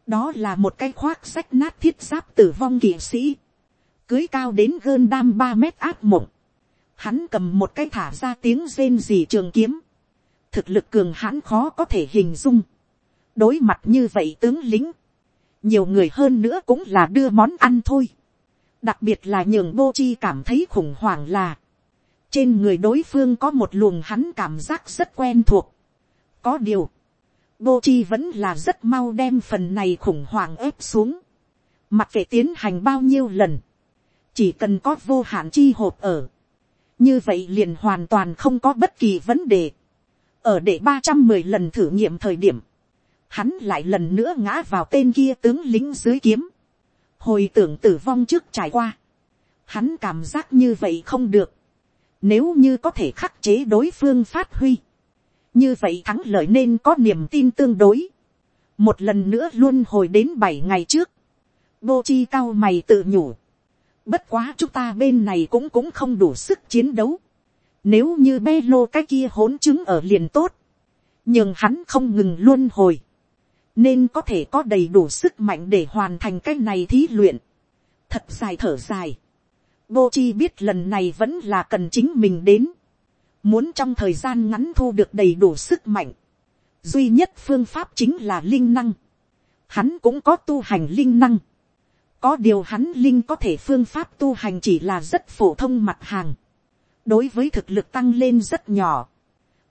Đó là một cái khoác sách nát thiết giáp tử vong kỵ sĩ. Cưới cao đến hơn đam ba mét áp mộng. Hắn cầm một cái thả ra tiếng rên rỉ trường kiếm. Thực lực cường hãn khó có thể hình dung. Đối mặt như vậy tướng lính. Nhiều người hơn nữa cũng là đưa món ăn thôi đặc biệt là nhường vô chi cảm thấy khủng hoảng là, trên người đối phương có một luồng hắn cảm giác rất quen thuộc. có điều, vô chi vẫn là rất mau đem phần này khủng hoảng ép xuống, mặc kệ tiến hành bao nhiêu lần, chỉ cần có vô hạn chi hộp ở, như vậy liền hoàn toàn không có bất kỳ vấn đề. ở để ba trăm mười lần thử nghiệm thời điểm, hắn lại lần nữa ngã vào tên kia tướng lính dưới kiếm. Hồi tưởng tử vong trước trải qua, hắn cảm giác như vậy không được, nếu như có thể khắc chế đối phương phát huy, như vậy thắng lợi nên có niềm tin tương đối, một lần nữa luôn hồi đến bảy ngày trước, bô chi cao mày tự nhủ, bất quá chúng ta bên này cũng cũng không đủ sức chiến đấu, nếu như bê lô cái kia hỗn chứng ở liền tốt, nhưng hắn không ngừng luôn hồi, nên có thể có đầy đủ sức mạnh để hoàn thành cái này thí luyện. thật dài thở dài. Bô chi biết lần này vẫn là cần chính mình đến. muốn trong thời gian ngắn thu được đầy đủ sức mạnh. duy nhất phương pháp chính là linh năng. hắn cũng có tu hành linh năng. có điều hắn linh có thể phương pháp tu hành chỉ là rất phổ thông mặt hàng. đối với thực lực tăng lên rất nhỏ.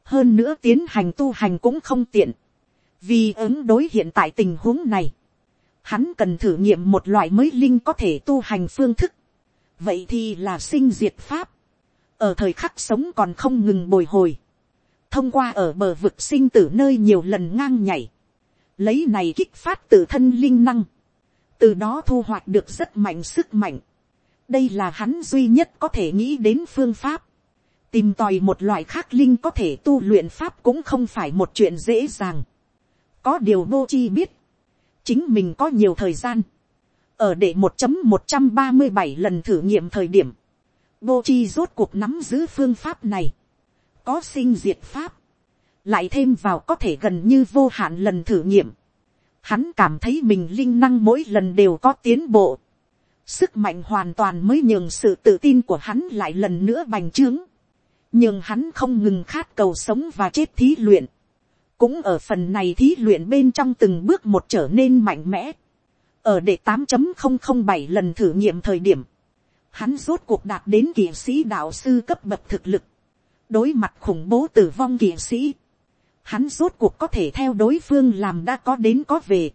hơn nữa tiến hành tu hành cũng không tiện vì ứng đối hiện tại tình huống này, hắn cần thử nghiệm một loại mới linh có thể tu hành phương thức. vậy thì là sinh diệt pháp. ở thời khắc sống còn không ngừng bồi hồi. thông qua ở bờ vực sinh tử nơi nhiều lần ngang nhảy. lấy này kích phát tự thân linh năng. từ đó thu hoạch được rất mạnh sức mạnh. đây là hắn duy nhất có thể nghĩ đến phương pháp. tìm tòi một loại khác linh có thể tu luyện pháp cũng không phải một chuyện dễ dàng có điều vô chi biết, chính mình có nhiều thời gian, ở đệ một chấm một trăm ba mươi bảy lần thử nghiệm thời điểm, vô chi rốt cuộc nắm giữ phương pháp này, có sinh diệt pháp, lại thêm vào có thể gần như vô hạn lần thử nghiệm, hắn cảm thấy mình linh năng mỗi lần đều có tiến bộ, sức mạnh hoàn toàn mới nhường sự tự tin của hắn lại lần nữa bành trướng, nhưng hắn không ngừng khát cầu sống và chết thí luyện, cũng ở phần này thí luyện bên trong từng bước một trở nên mạnh mẽ. ở đệ tám chấm không không bảy lần thử nghiệm thời điểm, hắn rốt cuộc đạt đến kỵ sĩ đạo sư cấp bậc thực lực, đối mặt khủng bố tử vong kỵ sĩ, hắn rốt cuộc có thể theo đối phương làm đã có đến có về,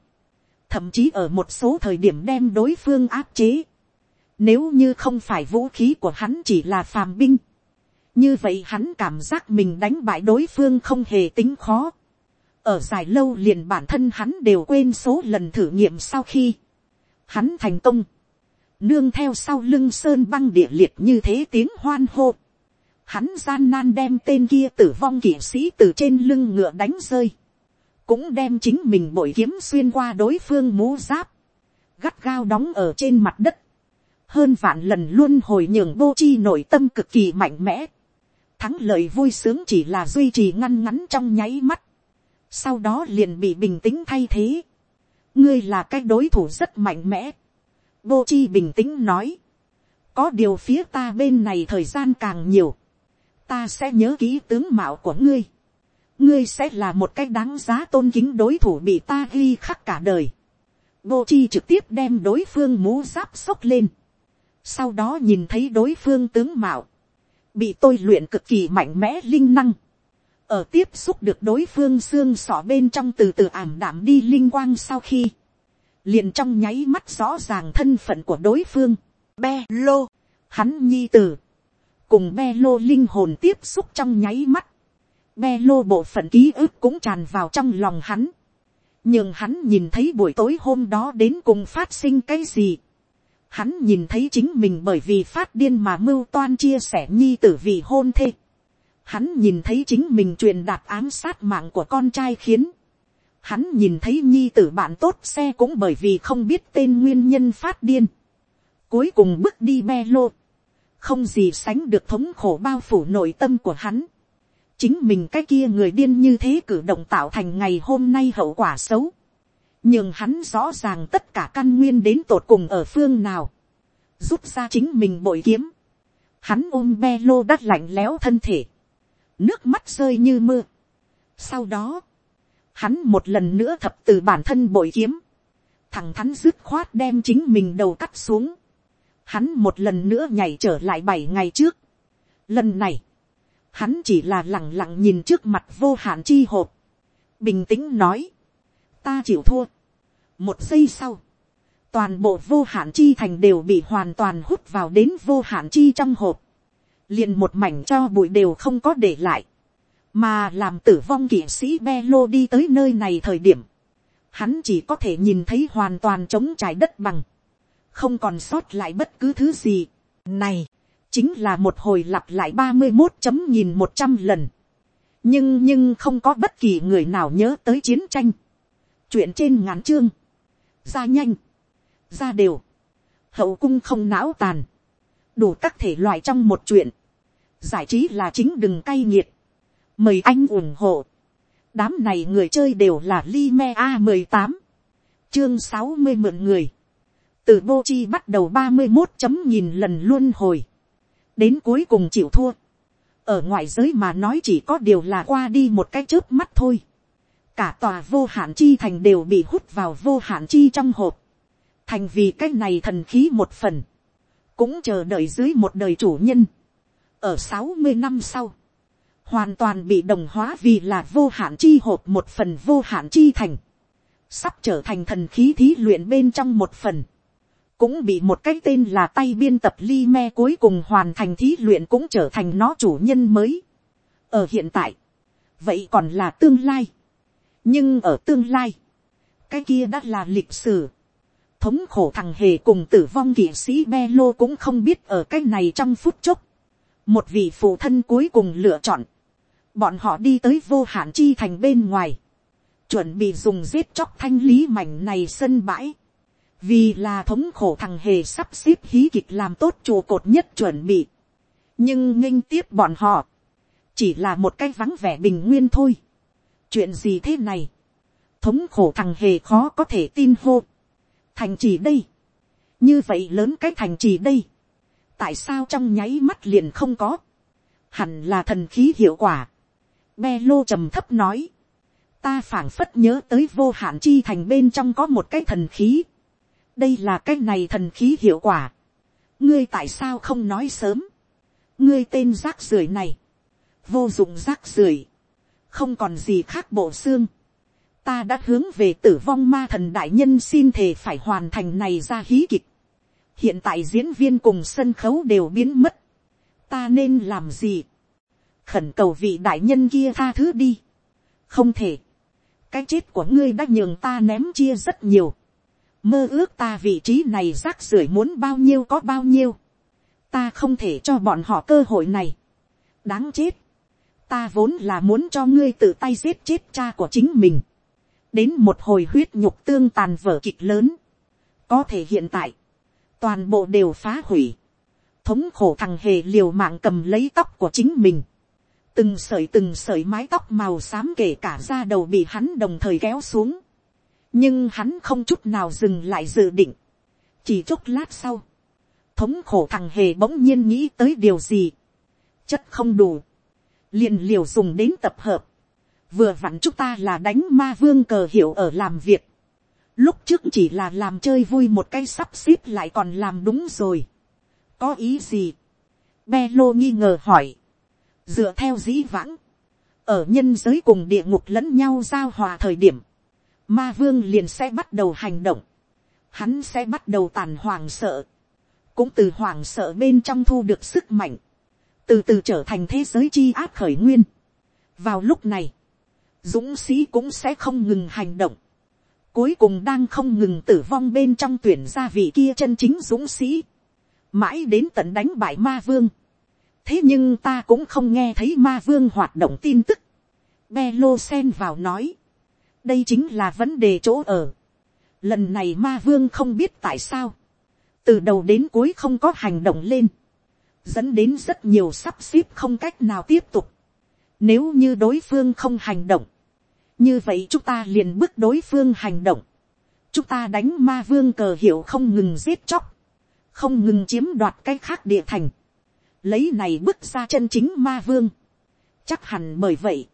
thậm chí ở một số thời điểm đem đối phương áp chế, nếu như không phải vũ khí của hắn chỉ là phàm binh, như vậy hắn cảm giác mình đánh bại đối phương không hề tính khó ở dài lâu liền bản thân hắn đều quên số lần thử nghiệm sau khi hắn thành công, nương theo sau lưng sơn băng địa liệt như thế tiếng hoan hô, hắn gian nan đem tên kia tử vong kỵ sĩ từ trên lưng ngựa đánh rơi, cũng đem chính mình bội kiếm xuyên qua đối phương mũ giáp, gắt gao đóng ở trên mặt đất, hơn vạn lần luôn hồi nhường vô chi nội tâm cực kỳ mạnh mẽ, thắng lợi vui sướng chỉ là duy trì ngăn ngắn trong nháy mắt, sau đó liền bị bình tĩnh thay thế. ngươi là cái đối thủ rất mạnh mẽ. vô chi bình tĩnh nói. có điều phía ta bên này thời gian càng nhiều. ta sẽ nhớ kỹ tướng mạo của ngươi. ngươi sẽ là một cái đáng giá tôn kính đối thủ bị ta ghi khắc cả đời. vô chi trực tiếp đem đối phương mũ giáp xốc lên. sau đó nhìn thấy đối phương tướng mạo. bị tôi luyện cực kỳ mạnh mẽ linh năng ở tiếp xúc được đối phương xương sọ bên trong từ từ ảm đạm đi linh quang sau khi, liền trong nháy mắt rõ ràng thân phận của đối phương, be lô, hắn nhi t ử cùng be lô linh hồn tiếp xúc trong nháy mắt, be lô bộ phận ký ức cũng tràn vào trong lòng hắn, nhưng hắn nhìn thấy buổi tối hôm đó đến cùng phát sinh cái gì, hắn nhìn thấy chính mình bởi vì phát điên mà mưu toan chia sẻ nhi tử vì hôn thê, Hắn nhìn thấy chính mình truyền đạt ám sát mạng của con trai khiến. Hắn nhìn thấy nhi tử bạn tốt xe cũng bởi vì không biết tên nguyên nhân phát điên. Cuối cùng bước đi be lô. Không gì sánh được thống khổ bao phủ nội tâm của hắn. Chính mình cái kia người điên như thế cử động tạo thành ngày hôm nay hậu quả xấu. Nhưng hắn rõ ràng tất cả căn nguyên đến tột cùng ở phương nào. Rút ra chính mình bội kiếm. Hắn ôm be lô đắt lạnh lẽo thân thể nước mắt rơi như mưa. Sau đó, hắn một lần nữa thập từ bản thân bội kiếm, thằng thắn dứt khoát đem chính mình đầu cắt xuống. Hắn một lần nữa nhảy trở lại bảy ngày trước. Lần này, hắn chỉ là lẳng lặng nhìn trước mặt vô hạn chi hộp. Bình tĩnh nói, ta chịu thua. Một giây sau, toàn bộ vô hạn chi thành đều bị hoàn toàn hút vào đến vô hạn chi trong hộp liền một mảnh cho bụi đều không có để lại, mà làm tử vong kỵ sĩ be lô đi tới nơi này thời điểm, hắn chỉ có thể nhìn thấy hoàn toàn trống trải đất bằng, không còn sót lại bất cứ thứ gì. Này, chính là một hồi lặp lại ba mươi một chấm nhìn một trăm lần. nhưng nhưng không có bất kỳ người nào nhớ tới chiến tranh. chuyện trên ngắn chương, ra nhanh, ra đều, hậu cung không não tàn, đủ các thể loại trong một chuyện, giải trí là chính đừng cay nghiệt, mời anh ủng hộ, đám này người chơi đều là li me a mười tám, chương sáu mươi mượn người, từ vô chi bắt đầu ba mươi một chấm nhìn lần luôn hồi, đến cuối cùng chịu thua, ở ngoại giới mà nói chỉ có điều là qua đi một cái chớp mắt thôi, cả tòa vô hạn chi thành đều bị hút vào vô hạn chi trong hộp, thành vì cái này thần khí một phần, cũng chờ đợi dưới một đời chủ nhân, ở sáu mươi năm sau, hoàn toàn bị đồng hóa vì là vô hạn chi hộp một phần vô hạn chi thành, sắp trở thành thần khí thí luyện bên trong một phần, cũng bị một cái tên là tay biên tập li me cuối cùng hoàn thành thí luyện cũng trở thành nó chủ nhân mới. ở hiện tại, vậy còn là tương lai. nhưng ở tương lai, cái kia đã là lịch sử. thống khổ thằng hề cùng tử vong kỵ sĩ be lô cũng không biết ở cái này trong phút chốc một vị phụ thân cuối cùng lựa chọn. bọn họ đi tới vô hạn chi thành bên ngoài. chuẩn bị dùng giết chóc thanh lý mảnh này sân bãi. Vì là thống khổ thằng hề sắp xếp hí kịch làm tốt trụ cột nhất chuẩn bị, nhưng nghinh tiếp bọn họ, chỉ là một cái vắng vẻ bình nguyên thôi. chuyện gì thế này, thống khổ thằng hề khó có thể tin hô, thành trì đây, như vậy lớn cái thành trì đây, tại sao trong nháy mắt liền không có, hẳn là thần khí hiệu quả, be lô trầm thấp nói, ta phảng phất nhớ tới vô hạn chi thành bên trong có một cái thần khí, đây là cái này thần khí hiệu quả. ngươi tại sao không nói sớm. ngươi tên rác rưởi này. vô dụng rác rưởi. không còn gì khác bộ xương. ta đã hướng về tử vong ma thần đại nhân xin thề phải hoàn thành này ra hí kịch hiện tại diễn viên cùng sân khấu đều biến mất. ta nên làm gì. khẩn cầu vị đại nhân kia tha thứ đi. không thể. cái chết của ngươi đã nhường ta ném chia rất nhiều mơ ước ta vị trí này rác rưởi muốn bao nhiêu có bao nhiêu, ta không thể cho bọn họ cơ hội này, đáng chết, ta vốn là muốn cho ngươi tự tay giết chết cha của chính mình, đến một hồi huyết nhục tương tàn vở kịch lớn, có thể hiện tại, toàn bộ đều phá hủy, thống khổ thằng hề liều mạng cầm lấy tóc của chính mình, từng sợi từng sợi mái tóc màu xám kể cả da đầu bị hắn đồng thời kéo xuống, nhưng hắn không chút nào dừng lại dự định. chỉ chốc lát sau, thống khổ thằng hề bỗng nhiên nghĩ tới điều gì. chất không đủ, liền liều dùng đến tập hợp. vừa vặn chúng ta là đánh ma vương cờ hiệu ở làm việc lúc trước chỉ là làm chơi vui một cái sắp xếp lại còn làm đúng rồi. có ý gì. be lô nghi ngờ hỏi. dựa theo dĩ vãng, ở nhân giới cùng địa ngục lẫn nhau giao hòa thời điểm, ma vương liền sẽ bắt đầu hành động, hắn sẽ bắt đầu tàn hoàng sợ, cũng từ hoàng sợ bên trong thu được sức mạnh, từ từ trở thành thế giới chi áp khởi nguyên. vào lúc này, dũng sĩ cũng sẽ không ngừng hành động, cuối cùng đang không ngừng tử vong bên trong tuyển gia vị kia chân chính dũng sĩ, mãi đến tận đánh bại ma vương. thế nhưng ta cũng không nghe thấy ma vương hoạt động tin tức. Be lô sen vào nói, đây chính là vấn đề chỗ ở. lần này ma vương không biết tại sao, từ đầu đến cuối không có hành động lên, dẫn đến rất nhiều sắp xếp không cách nào tiếp tục. nếu như đối phương không hành động, như vậy chúng ta liền bước đối phương hành động. chúng ta đánh ma vương cờ hiệu không ngừng giết chóc, không ngừng chiếm đoạt cái khác địa thành, lấy này bước ra chân chính ma vương. chắc hẳn bởi vậy,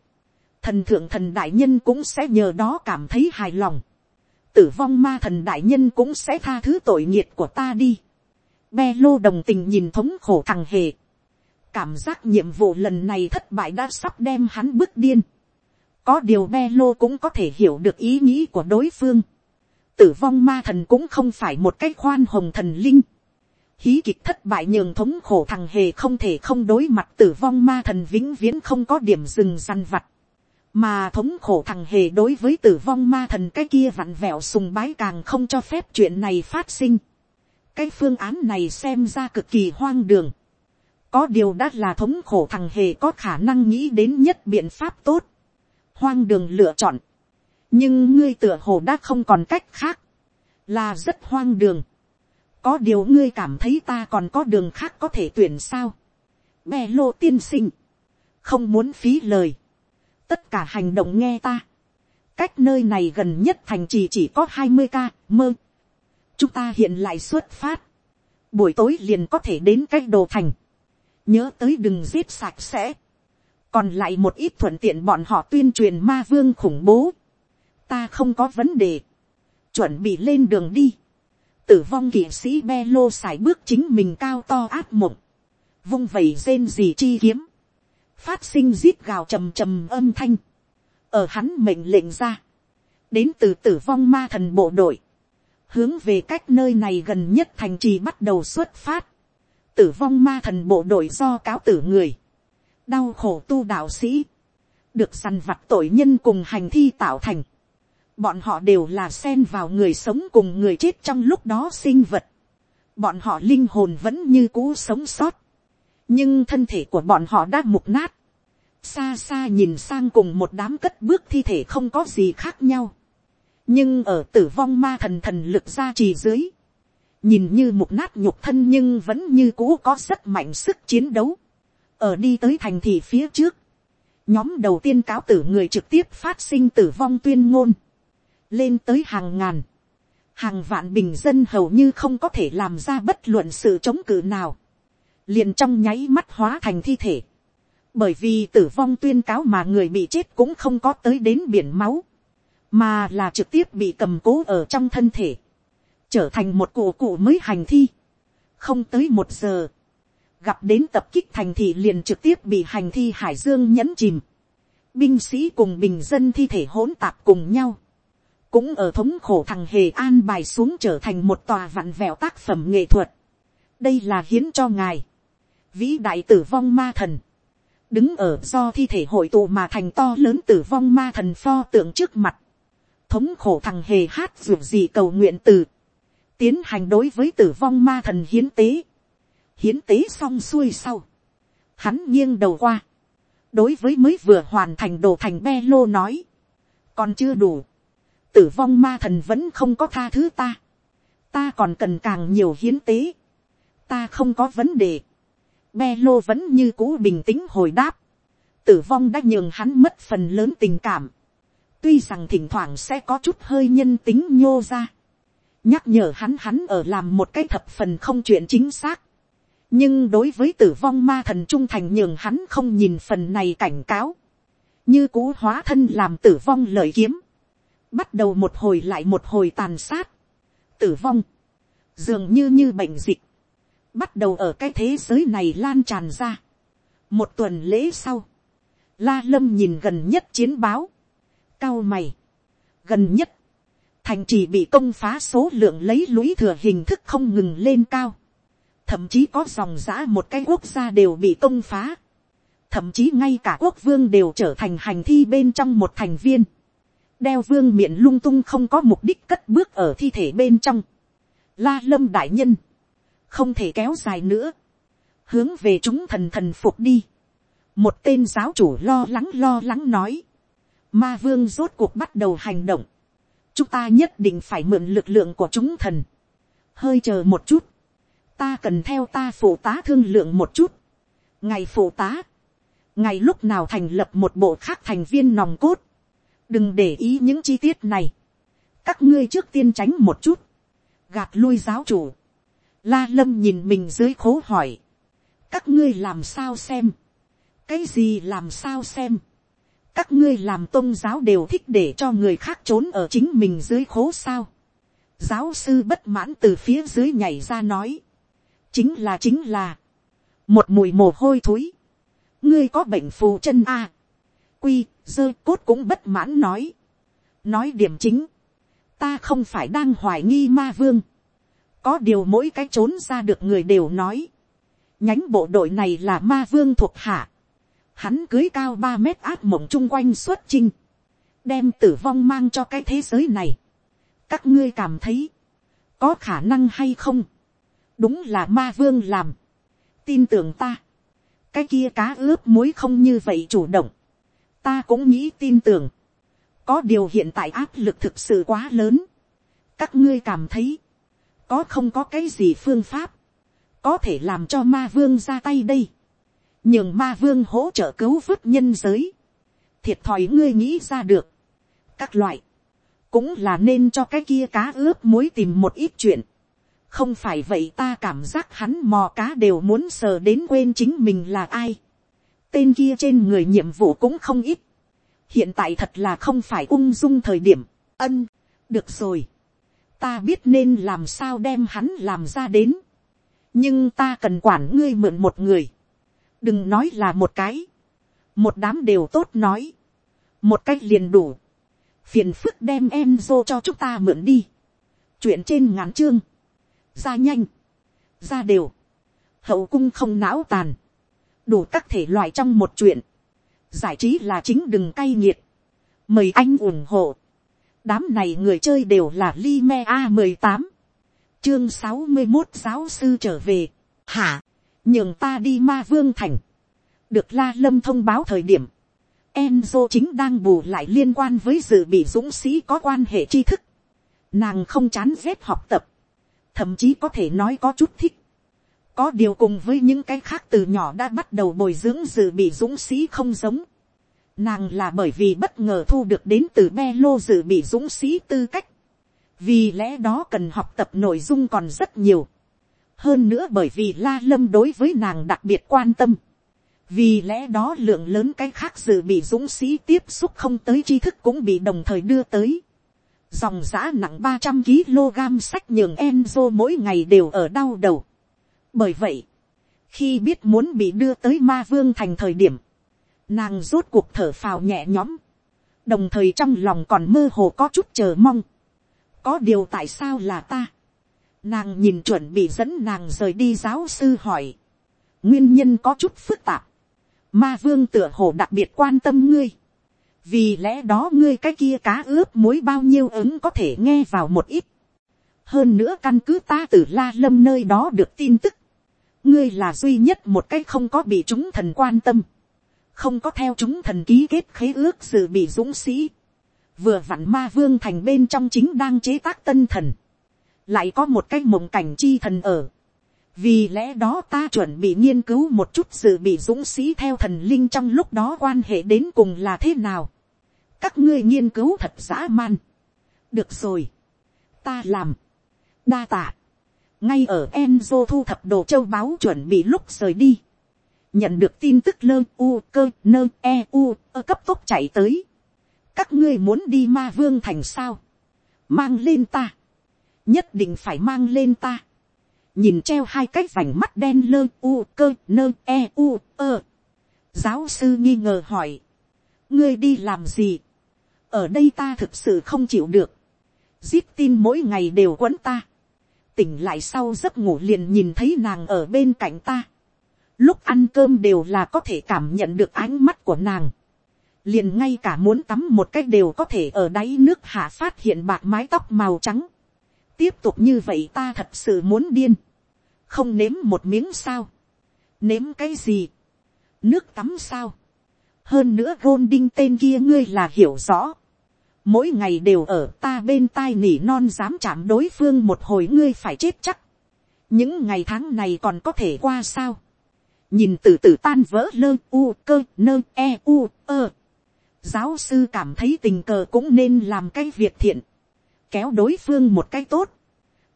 thần thượng thần đại nhân cũng sẽ nhờ đó cảm thấy hài lòng. tử vong ma thần đại nhân cũng sẽ tha thứ tội nghiệt của ta đi. Be lô đồng tình nhìn thống khổ thằng hề. cảm giác nhiệm vụ lần này thất bại đã sắp đem hắn bước điên có điều be lô cũng có thể hiểu được ý nghĩ của đối phương. tử vong ma thần cũng không phải một cái khoan hồng thần linh. Hí kịch thất bại nhường thống khổ thằng hề không thể không đối mặt tử vong ma thần vĩnh viễn không có điểm dừng săn vặt mà thống khổ thằng hề đối với tử vong ma thần cái kia vặn vẹo sùng bái càng không cho phép chuyện này phát sinh. cái phương án này xem ra cực kỳ hoang đường. có điều đã là thống khổ thằng hề có khả năng nghĩ đến nhất biện pháp tốt hoang đường lựa chọn. nhưng ngươi tựa hồ đã không còn cách khác, là rất hoang đường. có điều ngươi cảm thấy ta còn có đường khác có thể tuyển sao. bè lô tiên sinh, không muốn phí lời, tất cả hành động nghe ta, cách nơi này gần nhất thành trì chỉ có hai mươi ca mơ. chúng ta hiện lại xuất phát, buổi tối liền có thể đến cách đồ thành, nhớ tới đừng giết sạch sẽ, còn lại một ít thuận tiện bọn họ tuyên truyền ma vương khủng bố, ta không có vấn đề, chuẩn bị lên đường đi, tử vong kỵ sĩ be lô xài bước chính mình cao to áp mộng, vung vẩy rên gì chi kiếm, phát sinh rít gào trầm trầm âm thanh, ở hắn mệnh lệnh ra, đến từ tử vong ma thần bộ đội, hướng về cách nơi này gần nhất thành trì bắt đầu xuất phát, tử vong ma thần bộ đội do cáo tử người, đau khổ tu đạo sĩ, được săn vặt tội nhân cùng hành thi tạo thành, bọn họ đều là xen vào người sống cùng người chết trong lúc đó sinh vật, bọn họ linh hồn vẫn như cũ sống sót, nhưng thân thể của bọn họ đã mục nát, xa xa nhìn sang cùng một đám cất bước thi thể không có gì khác nhau, nhưng ở tử vong ma thần thần lực ra trì dưới, nhìn như mục nát nhục thân nhưng vẫn như cũ có rất mạnh sức chiến đấu, ở đi tới thành thị phía trước, nhóm đầu tiên cáo tử người trực tiếp phát sinh tử vong tuyên ngôn, lên tới hàng ngàn, hàng vạn bình dân hầu như không có thể làm ra bất luận sự chống cự nào, liền trong nháy mắt hóa thành thi thể, bởi vì tử vong tuyên cáo mà người bị chết cũng không có tới đến biển máu, mà là trực tiếp bị cầm cố ở trong thân thể, trở thành một cụ cụ mới hành thi, không tới một giờ, gặp đến tập kích thành thị liền trực tiếp bị hành thi hải dương nhẫn chìm, binh sĩ cùng bình dân thi thể hỗn tạp cùng nhau, cũng ở thống khổ thằng hề an bài xuống trở thành một tòa vặn vẹo tác phẩm nghệ thuật. đây là hiến cho ngài, vĩ đại tử vong ma thần, đứng ở do thi thể hội tụ mà thành to lớn tử vong ma thần pho tượng trước mặt, thống khổ thằng hề hát dù gì cầu nguyện từ, tiến hành đối với tử vong ma thần hiến tế, hiến tế xong xuôi sau, hắn nghiêng đầu qua, đối với mới vừa hoàn thành đồ thành be lô nói, còn chưa đủ, tử vong ma thần vẫn không có tha thứ ta, ta còn cần càng nhiều hiến tế, ta không có vấn đề, be lô vẫn như cũ bình tĩnh hồi đáp, tử vong đã nhường hắn mất phần lớn tình cảm, tuy rằng thỉnh thoảng sẽ có chút hơi nhân tính nhô ra, nhắc nhở hắn hắn ở làm một cái thập phần không chuyện chính xác, nhưng đối với tử vong ma thần trung thành nhường hắn không nhìn phần này cảnh cáo, như cú hóa thân làm tử vong lời kiếm, bắt đầu một hồi lại một hồi tàn sát, tử vong, dường như như bệnh dịch, bắt đầu ở cái thế giới này lan tràn ra. một tuần lễ sau, la lâm nhìn gần nhất chiến báo, cao mày, gần nhất, thành trì bị công phá số lượng lấy lũy thừa hình thức không ngừng lên cao, thậm chí có dòng giã một cái quốc gia đều bị công phá, thậm chí ngay cả quốc vương đều trở thành hành thi bên trong một thành viên, đeo vương miệng lung tung không có mục đích cất bước ở thi thể bên trong. La lâm đại nhân, không thể kéo dài nữa, hướng về chúng thần thần phục đi. một tên giáo chủ lo lắng lo lắng nói, ma vương rốt cuộc bắt đầu hành động, chúng ta nhất định phải mượn lực lượng của chúng thần, hơi chờ một chút, ta cần theo ta phụ tá thương lượng một chút, ngày phụ tá, ngày lúc nào thành lập một bộ khác thành viên nòng cốt, đừng để ý những chi tiết này, các ngươi trước tiên tránh một chút, gạt lui giáo chủ, la lâm nhìn mình dưới khố hỏi, các ngươi làm sao xem, cái gì làm sao xem, các ngươi làm tôn giáo đều thích để cho người khác trốn ở chính mình dưới khố sao, giáo sư bất mãn từ phía dưới nhảy ra nói, chính là chính là, một mùi mồ hôi thối, ngươi có bệnh phù chân a, à. quy dơ cốt cũng bất mãn nói. nói điểm chính, ta không phải đang hoài nghi ma vương. có điều mỗi cái trốn ra được người đều nói. nhánh bộ đội này là ma vương thuộc hạ. hắn cưới cao ba mét áp mộng chung quanh xuất chinh. đem tử vong mang cho cái thế giới này. các ngươi cảm thấy, có khả năng hay không đúng là ma vương làm. tin tưởng ta. cái kia cá ướp muối không như vậy chủ động ta cũng nghĩ tin tưởng, có điều hiện tại áp lực thực sự quá lớn. các ngươi cảm thấy, có không có cái gì phương pháp, có thể làm cho ma vương ra tay đây, nhường ma vương hỗ trợ cứu vớt nhân giới, thiệt thòi ngươi nghĩ ra được, các loại, cũng là nên cho cái kia cá ướp muối tìm một ít chuyện, không phải vậy ta cảm giác hắn mò cá đều muốn sờ đến quên chính mình là ai, tên kia trên người nhiệm vụ cũng không ít, hiện tại thật là không phải ung dung thời điểm, ân, được rồi, ta biết nên làm sao đem hắn làm ra đến, nhưng ta cần quản ngươi mượn một người, đừng nói là một cái, một đám đều tốt nói, một cách liền đủ, phiền phức đem em dô cho chúng ta mượn đi, chuyện trên ngắn chương, ra nhanh, ra đều, hậu cung không não tàn, đủ các thể loại trong một chuyện, giải trí là chính đừng cay nghiệt, mời anh ủng hộ, đám này người chơi đều là li me a mười tám, chương sáu mươi một giáo sư trở về, hả, nhường ta đi ma vương thành, được la lâm thông báo thời điểm, Enzo chính đang bù lại liên quan với dự bị dũng sĩ có quan hệ tri thức. Nàng không chán ghét học tập. Thậm chí có thể nói có chút thích. Có điều cùng với những cái khác từ nhỏ đã bắt đầu bồi dưỡng dự bị dũng sĩ không giống. Nàng là bởi vì bất ngờ thu được đến từ be lô dự bị dũng sĩ tư cách. Vì lẽ đó cần học tập nội dung còn rất nhiều. Hơn nữa bởi vì La Lâm đối với nàng đặc biệt quan tâm vì lẽ đó lượng lớn cái khác dự bị dũng sĩ tiếp xúc không tới tri thức cũng bị đồng thời đưa tới dòng giã nặng ba trăm kg sách nhường Enzo mỗi ngày đều ở đau đầu. bởi vậy, khi biết muốn bị đưa tới ma vương thành thời điểm, nàng rốt cuộc thở phào nhẹ nhõm, đồng thời trong lòng còn mơ hồ có chút chờ mong. có điều tại sao là ta. nàng nhìn chuẩn bị dẫn nàng rời đi giáo sư hỏi. nguyên nhân có chút phức tạp ma vương tựa hồ đặc biệt quan tâm ngươi vì lẽ đó ngươi cái kia cá ướp muối bao nhiêu ứng có thể nghe vào một ít. hơn nữa căn cứ ta từ la lâm nơi đó được tin tức. ngươi là duy nhất một cái không có bị chúng thần quan tâm. không có theo chúng thần ký kết khế ước sự bị dũng sĩ. vừa vặn ma vương thành bên trong chính đang chế tác tân thần. lại có một cái mộng cảnh chi thần ở vì lẽ đó ta chuẩn bị nghiên cứu một chút sự bị dũng sĩ theo thần linh trong lúc đó quan hệ đến cùng là thế nào các ngươi nghiên cứu thật dã man. được rồi. ta làm. đa tạ. ngay ở enzo thu thập đồ châu báu chuẩn bị lúc rời đi. nhận được tin tức lơ u cơ nơ e u ơ cấp tốc chạy tới. các ngươi muốn đi ma vương thành sao. mang lên ta. nhất định phải mang lên ta nhìn treo hai cái vành mắt đen lơ u cơ nơ e u ơ. giáo sư nghi ngờ hỏi, ngươi đi làm gì, ở đây ta thực sự không chịu được, giết tin mỗi ngày đều quấn ta, tỉnh lại sau giấc ngủ liền nhìn thấy nàng ở bên cạnh ta, lúc ăn cơm đều là có thể cảm nhận được ánh mắt của nàng, liền ngay cả muốn tắm một cách đều có thể ở đáy nước hạ phát hiện bạc mái tóc màu trắng. tiếp tục như vậy ta thật sự muốn điên. Không nếm một miếng sao, nếm cái gì, nước tắm sao, hơn nữa gôn đinh tên kia ngươi là hiểu rõ, mỗi ngày đều ở ta bên tai nỉ non dám chạm đối phương một hồi ngươi phải chết chắc, những ngày tháng này còn có thể qua sao, nhìn từ từ tan vỡ lơ u cơ nơ e u ơ, giáo sư cảm thấy tình cờ cũng nên làm cái việc thiện, kéo đối phương một cái tốt,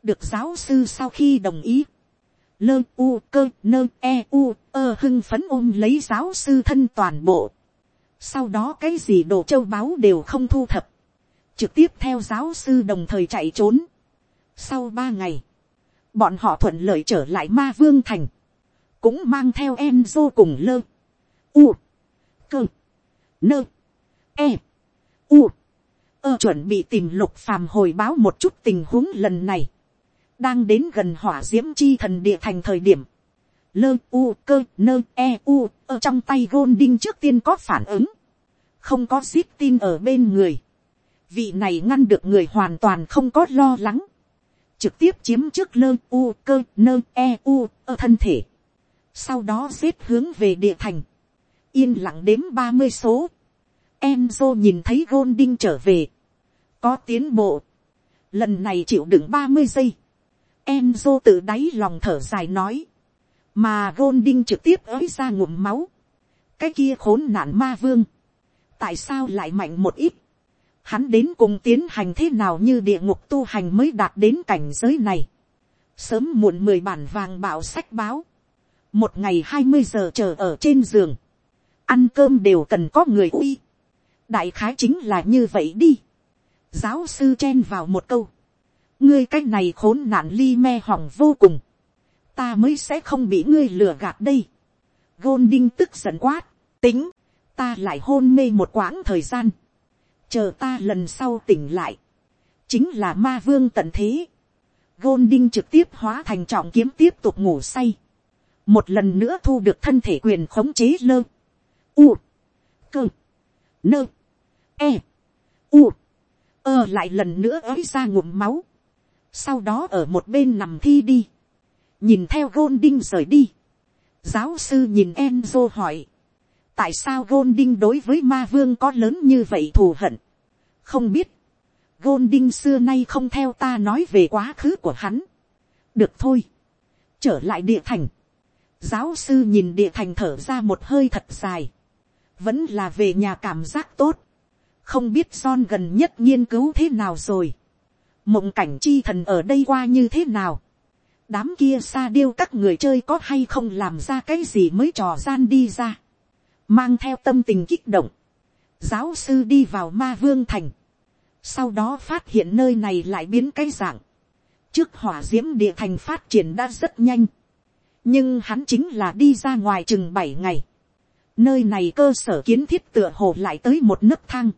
được giáo sư sau khi đồng ý, lơ u cơ nơ e u ơ hưng phấn ôm lấy giáo sư thân toàn bộ. Sau đó cái gì đồ châu báu đều không thu thập. Trực tiếp theo giáo sư đồng thời chạy trốn. Sau ba ngày, bọn họ thuận lợi trở lại ma vương thành. Cũng mang theo em dô cùng lơ. U. Cơ. Nơ. E. U. Ơ chuẩn bị tìm lục phàm hồi báo một chút tình huống lần này đang đến gần hỏa d i ễ m chi thần địa thành thời điểm, lơ u cơ nơ e u ở trong tay gôn đinh trước tiên có phản ứng, không có zip tin ở bên người, vị này ngăn được người hoàn toàn không có lo lắng, trực tiếp chiếm trước lơ u cơ nơ e u ở thân thể, sau đó xếp hướng về địa thành, yên lặng đếm ba mươi số, Enzo nhìn thấy Golding trở về. Có tiến bộ. Lần này chịu đựng ba mươi giây. Enzo tự đáy lòng thở dài nói. Mà Golding trực tiếp ới ra ngụm máu. Cái kia khốn nạn ma vương. Tại sao lại mạnh một ít? Hắn đến cùng tiến hành thế nào như địa ngục tu hành mới đạt đến cảnh giới này. Sớm muộn mười bản vàng bảo sách báo. Một ngày hai mươi giờ chờ ở trên giường. Ăn cơm đều cần có người uy. Đại khái chính là như vậy đi. Giáo sư chen vào một câu. Ngươi cái này khốn nạn ly me hỏng vô cùng. Ta mới sẽ không bị ngươi lừa gạt đây. Golding tức giận quát. Tính. Ta lại hôn mê một quãng thời gian chờ ta lần sau tỉnh lại, chính là ma vương tận thế. Golding trực tiếp hóa thành trọng kiếm tiếp tục ngủ say. Một lần nữa thu được thân thể quyền khống chế lơ. U. Cơ. Nơ. E. U. Ơ lại lần nữa ới ra ngụm máu. Sau đó ở một bên nằm thi đi. Nhìn theo Golding rời đi. Giáo sư nhìn Enzo hỏi tại sao Golding đối với ma vương có lớn như vậy thù hận. không biết, Golding xưa nay không theo ta nói về quá khứ của hắn. được thôi, trở lại địa thành. giáo sư nhìn địa thành thở ra một hơi thật dài. vẫn là về nhà cảm giác tốt. không biết John gần nhất nghiên cứu thế nào rồi. mộng cảnh chi thần ở đây qua như thế nào đám kia xa điêu các người chơi có hay không làm ra cái gì mới trò gian đi ra. Mang theo tâm tình kích động, giáo sư đi vào ma vương thành, sau đó phát hiện nơi này lại biến cái dạng, trước hỏa d i ễ m địa thành phát triển đã rất nhanh, nhưng hắn chính là đi ra ngoài chừng bảy ngày, nơi này cơ sở kiến thiết tựa hồ lại tới một nấc thang,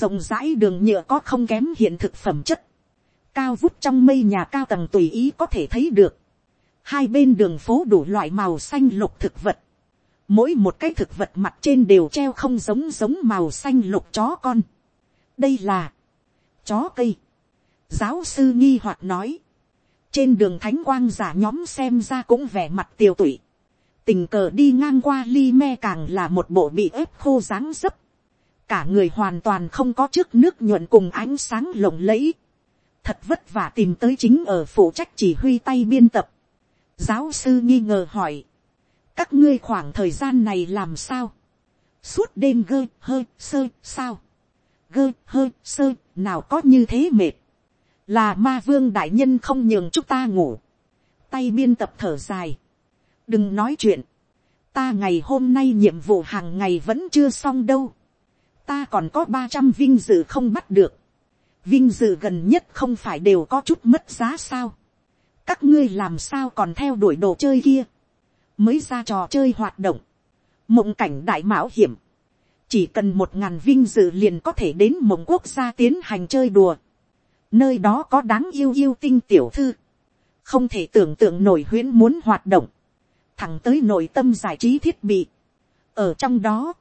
rộng rãi đường nhựa có không kém hiện thực phẩm chất, cao vút trong mây nhà cao tầng tùy ý có thể thấy được, hai bên đường phố đủ loại màu xanh lục thực vật, mỗi một cái thực vật mặt trên đều treo không giống giống màu xanh lục chó con. đây là chó cây. giáo sư nghi hoạt nói. trên đường thánh quang giả nhóm xem ra cũng vẻ mặt tiêu tụy. tình cờ đi ngang qua ly me càng là một bộ bị ép khô dáng dấp. cả người hoàn toàn không có trước nước nhuận cùng ánh sáng lộng lẫy thật vất vả tìm tới chính ở phụ trách chỉ huy tay biên tập. giáo sư nghi ngờ hỏi các ngươi khoảng thời gian này làm sao, suốt đêm gơ hơi sơ sao, gơ hơi sơ nào có như thế mệt, là ma vương đại nhân không nhường chúng ta ngủ, tay biên tập thở dài, đừng nói chuyện, ta ngày hôm nay nhiệm vụ hàng ngày vẫn chưa xong đâu, ta còn có ba trăm vinh dự không bắt được, vinh dự gần nhất không phải đều có chút mất giá sao, các ngươi làm sao còn theo đuổi đồ chơi kia, mới ra trò chơi hoạt động, mộng cảnh đại mạo hiểm, chỉ cần một ngàn vinh dự liền có thể đến mộng quốc gia tiến hành chơi đùa, nơi đó có đáng yêu yêu tinh tiểu thư, không thể tưởng tượng nổi huyễn muốn hoạt động, thẳng tới nội tâm giải trí thiết bị, ở trong đó,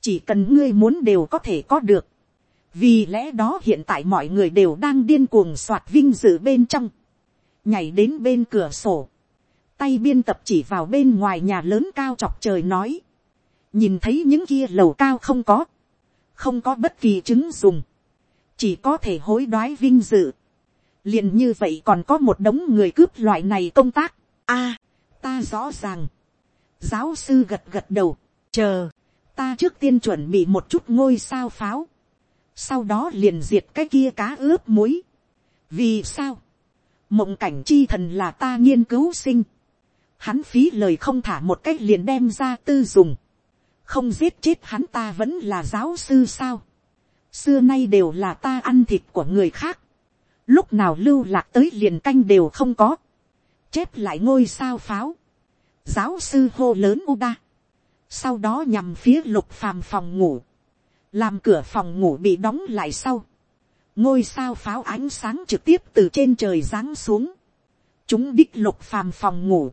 chỉ cần ngươi muốn đều có thể có được, vì lẽ đó hiện tại mọi người đều đang điên cuồng soạt vinh dự bên trong, nhảy đến bên cửa sổ, tay biên tập chỉ vào bên ngoài nhà lớn cao chọc trời nói, nhìn thấy những kia lầu cao không có, không có bất kỳ chứng dùng, chỉ có thể hối đoái vinh dự, liền như vậy còn có một đống người cướp loại này công tác, a, ta rõ ràng, giáo sư gật gật đầu, chờ, ta trước tiên chuẩn bị một chút ngôi sao pháo, sau đó liền diệt cái kia cá ướp muối, vì sao, mộng cảnh chi thần là ta nghiên cứu sinh, hắn phí lời không thả một cách liền đem ra tư dùng, không giết chết hắn ta vẫn là giáo sư sao, xưa nay đều là ta ăn thịt của người khác, lúc nào lưu lạc tới liền canh đều không có, chép lại ngôi sao pháo, giáo sư hô lớn Uda, sau đó nhằm phía lục phàm phòng ngủ, làm cửa phòng ngủ bị đóng lại sau, ngôi sao pháo ánh sáng trực tiếp từ trên trời giáng xuống, chúng đích lục phàm phòng ngủ,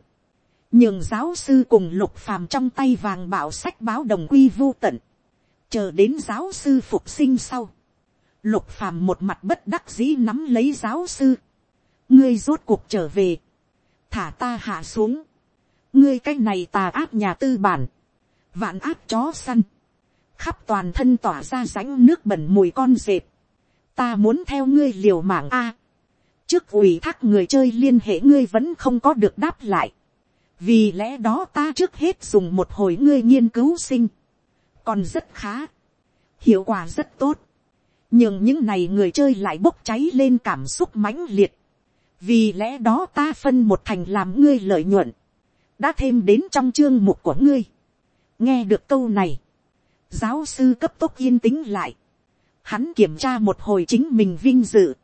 nhường giáo sư cùng lục phàm trong tay vàng bảo sách báo đồng quy vô tận, chờ đến giáo sư phục sinh sau, lục phàm một mặt bất đắc dĩ nắm lấy giáo sư, ngươi rốt cuộc trở về, thả ta hạ xuống, ngươi cái này tà áp nhà tư bản, vạn áp chó săn, khắp toàn thân tỏa ra rãnh nước bẩn mùi con dệt. Ta muốn theo ngươi liều mạng a, trước ủy thác người chơi liên hệ ngươi vẫn không có được đáp lại, vì lẽ đó ta trước hết dùng một hồi ngươi nghiên cứu sinh, còn rất khá, hiệu quả rất tốt, nhưng những này người chơi lại bốc cháy lên cảm xúc mãnh liệt, vì lẽ đó ta phân một thành làm ngươi lợi nhuận, đã thêm đến trong chương mục của ngươi. nghe được câu này, giáo sư cấp tốc yên tĩnh lại, hắn kiểm tra một hồi chính mình vinh dự,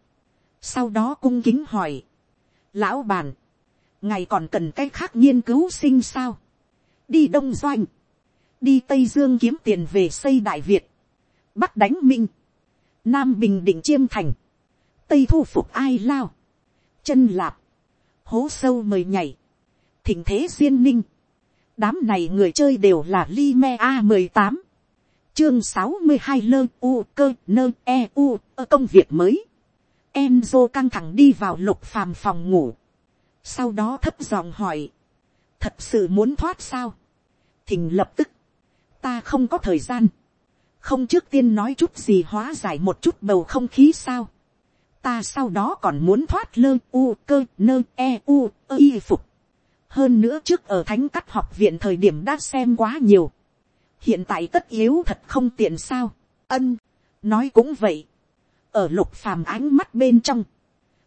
sau đó cung kính hỏi, lão bàn, ngài còn cần cái khác nghiên cứu sinh sao, đi đông doanh, đi tây dương kiếm tiền về xây đại việt, bắc đánh minh, nam bình định chiêm thành, tây thu phục ai lao, chân lạp, hố sâu mời nhảy, thỉnh thế duyên ninh, đám này người chơi đều là li me a mười tám, chương sáu mươi hai lơ u cơ nơ e u ơ công việc mới, Enzo căng thẳng đi vào lục phàm phòng ngủ, sau đó thấp giọng hỏi, thật sự muốn thoát sao, thình lập tức, ta không có thời gian, không trước tiên nói chút gì hóa giải một chút bầu không khí sao, ta sau đó còn muốn thoát lơ u cơ nơ e u ơ y phục, hơn nữa trước ở thánh cắt học viện thời điểm đã xem quá nhiều, hiện tại tất yếu thật không tiện sao, ân, nói cũng vậy, ở lục phàm ánh mắt bên trong,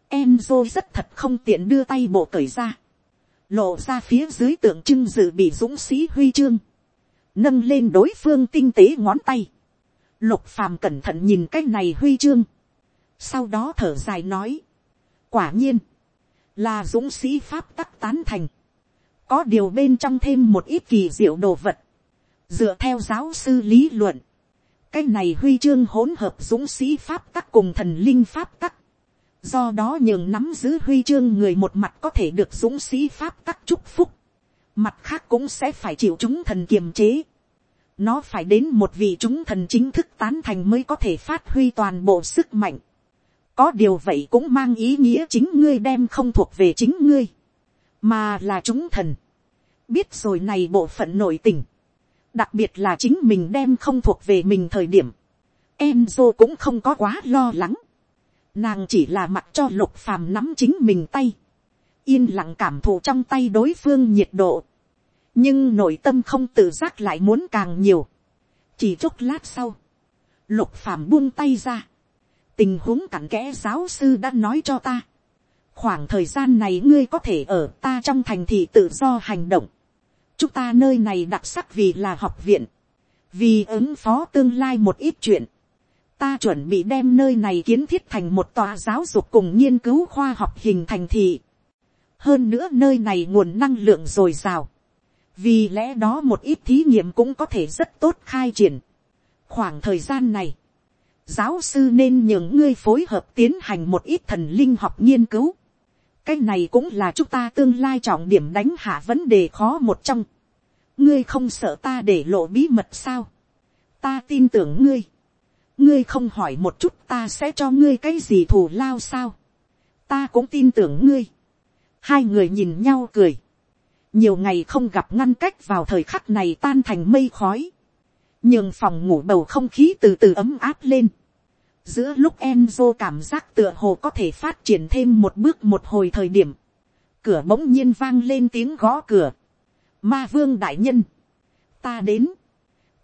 em dô rất thật không tiện đưa tay bộ cởi ra, lộ ra phía dưới tượng trưng dự bị dũng sĩ huy chương, nâng lên đối phương tinh tế ngón tay, lục phàm cẩn thận nhìn cái này huy chương, sau đó thở dài nói, quả nhiên, là dũng sĩ pháp tắc tán thành, có điều bên trong thêm một ít kỳ diệu đồ vật, dựa theo giáo sư lý luận, cái này huy chương hỗn hợp dũng sĩ pháp tắc cùng thần linh pháp tắc, do đó nhường nắm giữ huy chương người một mặt có thể được dũng sĩ pháp tắc chúc phúc, mặt khác cũng sẽ phải chịu chúng thần kiềm chế, nó phải đến một vị chúng thần chính thức tán thành mới có thể phát huy toàn bộ sức mạnh, có điều vậy cũng mang ý nghĩa chính ngươi đem không thuộc về chính ngươi, mà là chúng thần, biết rồi này bộ phận nội tình, đặc biệt là chính mình đem không thuộc về mình thời điểm, Enzo cũng không có quá lo lắng, nàng chỉ là mặc cho lục phàm nắm chính mình tay, yên lặng cảm thụ trong tay đối phương nhiệt độ, nhưng nội tâm không tự giác lại muốn càng nhiều, chỉ chốc lát sau, lục phàm buông tay ra, tình huống cặn kẽ giáo sư đã nói cho ta, khoảng thời gian này ngươi có thể ở ta trong thành thị tự do hành động, chúng ta nơi này đặc sắc vì là học viện, vì ứng phó tương lai một ít chuyện, ta chuẩn bị đem nơi này kiến thiết thành một tòa giáo dục cùng nghiên cứu khoa học hình thành thị. hơn nữa nơi này nguồn năng lượng dồi dào. vì lẽ đó một ít thí nghiệm cũng có thể rất tốt khai triển. khoảng thời gian này, giáo sư nên nhường ngươi phối hợp tiến hành một ít thần linh học nghiên cứu cái này cũng là chúng ta tương lai trọng điểm đánh hạ vấn đề khó một trong. ngươi không sợ ta để lộ bí mật sao. ta tin tưởng ngươi. ngươi không hỏi một chút ta sẽ cho ngươi cái gì thù lao sao. ta cũng tin tưởng ngươi. hai người nhìn nhau cười. nhiều ngày không gặp ngăn cách vào thời khắc này tan thành mây khói. nhưng phòng ngủ bầu không khí từ từ ấm áp lên Giữa lúc Enzo cảm giác tựa hồ có thể phát triển thêm một bước một hồi thời điểm. Cửa bỗng nhiên vang lên tiếng gõ cửa. Ma vương đại nhân. Ta đến.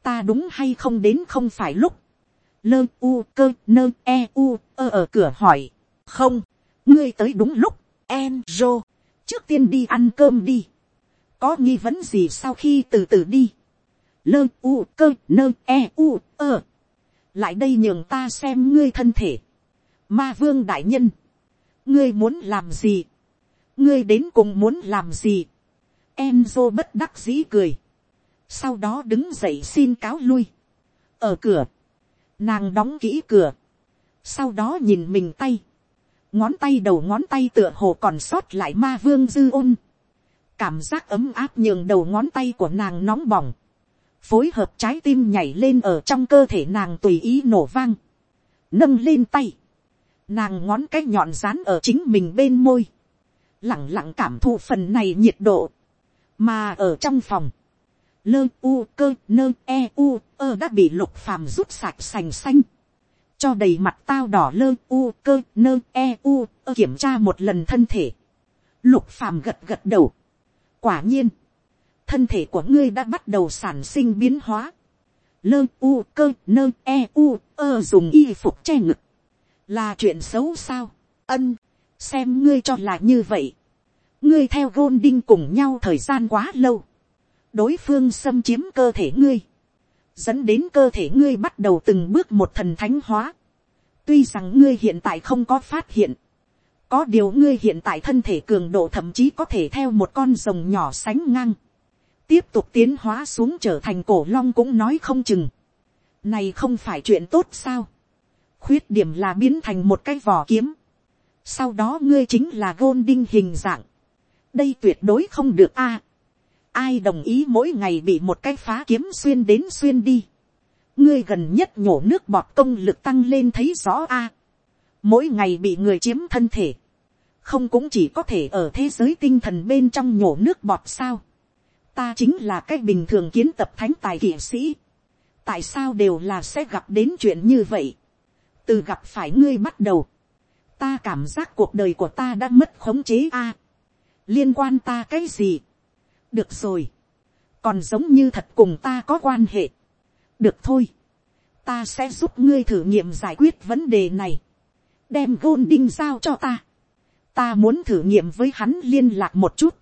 Ta đúng hay không đến không phải lúc. Lơ u cơ nơ e u ơ ở cửa hỏi. Không. Ngươi tới đúng lúc. Enzo. Trước tiên đi ăn cơm đi. Có nghi vấn gì sau khi từ từ đi. Lơ u cơ nơ e u ơ lại đây nhường ta xem ngươi thân thể. Ma vương đại nhân, ngươi muốn làm gì, ngươi đến cùng muốn làm gì. Enzo bất đắc dĩ cười, sau đó đứng dậy xin cáo lui. ở cửa, nàng đóng kỹ cửa, sau đó nhìn mình tay, ngón tay đầu ngón tay tựa hồ còn sót lại ma vương dư ôn, cảm giác ấm áp nhường đầu ngón tay của nàng nóng bỏng, phối hợp trái tim nhảy lên ở trong cơ thể nàng tùy ý nổ vang, nâng lên tay, nàng ngón cái nhọn rán ở chính mình bên môi, lẳng lặng cảm thụ phần này nhiệt độ, mà ở trong phòng, lơ u cơ nơ e u ơ đã bị lục phàm rút sạch sành xanh, cho đầy mặt tao đỏ lơ u cơ nơ e u ơ kiểm tra một lần thân thể, lục phàm gật gật đầu, quả nhiên, thân thể của ngươi đã bắt đầu sản sinh biến hóa, lơ u cơ nơ e u ơ dùng y phục che ngực, là chuyện xấu sao, ân, xem ngươi cho là như vậy, ngươi theo gôn đinh cùng nhau thời gian quá lâu, đối phương xâm chiếm cơ thể ngươi, dẫn đến cơ thể ngươi bắt đầu từng bước một thần thánh hóa. tuy rằng ngươi hiện tại không có phát hiện, có điều ngươi hiện tại thân thể cường độ thậm chí có thể theo một con rồng nhỏ sánh ngang, tiếp tục tiến hóa xuống trở thành cổ long cũng nói không chừng. này không phải chuyện tốt sao. khuyết điểm là biến thành một cái vỏ kiếm. sau đó ngươi chính là gôn đinh hình dạng. đây tuyệt đối không được a ai đồng ý mỗi ngày bị một cái phá kiếm xuyên đến xuyên đi. ngươi gần nhất nhổ nước bọt công lực tăng lên thấy rõ a. mỗi ngày bị người chiếm thân thể. không cũng chỉ có thể ở thế giới tinh thần bên trong nhổ nước bọt sao ta chính là cái bình thường kiến tập thánh tài kiếm sĩ. tại sao đều là sẽ gặp đến chuyện như vậy. từ gặp phải ngươi bắt đầu. ta cảm giác cuộc đời của ta đã mất khống chế a. À, liên quan ta cái gì được rồi, còn giống như thật cùng ta có quan hệ. được thôi, ta sẽ giúp ngươi thử nghiệm giải quyết vấn đề này, đem gôn đinh giao cho ta, ta muốn thử nghiệm với hắn liên lạc một chút,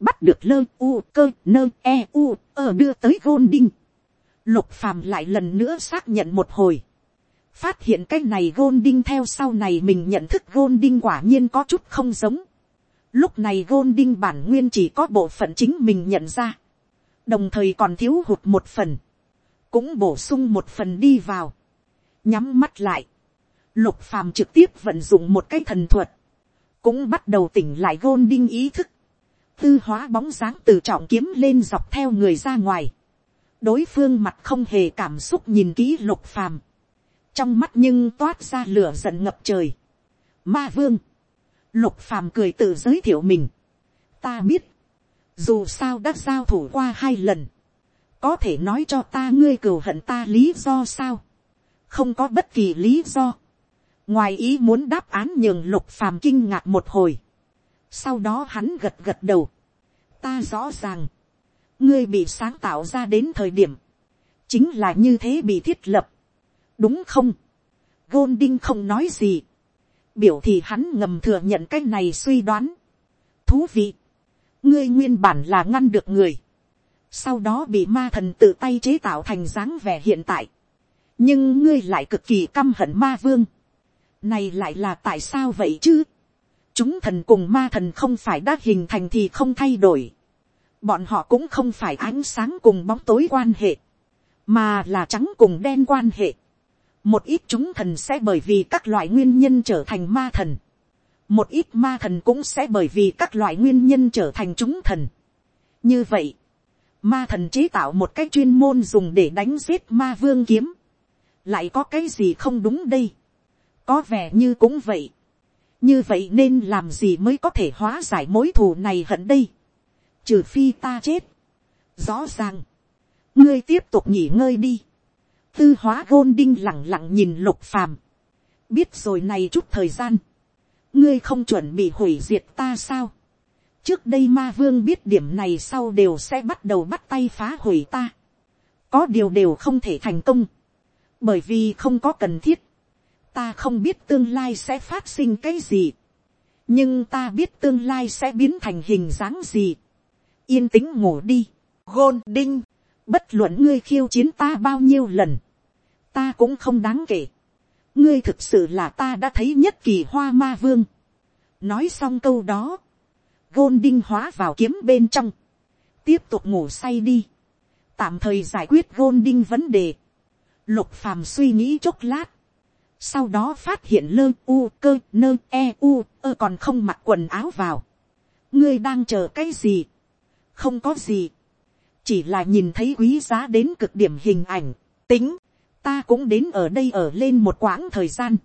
bắt được lơ u cơ nơ e u ơ đưa tới gôn đinh, lục phàm lại lần nữa xác nhận một hồi, phát hiện cái này gôn đinh theo sau này mình nhận thức gôn đinh quả nhiên có chút không giống, Lúc này Golding bản nguyên chỉ có bộ phận chính mình nhận ra. Đồng thời còn thiếu hụt một phần. Cũng bổ sung một phần đi vào. Nhắm mắt lại. Lục phàm trực tiếp vận dụng một cái thần thuật. Cũng bắt đầu tỉnh lại Golding ý thức. Tư hóa bóng dáng từ trọng kiếm lên dọc theo người ra ngoài. Đối phương mặt không hề cảm xúc nhìn kỹ lục phàm. Trong mắt nhưng toát ra lửa giận ngập trời. Ma vương Lục phàm cười tự giới thiệu mình. Ta biết. Dù sao đã giao thủ qua hai lần. Có thể nói cho ta ngươi cừu hận ta lý do sao. Không có bất kỳ lý do. Ngoài ý muốn đáp án nhường lục phàm kinh ngạc một hồi. Sau đó hắn gật gật đầu. Ta rõ ràng. Ngươi bị sáng tạo ra đến thời điểm. Chính là như thế bị thiết lập. Đúng không? Golding không nói gì biểu thì hắn ngầm thừa nhận cái này suy đoán. thú vị, ngươi nguyên bản là ngăn được người, sau đó bị ma thần tự tay chế tạo thành dáng vẻ hiện tại, nhưng ngươi lại cực kỳ căm hận ma vương, này lại là tại sao vậy chứ, chúng thần cùng ma thần không phải đã hình thành thì không thay đổi, bọn họ cũng không phải ánh sáng cùng bóng tối quan hệ, mà là trắng cùng đen quan hệ. Một ít chúng thần sẽ bởi vì các loại nguyên nhân trở thành ma thần, một ít ma thần cũng sẽ bởi vì các loại nguyên nhân trở thành chúng thần. như vậy, ma thần chế tạo một cái chuyên môn dùng để đánh giết ma vương kiếm, lại có cái gì không đúng đây, có vẻ như cũng vậy, như vậy nên làm gì mới có thể hóa giải mối thù này hận đây, trừ phi ta chết, rõ ràng, ngươi tiếp tục nghỉ ngơi đi, tư hóa gôn đinh lẳng lặng nhìn lục phàm. biết rồi này chút thời gian. ngươi không chuẩn bị hủy diệt ta sao. trước đây ma vương biết điểm này sau đều sẽ bắt đầu bắt tay phá hủy ta. có điều đều không thể thành công. bởi vì không có cần thiết ta không biết tương lai sẽ phát sinh cái gì. nhưng ta biết tương lai sẽ biến thành hình dáng gì. yên tĩnh ngủ đi. gôn đinh bất luận ngươi khiêu chiến ta bao nhiêu lần, ta cũng không đáng kể. ngươi thực sự là ta đã thấy nhất kỳ hoa ma vương. nói xong câu đó, gôn đinh hóa vào kiếm bên trong, tiếp tục ngủ say đi, tạm thời giải quyết gôn đinh vấn đề. lục phàm suy nghĩ chốc lát, sau đó phát hiện lơ u cơ nơ e u ơ còn không mặc quần áo vào. ngươi đang chờ cái gì, không có gì, chỉ là nhìn thấy quý giá đến cực điểm hình ảnh, tính, ta cũng đến ở đây ở lên một quãng thời gian,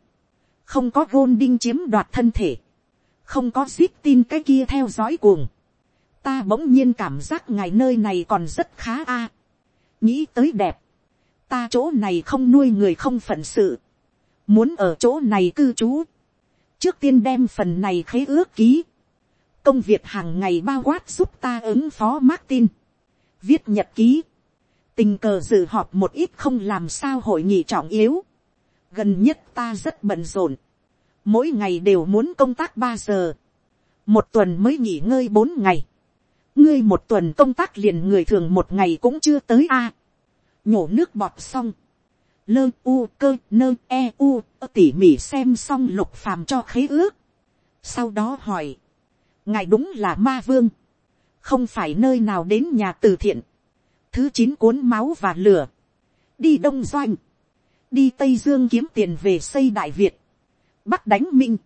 không có gôn đinh chiếm đoạt thân thể, không có zip tin cái kia theo dõi cuồng, ta bỗng nhiên cảm giác ngài nơi này còn rất khá a. nghĩ tới đẹp, ta chỗ này không nuôi người không phận sự, muốn ở chỗ này cư trú, trước tiên đem phần này khế ước ký, công việc hàng ngày bao quát giúp ta ứng phó Martin, viết nhật ký, tình cờ dự họp một ít không làm sao hội nghị trọng yếu, gần nhất ta rất bận rộn, mỗi ngày đều muốn công tác ba giờ, một tuần mới nghỉ ngơi bốn ngày, ngươi một tuần công tác liền người thường một ngày cũng chưa tới a, nhổ nước bọt xong, lơ u cơ nơ e u tỉ mỉ xem xong lục phàm cho khế ước, sau đó hỏi, ngài đúng là ma vương, không phải nơi nào đến nhà từ thiện, thứ chín cuốn máu và lửa, đi đông doanh, đi tây dương kiếm tiền về xây đại việt, bắc đánh minh,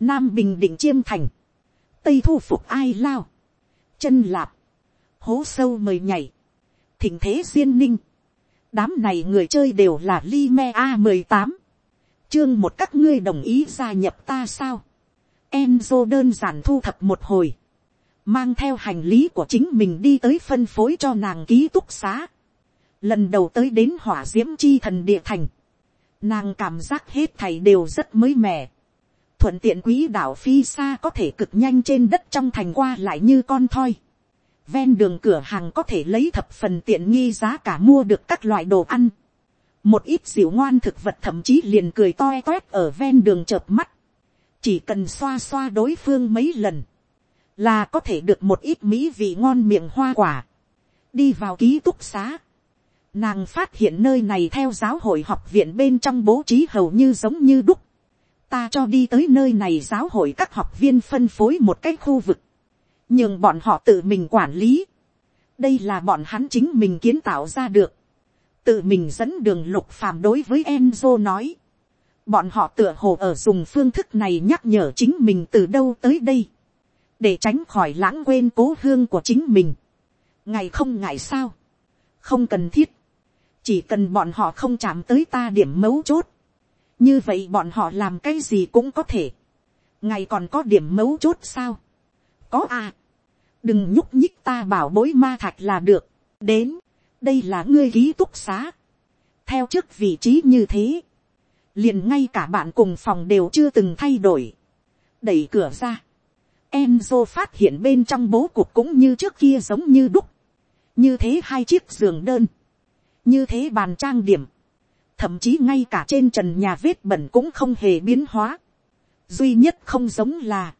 nam bình định chiêm thành, tây thu phục ai lao, chân lạp, hố sâu mời nhảy, thỉnh thế duyên ninh, đám này người chơi đều là Lime a mười tám, chương một các ngươi đồng ý gia nhập ta sao, Enzo đơn giản thu thập một hồi, mang theo hành lý của chính mình đi tới phân phối cho nàng ký túc xá. Lần đầu tới đến hỏa diễm chi thần địa thành, nàng cảm giác hết thầy đều rất mới mẻ. Thuận tiện quý đảo phi xa có thể cực nhanh trên đất trong thành qua lại như con thoi. Ven đường cửa hàng có thể lấy thập phần tiện nghi giá cả mua được các loại đồ ăn. Một ít dịu ngoan thực vật thậm chí liền cười toe toét ở ven đường chợp mắt chỉ cần xoa xoa đối phương mấy lần, là có thể được một ít mỹ vị ngon miệng hoa quả, đi vào ký túc xá. Nàng phát hiện nơi này theo giáo hội học viện bên trong bố trí hầu như giống như đúc. Ta cho đi tới nơi này giáo hội các học viên phân phối một cái khu vực. Nhưng bọn họ tự mình quản lý. Đây là bọn hắn chính mình kiến tạo ra được. Tự mình dẫn đường lục phàm đối với Enzo nói. bọn họ tựa hồ ở dùng phương thức này nhắc nhở chính mình từ đâu tới đây, để tránh khỏi lãng quên cố hương của chính mình. ngày không ngại sao, không cần thiết, chỉ cần bọn họ không chạm tới ta điểm mấu chốt, như vậy bọn họ làm cái gì cũng có thể, ngày còn có điểm mấu chốt sao, có à, đừng nhúc nhích ta bảo bối ma thạch là được, đến, đây là ngươi ký túc xá, theo trước vị trí như thế, liền ngay cả bạn cùng phòng đều chưa từng thay đổi, đẩy cửa ra, Enzo phát hiện bên trong bố cục cũng như trước kia giống như đúc, như thế hai chiếc giường đơn, như thế bàn trang điểm, thậm chí ngay cả trên trần nhà vết bẩn cũng không hề biến hóa, duy nhất không giống là,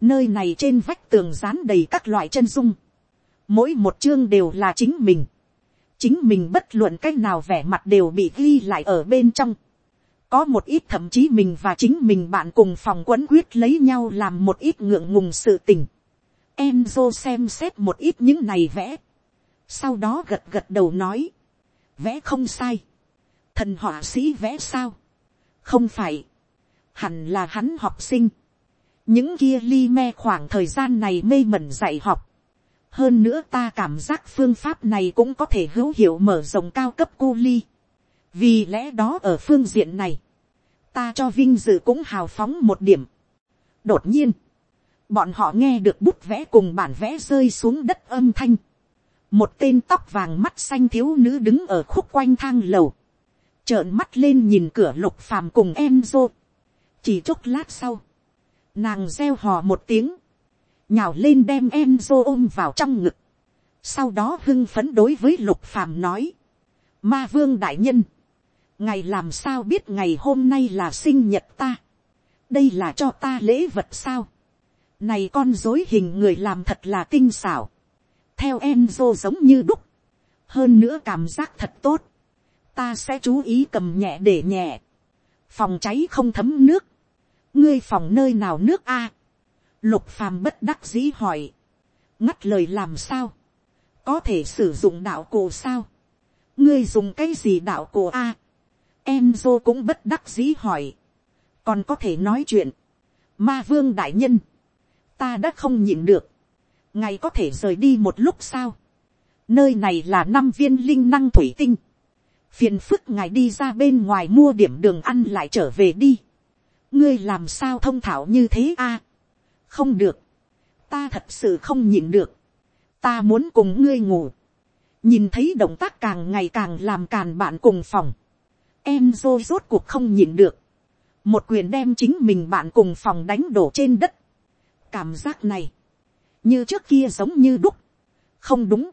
nơi này trên vách tường dán đầy các loại chân dung, mỗi một chương đều là chính mình, chính mình bất luận cách nào vẻ mặt đều bị ghi lại ở bên trong, có một ít thậm chí mình và chính mình bạn cùng phòng quấn quyết lấy nhau làm một ít ngượng ngùng sự tình. Enzo xem xét một ít những này vẽ. Sau đó gật gật đầu nói. Vẽ không sai. Thần họa sĩ vẽ sao? Không phải. Hẳn là hắn học sinh. Những kia li me khoảng thời gian này mê mẩn dạy học. Hơn nữa ta cảm giác phương pháp này cũng có thể hữu hiệu mở rộng cao cấp cu ly vì lẽ đó ở phương diện này, ta cho vinh dự cũng hào phóng một điểm. đột nhiên, bọn họ nghe được bút vẽ cùng bản vẽ rơi xuống đất âm thanh. một tên tóc vàng mắt xanh thiếu nữ đứng ở khúc quanh thang lầu, trợn mắt lên nhìn cửa lục phàm cùng em dô. chỉ chốc lát sau, nàng reo hò một tiếng, nhào lên đem em dô ôm vào trong ngực. sau đó hưng phấn đối với lục phàm nói, ma vương đại nhân, ngày làm sao biết ngày hôm nay là sinh nhật ta. đây là cho ta lễ vật sao. này con dối hình người làm thật là tinh xảo. theo Enzo giống như đúc. hơn nữa cảm giác thật tốt. ta sẽ chú ý cầm nhẹ để nhẹ. phòng cháy không thấm nước ngươi phòng nơi nào nước a. lục phàm bất đắc dĩ hỏi. ngắt lời làm sao. có thể sử dụng đạo cổ sao. ngươi dùng cái gì đạo cổ a em dô cũng bất đắc dĩ hỏi. Còn có thể nói chuyện. Ma vương đại nhân. Ta đã không nhịn được. Ngày có thể rời đi một lúc sao. Nơi này là năm viên linh năng thủy tinh. Phiền phức ngài đi ra bên ngoài mua điểm đường ăn lại trở về đi. Ngươi làm sao thông thảo như thế a? Không được. ta thật sự không nhịn được, ta muốn cùng ngươi ngủ, nhìn thấy động tác càng ngày càng làm càn bạn cùng phòng, em dô rốt cuộc không nhịn được, một quyền đem chính mình bạn cùng phòng đánh đổ trên đất, cảm giác này, như trước kia giống như đúc, không đúng,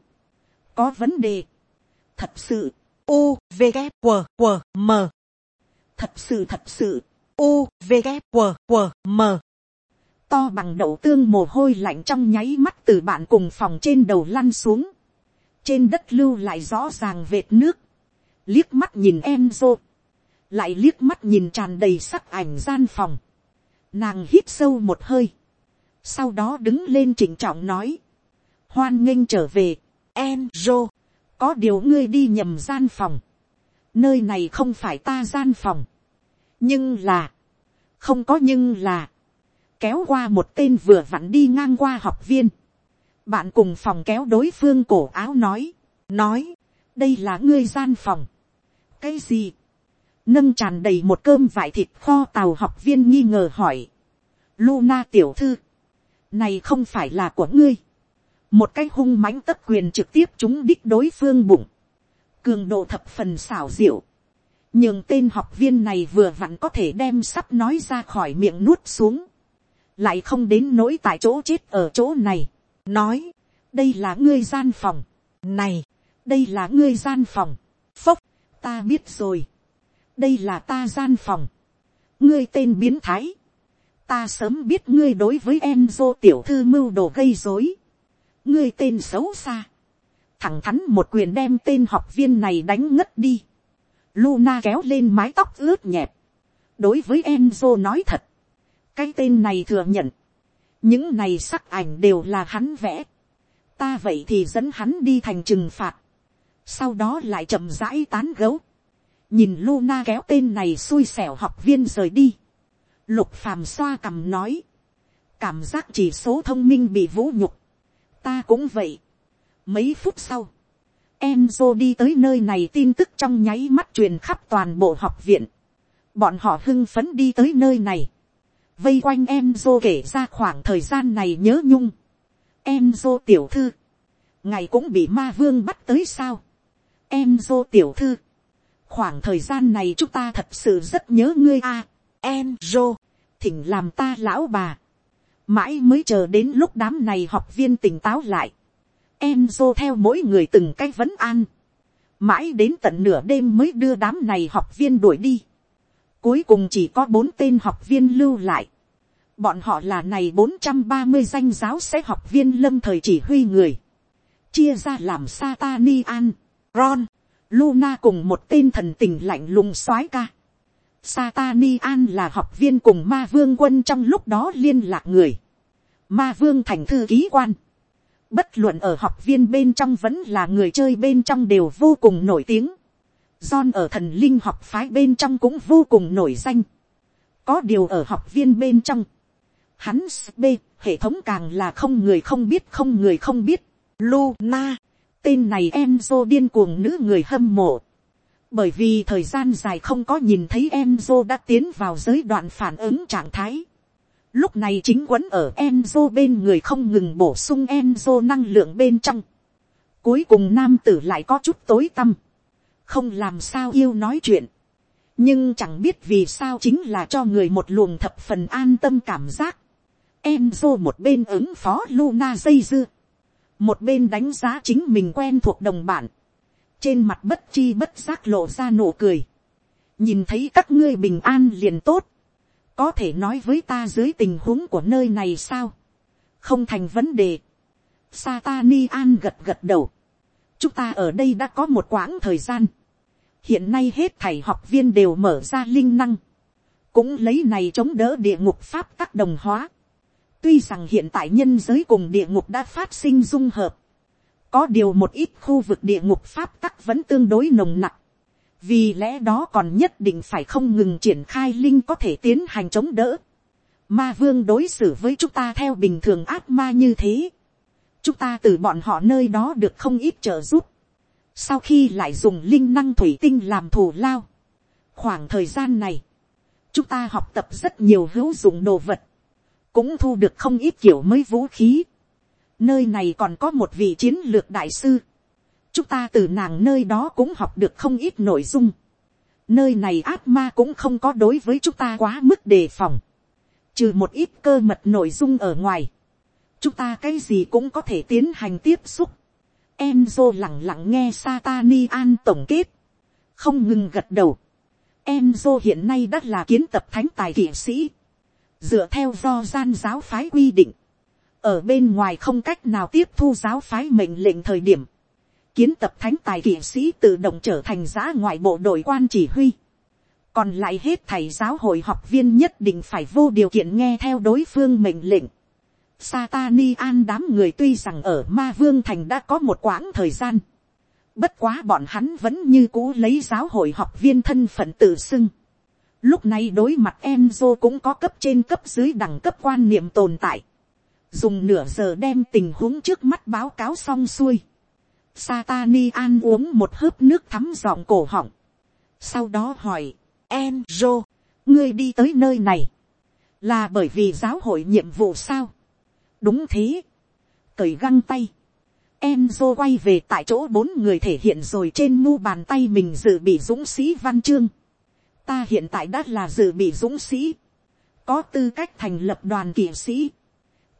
có vấn đề, thật sự,
u v g q q m.
Thật sự thật sự,
u v g q q m.
To bằng đậu tương mồ hôi lạnh trong nháy mắt từ bạn cùng phòng trên đầu lăn xuống, trên đất lưu lại rõ ràng vệt nước, liếc mắt nhìn em rô lại liếc mắt nhìn tràn đầy sắc ảnh gian phòng, nàng hít sâu một hơi, sau đó đứng lên chỉnh trọng nói, hoan nghênh trở về,
em rô,
có điều ngươi đi nhầm gian phòng, nơi này không phải ta gian phòng, nhưng là, không có nhưng là, kéo qua một tên vừa vặn đi ngang qua học viên, bạn cùng phòng kéo đối phương cổ áo nói, nói, đây là ngươi gian phòng, cái gì, nâng tràn đầy một cơm vải thịt kho tàu học viên nghi ngờ hỏi, Luna tiểu thư, này không phải là của ngươi, một cái hung mãnh tất quyền trực tiếp chúng đích đối phương bụng, cường độ thập phần xảo diệu, nhưng tên học viên này vừa vặn có thể đem sắp nói ra khỏi miệng nuốt xuống, lại không đến nỗi tại chỗ chết ở chỗ này, nói, đây là ngươi gian phòng,
này,
đây là ngươi gian phòng, phốc, ta biết rồi, đây là ta gian phòng, ngươi tên biến thái, ta sớm biết ngươi đối với em dô tiểu thư mưu đồ gây dối, ngươi tên xấu xa, thẳng thắn một quyền đem tên học viên này đánh ngất đi, Luna kéo lên mái tóc ướt nhẹp, đối với Enzo nói thật, cái tên này thừa nhận, những này sắc ảnh đều là hắn vẽ, ta vậy thì dẫn hắn đi thành trừng phạt, sau đó lại chậm rãi tán gấu, nhìn Luna kéo tên này xui xẻo học viên rời đi, lục phàm xoa cầm nói, cảm giác chỉ số thông minh bị vũ nhục, ta cũng vậy. Mấy phút sau, Enzo đi tới nơi này tin tức trong nháy mắt truyền khắp toàn bộ học viện. Bọn họ hưng phấn đi tới nơi này. Vây quanh Enzo kể ra khoảng thời gian này nhớ nhung. Enzo tiểu thư. Ngày cũng bị ma vương bắt tới sao. Enzo tiểu thư. Khoảng thời gian này chúng ta thật sự rất nhớ ngươi a. Enzo. Thỉnh làm ta lão bà mãi mới chờ đến lúc đám này học viên tỉnh táo lại, Enzo theo mỗi người từng cái vấn an, mãi đến tận nửa đêm mới đưa đám này học viên đuổi đi, cuối cùng chỉ có bốn tên học viên lưu lại, bọn họ là này bốn trăm ba mươi danh giáo sẽ học viên lâm thời chỉ huy người, chia ra làm satanian, Ron, Luna cùng một tên thần tình lạnh lùng soái ca. satanian là học viên cùng ma vương quân trong lúc đó liên lạc người. Ma vương thành thư ký quan. Bất luận ở học viên bên trong vẫn là người chơi bên trong đều vô cùng nổi tiếng. John ở thần linh học phái bên trong cũng vô cùng nổi danh. Có điều ở học viên bên trong. Hắn B, hệ thống càng là không người không biết không người không biết. Luna, tên này em dô điên cuồng nữ người hâm mộ bởi vì thời gian dài không có nhìn thấy Enzo đã tiến vào giới đoạn phản ứng trạng thái. Lúc này chính quấn ở Enzo bên người không ngừng bổ sung Enzo năng lượng bên trong. Cuối cùng nam tử lại có chút tối tâm Không làm sao yêu nói chuyện. Nhưng chẳng biết vì sao chính là cho người một luồng thập phần an tâm cảm giác. Enzo một bên ứng phó Luna dây dưa. Một bên đánh giá chính mình quen thuộc đồng bản trên mặt bất chi bất giác lộ ra nụ cười, nhìn thấy các ngươi bình an liền tốt, có thể nói với ta dưới tình huống của nơi này sao, không thành vấn đề, Satani an gật gật đầu, chúng ta ở đây đã có một quãng thời gian, hiện nay hết thảy học viên đều mở ra linh năng, cũng lấy này chống đỡ địa ngục pháp tác đồng hóa, tuy rằng hiện tại nhân giới cùng địa ngục đã phát sinh dung hợp, có điều một ít khu vực địa ngục pháp tắc vẫn tương đối nồng nặc. Vì lẽ đó còn nhất định phải không ngừng triển khai linh có thể tiến hành chống đỡ. Ma vương đối xử với chúng ta theo bình thường ác ma như thế. Chúng ta từ bọn họ nơi đó được không ít trợ giúp. Sau khi lại dùng linh năng thủy tinh làm thù lao. Khoảng thời gian này, chúng ta học tập rất nhiều hữu dụng đồ vật cũng thu được không ít kiểu mới vũ khí. nơi này còn có một vị chiến lược đại sư chúng ta từ nàng nơi đó cũng học được không ít nội dung. nơi này ác ma cũng không có đối với chúng ta quá mức đề phòng. trừ một ít cơ mật nội dung ở ngoài. chúng ta cái gì cũng có thể tiến hành tiếp xúc. Enzo lặng lặng nghe Satani An tổng kết. Không ngừng gật đầu. Enzo hiện nay đã là kiến tập thánh tài kỵ sĩ. Dựa theo do gian giáo phái quy định. Ở bên ngoài không cách nào tiếp thu giáo phái mệnh lệnh thời điểm. Kiến tập thánh tài kỵ sĩ tự động trở thành giã ngoại bộ đội quan chỉ huy. Còn lại hết thầy giáo hội học viên nhất định phải vô điều kiện nghe theo đối phương mệnh lệnh. Satani an đám người tuy rằng ở ma vương thành đã có một quãng thời gian Bất quá bọn hắn vẫn như cũ lấy giáo hội học viên thân phận tự xưng. Lúc này đối mặt Enzo cũng có cấp trên cấp dưới đẳng cấp quan niệm tồn tại. Dùng nửa giờ đem tình huống trước mắt báo cáo xong xuôi. Satani an uống một hớp nước thắm giọng cổ họng. Sau đó hỏi, Enzo, ngươi đi tới nơi này. Là bởi vì giáo hội nhiệm vụ sao? Đúng thế. Cởi găng tay Enzo quay về tại chỗ bốn người thể hiện rồi trên mu bàn tay mình dự bị dũng sĩ văn chương. Ta hiện tại đã là dự bị dũng sĩ. Có tư cách thành lập đoàn kỵ sĩ.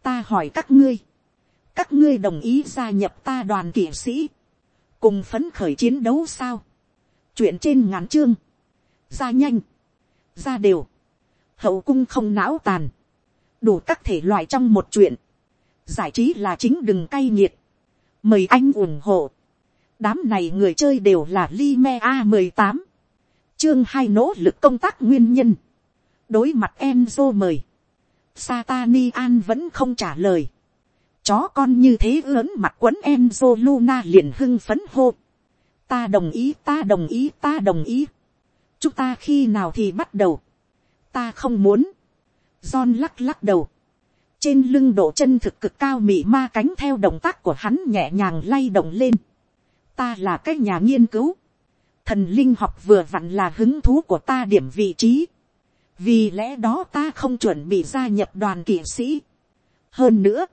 Ta hỏi các ngươi. Các ngươi đồng ý gia nhập ta đoàn kỵ sĩ. Cùng phấn khởi chiến đấu sao. Chuyện trên ngắn chương. Ra nhanh. Ra đều. Hậu cung không não tàn. Đủ các thể loại trong một chuyện. Giải trí là chính đừng cay nghiệt mời anh ủng hộ. đám này người chơi đều là Lime a mười tám chương hai nỗ lực công tác nguyên nhân. đối mặt Enzo mời. Satani An vẫn không trả lời chó con như thế lớn mặt quấn em zoluna liền hưng phấn hô. ta đồng ý ta đồng ý ta đồng ý. chúng ta khi nào thì bắt đầu. ta không muốn. John lắc lắc đầu trên lưng độ chân thực cực cao mị ma cánh theo động tác của hắn nhẹ nhàng lay động lên. ta là cái nhà nghiên cứu. thần linh học vừa vặn là hứng thú của ta điểm vị trí. vì lẽ đó ta không chuẩn bị gia nhập đoàn kỵ sĩ. hơn nữa,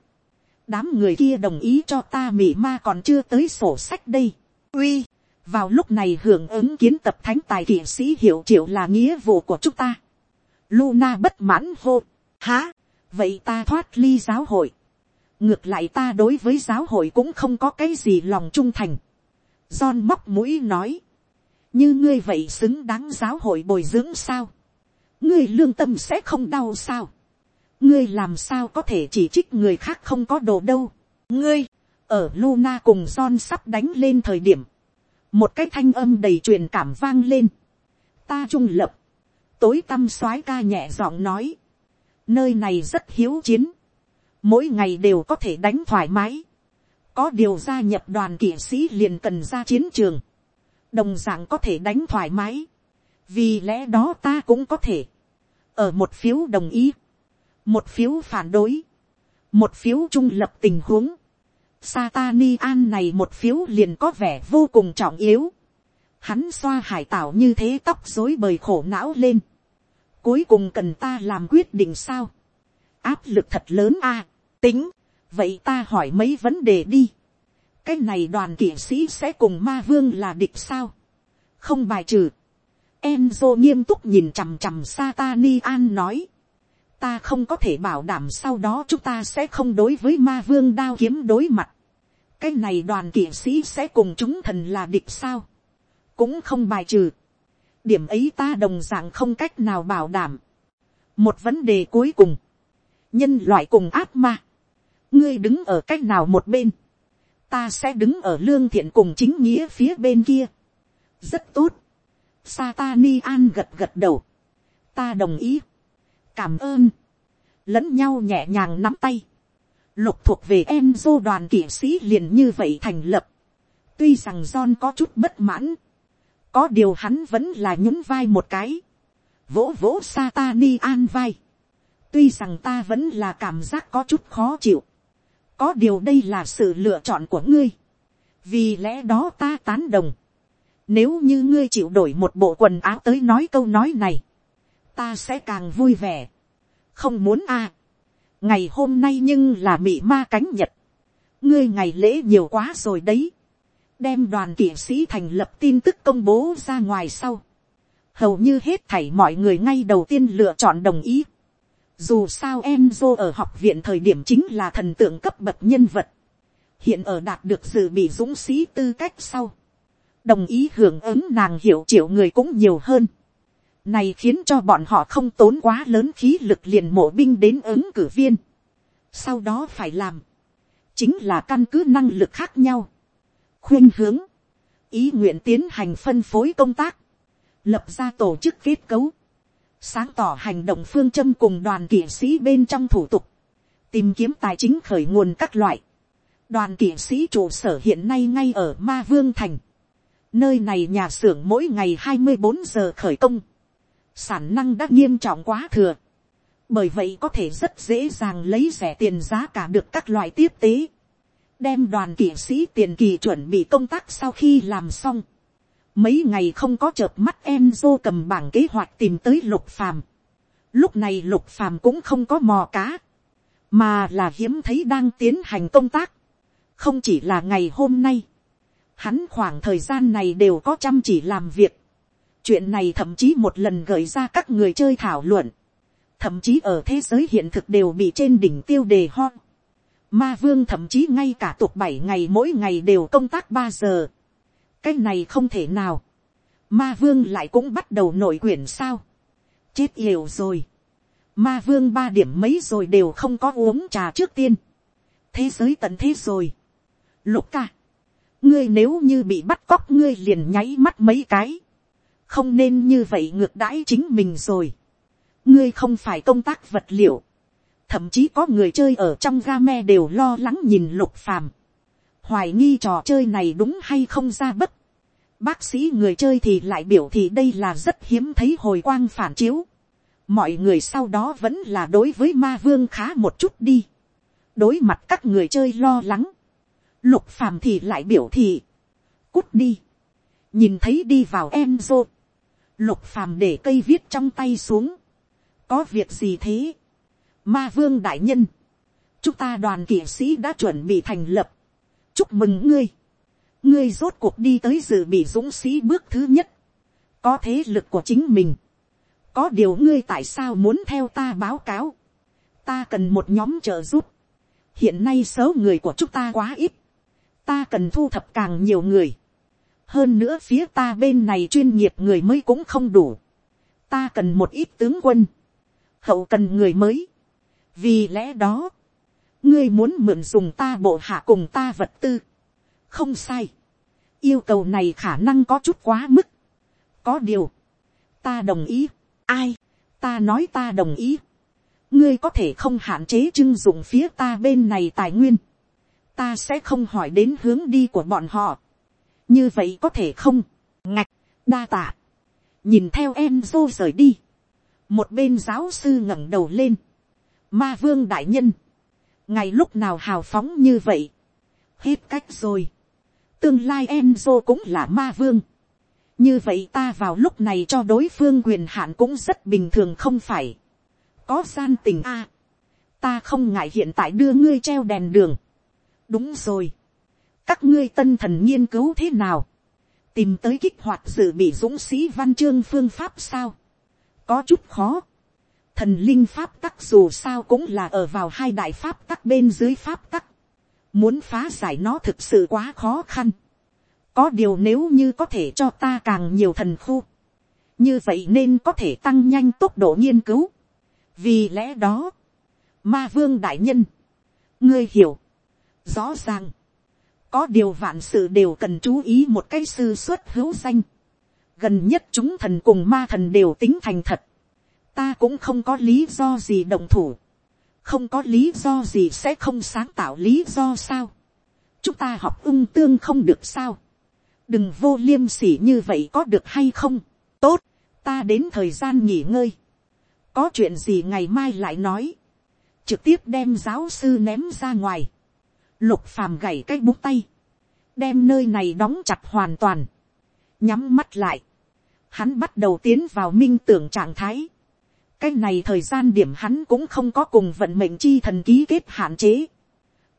đám người kia đồng ý cho ta mị ma còn chưa tới sổ sách đây. uy, vào lúc này hưởng ứng kiến tập thánh tài kỵ sĩ hiệu triệu là nghĩa vụ của chúng ta. Luna bất mãn hô. Há, vậy ta thoát ly giáo hội. ngược lại ta đối với giáo hội cũng không có cái gì lòng trung thành. John móc mũi nói, như ngươi vậy xứng đáng giáo hội bồi dưỡng sao. ngươi lương tâm sẽ không đau sao ngươi làm sao có thể chỉ trích người khác không có đồ đâu. ngươi, ở Luna cùng John sắp đánh lên thời điểm, một cái thanh âm đầy truyền cảm vang lên. ta trung lập, tối tâm soái ca nhẹ giọng nói, nơi này rất hiếu chiến, mỗi ngày đều có thể đánh thoải mái, có điều gia nhập đoàn kỵ sĩ liền cần ra chiến trường, đồng d ạ n g có thể đánh thoải mái, vì lẽ đó ta cũng có thể, ở một phiếu đồng ý, một phiếu phản đối, một phiếu trung lập tình huống, Satani an này một phiếu liền có vẻ vô cùng trọng yếu, hắn xoa hải tảo như thế tóc dối bời khổ não lên, cuối cùng cần ta làm quyết định sao. áp lực thật lớn a. tính, vậy ta hỏi mấy vấn đề đi. cái này đoàn kỵ sĩ sẽ cùng ma vương là địch sao. không bài trừ. Enzo nghiêm túc nhìn chằm chằm Satani An nói. Ta không có thể bảo đảm sau đó chúng ta sẽ không đối với ma vương đao kiếm đối mặt. Cái này đoàn kỵ sĩ sẽ cùng chúng thần là địch sao. Cũng không bài trừ điểm ấy ta đồng dạng không cách nào bảo đảm. một vấn đề cuối cùng, nhân loại cùng ác ma, ngươi đứng ở cách nào một bên, ta sẽ đứng ở lương thiện cùng chính nghĩa phía bên kia. rất tốt. Satani an gật gật đầu. ta đồng ý cảm ơn. lẫn nhau nhẹ nhàng nắm tay. lục thuộc về em dô đoàn kỵ sĩ liền như vậy thành lập. tuy rằng John có chút bất mãn có điều hắn vẫn là nhún vai một cái, vỗ vỗ Satani an vai. tuy rằng ta vẫn là cảm giác có chút khó chịu, có điều đây là sự lựa chọn của ngươi, vì lẽ đó ta tán đồng. Nếu như ngươi chịu đổi một bộ quần áo tới nói câu nói này, ta sẽ càng vui vẻ. không muốn a. ngày hôm nay nhưng là mị ma cánh nhật, ngươi ngày lễ nhiều quá rồi đấy, đem đoàn kỵ sĩ thành lập tin tức công bố ra ngoài sau, hầu như hết thảy mọi người ngay đầu tiên lựa chọn đồng ý. Dù sao Enzo ở học viện thời điểm chính là thần tượng cấp bậc nhân vật. Hiện ở đạt được sự bị dũng sĩ tư cách sau. Đồng ý hưởng ứng nàng hiểu triệu người cũng nhiều hơn. Này khiến cho bọn họ không tốn quá lớn khí lực liền mộ binh đến ứng cử viên. Sau đó phải làm. Chính là căn cứ năng lực khác nhau. Khuyên hướng. Ý nguyện tiến hành phân phối công tác. Lập ra tổ chức kết cấu. Sáng tỏ hành động phương châm cùng đoàn kỷ sĩ bên trong thủ tục. Tìm kiếm tài chính khởi nguồn các loại. Đoàn kỷ sĩ trụ sở hiện nay ngay ở Ma Vương Thành. Nơi này nhà xưởng mỗi ngày hai mươi bốn giờ khởi công sản năng đã nghiêm trọng quá thừa. Bởi vậy có thể rất dễ dàng lấy rẻ tiền giá cả được các loại tiếp tế. Đem đoàn kỵ sĩ tiền kỳ chuẩn bị công tác sau khi làm xong. Mấy ngày không có chợp mắt Enzo cầm bảng kế hoạch tìm tới lục phàm. Lúc này lục phàm cũng không có mò cá. Mà là hiếm thấy đang tiến hành công tác. Không chỉ là ngày hôm nay. Hắn khoảng thời gian này đều có chăm chỉ làm việc chuyện này thậm chí một lần gợi ra các người chơi thảo luận, thậm chí ở thế giới hiện thực đều bị trên đỉnh tiêu đề ho. Ma vương thậm chí ngay cả tục bảy ngày mỗi ngày đều công tác ba giờ. cái này không thể nào. Ma vương lại cũng bắt đầu nổi quyển sao. chết yểu rồi. Ma vương ba điểm mấy rồi đều không có uống trà trước tiên. thế giới tận thế rồi. lục ca. ngươi nếu như bị bắt cóc ngươi liền nháy mắt mấy cái không nên như vậy ngược đãi chính mình rồi. ngươi không phải công tác vật liệu. thậm chí có người chơi ở trong game đều lo lắng nhìn lục phàm. hoài nghi trò chơi này đúng hay không ra bất. bác sĩ người chơi thì lại biểu thị đây là rất hiếm thấy hồi quang phản chiếu. mọi người sau đó vẫn là đối với ma vương khá một chút đi. đối mặt các người chơi lo lắng. lục phàm thì lại biểu thị. cút đi nhìn thấy đi vào em Enzo, Lục phàm để cây viết trong tay xuống. Có việc gì thế? Ma vương đại nhân. Chúng ta đoàn kỵ sĩ đã chuẩn bị thành lập. Chúc mừng ngươi. Ngươi rốt cuộc đi tới dự bị dũng sĩ bước thứ nhất. Có thế lực của chính mình. Có điều ngươi tại sao muốn theo ta báo cáo. Ta cần một nhóm trợ giúp. Hiện nay số người của chúng ta quá ít. Ta cần thu thập càng nhiều người hơn nữa phía ta bên này chuyên nghiệp người mới cũng không đủ. ta cần một ít tướng quân, hậu cần người mới. vì lẽ đó, ngươi muốn mượn dùng ta bộ hạ cùng ta vật tư. không sai. yêu cầu này khả năng có chút quá mức. có điều, ta đồng ý. ai, ta nói ta đồng ý. ngươi có thể không hạn chế trưng dụng phía ta bên này tài nguyên. ta sẽ không hỏi đến hướng đi của bọn họ như vậy có thể không, ngạch, đa tạ, nhìn theo em dô rời đi, một bên giáo sư ngẩng đầu lên, ma vương đại nhân, ngày lúc nào hào phóng như vậy, hết cách rồi, tương lai em dô cũng là ma vương, như vậy ta vào lúc này cho đối phương quyền hạn cũng rất bình thường không phải, có gian tình a, ta không ngại hiện tại đưa ngươi treo đèn đường, đúng rồi, các ngươi tân thần nghiên cứu thế nào, tìm tới kích hoạt dự bị dũng sĩ văn chương phương pháp sao, có chút khó, thần linh pháp tắc dù sao cũng là ở vào hai đại pháp tắc bên dưới pháp tắc, muốn phá giải nó thực sự quá khó khăn, có điều nếu như có thể cho ta càng nhiều thần khu, như vậy nên có thể tăng nhanh tốc độ nghiên cứu, vì lẽ đó, ma vương đại nhân, ngươi hiểu, rõ ràng, có điều vạn sự đều cần chú ý một cái sư xuất hữu danh. gần nhất chúng thần cùng ma thần đều tính thành thật. ta cũng không có lý do gì đồng thủ. không có lý do gì sẽ không sáng tạo lý do sao. chúng ta học ung tương không được sao. đừng vô liêm sỉ như vậy có được hay không. tốt, ta đến thời gian nghỉ ngơi. có chuyện gì ngày mai lại nói. trực tiếp đem giáo sư ném ra ngoài Lục phàm gảy cái bút tay. Đem nơi này đóng chặt hoàn toàn. Nhắm mắt lại. Hắn bắt đầu tiến vào minh tưởng trạng thái. cái này thời gian điểm hắn cũng không có cùng vận mệnh chi thần ký kết hạn chế.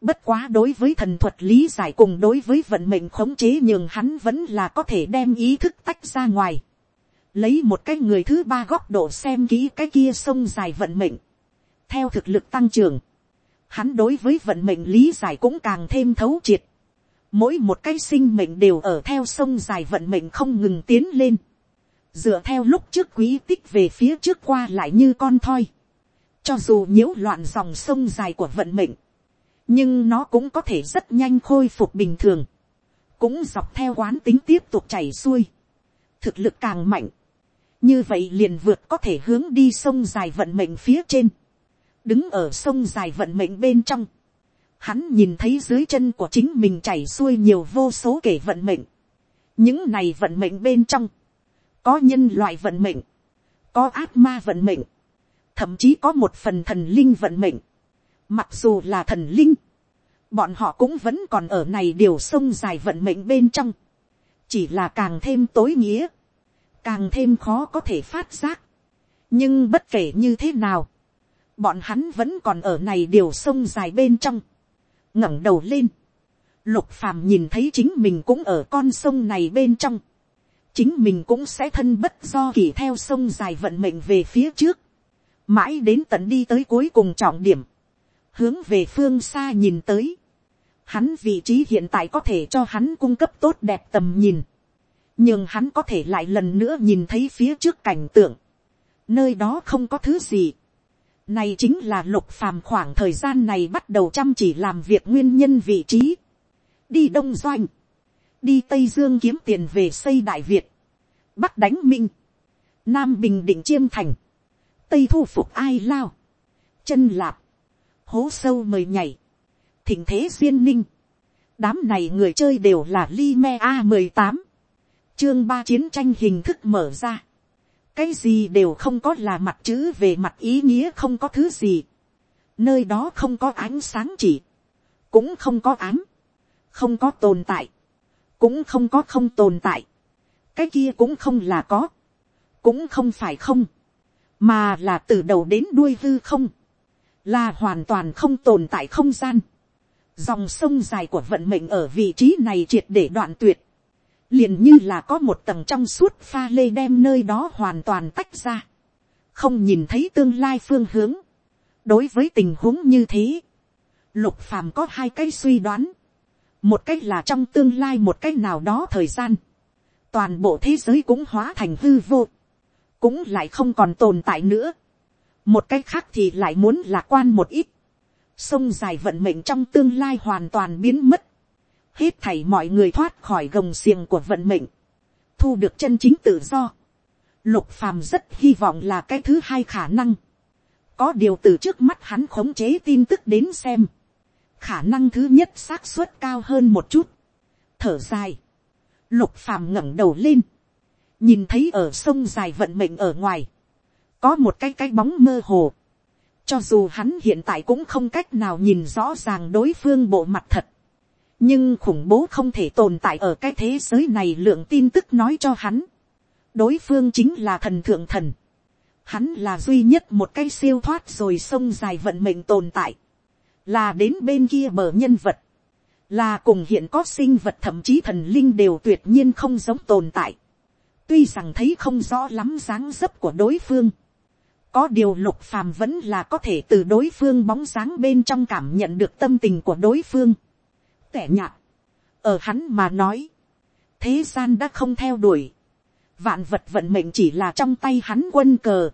Bất quá đối với thần thuật lý giải cùng đối với vận mệnh khống chế nhường hắn vẫn là có thể đem ý thức tách ra ngoài. Lấy một cái người thứ ba góc độ xem kỹ cái kia sông dài vận mệnh. Theo thực lực tăng trưởng, hắn đối với vận mệnh lý giải cũng càng thêm thấu triệt. Mỗi một cái sinh mệnh đều ở theo sông dài vận mệnh không ngừng tiến lên. Dựa theo lúc trước quý tích về phía trước qua lại như con thoi. Cho dù nhiễu loạn dòng sông dài của vận mệnh nhưng nó cũng có thể rất nhanh khôi phục bình thường, cũng dọc theo quán tính tiếp tục chảy xuôi, thực lực càng mạnh, như vậy liền vượt có thể hướng đi sông dài vận mệnh phía trên, đứng ở sông dài vận mệnh bên trong, hắn nhìn thấy dưới chân của chính mình chảy xuôi nhiều vô số kể vận mệnh, những này vận mệnh bên trong, có nhân loại vận mệnh, có ác ma vận mệnh, thậm chí có một phần thần linh vận mệnh, Mặc dù là thần linh, bọn họ cũng vẫn còn ở này điều sông dài vận mệnh bên trong. Chỉ là càng thêm tối nghĩa, càng thêm khó có thể phát giác. Nhưng bất kể như thế nào, bọn hắn vẫn còn ở này điều sông dài bên trong. ngẩng đầu lên, lục phàm nhìn thấy chính mình cũng ở con sông này bên trong. chính mình cũng sẽ thân bất do kỳ theo sông dài vận mệnh về phía trước. mãi đến tận đi tới cuối cùng trọng điểm hướng về phương xa nhìn tới, hắn vị trí hiện tại có thể cho hắn cung cấp tốt đẹp tầm nhìn, nhưng hắn có thể lại lần nữa nhìn thấy phía trước cảnh tượng, nơi đó không có thứ gì. Này chính là lục phàm khoảng thời gian này bắt đầu chăm chỉ làm việc nguyên nhân vị trí. Đi Đông Doanh. Đi Tây Dương kiếm tiền về xây Đại Việt. Bắc đánh Minh. Nam Bình Định Chiêm Thành. Tây thu phục Ai Lao. Chân Lạp hố sâu mời nhảy, thỉnh thế duyên ninh, đám này người chơi đều là li me a mười tám, chương ba chiến tranh hình thức mở ra, cái gì đều không có là mặt chữ về mặt ý nghĩa không có thứ gì, nơi đó không có ánh sáng chỉ, cũng không có ám, không có tồn tại, cũng không có không tồn tại, cái kia cũng không là có, cũng không phải không, mà là từ đầu đến đuôi hư không, là hoàn toàn không tồn tại không gian. Dòng sông dài của vận mệnh ở vị trí này triệt để đoạn tuyệt liền như là có một tầng trong suốt pha lê đem nơi đó hoàn toàn tách ra. Không nhìn thấy tương lai phương hướng. Đối với tình huống như thế, lục phàm có hai cái suy đoán. Một cách là trong tương lai một cách nào đó thời gian. Toàn bộ thế giới cũng hóa thành hư vô. Cũng lại không còn tồn tại nữa một cách khác thì lại muốn lạc quan một ít, sông dài vận mệnh trong tương lai hoàn toàn biến mất, hết thảy mọi người thoát khỏi gồng xiềng của vận mệnh, thu được chân chính tự do, lục phàm rất hy vọng là cái thứ hai khả năng, có điều từ trước mắt hắn khống chế tin tức đến xem, khả năng thứ nhất xác suất cao hơn một chút, thở dài, lục phàm ngẩng đầu lên, nhìn thấy ở sông dài vận mệnh ở ngoài, có một cái cái bóng mơ hồ. Cho dù hắn hiện tại cũng không cách nào nhìn rõ ràng đối phương bộ mặt thật. Nhưng khủng bố không thể tồn tại ở cái thế giới này, lượng tin tức nói cho hắn. Đối phương chính là thần thượng thần. Hắn là duy nhất một cái siêu thoát rồi sông dài vận mệnh tồn tại. Là đến bên kia bờ nhân vật. Là cùng hiện có sinh vật thậm chí thần linh đều tuyệt nhiên không giống tồn tại. Tuy rằng thấy không rõ lắm dáng dấp của đối phương có điều lục phàm vẫn là có thể từ đối phương bóng sáng bên trong cảm nhận được tâm tình của đối phương. Tẻ nhạt. Ở hắn mà nói. Thế gian đã không theo đuổi. Vạn vật vận mệnh chỉ là trong tay hắn quân cờ.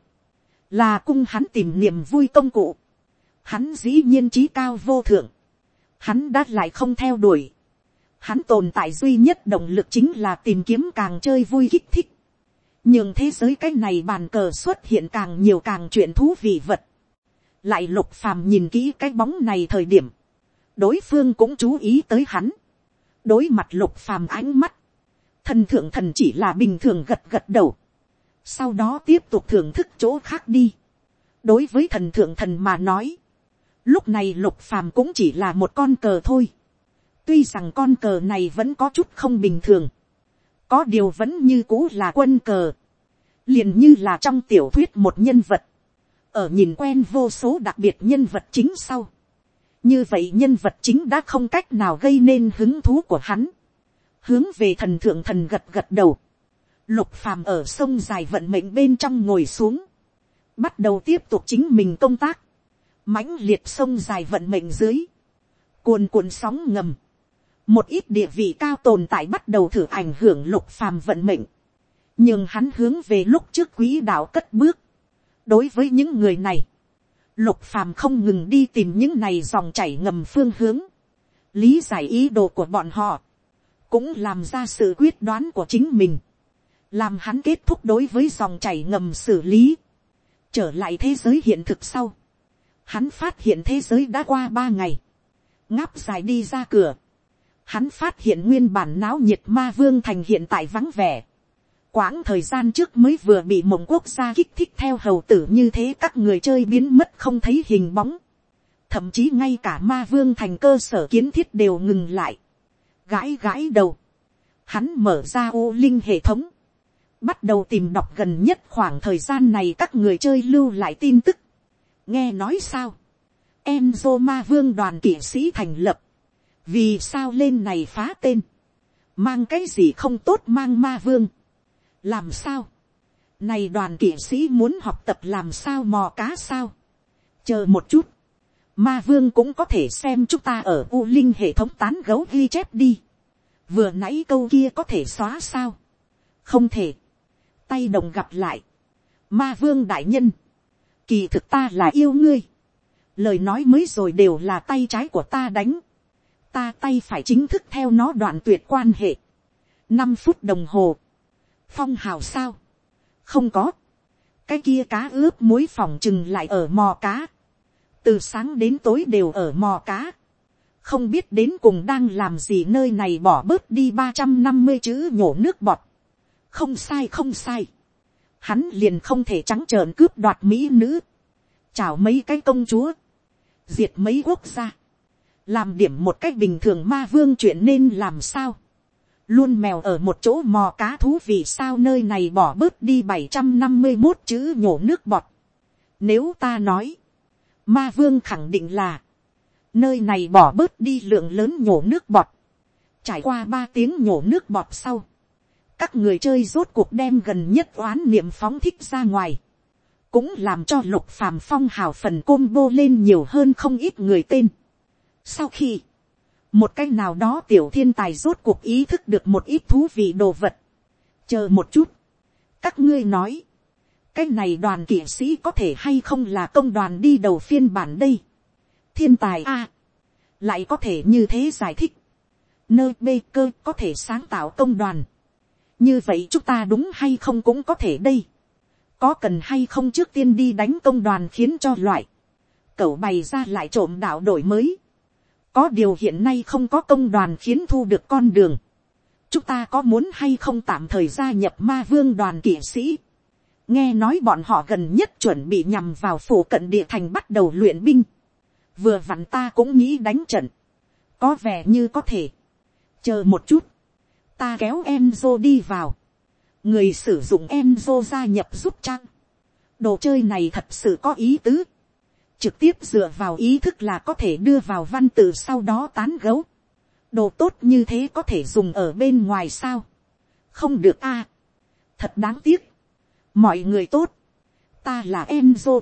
Là cung hắn tìm niềm vui công cụ. Hắn dĩ nhiên trí cao vô thượng. Hắn đã lại không theo đuổi. Hắn tồn tại duy nhất động lực chính là tìm kiếm càng chơi vui kích thích nhưng thế giới cái này bàn cờ xuất hiện càng nhiều càng chuyện thú vị vật. lại lục phàm nhìn kỹ cái bóng này thời điểm, đối phương cũng chú ý tới hắn, đối mặt lục phàm ánh mắt, thần thượng thần chỉ là bình thường gật gật đầu, sau đó tiếp tục thưởng thức chỗ khác đi. đối với thần thượng thần mà nói, lúc này lục phàm cũng chỉ là một con cờ thôi, tuy rằng con cờ này vẫn có chút không bình thường, có điều vẫn như cũ là quân cờ, liền như là trong tiểu thuyết một nhân vật, ở nhìn quen vô số đặc biệt nhân vật chính sau, như vậy nhân vật chính đã không cách nào gây nên hứng thú của hắn, hướng về thần thượng thần gật gật đầu, lục phàm ở sông dài vận mệnh bên trong ngồi xuống, bắt đầu tiếp tục chính mình công tác, mãnh liệt sông dài vận mệnh dưới, cuồn cuộn sóng ngầm, một ít địa vị cao tồn tại bắt đầu thử ảnh hưởng lục phàm vận mệnh, nhưng hắn hướng về lúc trước quỹ đạo cất bước. đối với những người này, lục phàm không ngừng đi tìm những này dòng chảy ngầm phương hướng, lý giải ý đồ của bọn họ, cũng làm ra sự quyết đoán của chính mình, làm hắn kết thúc đối với dòng chảy ngầm xử lý, trở lại thế giới hiện thực sau, hắn phát hiện thế giới đã qua ba ngày, ngáp dài đi ra cửa, hắn phát hiện nguyên bản náo nhiệt ma vương thành hiện tại vắng vẻ, quãng thời gian trước mới vừa bị mộng quốc gia kích thích theo hầu tử như thế các người chơi biến mất không thấy hình bóng. Thậm chí ngay cả ma vương thành cơ sở kiến thiết đều ngừng lại. Gãi gãi đầu. Hắn mở ra ô linh hệ thống. Bắt đầu tìm đọc gần nhất khoảng thời gian này các người chơi lưu lại tin tức. Nghe nói sao? Em dô ma vương đoàn kỷ sĩ thành lập. Vì sao lên này phá tên? Mang cái gì không tốt mang ma vương? Làm sao, này đoàn kỵ sĩ muốn học tập làm sao mò cá sao, chờ một chút, ma vương cũng có thể xem chúng ta ở u linh hệ thống tán gấu ghi chép đi, vừa nãy câu kia có thể xóa sao, không thể, tay đồng gặp lại, ma vương đại nhân, kỳ thực ta là yêu ngươi, lời nói mới rồi đều là tay trái của ta đánh, ta tay phải chính thức theo nó đoạn tuyệt quan hệ, năm phút đồng hồ, phong hào sao, không có, cái kia cá ướp muối phòng chừng lại ở mò cá, từ sáng đến tối đều ở mò cá, không biết đến cùng đang làm gì nơi này bỏ bớt đi ba trăm năm mươi chữ nhổ nước bọt, không sai không sai, hắn liền không thể trắng trợn cướp đoạt mỹ nữ, chào mấy cái công chúa, diệt mấy quốc gia, làm điểm một cách bình thường ma vương chuyện nên làm sao, luôn mèo ở một chỗ mò cá thú vì sao nơi này bỏ bớt đi bảy trăm năm mươi một chữ nhổ nước bọt. Nếu ta nói, ma vương khẳng định là, nơi này bỏ bớt đi lượng lớn nhổ nước bọt. Trải qua ba tiếng nhổ nước bọt sau, các người chơi rốt cuộc đem gần nhất oán niệm phóng thích ra ngoài. Cũng làm cho lục phàm phong hào phần combo lên nhiều hơn không ít người tên. Sau khi một cái nào đó tiểu thiên tài rốt cuộc ý thức được một ít thú vị đồ vật. chờ một chút, các ngươi nói, cái này đoàn kỵ sĩ có thể hay không là công đoàn đi đầu phiên bản đây. thiên tài a, lại có thể như thế giải thích, nơi bê cơ có thể sáng tạo công đoàn. như vậy chúng ta đúng hay không cũng có thể đây. có cần hay không trước tiên đi đánh công đoàn khiến cho loại, cậu bày ra lại trộm đạo đổi mới có điều hiện nay không có công đoàn khiến thu được con đường. chúng ta có muốn hay không tạm thời gia nhập ma vương đoàn kỵ sĩ. nghe nói bọn họ gần nhất chuẩn bị nhằm vào phủ cận địa thành bắt đầu luyện binh. vừa vặn ta cũng nghĩ đánh trận. có vẻ như có thể. chờ một chút. ta kéo Enzo đi vào. người sử dụng Enzo gia nhập giúp trang. đồ chơi này thật sự có ý tứ trực tiếp dựa vào ý thức là có thể đưa vào văn tự sau đó tán gấu. đồ tốt như thế có thể dùng ở bên ngoài sao. không được a. thật đáng tiếc. mọi người tốt. ta là em Enzo.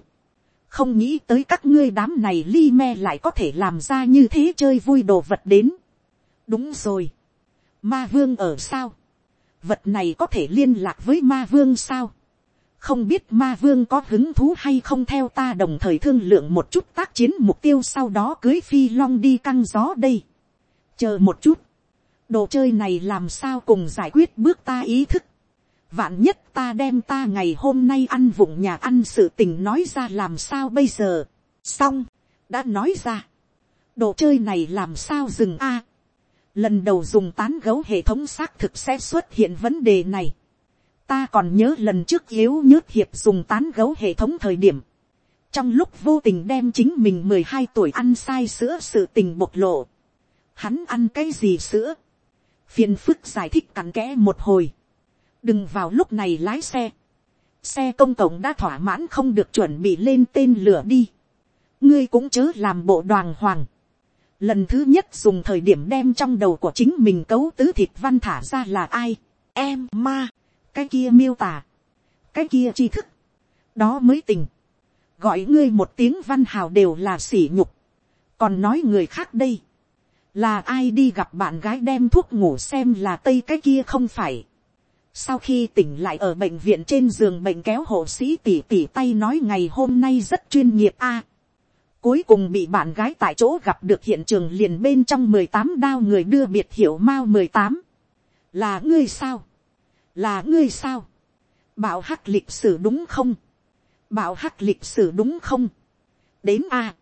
không nghĩ tới các ngươi đám này li me lại có thể làm ra như thế chơi vui đồ vật đến. đúng rồi. ma vương ở sao. vật này có thể liên lạc với ma vương sao không biết ma vương có hứng thú hay không theo ta đồng thời thương lượng một chút tác chiến mục tiêu sau đó cưới phi long đi căng gió đây. chờ một chút, đồ chơi này làm sao cùng giải quyết bước ta ý thức. vạn nhất ta đem ta ngày hôm nay ăn vụng nhà ăn sự tình nói ra làm sao bây giờ. xong, đã nói ra. đồ chơi này làm sao dừng a. lần đầu dùng tán gấu hệ thống xác thực sẽ xuất hiện vấn đề này ta còn nhớ lần trước yếu nhớt hiệp dùng tán gấu hệ thống thời điểm, trong lúc vô tình đem chính mình mười hai tuổi ăn sai sữa sự tình bộc lộ, hắn ăn cái gì sữa, phiền phức giải thích cặn kẽ một hồi, đừng vào lúc này lái xe, xe công cộng đã thỏa mãn không được chuẩn bị lên tên lửa đi, ngươi cũng chớ làm bộ đoàn hoàng, lần thứ nhất dùng thời điểm đem trong đầu của chính mình cấu tứ thịt văn thả ra là ai, em ma, cái kia miêu tả, cái kia tri thức, đó mới tình, gọi ngươi một tiếng văn hào đều là sỉ nhục, còn nói người khác đây, là ai đi gặp bạn gái đem thuốc ngủ xem là tây cái kia không phải. sau khi tỉnh lại ở bệnh viện trên giường bệnh kéo hộ sĩ tỉ tỉ tay nói ngày hôm nay rất chuyên nghiệp a. cuối cùng bị bạn gái tại chỗ gặp được hiện trường liền bên trong mười tám đao người đưa biệt hiệu mao mười tám. là ngươi sao, là ngươi sao, bảo hắc lịch sử đúng không, bảo hắc lịch sử đúng không, đến a,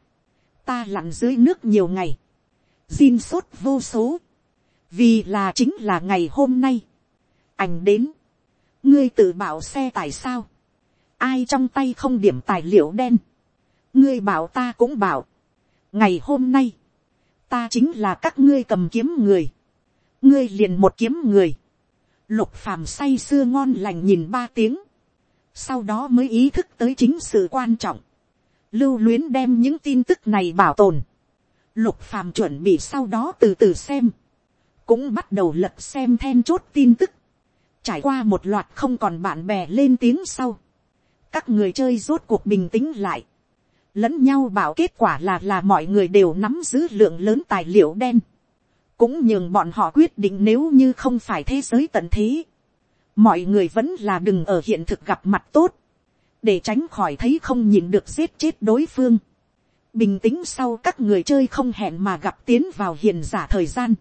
ta lặn dưới nước nhiều ngày, xin sốt vô số. Vì là chính là ngày hôm nay. Ảnh đến. Ngươi tự bảo xe tại sao? Ai trong tay không điểm tài liệu đen? Ngươi bảo ta cũng bảo. Ngày hôm nay. Ta chính là các ngươi cầm kiếm người. Ngươi liền một kiếm người. Lục phàm say sưa ngon lành nhìn ba tiếng. Sau đó mới ý thức tới chính sự quan trọng. Lưu luyến đem những tin tức này bảo tồn Lục phàm chuẩn bị sau đó từ từ xem. Cũng bắt đầu lật xem then chốt tin tức. Trải qua một loạt không còn bạn bè lên tiếng sau. Các người chơi rốt cuộc bình tĩnh lại. Lẫn nhau bảo kết quả là là mọi người đều nắm giữ lượng lớn tài liệu đen. Cũng nhường bọn họ quyết định nếu như không phải thế giới tận thế. Mọi người vẫn là đừng ở hiện thực gặp mặt tốt. Để tránh khỏi thấy không nhìn được giết chết đối phương bình tĩnh sau các người chơi không hẹn mà gặp tiến vào hiền giả thời gian.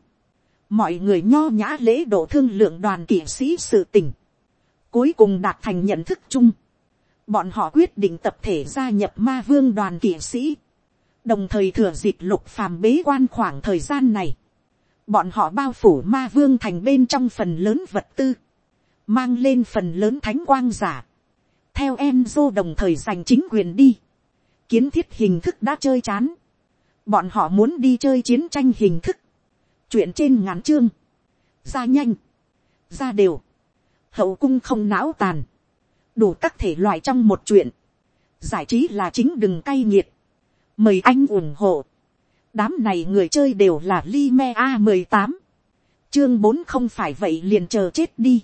mọi người nho nhã lễ độ thương lượng đoàn kỵ sĩ sự tình. cuối cùng đạt thành nhận thức chung. bọn họ quyết định tập thể gia nhập ma vương đoàn kỵ sĩ. đồng thời thừa dịp lục phàm bế quan khoảng thời gian này bọn họ bao phủ ma vương thành bên trong phần lớn vật tư. mang lên phần lớn thánh quang giả. theo Enzo đồng thời giành chính quyền đi kiến thiết hình thức đã chơi chán. bọn họ muốn đi chơi chiến tranh hình thức. chuyện trên ngắn chương. ra nhanh. ra đều. hậu cung không não tàn. đủ các thể loại trong một chuyện. giải trí là chính đừng cay nghiệt. mời anh ủng hộ đám này người chơi đều là Lime a mười tám. Chương 4 không phải vậy liền chờ chết đi.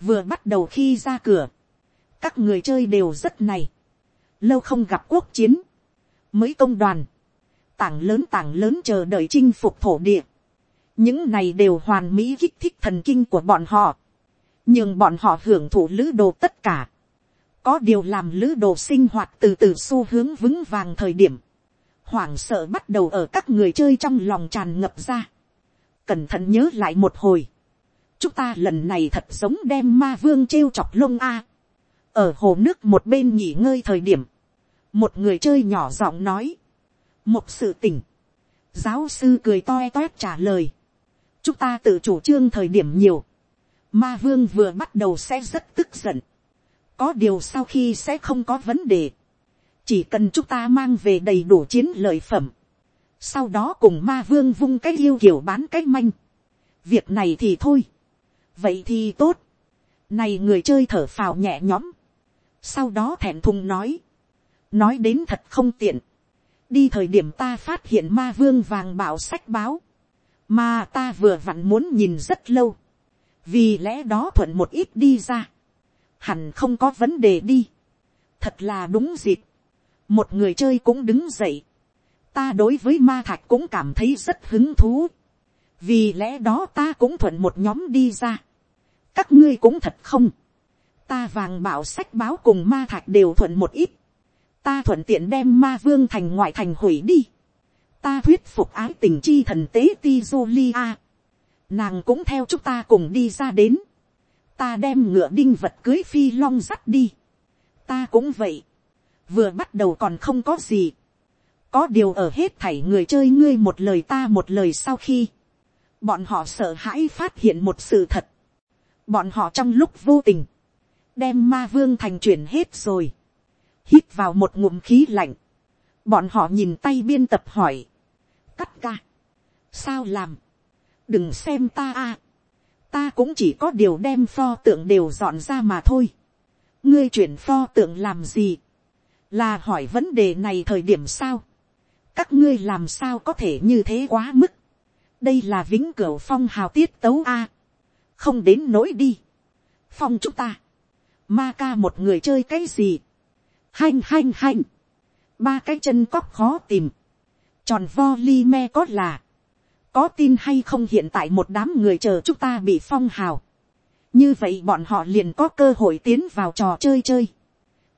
vừa bắt đầu khi ra cửa. các người chơi đều rất này. Lâu không gặp quốc chiến, mới công đoàn, tảng lớn tảng lớn chờ đợi chinh phục thổ địa, những này đều hoàn mỹ kích thích thần kinh của bọn họ, nhưng bọn họ hưởng thụ lữ đồ tất cả, có điều làm lữ đồ sinh hoạt từ từ xu hướng vững vàng thời điểm, hoảng sợ bắt đầu ở các người chơi trong lòng tràn ngập ra, cẩn thận nhớ lại một hồi, chúng ta lần này thật giống đem ma vương trêu chọc lông a, ở hồ nước một bên nghỉ ngơi thời điểm, một người chơi nhỏ giọng nói, một sự tỉnh, giáo sư cười toe toét trả lời, chúng ta tự chủ trương thời điểm nhiều, ma vương vừa bắt đầu sẽ rất tức giận, có điều sau khi sẽ không có vấn đề, chỉ cần chúng ta mang về đầy đủ chiến lợi phẩm, sau đó cùng ma vương vung cái yêu kiểu bán cái manh, việc này thì thôi, vậy thì tốt, này người chơi thở phào nhẹ nhõm, sau đó thẹn thùng nói, nói đến thật không tiện. đi thời điểm ta phát hiện ma vương vàng bảo sách báo, mà ta vừa vặn muốn nhìn rất lâu, vì lẽ đó thuận một ít đi ra, hẳn không có vấn đề đi, thật là đúng dịp, một người chơi cũng đứng dậy, ta đối với ma thạch cũng cảm thấy rất hứng thú, vì lẽ đó ta cũng thuận một nhóm đi ra, các ngươi cũng thật không, ta vàng bảo sách báo cùng ma thạch đều thuận một ít, ta thuận tiện đem ma vương thành ngoại thành hủy đi, ta thuyết phục ái tình chi thần tế ti Julia. Nàng cũng theo chúng ta cùng đi ra đến. Ta đem ngựa đinh vật cưới phi long dắt đi. Ta cũng vậy. Vừa bắt đầu còn không có gì. Có điều ở hết thảy người chơi ngươi một lời ta một lời sau khi. Bọn họ sợ hãi phát hiện một sự thật. Bọn họ trong lúc vô tình. Đem ma vương thành chuyển hết rồi hít vào một ngụm khí lạnh, bọn họ nhìn tay biên tập hỏi, cắt ca, sao làm, đừng xem ta a, ta cũng chỉ có điều đem pho tượng đều dọn ra mà thôi, ngươi chuyển pho tượng làm gì, là hỏi vấn đề này thời điểm sao, các ngươi làm sao có thể như thế quá mức, đây là vĩnh cửu phong hào tiết tấu a, không đến nỗi đi, phong chúng ta, ma ca một người chơi cái gì, hanh hanh hanh, ba cái chân cóc khó tìm, tròn vo li me có là, có tin hay không hiện tại một đám người chờ chúng ta bị phong hào, như vậy bọn họ liền có cơ hội tiến vào trò chơi chơi,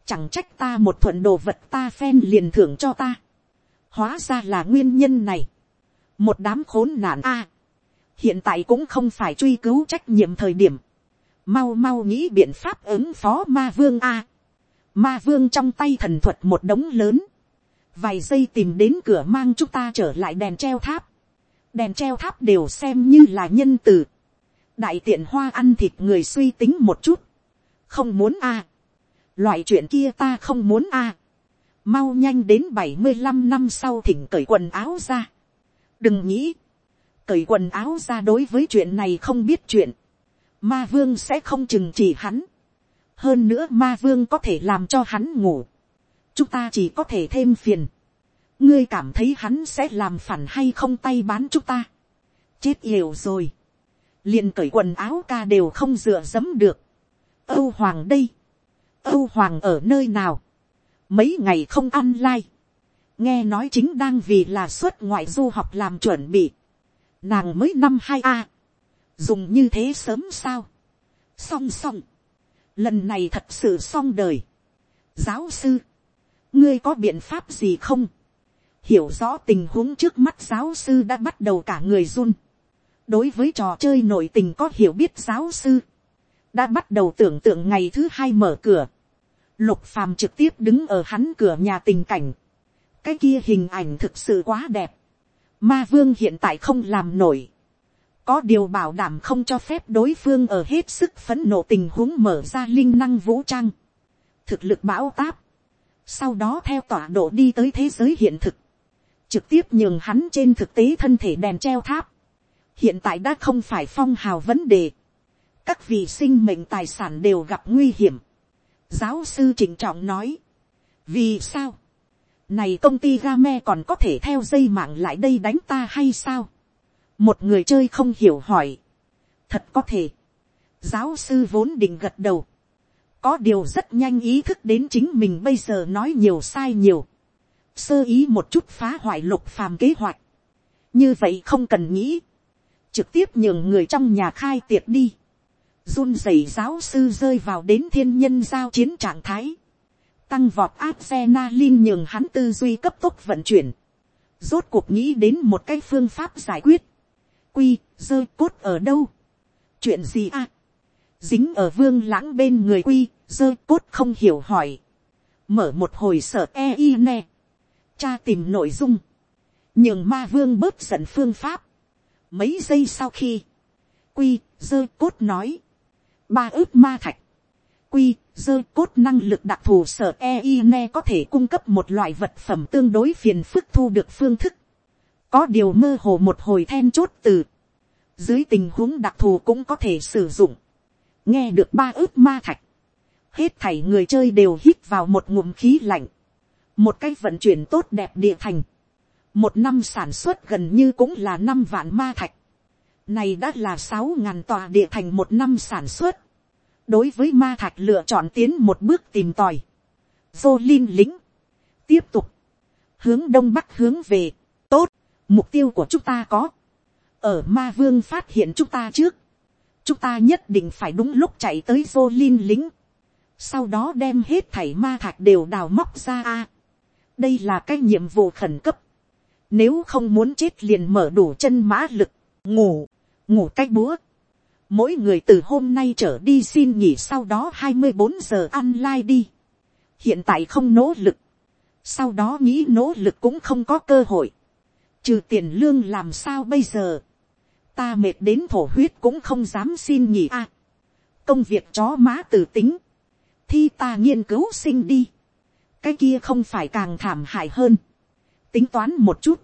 chẳng trách ta một thuận đồ vật ta phen liền thưởng cho ta, hóa ra là nguyên nhân này, một đám khốn nạn a, hiện tại cũng không phải truy cứu trách nhiệm thời điểm, mau mau nghĩ biện pháp ứng phó ma vương a, ma vương trong tay thần thuật một đống lớn, vài giây tìm đến cửa mang chúng ta trở lại đèn treo tháp, đèn treo tháp đều xem như là nhân từ, đại tiện hoa ăn thịt người suy tính một chút, không muốn a, loại chuyện kia ta không muốn a, mau nhanh đến bảy mươi năm năm sau thỉnh cởi quần áo ra, đừng nghĩ, cởi quần áo ra đối với chuyện này không biết chuyện, ma vương sẽ không chừng chỉ hắn, hơn nữa ma vương có thể làm cho hắn ngủ, chúng ta chỉ có thể thêm phiền, ngươi cảm thấy hắn sẽ làm phản hay không tay bán chúng ta, chết hiểu rồi, liền cởi quần áo ca đều không dựa dẫm được, âu hoàng đây, âu hoàng ở nơi nào, mấy ngày không ăn lai, nghe nói chính đang vì là xuất ngoại du học làm chuẩn bị, nàng mới năm hai a, dùng như thế sớm sao, song song, lần này thật sự song đời, giáo sư, ngươi có biện pháp gì không, hiểu rõ tình huống trước mắt giáo sư đã bắt đầu cả người run, đối với trò chơi nội tình có hiểu biết giáo sư, đã bắt đầu tưởng tượng ngày thứ hai mở cửa, lục phàm trực tiếp đứng ở hắn cửa nhà tình cảnh, cái kia hình ảnh thực sự quá đẹp, ma vương hiện tại không làm nổi, có điều bảo đảm không cho phép đối phương ở hết sức phấn nộ tình huống mở ra linh năng vũ trang, thực lực bão táp, sau đó theo tọa độ đi tới thế giới hiện thực, trực tiếp nhường hắn trên thực tế thân thể đèn treo tháp, hiện tại đã không phải phong hào vấn đề, các vị sinh mệnh tài sản đều gặp nguy hiểm, giáo sư trịnh trọng nói, vì sao, này công ty game còn có thể theo dây mạng lại đây đánh ta hay sao, một người chơi không hiểu hỏi, thật có thể, giáo sư vốn định gật đầu, có điều rất nhanh ý thức đến chính mình bây giờ nói nhiều sai nhiều, sơ ý một chút phá hoại lục phàm kế hoạch, như vậy không cần nghĩ, trực tiếp nhường người trong nhà khai tiệc đi, run rẩy giáo sư rơi vào đến thiên nhân giao chiến trạng thái, tăng vọt áp xe na nhường hắn tư duy cấp tốc vận chuyển, rốt cuộc nghĩ đến một cái phương pháp giải quyết, quy, rơi cốt ở đâu, chuyện gì à, dính ở vương lãng bên người quy, rơi cốt không hiểu hỏi, mở một hồi sở e i ne, cha tìm nội dung, nhường ma vương bớt giận phương pháp, mấy giây sau khi, quy, dơ cốt nói, ba ước ma thạch, quy, dơ cốt năng lực đặc thù sở EINE ne có thể cung cấp một loại vật phẩm tương đối phiền phức thu được phương thức, có điều mơ hồ một hồi then chốt từ, dưới tình huống đặc thù cũng có thể sử dụng, nghe được ba ước ma thạch, hết thảy người chơi đều hít vào một ngụm khí lạnh, một cái vận chuyển tốt đẹp địa thành, một năm sản xuất gần như cũng là năm vạn ma thạch, này đã là sáu ngàn tòa địa thành một năm sản xuất, đối với ma thạch lựa chọn tiến một bước tìm tòi, vô linh lính, tiếp tục, hướng đông bắc hướng về, tốt, mục tiêu của chúng ta có, ở ma vương phát hiện chúng ta trước, chúng ta nhất định phải đúng lúc chạy tới vô linh lính, sau đó đem hết thảy ma thạch đều đào móc ra a. đây là cái nhiệm vụ khẩn cấp, nếu không muốn chết liền mở đủ chân mã lực, ngủ, ngủ cách búa. Mỗi người từ hôm nay trở đi xin nghỉ sau đó hai mươi bốn giờ ăn lai đi. Hiện tại không nỗ lực. Sau đó nghĩ nỗ lực cũng không có cơ hội. Trừ tiền lương làm sao bây giờ. Ta mệt đến thổ huyết cũng không dám xin nghỉ a. công việc chó má tử tính. Thi ta nghiên cứu sinh đi. Cái kia không phải càng thảm hại hơn. Tính toán một chút.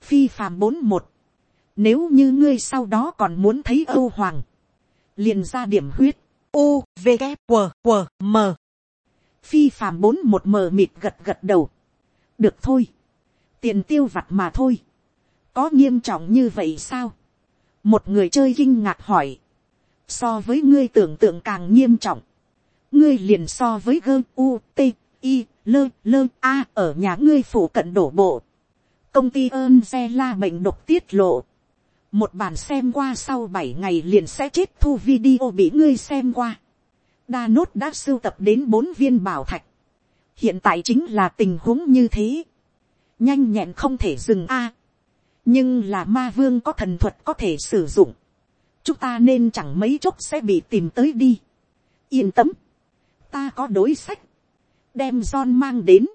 Phi phàm bốn một nếu như ngươi sau đó còn muốn thấy Âu Hoàng. Liền ra điểm huyết.
U, V, K, W, W, M.
phi phàm bốn một mờ mịt gật gật đầu, được thôi, tiền tiêu vặt mà thôi, có nghiêm trọng như vậy sao, một người chơi kinh ngạc hỏi, so với ngươi tưởng tượng càng nghiêm trọng, ngươi liền so với gơ u t i lơ lơ a ở nhà ngươi phủ cận đổ bộ, công ty ơn xe la bệnh độc tiết lộ, một bản xem qua sau bảy ngày liền sẽ chết thu video bị ngươi xem qua. đa nốt đã sưu tập đến bốn viên bảo thạch. hiện tại chính là tình huống như thế. nhanh nhẹn không thể dừng a. nhưng là ma vương có thần thuật có thể sử dụng. chúng ta nên chẳng mấy chốc sẽ bị tìm tới đi. yên tâm. ta có đối sách. đem John mang đến.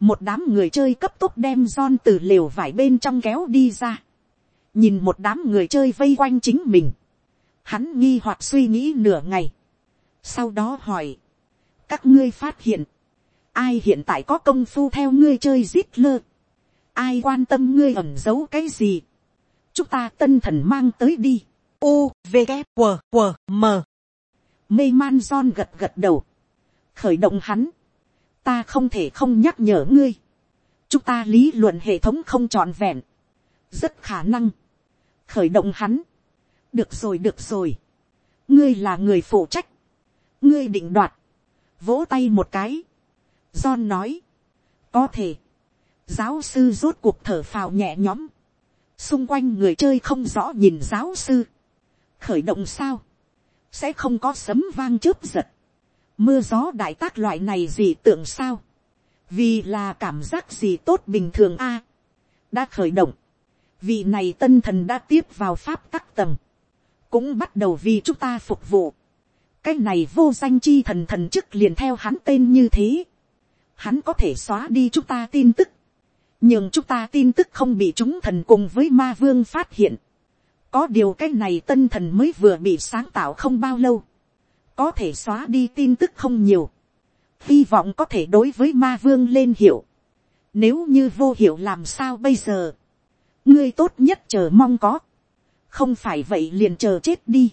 một đám người chơi cấp tốc đem John từ lều vải bên trong kéo đi ra nhìn một đám người chơi vây quanh chính mình, hắn nghi hoặc suy nghĩ nửa ngày, sau đó hỏi, các ngươi phát hiện, ai hiện tại có công phu theo ngươi chơi zip lơ, ai quan tâm ngươi ẩn giấu cái gì, chúng ta tân thần mang tới đi,
u v g q q m.
Mê man John gật gật đầu, khởi động hắn, ta không thể không nhắc nhở ngươi, chúng ta lý luận hệ thống không trọn vẹn, rất khả năng, khởi động hắn. được rồi được rồi. ngươi là người phụ trách. ngươi định đoạt. vỗ tay một cái. John nói. có thể. giáo sư rốt cuộc thở phào nhẹ nhõm. xung quanh người chơi không rõ nhìn giáo sư. khởi động sao. sẽ không có sấm vang chớp giật. mưa gió đại tác loại này gì tưởng sao. vì là cảm giác gì tốt bình thường a. đã khởi động vị này tân thần đã tiếp vào pháp tắc tầng, cũng bắt đầu vì chúng ta phục vụ. cái này vô danh chi thần thần chức liền theo hắn tên như thế. hắn có thể xóa đi chúng ta tin tức, nhưng chúng ta tin tức không bị chúng thần cùng với ma vương phát hiện. có điều cái này tân thần mới vừa bị sáng tạo không bao lâu, có thể xóa đi tin tức không nhiều, hy vọng có thể đối với ma vương lên hiểu. Nếu như vô hiệu làm sao bây giờ? Ngươi tốt nhất chờ mong có, không phải vậy liền chờ chết đi.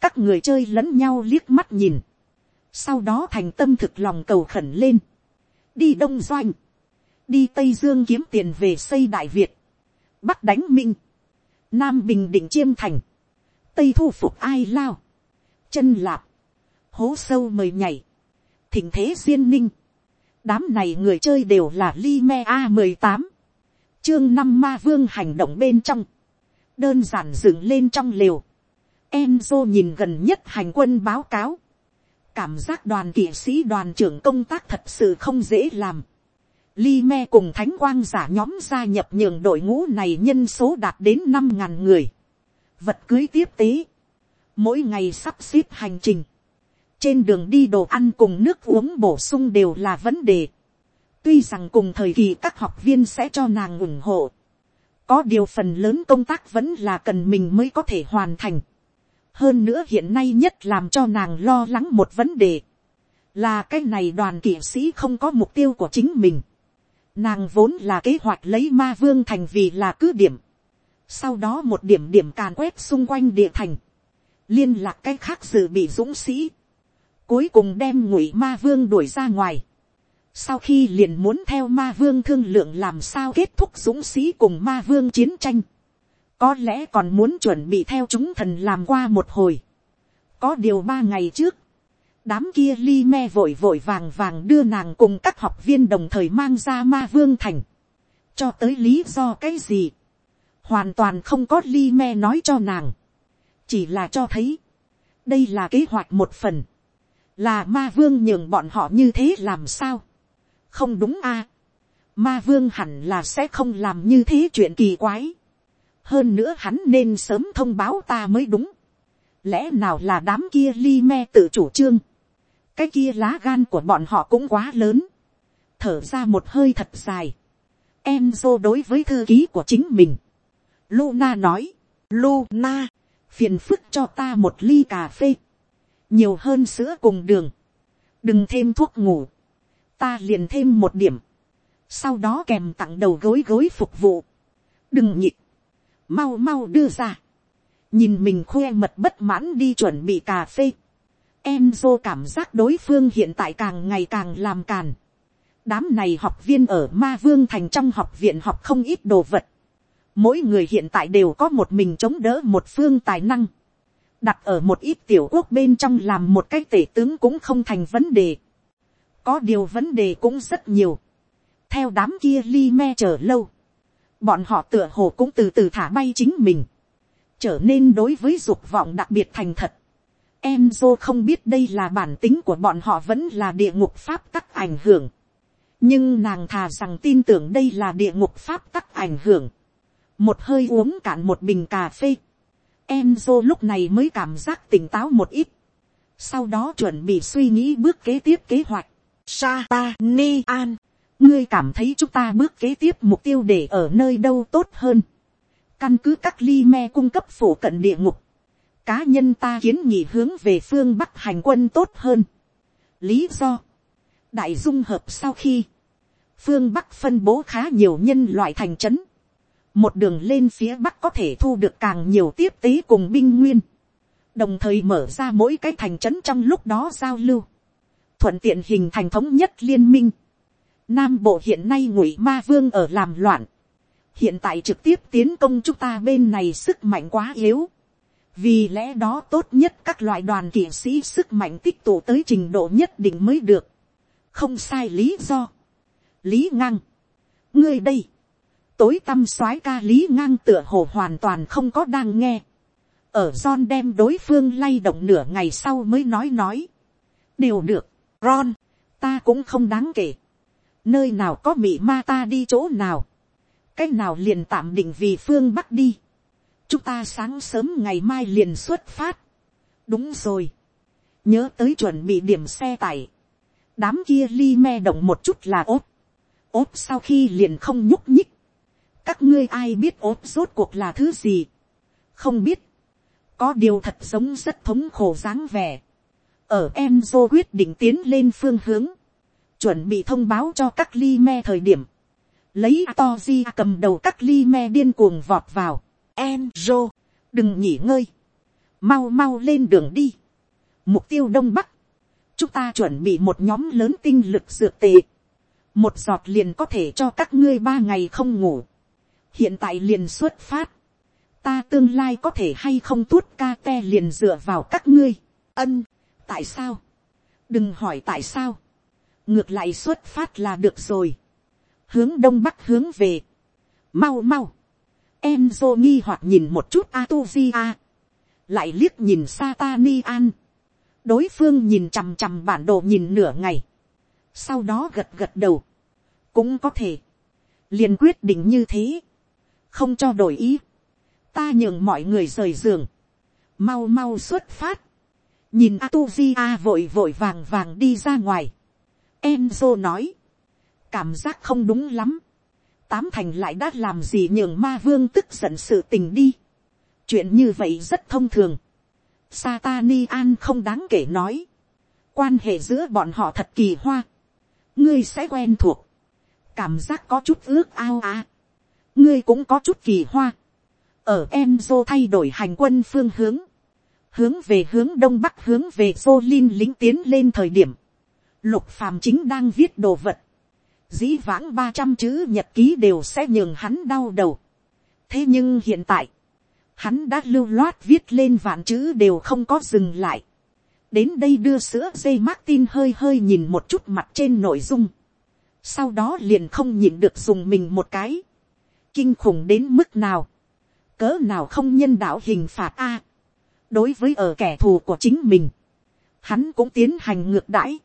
các người chơi lẫn nhau liếc mắt nhìn, sau đó thành tâm thực lòng cầu khẩn lên, đi đông doanh, đi tây dương kiếm tiền về xây đại việt, bắc đánh minh, nam bình định chiêm thành, tây thu phục ai lao, chân lạp, hố sâu mời nhảy, thỉnh thế duyên ninh, đám này người chơi đều là li me a mười tám, chương năm ma vương hành động bên trong, đơn giản dựng lên trong liều, Enzo nhìn gần nhất hành quân báo cáo, cảm giác đoàn kỵ sĩ đoàn trưởng công tác thật sự không dễ làm. Li me cùng thánh quang giả nhóm gia nhập nhường đội ngũ này nhân số đạt đến năm ngàn người. Vật cưới tiếp tế. Mỗi ngày sắp xếp hành trình. Trên đường đi đồ ăn cùng nước uống bổ sung đều là vấn đề. Tuy rằng cùng thời kỳ các học viên sẽ cho nàng ủng hộ. Có điều phần lớn công tác vẫn là cần mình mới có thể hoàn thành. Hơn nữa hiện nay nhất làm cho nàng lo lắng một vấn đề. Là cái này đoàn kỵ sĩ không có mục tiêu của chính mình. Nàng vốn là kế hoạch lấy ma vương thành vì là cứ điểm. Sau đó một điểm điểm càn quét xung quanh địa thành. Liên lạc cái khác dự bị dũng sĩ. Cuối cùng đem ngụy ma vương đuổi ra ngoài sau khi liền muốn theo ma vương thương lượng làm sao kết thúc dũng sĩ cùng ma vương chiến tranh, có lẽ còn muốn chuẩn bị theo chúng thần làm qua một hồi. có điều ba ngày trước, đám kia li me vội vội vàng vàng đưa nàng cùng các học viên đồng thời mang ra ma vương thành, cho tới lý do cái gì, hoàn toàn không có li me nói cho nàng, chỉ là cho thấy, đây là kế hoạch một phần, là ma vương nhường bọn họ như thế làm sao, không đúng a. ma vương hẳn là sẽ không làm như thế chuyện kỳ quái. hơn nữa hắn nên sớm thông báo ta mới đúng. lẽ nào là đám kia li me tự chủ trương. cái kia lá gan của bọn họ cũng quá lớn. thở ra một hơi thật dài. Enzo đối với thư ký của chính mình. Luna nói, Luna, phiền phức cho ta một ly cà phê. Nhiều hơn sữa cùng đường. Đừng thêm thuốc ngủ ta liền thêm một điểm, sau đó kèm tặng đầu gối gối phục vụ, đừng nhịp, mau mau đưa ra, nhìn mình khoe mật bất mãn đi chuẩn bị cà phê, Enzo cảm giác đối phương hiện tại càng ngày càng làm càn. Đám này học viên ở Ma Vương Thành trong học viện học không ít đồ vật. Mỗi người hiện tại đều có một mình chống đỡ một phương tài năng. Đặt ở một ít tiểu quốc bên trong làm một cái tể tướng cũng không thành vấn đề. Có điều vấn đề cũng rất nhiều. Theo đám kia li me chờ lâu. Bọn họ tựa hồ cũng từ từ thả bay chính mình. Trở nên đối với dục vọng đặc biệt thành thật Em dô không biết đây là bản tính của bọn họ vẫn là địa ngục pháp tắc ảnh hưởng. Nhưng nàng thà rằng tin tưởng đây là địa ngục pháp tắc ảnh hưởng. Một hơi uống cạn một bình cà phê. Em dô lúc này mới cảm giác tỉnh táo một ít. Sau đó chuẩn bị suy nghĩ bước kế tiếp kế hoạch. Satanian. Ngươi cảm thấy chúng ta bước kế tiếp mục tiêu để ở nơi đâu tốt hơn. Căn cứ các ly me cung cấp phổ cận địa ngục cá nhân ta kiến nghị hướng về phương bắc hành quân tốt hơn. lý do, đại dung hợp sau khi, phương bắc phân bố khá nhiều nhân loại thành trấn, một đường lên phía bắc có thể thu được càng nhiều tiếp tế cùng binh nguyên, đồng thời mở ra mỗi cái thành trấn trong lúc đó giao lưu, thuận tiện hình thành thống nhất liên minh. Nam bộ hiện nay ngụy ma vương ở làm loạn, hiện tại trực tiếp tiến công chúng ta bên này sức mạnh quá yếu, vì lẽ đó tốt nhất các loại đoàn kỵ sĩ sức mạnh tích tụ tới trình độ nhất định mới được. không sai lý do. lý ngang. ngươi đây. tối tâm soái ca lý ngang tựa hồ hoàn toàn không có đang nghe. ở John đem đối phương lay động nửa ngày sau mới nói nói. đều được. Ron, ta cũng không đáng kể. nơi nào có mị ma ta đi chỗ nào. cách nào liền tạm định vì phương bắc đi chúng ta sáng sớm ngày mai liền xuất phát. đúng rồi. nhớ tới chuẩn bị điểm xe tải. đám kia li me động một chút là ốp. ốp sau khi liền không nhúc nhích. các ngươi ai biết ốp rốt cuộc là thứ gì. không biết. có điều thật giống rất thống khổ dáng vẻ ở Enzo quyết định tiến lên phương hướng. chuẩn bị thông báo cho các li me thời điểm. lấy Atoji cầm đầu các li me điên cuồng vọt vào Enzo, đừng nghỉ ngơi. Mau mau lên đường đi. Mục tiêu Đông Bắc. Chúng ta chuẩn bị một nhóm lớn tinh lực dược tệ. Một giọt liền có thể cho các ngươi ba ngày không ngủ. Hiện tại liền xuất phát. Ta tương lai có thể hay không tuốt ca te liền dựa vào các ngươi. Ân, tại sao? Đừng hỏi tại sao. Ngược lại xuất phát là được rồi. Hướng đông bắc hướng về. Mau mau Enzo nghi hoặc nhìn một chút Atuzia. Lại liếc nhìn Satanian. Đối phương nhìn chằm chằm bản đồ nhìn nửa ngày. Sau đó gật gật đầu. Cũng có thể. liền quyết định như thế. Không cho đổi ý. Ta nhường mọi người rời giường. Mau mau xuất phát. Nhìn Atuzia vội vội vàng vàng đi ra ngoài. Enzo nói. Cảm giác không đúng lắm tám thành lại đã làm gì nhường ma vương tức giận sự tình đi. chuyện như vậy rất thông thường. Satani an không đáng kể nói. quan hệ giữa bọn họ thật kỳ hoa. ngươi sẽ quen thuộc. cảm giác có chút ước ao à. ngươi cũng có chút kỳ hoa. ở Enzo thay đổi hành quân phương hướng hướng về hướng đông bắc hướng về Jolin lính tiến lên thời điểm. lục phàm chính đang viết đồ vật dĩ vãng ba trăm chữ nhật ký đều sẽ nhường hắn đau đầu. thế nhưng hiện tại, hắn đã lưu loát viết lên vạn chữ đều không có dừng lại. đến đây đưa sữa dây Martin hơi hơi nhìn một chút mặt trên nội dung. sau đó liền không nhìn được dùng mình một cái. kinh khủng đến mức nào. cỡ nào không nhân đạo hình phạt a đối với ở kẻ thù của chính mình, hắn cũng tiến hành ngược đãi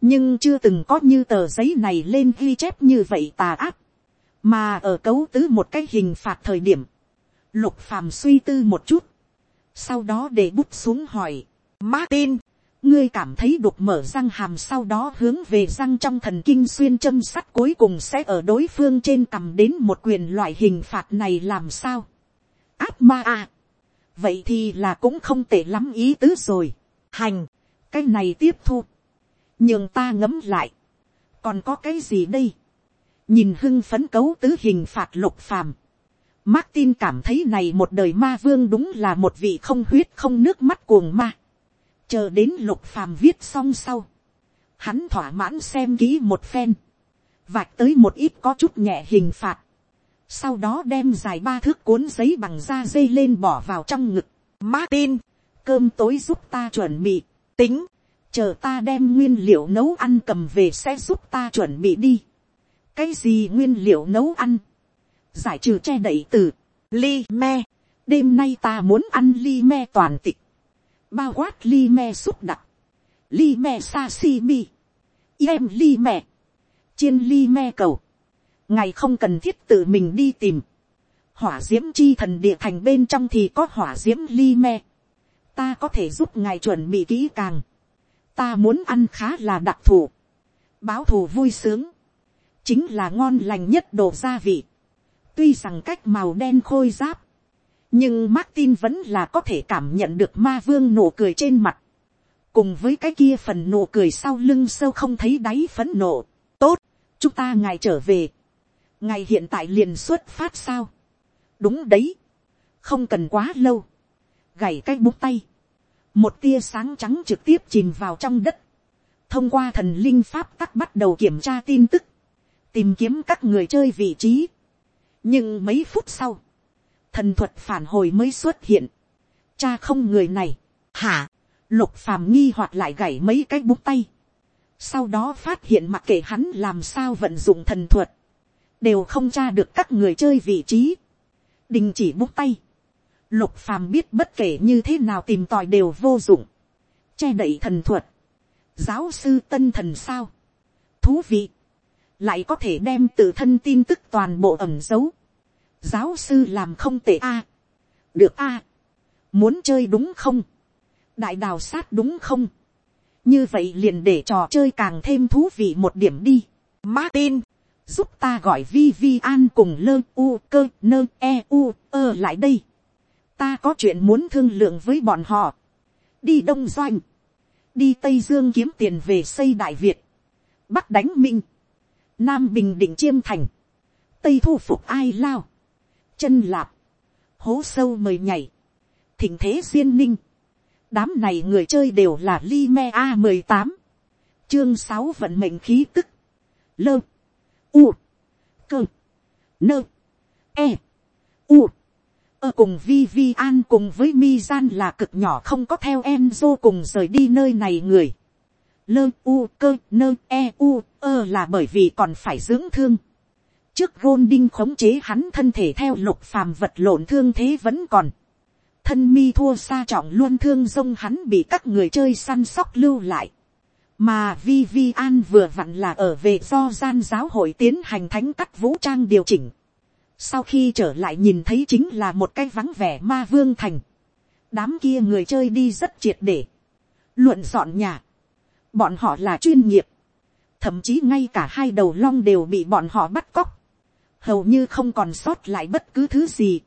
nhưng chưa từng có như tờ giấy này lên ghi chép như vậy tà ác mà ở cấu tứ một cái hình phạt thời điểm, lục phàm suy tư một chút, sau đó để bút xuống hỏi, Martin, ngươi cảm thấy đục mở răng hàm sau đó hướng về răng trong thần kinh xuyên châm sắt cuối cùng sẽ ở đối phương trên cầm đến một quyền loại hình phạt này làm sao. áp ma à vậy thì là cũng không tệ lắm ý tứ rồi. hành, cái này tiếp thu. Nhường ta ngấm lại, còn có cái gì đây, nhìn hưng phấn cấu tứ hình phạt lục phàm, Martin cảm thấy này một đời ma vương đúng là một vị không huyết không nước mắt cuồng ma. chờ đến lục phàm viết xong sau, hắn thỏa mãn xem kỹ một phen, vạch tới một ít có chút nhẹ hình phạt, sau đó đem dài ba thước cuốn giấy bằng da dây lên bỏ vào trong ngực. Martin, cơm tối giúp ta chuẩn bị, tính, chờ ta đem nguyên liệu nấu ăn cầm về sẽ giúp ta chuẩn bị đi. cái gì nguyên liệu nấu ăn, giải trừ che đậy từ, ly me, đêm nay ta muốn ăn ly me toàn tịch, bao quát ly me xúc đặc, ly me sashimi, em ly me, chiên ly me cầu, ngài không cần thiết tự mình đi tìm, hỏa d i ễ m chi thần địa thành bên trong thì có hỏa d i ễ m ly me, ta có thể giúp ngài chuẩn bị kỹ càng, ta muốn ăn khá là đặc thù, báo thù vui sướng, chính là ngon lành nhất đồ gia vị, tuy rằng cách màu đen khôi giáp, nhưng Martin vẫn là có thể cảm nhận được ma vương nụ cười trên mặt, cùng với cái kia phần nụ cười sau lưng sâu không thấy đáy phấn nộ. tốt, chúng ta ngài trở về, ngày hiện tại liền xuất phát sao. đúng đấy, không cần quá lâu, gảy cái bút tay, một tia sáng trắng trực tiếp chìm vào trong đất, thông qua thần linh pháp tắc bắt đầu kiểm tra tin tức, tìm kiếm các người chơi vị trí. nhưng mấy phút sau, thần thuật phản hồi mới xuất hiện, cha không người này, hả, lục phàm nghi hoặc lại gảy mấy cái bút tay, sau đó phát hiện mặc kệ hắn làm sao vận dụng thần thuật, đều không tra được các người chơi vị trí, đình chỉ bút tay, lục phàm biết bất kể như thế nào tìm tòi đều vô dụng, che đậy thần thuật, giáo sư tân thần sao, thú vị, lại có thể đem tự thân tin tức toàn bộ ẩm dấu, giáo sư làm không tệ a, được a, muốn chơi đúng không, đại đào sát đúng không, như vậy liền để trò chơi càng thêm thú vị một điểm đi. Martin, giúp ta gọi vi vi an cùng lơ u cơ nơ e u ơ lại đây. ta có chuyện muốn thương lượng với bọn họ. đi đông doanh, đi tây dương kiếm tiền về xây đại việt, bắc đánh minh, nam bình định chiêm thành, tây thu phục ai lao, chân lạp, hố sâu mời nhảy, thỉnh thế duyên ninh, đám này người chơi đều là li me a mười tám, chương sáu vận mệnh khí tức, lơ, u, cơ, nơ, e, u, ơ cùng vi vi an cùng với mi gian là cực nhỏ không có theo em dô cùng rời đi nơi này người. lơ u cơ nơ e u ơ là bởi vì còn phải dưỡng thương. trước gôn đinh khống chế hắn thân thể theo lục phàm vật lộn thương thế vẫn còn. thân mi thua xa trọng luôn thương dông hắn bị các người chơi săn sóc lưu lại mà vi vi an vừa vặn là ở về do gian giáo hội tiến hành thánh cắt vũ trang điều chỉnh. sau khi trở lại nhìn thấy chính là một cái vắng vẻ ma vương thành. đám kia người chơi đi rất triệt để. luận dọn nhà. bọn họ là chuyên nghiệp. thậm chí ngay cả hai đầu long đều bị bọn họ bắt cóc. hầu như không còn sót lại bất cứ thứ gì.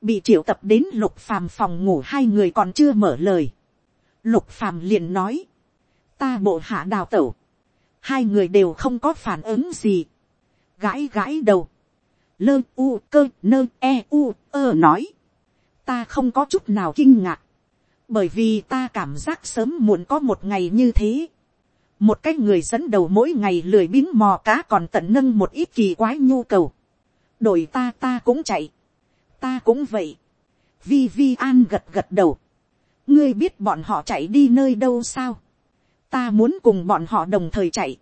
bị triệu tập đến lục phàm phòng ngủ hai người còn chưa mở lời. lục phàm liền nói ta bộ hạ đào tẩu, hai người đều không có phản ứng gì, gãi gãi đầu, lơ u cơ nơ e u ơ nói, ta không có chút nào kinh ngạc, bởi vì ta cảm giác sớm muộn có một ngày như thế, một cái người dẫn đầu mỗi ngày lười biếng mò cá còn tận nâng một ít kỳ quái nhu cầu, đổi ta ta cũng chạy, ta cũng vậy, vi vi an gật gật đầu, ngươi biết bọn họ chạy đi nơi đâu sao, ta muốn cùng bọn họ đồng thời chạy.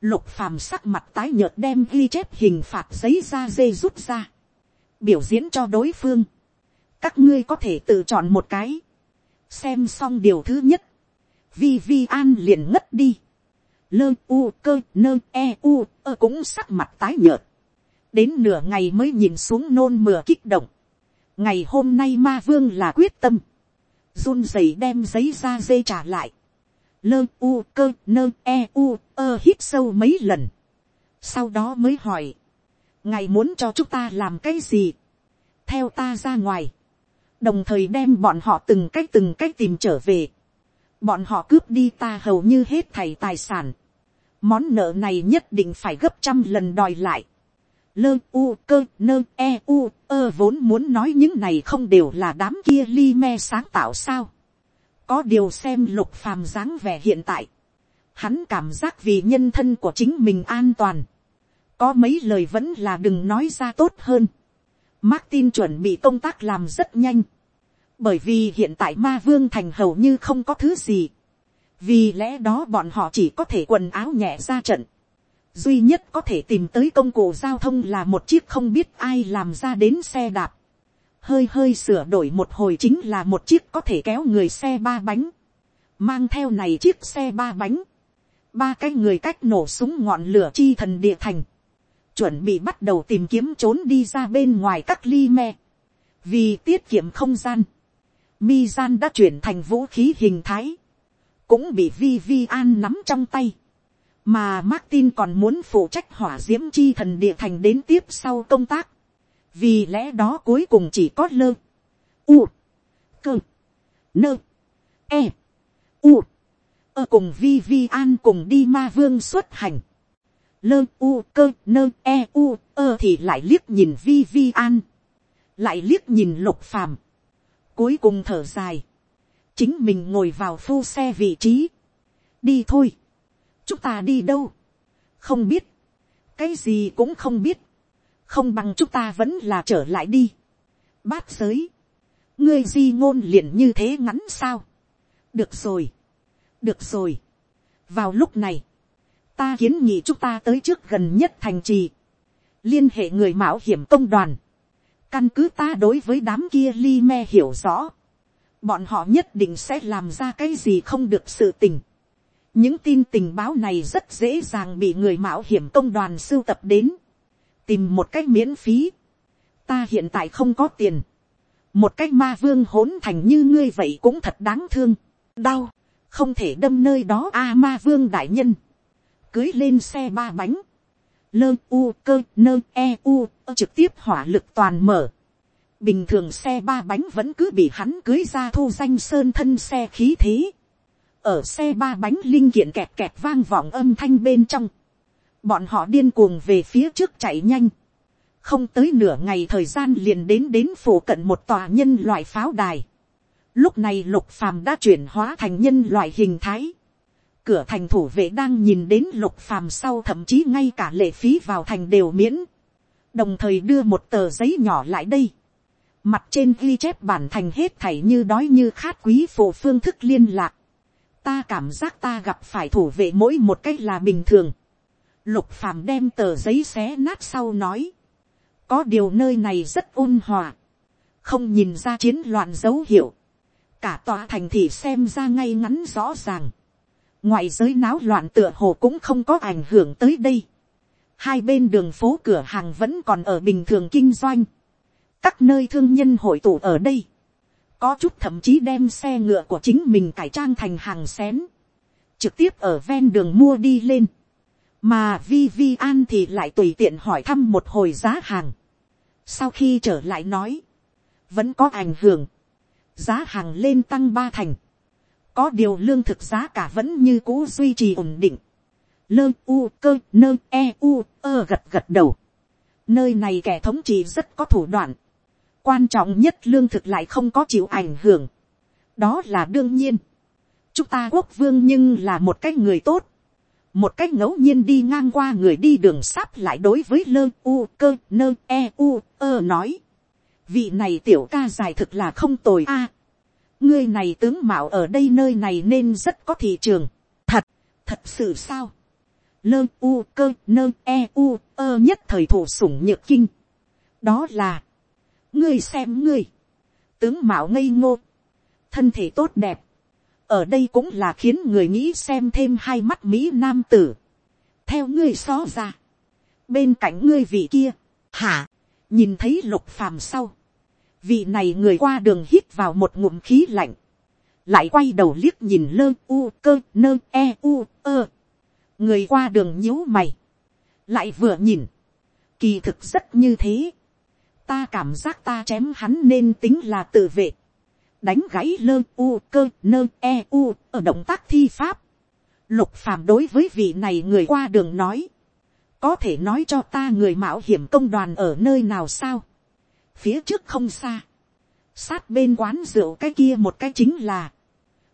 Lục phàm sắc mặt tái nhợt đem ghi chép hình phạt giấy ra dê rút ra. Biểu diễn cho đối phương. Các ngươi có thể tự chọn một cái. Xem xong điều thứ nhất. Vi Vi An liền ngất đi. Lơ u cơ nơ e u ơ cũng sắc mặt tái nhợt. Đến nửa ngày mới nhìn xuống nôn mửa kích động. Ngày hôm nay ma vương là quyết tâm. run rẩy đem giấy ra dê trả lại lơ u cơ nơ e u ơ hít sâu mấy lần. Sau đó mới hỏi. Ngài muốn cho chúng ta làm cái gì? Theo ta ra ngoài. Đồng thời đem bọn họ từng cách từng cách tìm trở về. Bọn họ cướp đi ta hầu như hết thảy tài sản. Món nợ này nhất định phải gấp trăm lần đòi lại. Lơ u cơ nơ e u ơ vốn muốn nói những này không đều là đám kia li me sáng tạo sao có điều xem lục phàm dáng vẻ hiện tại, hắn cảm giác vì nhân thân của chính mình an toàn, có mấy lời vẫn là đừng nói ra tốt hơn. Martin chuẩn bị công tác làm rất nhanh, bởi vì hiện tại ma vương thành hầu như không có thứ gì, vì lẽ đó bọn họ chỉ có thể quần áo nhẹ ra trận, duy nhất có thể tìm tới công cụ giao thông là một chiếc không biết ai làm ra đến xe đạp, hơi hơi sửa đổi một hồi chính là một chiếc có thể kéo người xe ba bánh, mang theo này chiếc xe ba bánh, ba cái người cách nổ súng ngọn lửa chi thần địa thành, chuẩn bị bắt đầu tìm kiếm trốn đi ra bên ngoài các ly me, vì tiết kiệm không gian, mi gian đã chuyển thành vũ khí hình thái, cũng bị vi vi an nắm trong tay, mà Martin còn muốn phụ trách hỏa diễm chi thần địa thành đến tiếp sau công tác, vì lẽ đó cuối cùng chỉ có lơ, u, cơ, nơ, e, u, ơ cùng vi vi an cùng đi ma vương xuất hành, lơ u cơ nơ e u ơ thì lại liếc nhìn vi vi an, lại liếc nhìn lục phàm, cuối cùng thở dài, chính mình ngồi vào phu xe vị trí, đi thôi, chúng ta đi đâu, không biết, cái gì cũng không biết, không bằng chúng ta vẫn là trở lại đi, bát giới, ngươi di ngôn liền như thế ngắn sao, được rồi, được rồi, vào lúc này, ta kiến nghị chúng ta tới trước gần nhất thành trì, liên hệ người mạo hiểm công đoàn, căn cứ ta đối với đám kia li me hiểu rõ, bọn họ nhất định sẽ làm ra cái gì không được sự tình. những tin tình báo này rất dễ dàng bị người mạo hiểm công đoàn sưu tập đến, tìm một cách miễn phí. ta hiện tại không có tiền, một cách ma vương hỗn thành như ngươi vậy cũng thật đáng thương, đau, không thể đâm nơi đó a à, ma vương đại nhân cưới lên xe ba bánh, lơ u cơ nơ e u trực tiếp hỏa lực toàn mở. Bình thường xe ba bánh vẫn cứ bị hắn cưới ra thu danh sơn thân xe khí thế. Ở xe ba bánh linh kiện kẹt kẹt vang vọng âm thanh bên trong. Bọn họ điên cuồng về phía trước chạy nhanh. Không tới nửa ngày thời gian liền đến đến phủ cận một tòa nhân loại pháo đài. Lúc này lục phàm đã chuyển hóa thành nhân loại hình thái. Cửa thành thủ vệ đang nhìn đến lục phàm sau thậm chí ngay cả lệ phí vào thành đều miễn, đồng thời đưa một tờ giấy nhỏ lại đây, mặt trên ghi chép bản thành hết thảy như đói như khát quý phụ phương thức liên lạc, ta cảm giác ta gặp phải thủ vệ mỗi một cách là bình thường, lục phàm đem tờ giấy xé nát sau nói, có điều nơi này rất ôn hòa, không nhìn ra chiến loạn dấu hiệu, cả tòa thành thì xem ra ngay ngắn rõ ràng, ngoại giới náo loạn tựa hồ cũng không có ảnh hưởng tới đây. hai bên đường phố cửa hàng vẫn còn ở bình thường kinh doanh. các nơi thương nhân hội tụ ở đây. có chút thậm chí đem xe ngựa của chính mình cải trang thành hàng xén. trực tiếp ở ven đường mua đi lên mà vi vi an thì lại tùy tiện hỏi thăm một hồi giá hàng. sau khi trở lại nói, vẫn có ảnh hưởng. giá hàng lên tăng ba thành có điều lương thực giá cả vẫn như cũ duy trì ổn định. Lơ u cơ nơ e u ơ gật gật đầu. Nơi này kẻ thống trị rất có thủ đoạn. Quan trọng nhất lương thực lại không có chịu ảnh hưởng. Đó là đương nhiên. Chúng ta quốc vương nhưng là một cái người tốt. Một cách ngẫu nhiên đi ngang qua người đi đường sắp lại đối với lơ u cơ nơ e u ơ nói. Vị này tiểu ca dài thực là không tồi a ngươi này tướng mạo ở đây nơi này nên rất có thị trường. thật, thật sự sao. lơ u cơ nơ e u ơ nhất thời thủ sủng nhược kinh. đó là, ngươi xem ngươi, tướng mạo ngây ngô, thân thể tốt đẹp, ở đây cũng là khiến người nghĩ xem thêm hai mắt mỹ nam tử. theo ngươi xó ra, bên cạnh ngươi vị kia, hả, nhìn thấy lục phàm sau, vị này người qua đường hít vào một ngụm khí lạnh, lại quay đầu liếc nhìn lơ u cơ nơ e u ơ, người qua đường nhíu mày, lại vừa nhìn, kỳ thực rất như thế, ta cảm giác ta chém hắn nên tính là tự vệ, đánh gãy lơ u cơ nơ e u ở động tác thi pháp, lục phàm đối với vị này người qua đường nói, có thể nói cho ta người mạo hiểm công đoàn ở nơi nào sao, phía trước không xa, sát bên quán rượu cái kia một cái chính là,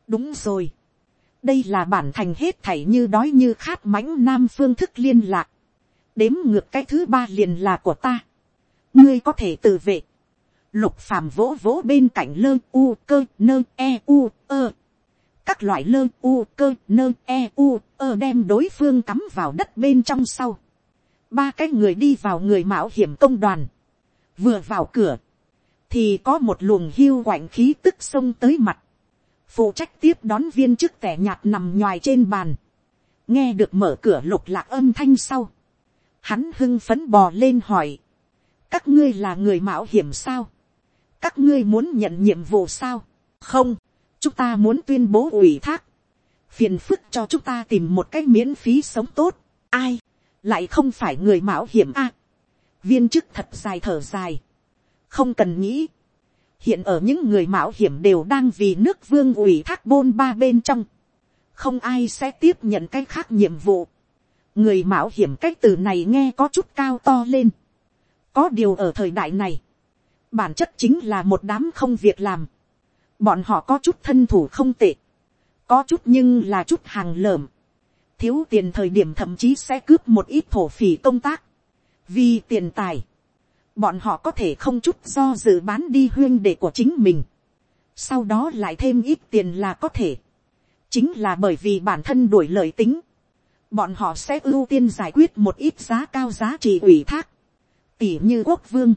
đúng rồi, đây là bản thành hết thảy như đói như khát mãnh nam phương thức liên lạc, đếm ngược cái thứ ba liền là của ta, ngươi có thể tự vệ, lục phàm vỗ vỗ bên cạnh lơ u cơ nơ e u ơ, các loại lơ u cơ nơ e u ơ đem đối phương cắm vào đất bên trong sau, ba cái người đi vào người mạo hiểm công đoàn, vừa vào cửa, thì có một luồng hiu quạnh khí tức xông tới mặt, phụ trách tiếp đón viên chức tẻ nhạt nằm ngoài trên bàn, nghe được mở cửa lục lạc âm thanh sau, hắn hưng phấn bò lên hỏi, các ngươi là người mạo hiểm sao, các ngươi muốn nhận nhiệm vụ sao, không, chúng ta muốn tuyên bố ủy thác, phiền phức cho chúng ta tìm một cách miễn phí sống tốt, ai, lại không phải người mạo hiểm a, viên chức thật dài thở dài, không cần nghĩ, hiện ở những người mạo hiểm đều đang vì nước vương ủy thác bôn ba bên trong, không ai sẽ tiếp nhận cái khác nhiệm vụ. người mạo hiểm cái từ này nghe có chút cao to lên. có điều ở thời đại này, bản chất chính là một đám không việc làm. bọn họ có chút thân thủ không tệ, có chút nhưng là chút hàng lởm. thiếu tiền thời điểm thậm chí sẽ cướp một ít thổ phỉ công tác. vì tiền tài, bọn họ có thể không chút do dự bán đi huyên đệ của chính mình, sau đó lại thêm ít tiền là có thể, chính là bởi vì bản thân đổi lợi tính, bọn họ sẽ ưu tiên giải quyết một ít giá cao giá trị ủy thác, tỉ như quốc vương,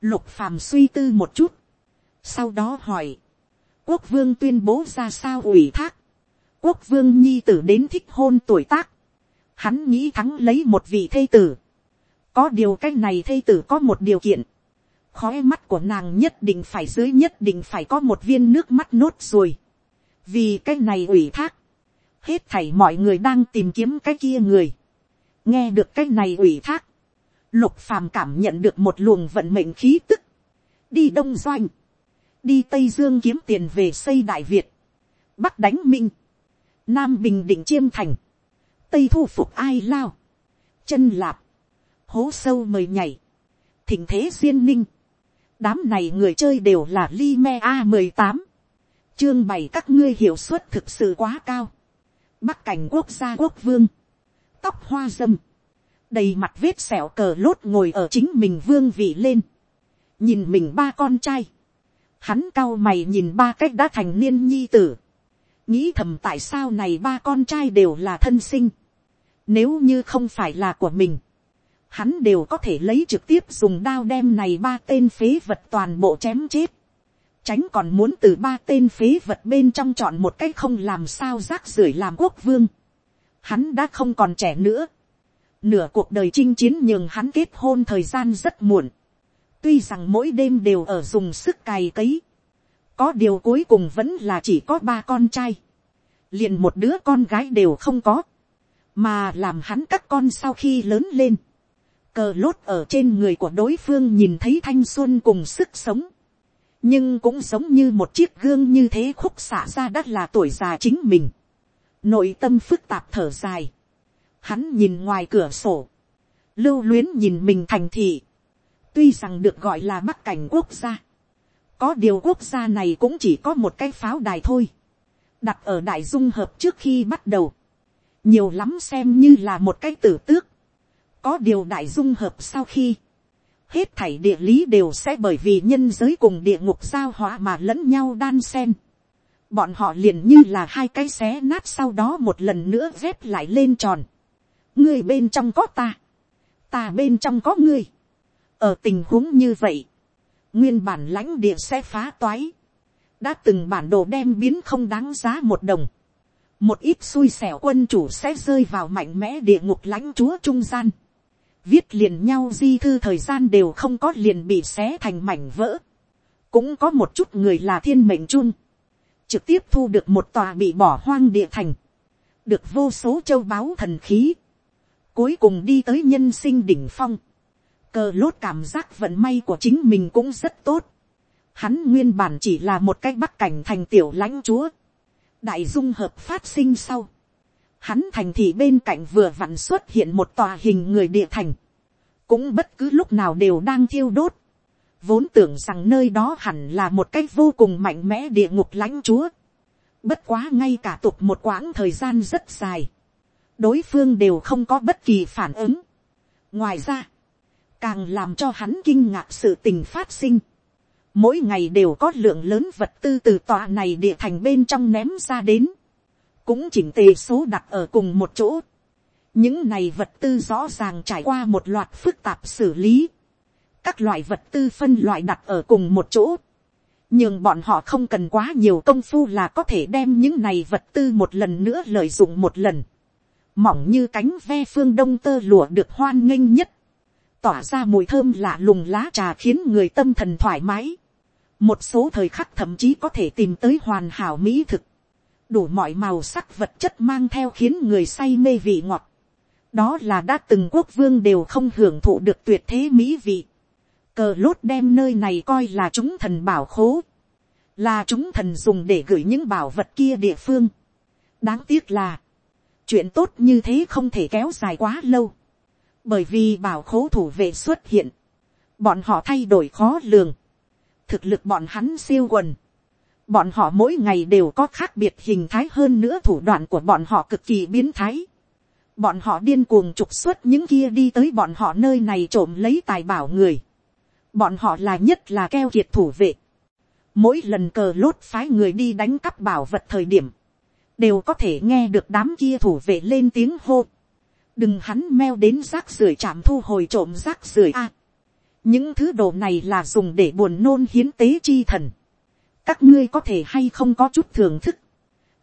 lục phàm suy tư một chút, sau đó hỏi, quốc vương tuyên bố ra sao ủy thác, quốc vương nhi tử đến thích hôn tuổi tác, hắn nghĩ thắng lấy một vị thê tử, có điều cái này thây tử có một điều kiện. khóe mắt của nàng nhất định phải dưới nhất định phải có một viên nước mắt nốt rồi. vì cái này ủy thác. hết thảy mọi người đang tìm kiếm cái kia người. nghe được cái này ủy thác lục phàm cảm nhận được một luồng vận mệnh khí tức. đi đông doanh. đi tây dương kiếm tiền về xây đại việt. bắc đánh minh. nam bình định chiêm thành. tây thu phục ai lao. chân lạp hố sâu mời nhảy, thỉnh thế duyên ninh, đám này người chơi đều là li me a mười tám, chương bày các ngươi hiệu suất thực sự quá cao, bắc cảnh quốc gia quốc vương, tóc hoa dâm, đầy mặt vết sẹo cờ lốt ngồi ở chính mình vương vị lên, nhìn mình ba con trai, hắn cao mày nhìn ba cách đã thành niên nhi tử, nghĩ thầm tại sao này ba con trai đều là thân sinh, nếu như không phải là của mình, hắn đều có thể lấy trực tiếp dùng đao đem này ba tên phế vật toàn bộ chém chết. Tránh còn muốn từ ba tên phế vật bên trong chọn một cách không làm sao rác rưởi làm quốc vương. Hắn đã không còn trẻ nữa. Nửa cuộc đời chinh chiến nhường hắn kết hôn thời gian rất muộn. Tuy rằng mỗi đêm đều ở dùng sức cày cấy. Có điều cuối cùng vẫn là chỉ có ba con trai. Liền một đứa con gái đều không có. Mà làm hắn các con sau khi lớn lên cờ lốt ở trên người của đối phương nhìn thấy thanh xuân cùng sức sống. nhưng cũng giống như một chiếc gương như thế khúc xả ra đất là tuổi già chính mình. nội tâm phức tạp thở dài hắn nhìn ngoài cửa sổ. lưu luyến nhìn mình thành thị. tuy rằng được gọi là bắc cảnh quốc gia. có điều quốc gia này cũng chỉ có một cái pháo đài thôi. đặt ở đại dung hợp trước khi bắt đầu. nhiều lắm xem như là một cái tử tước có điều đại dung hợp sau khi, hết thảy địa lý đều sẽ bởi vì nhân giới cùng địa ngục giao hóa mà lẫn nhau đan sen. Bọn họ liền như là hai cái xé nát sau đó một lần nữa dép lại lên tròn. Ngươi bên trong có ta. Ta bên trong có ngươi. Ở tình huống như vậy. Nguyên bản lãnh địa sẽ phá toái. Đã từng bản đồ đem biến không đáng giá một đồng. Một ít xui xẻo quân chủ sẽ rơi vào mạnh mẽ địa ngục lãnh chúa trung gian viết liền nhau di thư thời gian đều không có liền bị xé thành mảnh vỡ. cũng có một chút người là thiên mệnh chung, trực tiếp thu được một tòa bị bỏ hoang địa thành, được vô số châu báu thần khí, cuối cùng đi tới nhân sinh đỉnh phong, cờ lốt cảm giác vận may của chính mình cũng rất tốt, hắn nguyên bản chỉ là một cái bắc cảnh thành tiểu lãnh chúa, đại dung hợp phát sinh sau, hắn thành thị bên cạnh vừa vặn xuất hiện một tòa hình người địa thành, cũng bất cứ lúc nào đều đang thiêu đốt, vốn tưởng rằng nơi đó hẳn là một cách vô cùng mạnh mẽ địa ngục lãnh chúa, Bất quá ngay cả tục một quãng thời gian rất dài. Đối phương đều không có bất kỳ phản ứng. Ngoài ra, càng làm cho hắn kinh ngạc sự tình phát sinh. Mỗi ngày đều có lượng lớn vật tư từ tòa này địa thành bên trong ném ra đến. Cũng chỉnh tề số đặt ở cùng một chỗ. Những này vật tư rõ ràng trải qua một loạt phức tạp xử lý. Các loại vật tư phân loại đặt ở cùng một chỗ nhưng bọn họ không cần quá nhiều công phu là có thể đem những này vật tư một lần nữa lợi dụng một lần mỏng như cánh ve phương đông tơ lụa được hoan nghênh nhất. tỏa ra mùi thơm lạ lùng lá trà khiến người tâm thần thoải mái. một số thời khắc thậm chí có thể tìm tới hoàn hảo mỹ thực. đủ mọi màu sắc vật chất mang theo khiến người say mê vị ngọt. đó là đã từng quốc vương đều không hưởng thụ được tuyệt thế mỹ vị cờ lốt đem nơi này coi là chúng thần bảo khố, là chúng thần dùng để gửi những bảo vật kia địa phương. đáng tiếc là, chuyện tốt như thế không thể kéo dài quá lâu, bởi vì bảo khố thủ vệ xuất hiện, bọn họ thay đổi khó lường, thực lực bọn hắn siêu quần, bọn họ mỗi ngày đều có khác biệt hình thái hơn nữa thủ đoạn của bọn họ cực kỳ biến thái. Bọn họ điên cuồng trục xuất những kia đi tới bọn họ nơi này trộm lấy tài bảo người. Bọn họ là nhất là keo kiệt thủ vệ. mỗi lần cờ lốt phái người đi đánh cắp bảo vật thời điểm, đều có thể nghe được đám kia thủ vệ lên tiếng hô. đừng hắn meo đến rác rưởi chạm thu hồi trộm rác rưởi a. những thứ đồ này là dùng để buồn nôn hiến tế chi thần. các ngươi có thể hay không có chút thưởng thức.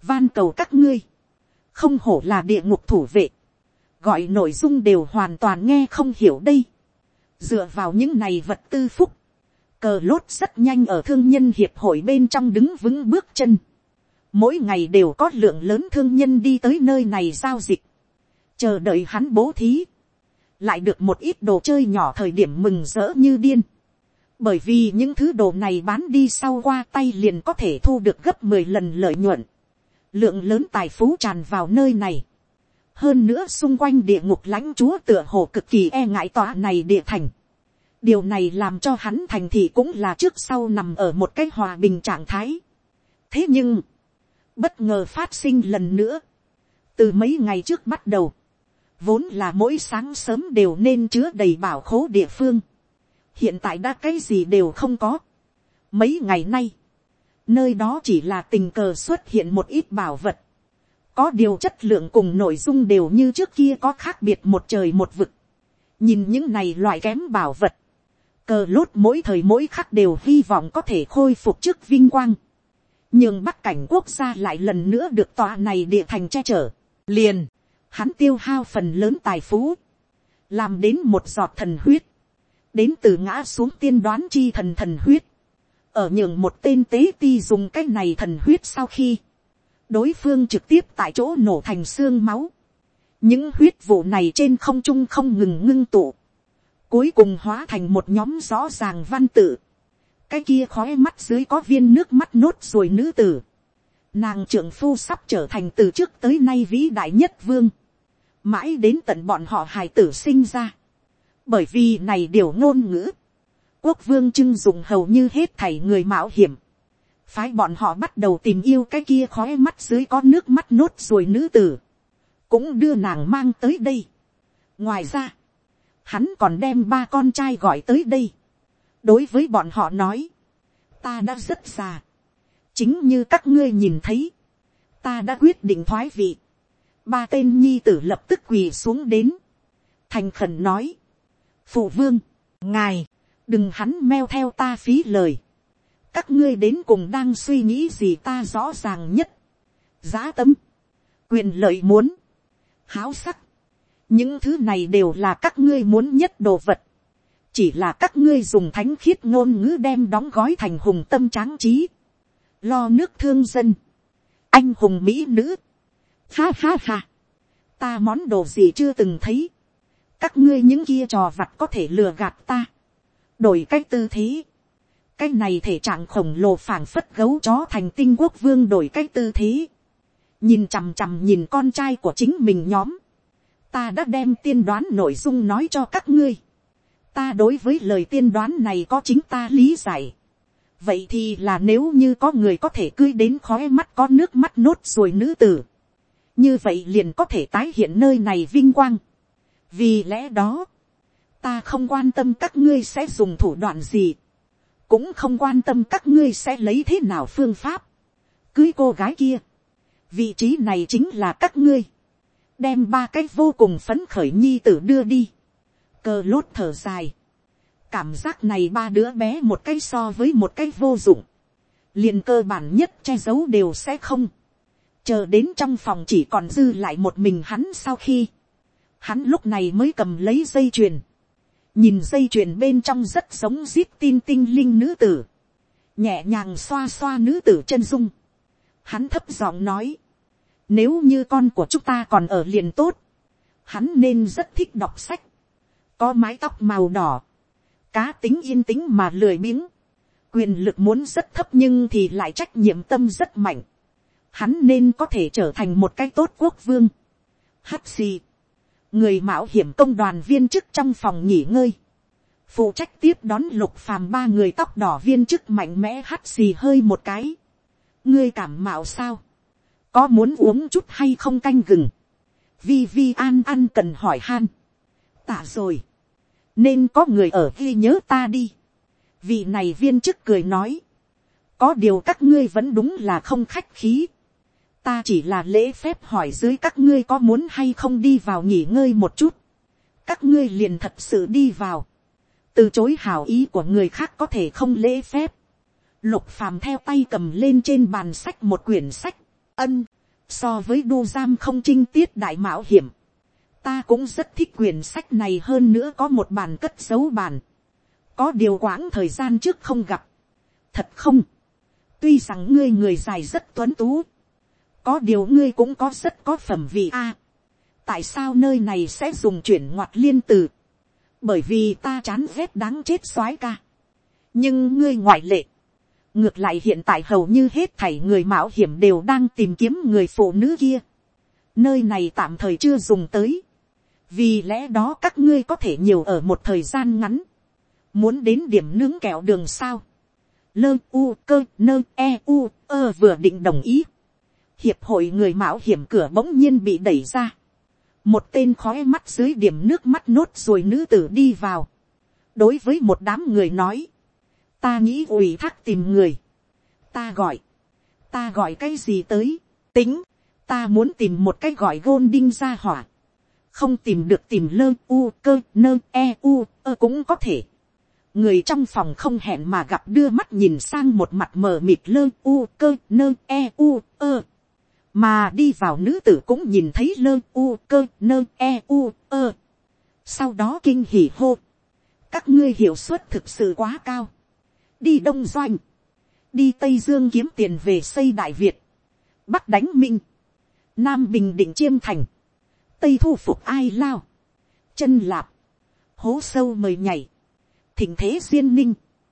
van cầu các ngươi. không hổ là địa ngục thủ vệ. gọi nội dung đều hoàn toàn nghe không hiểu đây dựa vào những này vật tư phúc, cờ lốt rất nhanh ở thương nhân hiệp hội bên trong đứng vững bước chân. Mỗi ngày đều có lượng lớn thương nhân đi tới nơi này giao dịch, chờ đợi hắn bố thí, lại được một ít đồ chơi nhỏ thời điểm mừng rỡ như điên. Bởi vì những thứ đồ này bán đi sau qua tay liền có thể thu được gấp mười lần lợi nhuận. Lượng lớn tài phú tràn vào nơi này hơn nữa xung quanh địa ngục lãnh chúa tựa hồ cực kỳ e ngại tòa này địa thành. điều này làm cho hắn thành thị cũng là trước sau nằm ở một cái hòa bình trạng thái. thế nhưng, bất ngờ phát sinh lần nữa, từ mấy ngày trước bắt đầu, vốn là mỗi sáng sớm đều nên chứa đầy bảo khố địa phương, hiện tại đã cái gì đều không có. mấy ngày nay, nơi đó chỉ là tình cờ xuất hiện một ít bảo vật, có điều chất lượng cùng nội dung đều như trước kia có khác biệt một trời một vực. nhìn những này loại kém bảo vật, cờ lốt mỗi thời mỗi khắc đều hy vọng có thể khôi phục trước vinh quang nhưng bắc cảnh quốc gia lại lần nữa được tòa này địa thành che chở. liền, hắn tiêu hao phần lớn tài phú, làm đến một giọt thần huyết, đến từ ngã xuống tiên đoán chi thần thần huyết, ở nhường một tên tế ti dùng cái này thần huyết sau khi, đối phương trực tiếp tại chỗ nổ thành xương máu. những huyết vụ này trên không trung không ngừng ngưng tụ, cuối cùng hóa thành một nhóm rõ ràng văn tự cái kia khói mắt dưới có viên nước mắt nốt rồi nữ tử. nàng trưởng phu sắp trở thành từ trước tới nay vĩ đại nhất vương. mãi đến tận bọn họ hài tử sinh ra. bởi vì này điều ngôn ngữ. quốc vương trưng dùng hầu như hết thảy người mạo hiểm phái bọn họ bắt đầu tìm yêu cái kia khói mắt dưới có nước mắt nốt rồi nữ tử, cũng đưa nàng mang tới đây. ngoài ra, hắn còn đem ba con trai gọi tới đây đối với bọn họ nói, ta đã rất già, chính như các ngươi nhìn thấy, ta đã quyết định thoái vị, ba tên nhi tử lập tức quỳ xuống đến, thành khẩn nói, phụ vương, ngài, đừng hắn meo theo ta phí lời, các ngươi đến cùng đang suy nghĩ gì ta rõ ràng nhất. giá tâm, quyền lợi muốn, háo sắc, những thứ này đều là các ngươi muốn nhất đồ vật chỉ là các ngươi dùng thánh khiết ngôn ngữ đem đóng gói thành hùng tâm tráng trí, lo nước thương dân, anh hùng mỹ nữ, ha ha ha, ta món đồ gì chưa từng thấy, các ngươi những kia trò vặt có thể lừa gạt ta, đổi cách tư thế, cái này thể trạng khổng lồ phảng phất gấu chó thành tinh quốc vương đổi cái tư thế. nhìn chằm chằm nhìn con trai của chính mình nhóm. ta đã đem tiên đoán nội dung nói cho các ngươi ta đối với lời tiên đoán này có chính ta lý giải. vậy thì là nếu như có người có thể cưới đến khói mắt có nước mắt nốt rồi nữ tử, như vậy liền có thể tái hiện nơi này vinh quang. vì lẽ đó, ta không quan tâm các ngươi sẽ dùng thủ đoạn gì, cũng không quan tâm các ngươi sẽ lấy thế nào phương pháp, cưới cô gái kia, vị trí này chính là các ngươi, đem ba cái vô cùng phấn khởi nhi tử đưa đi, cơ lốt thở dài, cảm giác này ba đứa bé một cái so với một cái vô dụng, liền cơ bản nhất che giấu đều sẽ không, chờ đến trong phòng chỉ còn dư lại một mình hắn sau khi, hắn lúc này mới cầm lấy dây chuyền, nhìn dây chuyền bên trong rất giống zip tin tinh linh nữ tử, nhẹ nhàng xoa xoa nữ tử chân dung, hắn thấp giọng nói, nếu như con của chúng ta còn ở liền tốt, hắn nên rất thích đọc sách, có mái tóc màu đỏ, cá tính yên tĩnh mà lười biếng, quyền lực muốn rất thấp nhưng thì lại trách nhiệm tâm rất mạnh, hắn nên có thể trở thành một cái tốt quốc vương. Hắt xì, người mạo hiểm công đoàn viên chức trong phòng nghỉ ngơi, phụ trách tiếp đón lục phàm ba người tóc đỏ viên chức mạnh mẽ hắt xì hơi một cái. ngươi cảm mạo sao, có muốn uống chút hay không canh gừng, vi vi an ăn cần hỏi han, tả rồi, nên có người ở ghi nhớ ta đi, vị này viên chức cười nói, có điều các ngươi vẫn đúng là không khách khí, ta chỉ là lễ phép hỏi dưới các ngươi có muốn hay không đi vào nghỉ ngơi một chút, các ngươi liền thật sự đi vào, từ chối hảo ý của người khác có thể không lễ phép, lục phàm theo tay cầm lên trên bàn sách một quyển sách, ân, so với đô giam không trinh tiết đại mạo hiểm, ta cũng rất thích quyển sách này hơn nữa có một bàn cất dấu bàn, có điều quãng thời gian trước không gặp, thật không, tuy rằng ngươi người dài rất tuấn tú, có điều ngươi cũng có rất có phẩm vị a. tại sao nơi này sẽ dùng chuyển ngoặt liên từ, bởi vì ta chán ghét đáng chết soái ca. nhưng ngươi ngoại lệ, ngược lại hiện tại hầu như hết thảy người mạo hiểm đều đang tìm kiếm người phụ nữ kia. nơi này tạm thời chưa dùng tới, vì lẽ đó các ngươi có thể nhiều ở một thời gian ngắn, muốn đến điểm nướng kẹo đường sao, lơ u cơ nơ e u ơ vừa định đồng ý, hiệp hội người mạo hiểm cửa bỗng nhiên bị đẩy ra, một tên khói mắt dưới điểm nước mắt nốt rồi nữ tử đi vào, đối với một đám người nói, ta nghĩ ủy thác tìm người, ta gọi, ta gọi cái gì tới, tính, ta muốn tìm một cái gọi gôn đinh ra hỏa, không tìm được tìm lơ u cơ nơ e u ơ cũng có thể. người trong phòng không hẹn mà gặp đưa mắt nhìn sang một mặt mờ mịt lơ u cơ nơ e u ơ. Mà đi vào nữ tử cũng nhìn thấy lơ u cơ nơ e u ơ. sau đó kinh hỉ hô, các ngươi hiệu suất thực sự quá cao, đi đông doanh, đi tây dương kiếm tiền về xây đại việt, bắc đánh minh, nam bình định chiêm thành, tây thu phục ai lao, chân lạp, hố sâu mời nhảy, thỉnh thế duyên ninh,